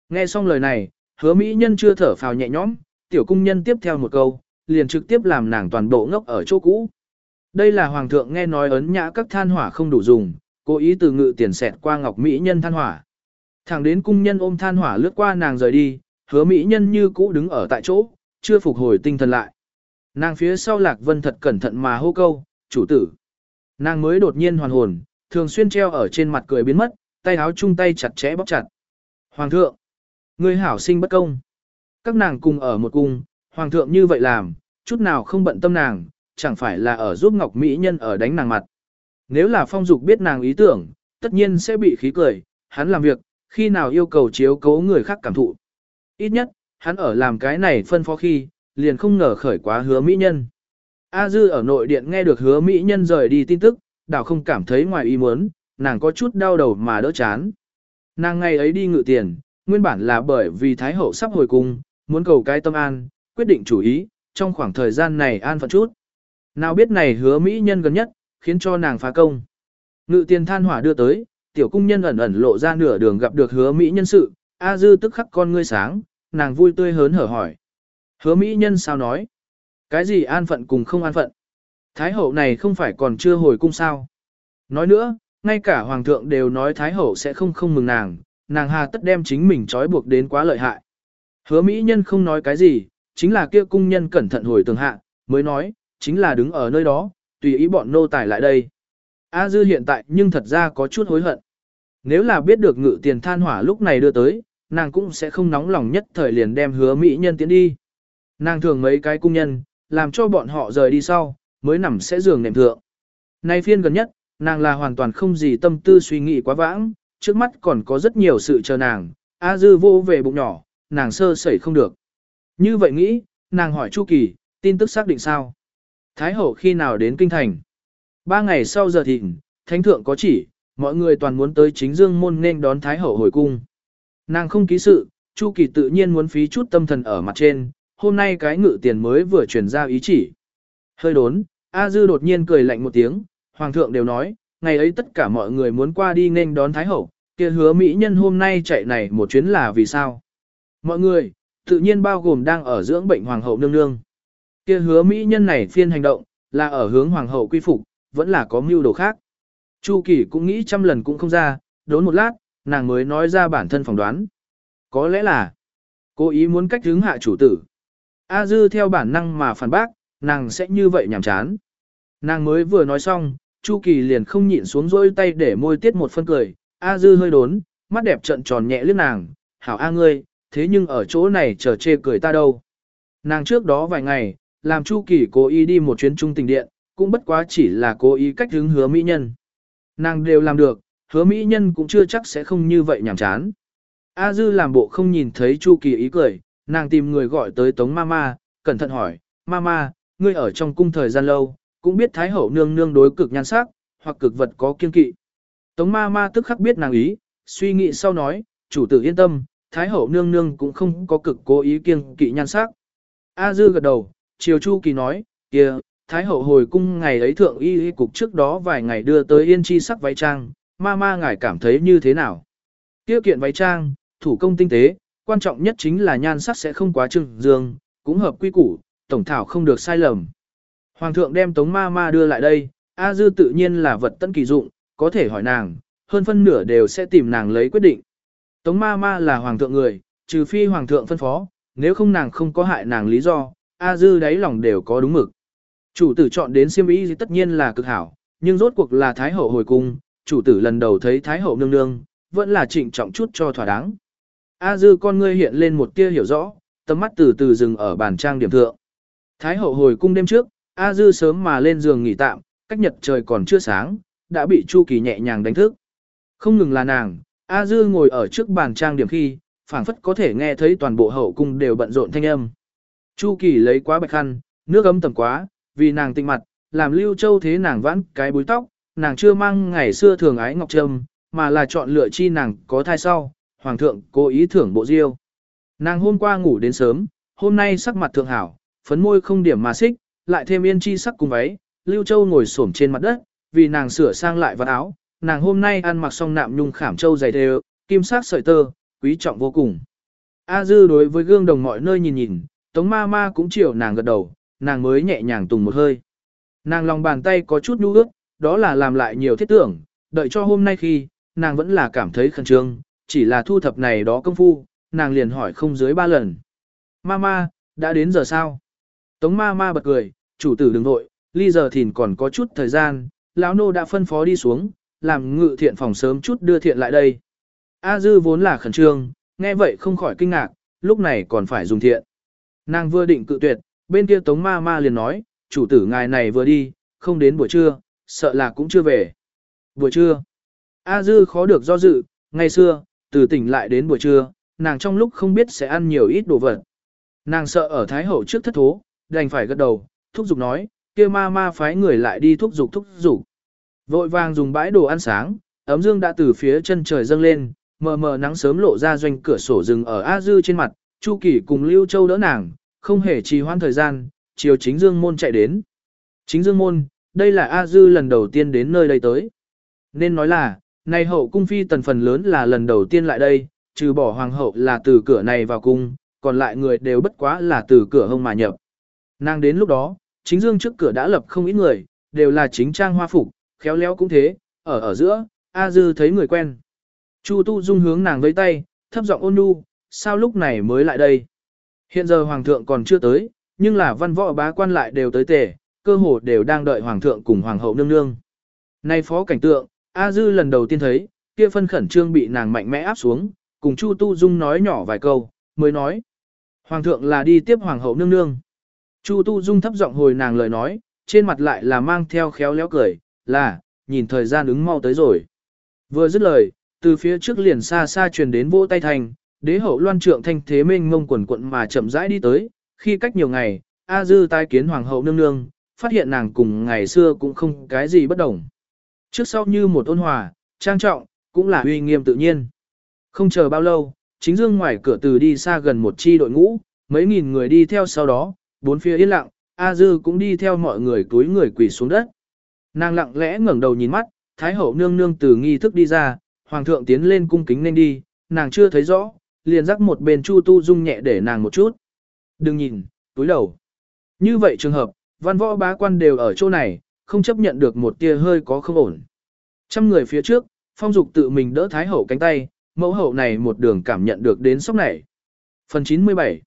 Nghe xong lời này, hứa Mỹ nhân chưa thở phào nhẹ nhõm, tiểu cung nhân tiếp theo một câu, liền trực tiếp làm nàng toàn bộ ngốc ở chỗ cũ. Đây là hoàng thượng nghe nói ấn nhã các than hỏa không đủ dùng, cố ý từ ngự tiền xẹt qua ngọc Mỹ nhân than hỏa. Thẳng đến cung nhân ôm than hỏa lướt qua nàng rời đi, hứa Mỹ nhân như cũ đứng ở tại chỗ, chưa phục hồi tinh thần lại. Nàng phía sau lạc vân thật cẩn thận mà hô câu, chủ tử. Nàng mới đột nhiên hoàn hồn, thường xuyên treo ở trên mặt cười biến mất, tay áo chung tay chặt chẽ bóp chặt. Hoàng thượng, người hảo sinh bất công. Các nàng cùng ở một cung, hoàng thượng như vậy làm, chút nào không bận tâm nàng, chẳng phải là ở giúp Ngọc Mỹ Nhân ở đánh nàng mặt. Nếu là phong dục biết nàng ý tưởng, tất nhiên sẽ bị khí cười, hắn làm việc, khi nào yêu cầu chiếu cố người khác cảm thụ. Ít nhất, hắn ở làm cái này phân phó khi, liền không ngờ khởi quá hứa mỹ nhân. A Dư ở nội điện nghe được hứa mỹ nhân rời đi tin tức, đảo không cảm thấy ngoài ý muốn, nàng có chút đau đầu mà đỡ chán. Nàng ngày ấy đi ngự tiền, nguyên bản là bởi vì Thái Hậu sắp hồi cung, muốn cầu cái tâm an, quyết định chủ ý, trong khoảng thời gian này an phận chút. Nào biết này hứa mỹ nhân gần nhất, khiến cho nàng phá công. Ngự tiền than hỏa đưa tới, tiểu cung nhân ẩn ẩn lộ ra nửa đường gặp được hứa mỹ nhân sự, A dư tức khắc con ngươi sáng, nàng vui tươi hớn hở hỏi. Hứa mỹ nhân sao nói? Cái gì an phận cùng không an phận? Thái hậu này không phải còn chưa hồi cung sao? Nói nữa, ngay cả hoàng thượng đều nói thái hậu sẽ không không mừng nàng, nàng hà tất đem chính mình trói buộc đến quá lợi hại. Hứa mỹ nhân không nói cái gì, chính là kia cung nhân cẩn thận hồi tường hạ, mới nói, chính là đứng ở nơi đó, tùy ý bọn nô tài lại đây. A dư hiện tại nhưng thật ra có chút hối hận. Nếu là biết được ngự tiền than hỏa lúc này đưa tới, nàng cũng sẽ không nóng lòng nhất thời liền đem hứa mỹ nhân tiến đi. Nàng thường mấy cái cung nhân, làm cho bọn họ rời đi sau, mới nằm sẽ giường nệm thượng. Nay phiên gần nhất, nàng là hoàn toàn không gì tâm tư suy nghĩ quá vãng, trước mắt còn có rất nhiều sự chờ nàng, A dư vô về bụng nhỏ, nàng sơ sẩy không được. Như vậy nghĩ, nàng hỏi Chu Kỳ, tin tức xác định sao? Thái hậu khi nào đến kinh thành? Ba ngày sau giờ thịnh, thánh thượng có chỉ, mọi người toàn muốn tới chính dương môn nên đón Thái hậu hồi cung. Nàng không ký sự, Chu Kỳ tự nhiên muốn phí chút tâm thần ở mặt trên, hôm nay cái ngự tiền mới vừa truyền ra ý chỉ. Hơi đốn, A Dư đột nhiên cười lạnh một tiếng, Hoàng thượng đều nói, ngày ấy tất cả mọi người muốn qua đi nên đón Thái hậu, kia hứa Mỹ nhân hôm nay chạy này một chuyến là vì sao? Mọi người, tự nhiên bao gồm đang ở dưỡng bệnh Hoàng hậu nương nương. Kia hứa Mỹ nhân này phiên hành động, là ở hướng Hoàng hậu quy phục, vẫn là có mưu đồ khác. Chu Kỳ cũng nghĩ trăm lần cũng không ra, đốn một lát, nàng mới nói ra bản thân phỏng đoán. Có lẽ là, cố ý muốn cách hướng hạ chủ tử. A Dư theo bản năng mà phản bác, nàng sẽ như vậy nhảm chán. Nàng mới vừa nói xong, Chu Kỳ liền không nhịn xuống rôi tay để môi tiết một phân cười. A Dư hơi đốn, mắt đẹp trận tròn nhẹ liếc nàng, hảo A ngươi, thế nhưng ở chỗ này chờ chê cười ta đâu. Nàng trước đó vài ngày, làm Chu Kỳ cố ý đi một chuyến trung tình điện, cũng bất quá chỉ là cố ý cách hướng hứa mỹ nhân. Nàng đều làm được, hứa mỹ nhân cũng chưa chắc sẽ không như vậy nhàm chán. A Dư làm bộ không nhìn thấy Chu Kỳ ý cười, nàng tìm người gọi tới Tống Mama, cẩn thận hỏi, Mama, ngươi ở trong cung thời gian lâu, cũng biết Thái Hậu nương nương đối cực nhan sắc, hoặc cực vật có kiên kỵ. Tống Mama tức khắc biết nàng ý, suy nghĩ sau nói, chủ tử yên tâm, Thái Hậu nương nương cũng không có cực cố ý kiên kỵ nhan sắc. A Dư gật đầu, chiều Chu Kỳ nói, kia, Thái Hậu hồi cung ngày ấy thượng y y cục trước đó vài ngày đưa tới yên chi sắc váy trang, ma ma ngài cảm thấy như thế nào? Tiêu kiện váy trang, thủ công tinh tế, quan trọng nhất chính là nhan sắc sẽ không quá trưng dương, cũng hợp quy củ, tổng thảo không được sai lầm. Hoàng thượng đem tống ma ma đưa lại đây, A dư tự nhiên là vật tân kỳ dụng, có thể hỏi nàng, hơn phân nửa đều sẽ tìm nàng lấy quyết định. Tống ma ma là hoàng thượng người, trừ phi hoàng thượng phân phó, nếu không nàng không có hại nàng lý do, A dư đáy lòng đều có đúng mực. Chủ tử chọn đến siêm ý tất nhiên là cực hảo, nhưng rốt cuộc là thái hậu hồi cung, chủ tử lần đầu thấy thái hậu nương nương, vẫn là trịnh trọng chút cho thỏa đáng. A dư con ngươi hiện lên một tia hiểu rõ, tầm mắt từ từ dừng ở bàn trang điểm thượng. Thái hậu hồi cung đêm trước, A dư sớm mà lên giường nghỉ tạm, cách nhật trời còn chưa sáng, đã bị Chu Kỳ nhẹ nhàng đánh thức. Không ngừng là nàng, A dư ngồi ở trước bàn trang điểm khi, phảng phất có thể nghe thấy toàn bộ hậu cung đều bận rộn thanh âm. Chu Kỳ lấy quá bạch khăn, nước ấm tầm quá, vì nàng tinh mặt, làm Lưu Châu thế nàng vãn cái búi tóc, nàng chưa mang ngày xưa thường ái ngọc trâm, mà là chọn lựa chi nàng có thai sau, hoàng thượng cố ý thưởng bộ diêu. Nàng hôm qua ngủ đến sớm, hôm nay sắc mặt thượng hảo, phấn môi không điểm mà xích, lại thêm yên chi sắc cùng váy, Lưu Châu ngồi xổm trên mặt đất, vì nàng sửa sang lại vật áo, nàng hôm nay ăn mặc xong nạm nhung khảm châu dày đều, kim sắc sợi tơ, quý trọng vô cùng. A Dư đối với gương đồng mọi nơi nhìn nhìn, Tống ma ma cũng chiều nàng gật đầu, nàng mới nhẹ nhàng tùng một hơi. Nàng lòng bàn tay có chút nhu ước, đó là làm lại nhiều thiết tưởng, đợi cho hôm nay khi, nàng vẫn là cảm thấy khẩn trương, chỉ là thu thập này đó công phu, nàng liền hỏi không dưới ba lần. Mama, đã đến giờ sao? Tống ma ma bật cười, chủ tử đừng vội, ly giờ thìn còn có chút thời gian, lão nô đã phân phó đi xuống, làm ngự thiện phòng sớm chút đưa thiện lại đây. A dư vốn là khẩn trương, nghe vậy không khỏi kinh ngạc, lúc này còn phải dùng thiện. Nàng vừa định cự tuyệt, bên kia tống ma ma liền nói, chủ tử ngài này vừa đi, không đến buổi trưa, sợ là cũng chưa về. Buổi trưa, A Dư khó được do dự, ngày xưa, từ tỉnh lại đến buổi trưa, nàng trong lúc không biết sẽ ăn nhiều ít đồ vật. Nàng sợ ở Thái Hậu trước thất thố, đành phải gật đầu, thúc giục nói, kia ma ma phái người lại đi thúc giục thúc giục. Vội vàng dùng bãi đồ ăn sáng, ấm dương đã từ phía chân trời dâng lên, mờ mờ nắng sớm lộ ra doanh cửa sổ rừng ở A Dư trên mặt, Chu Kỳ cùng Lưu Châu đỡ nàng, không hề trì hoãn thời gian, chiều chính dương môn chạy đến. Chính dương môn, đây là A Dư lần đầu tiên đến nơi đây tới. Nên nói là, này hậu cung phi tần phần lớn là lần đầu tiên lại đây, trừ bỏ hoàng hậu là từ cửa này vào cung, còn lại người đều bất quá là từ cửa hông mà nhập. Nàng đến lúc đó, chính dương trước cửa đã lập không ít người, đều là chính trang hoa phục, khéo léo cũng thế, ở ở giữa, A Dư thấy người quen. Chu Tu Dung hướng nàng với tay, thấp giọng ôn nhu, sao lúc này mới lại đây? Hiện giờ hoàng thượng còn chưa tới, nhưng là văn võ bá quan lại đều tới tề, cơ hồ đều đang đợi hoàng thượng cùng hoàng hậu nương nương. Nay phó cảnh tượng, A Dư lần đầu tiên thấy, kia phân khẩn trương bị nàng mạnh mẽ áp xuống, cùng Chu Tu Dung nói nhỏ vài câu, mới nói. Hoàng thượng là đi tiếp hoàng hậu nương nương. Chu Tu Dung thấp giọng hồi nàng lời nói, trên mặt lại là mang theo khéo léo cười, là, nhìn thời gian ứng mau tới rồi. Vừa dứt lời, từ phía trước liền xa xa truyền đến vỗ tay thành, đế hậu loan trượng thanh thế mênh mông quần quận mà chậm rãi đi tới, khi cách nhiều ngày, A Dư tai kiến hoàng hậu nương nương, phát hiện nàng cùng ngày xưa cũng không cái gì bất đồng. Trước sau như một ôn hòa, trang trọng, cũng là uy nghiêm tự nhiên. Không chờ bao lâu, chính dương ngoài cửa từ đi xa gần một chi đội ngũ, mấy nghìn người đi theo sau đó, bốn phía yên lặng, A Dư cũng đi theo mọi người túi người quỳ xuống đất. Nàng lặng lẽ ngẩng đầu nhìn mắt, Thái hậu nương nương từ nghi thức đi ra, hoàng thượng tiến lên cung kính nên đi, nàng chưa thấy rõ, liền rắc một bên Chu Tu Dung nhẹ để nàng một chút. Đừng nhìn, túi đầu. Như vậy trường hợp, văn võ bá quan đều ở chỗ này, không chấp nhận được một tia hơi có không ổn. Trăm người phía trước, phong dục tự mình đỡ Thái hậu cánh tay, mẫu hậu này một đường cảm nhận được đến sốc này. Phần 97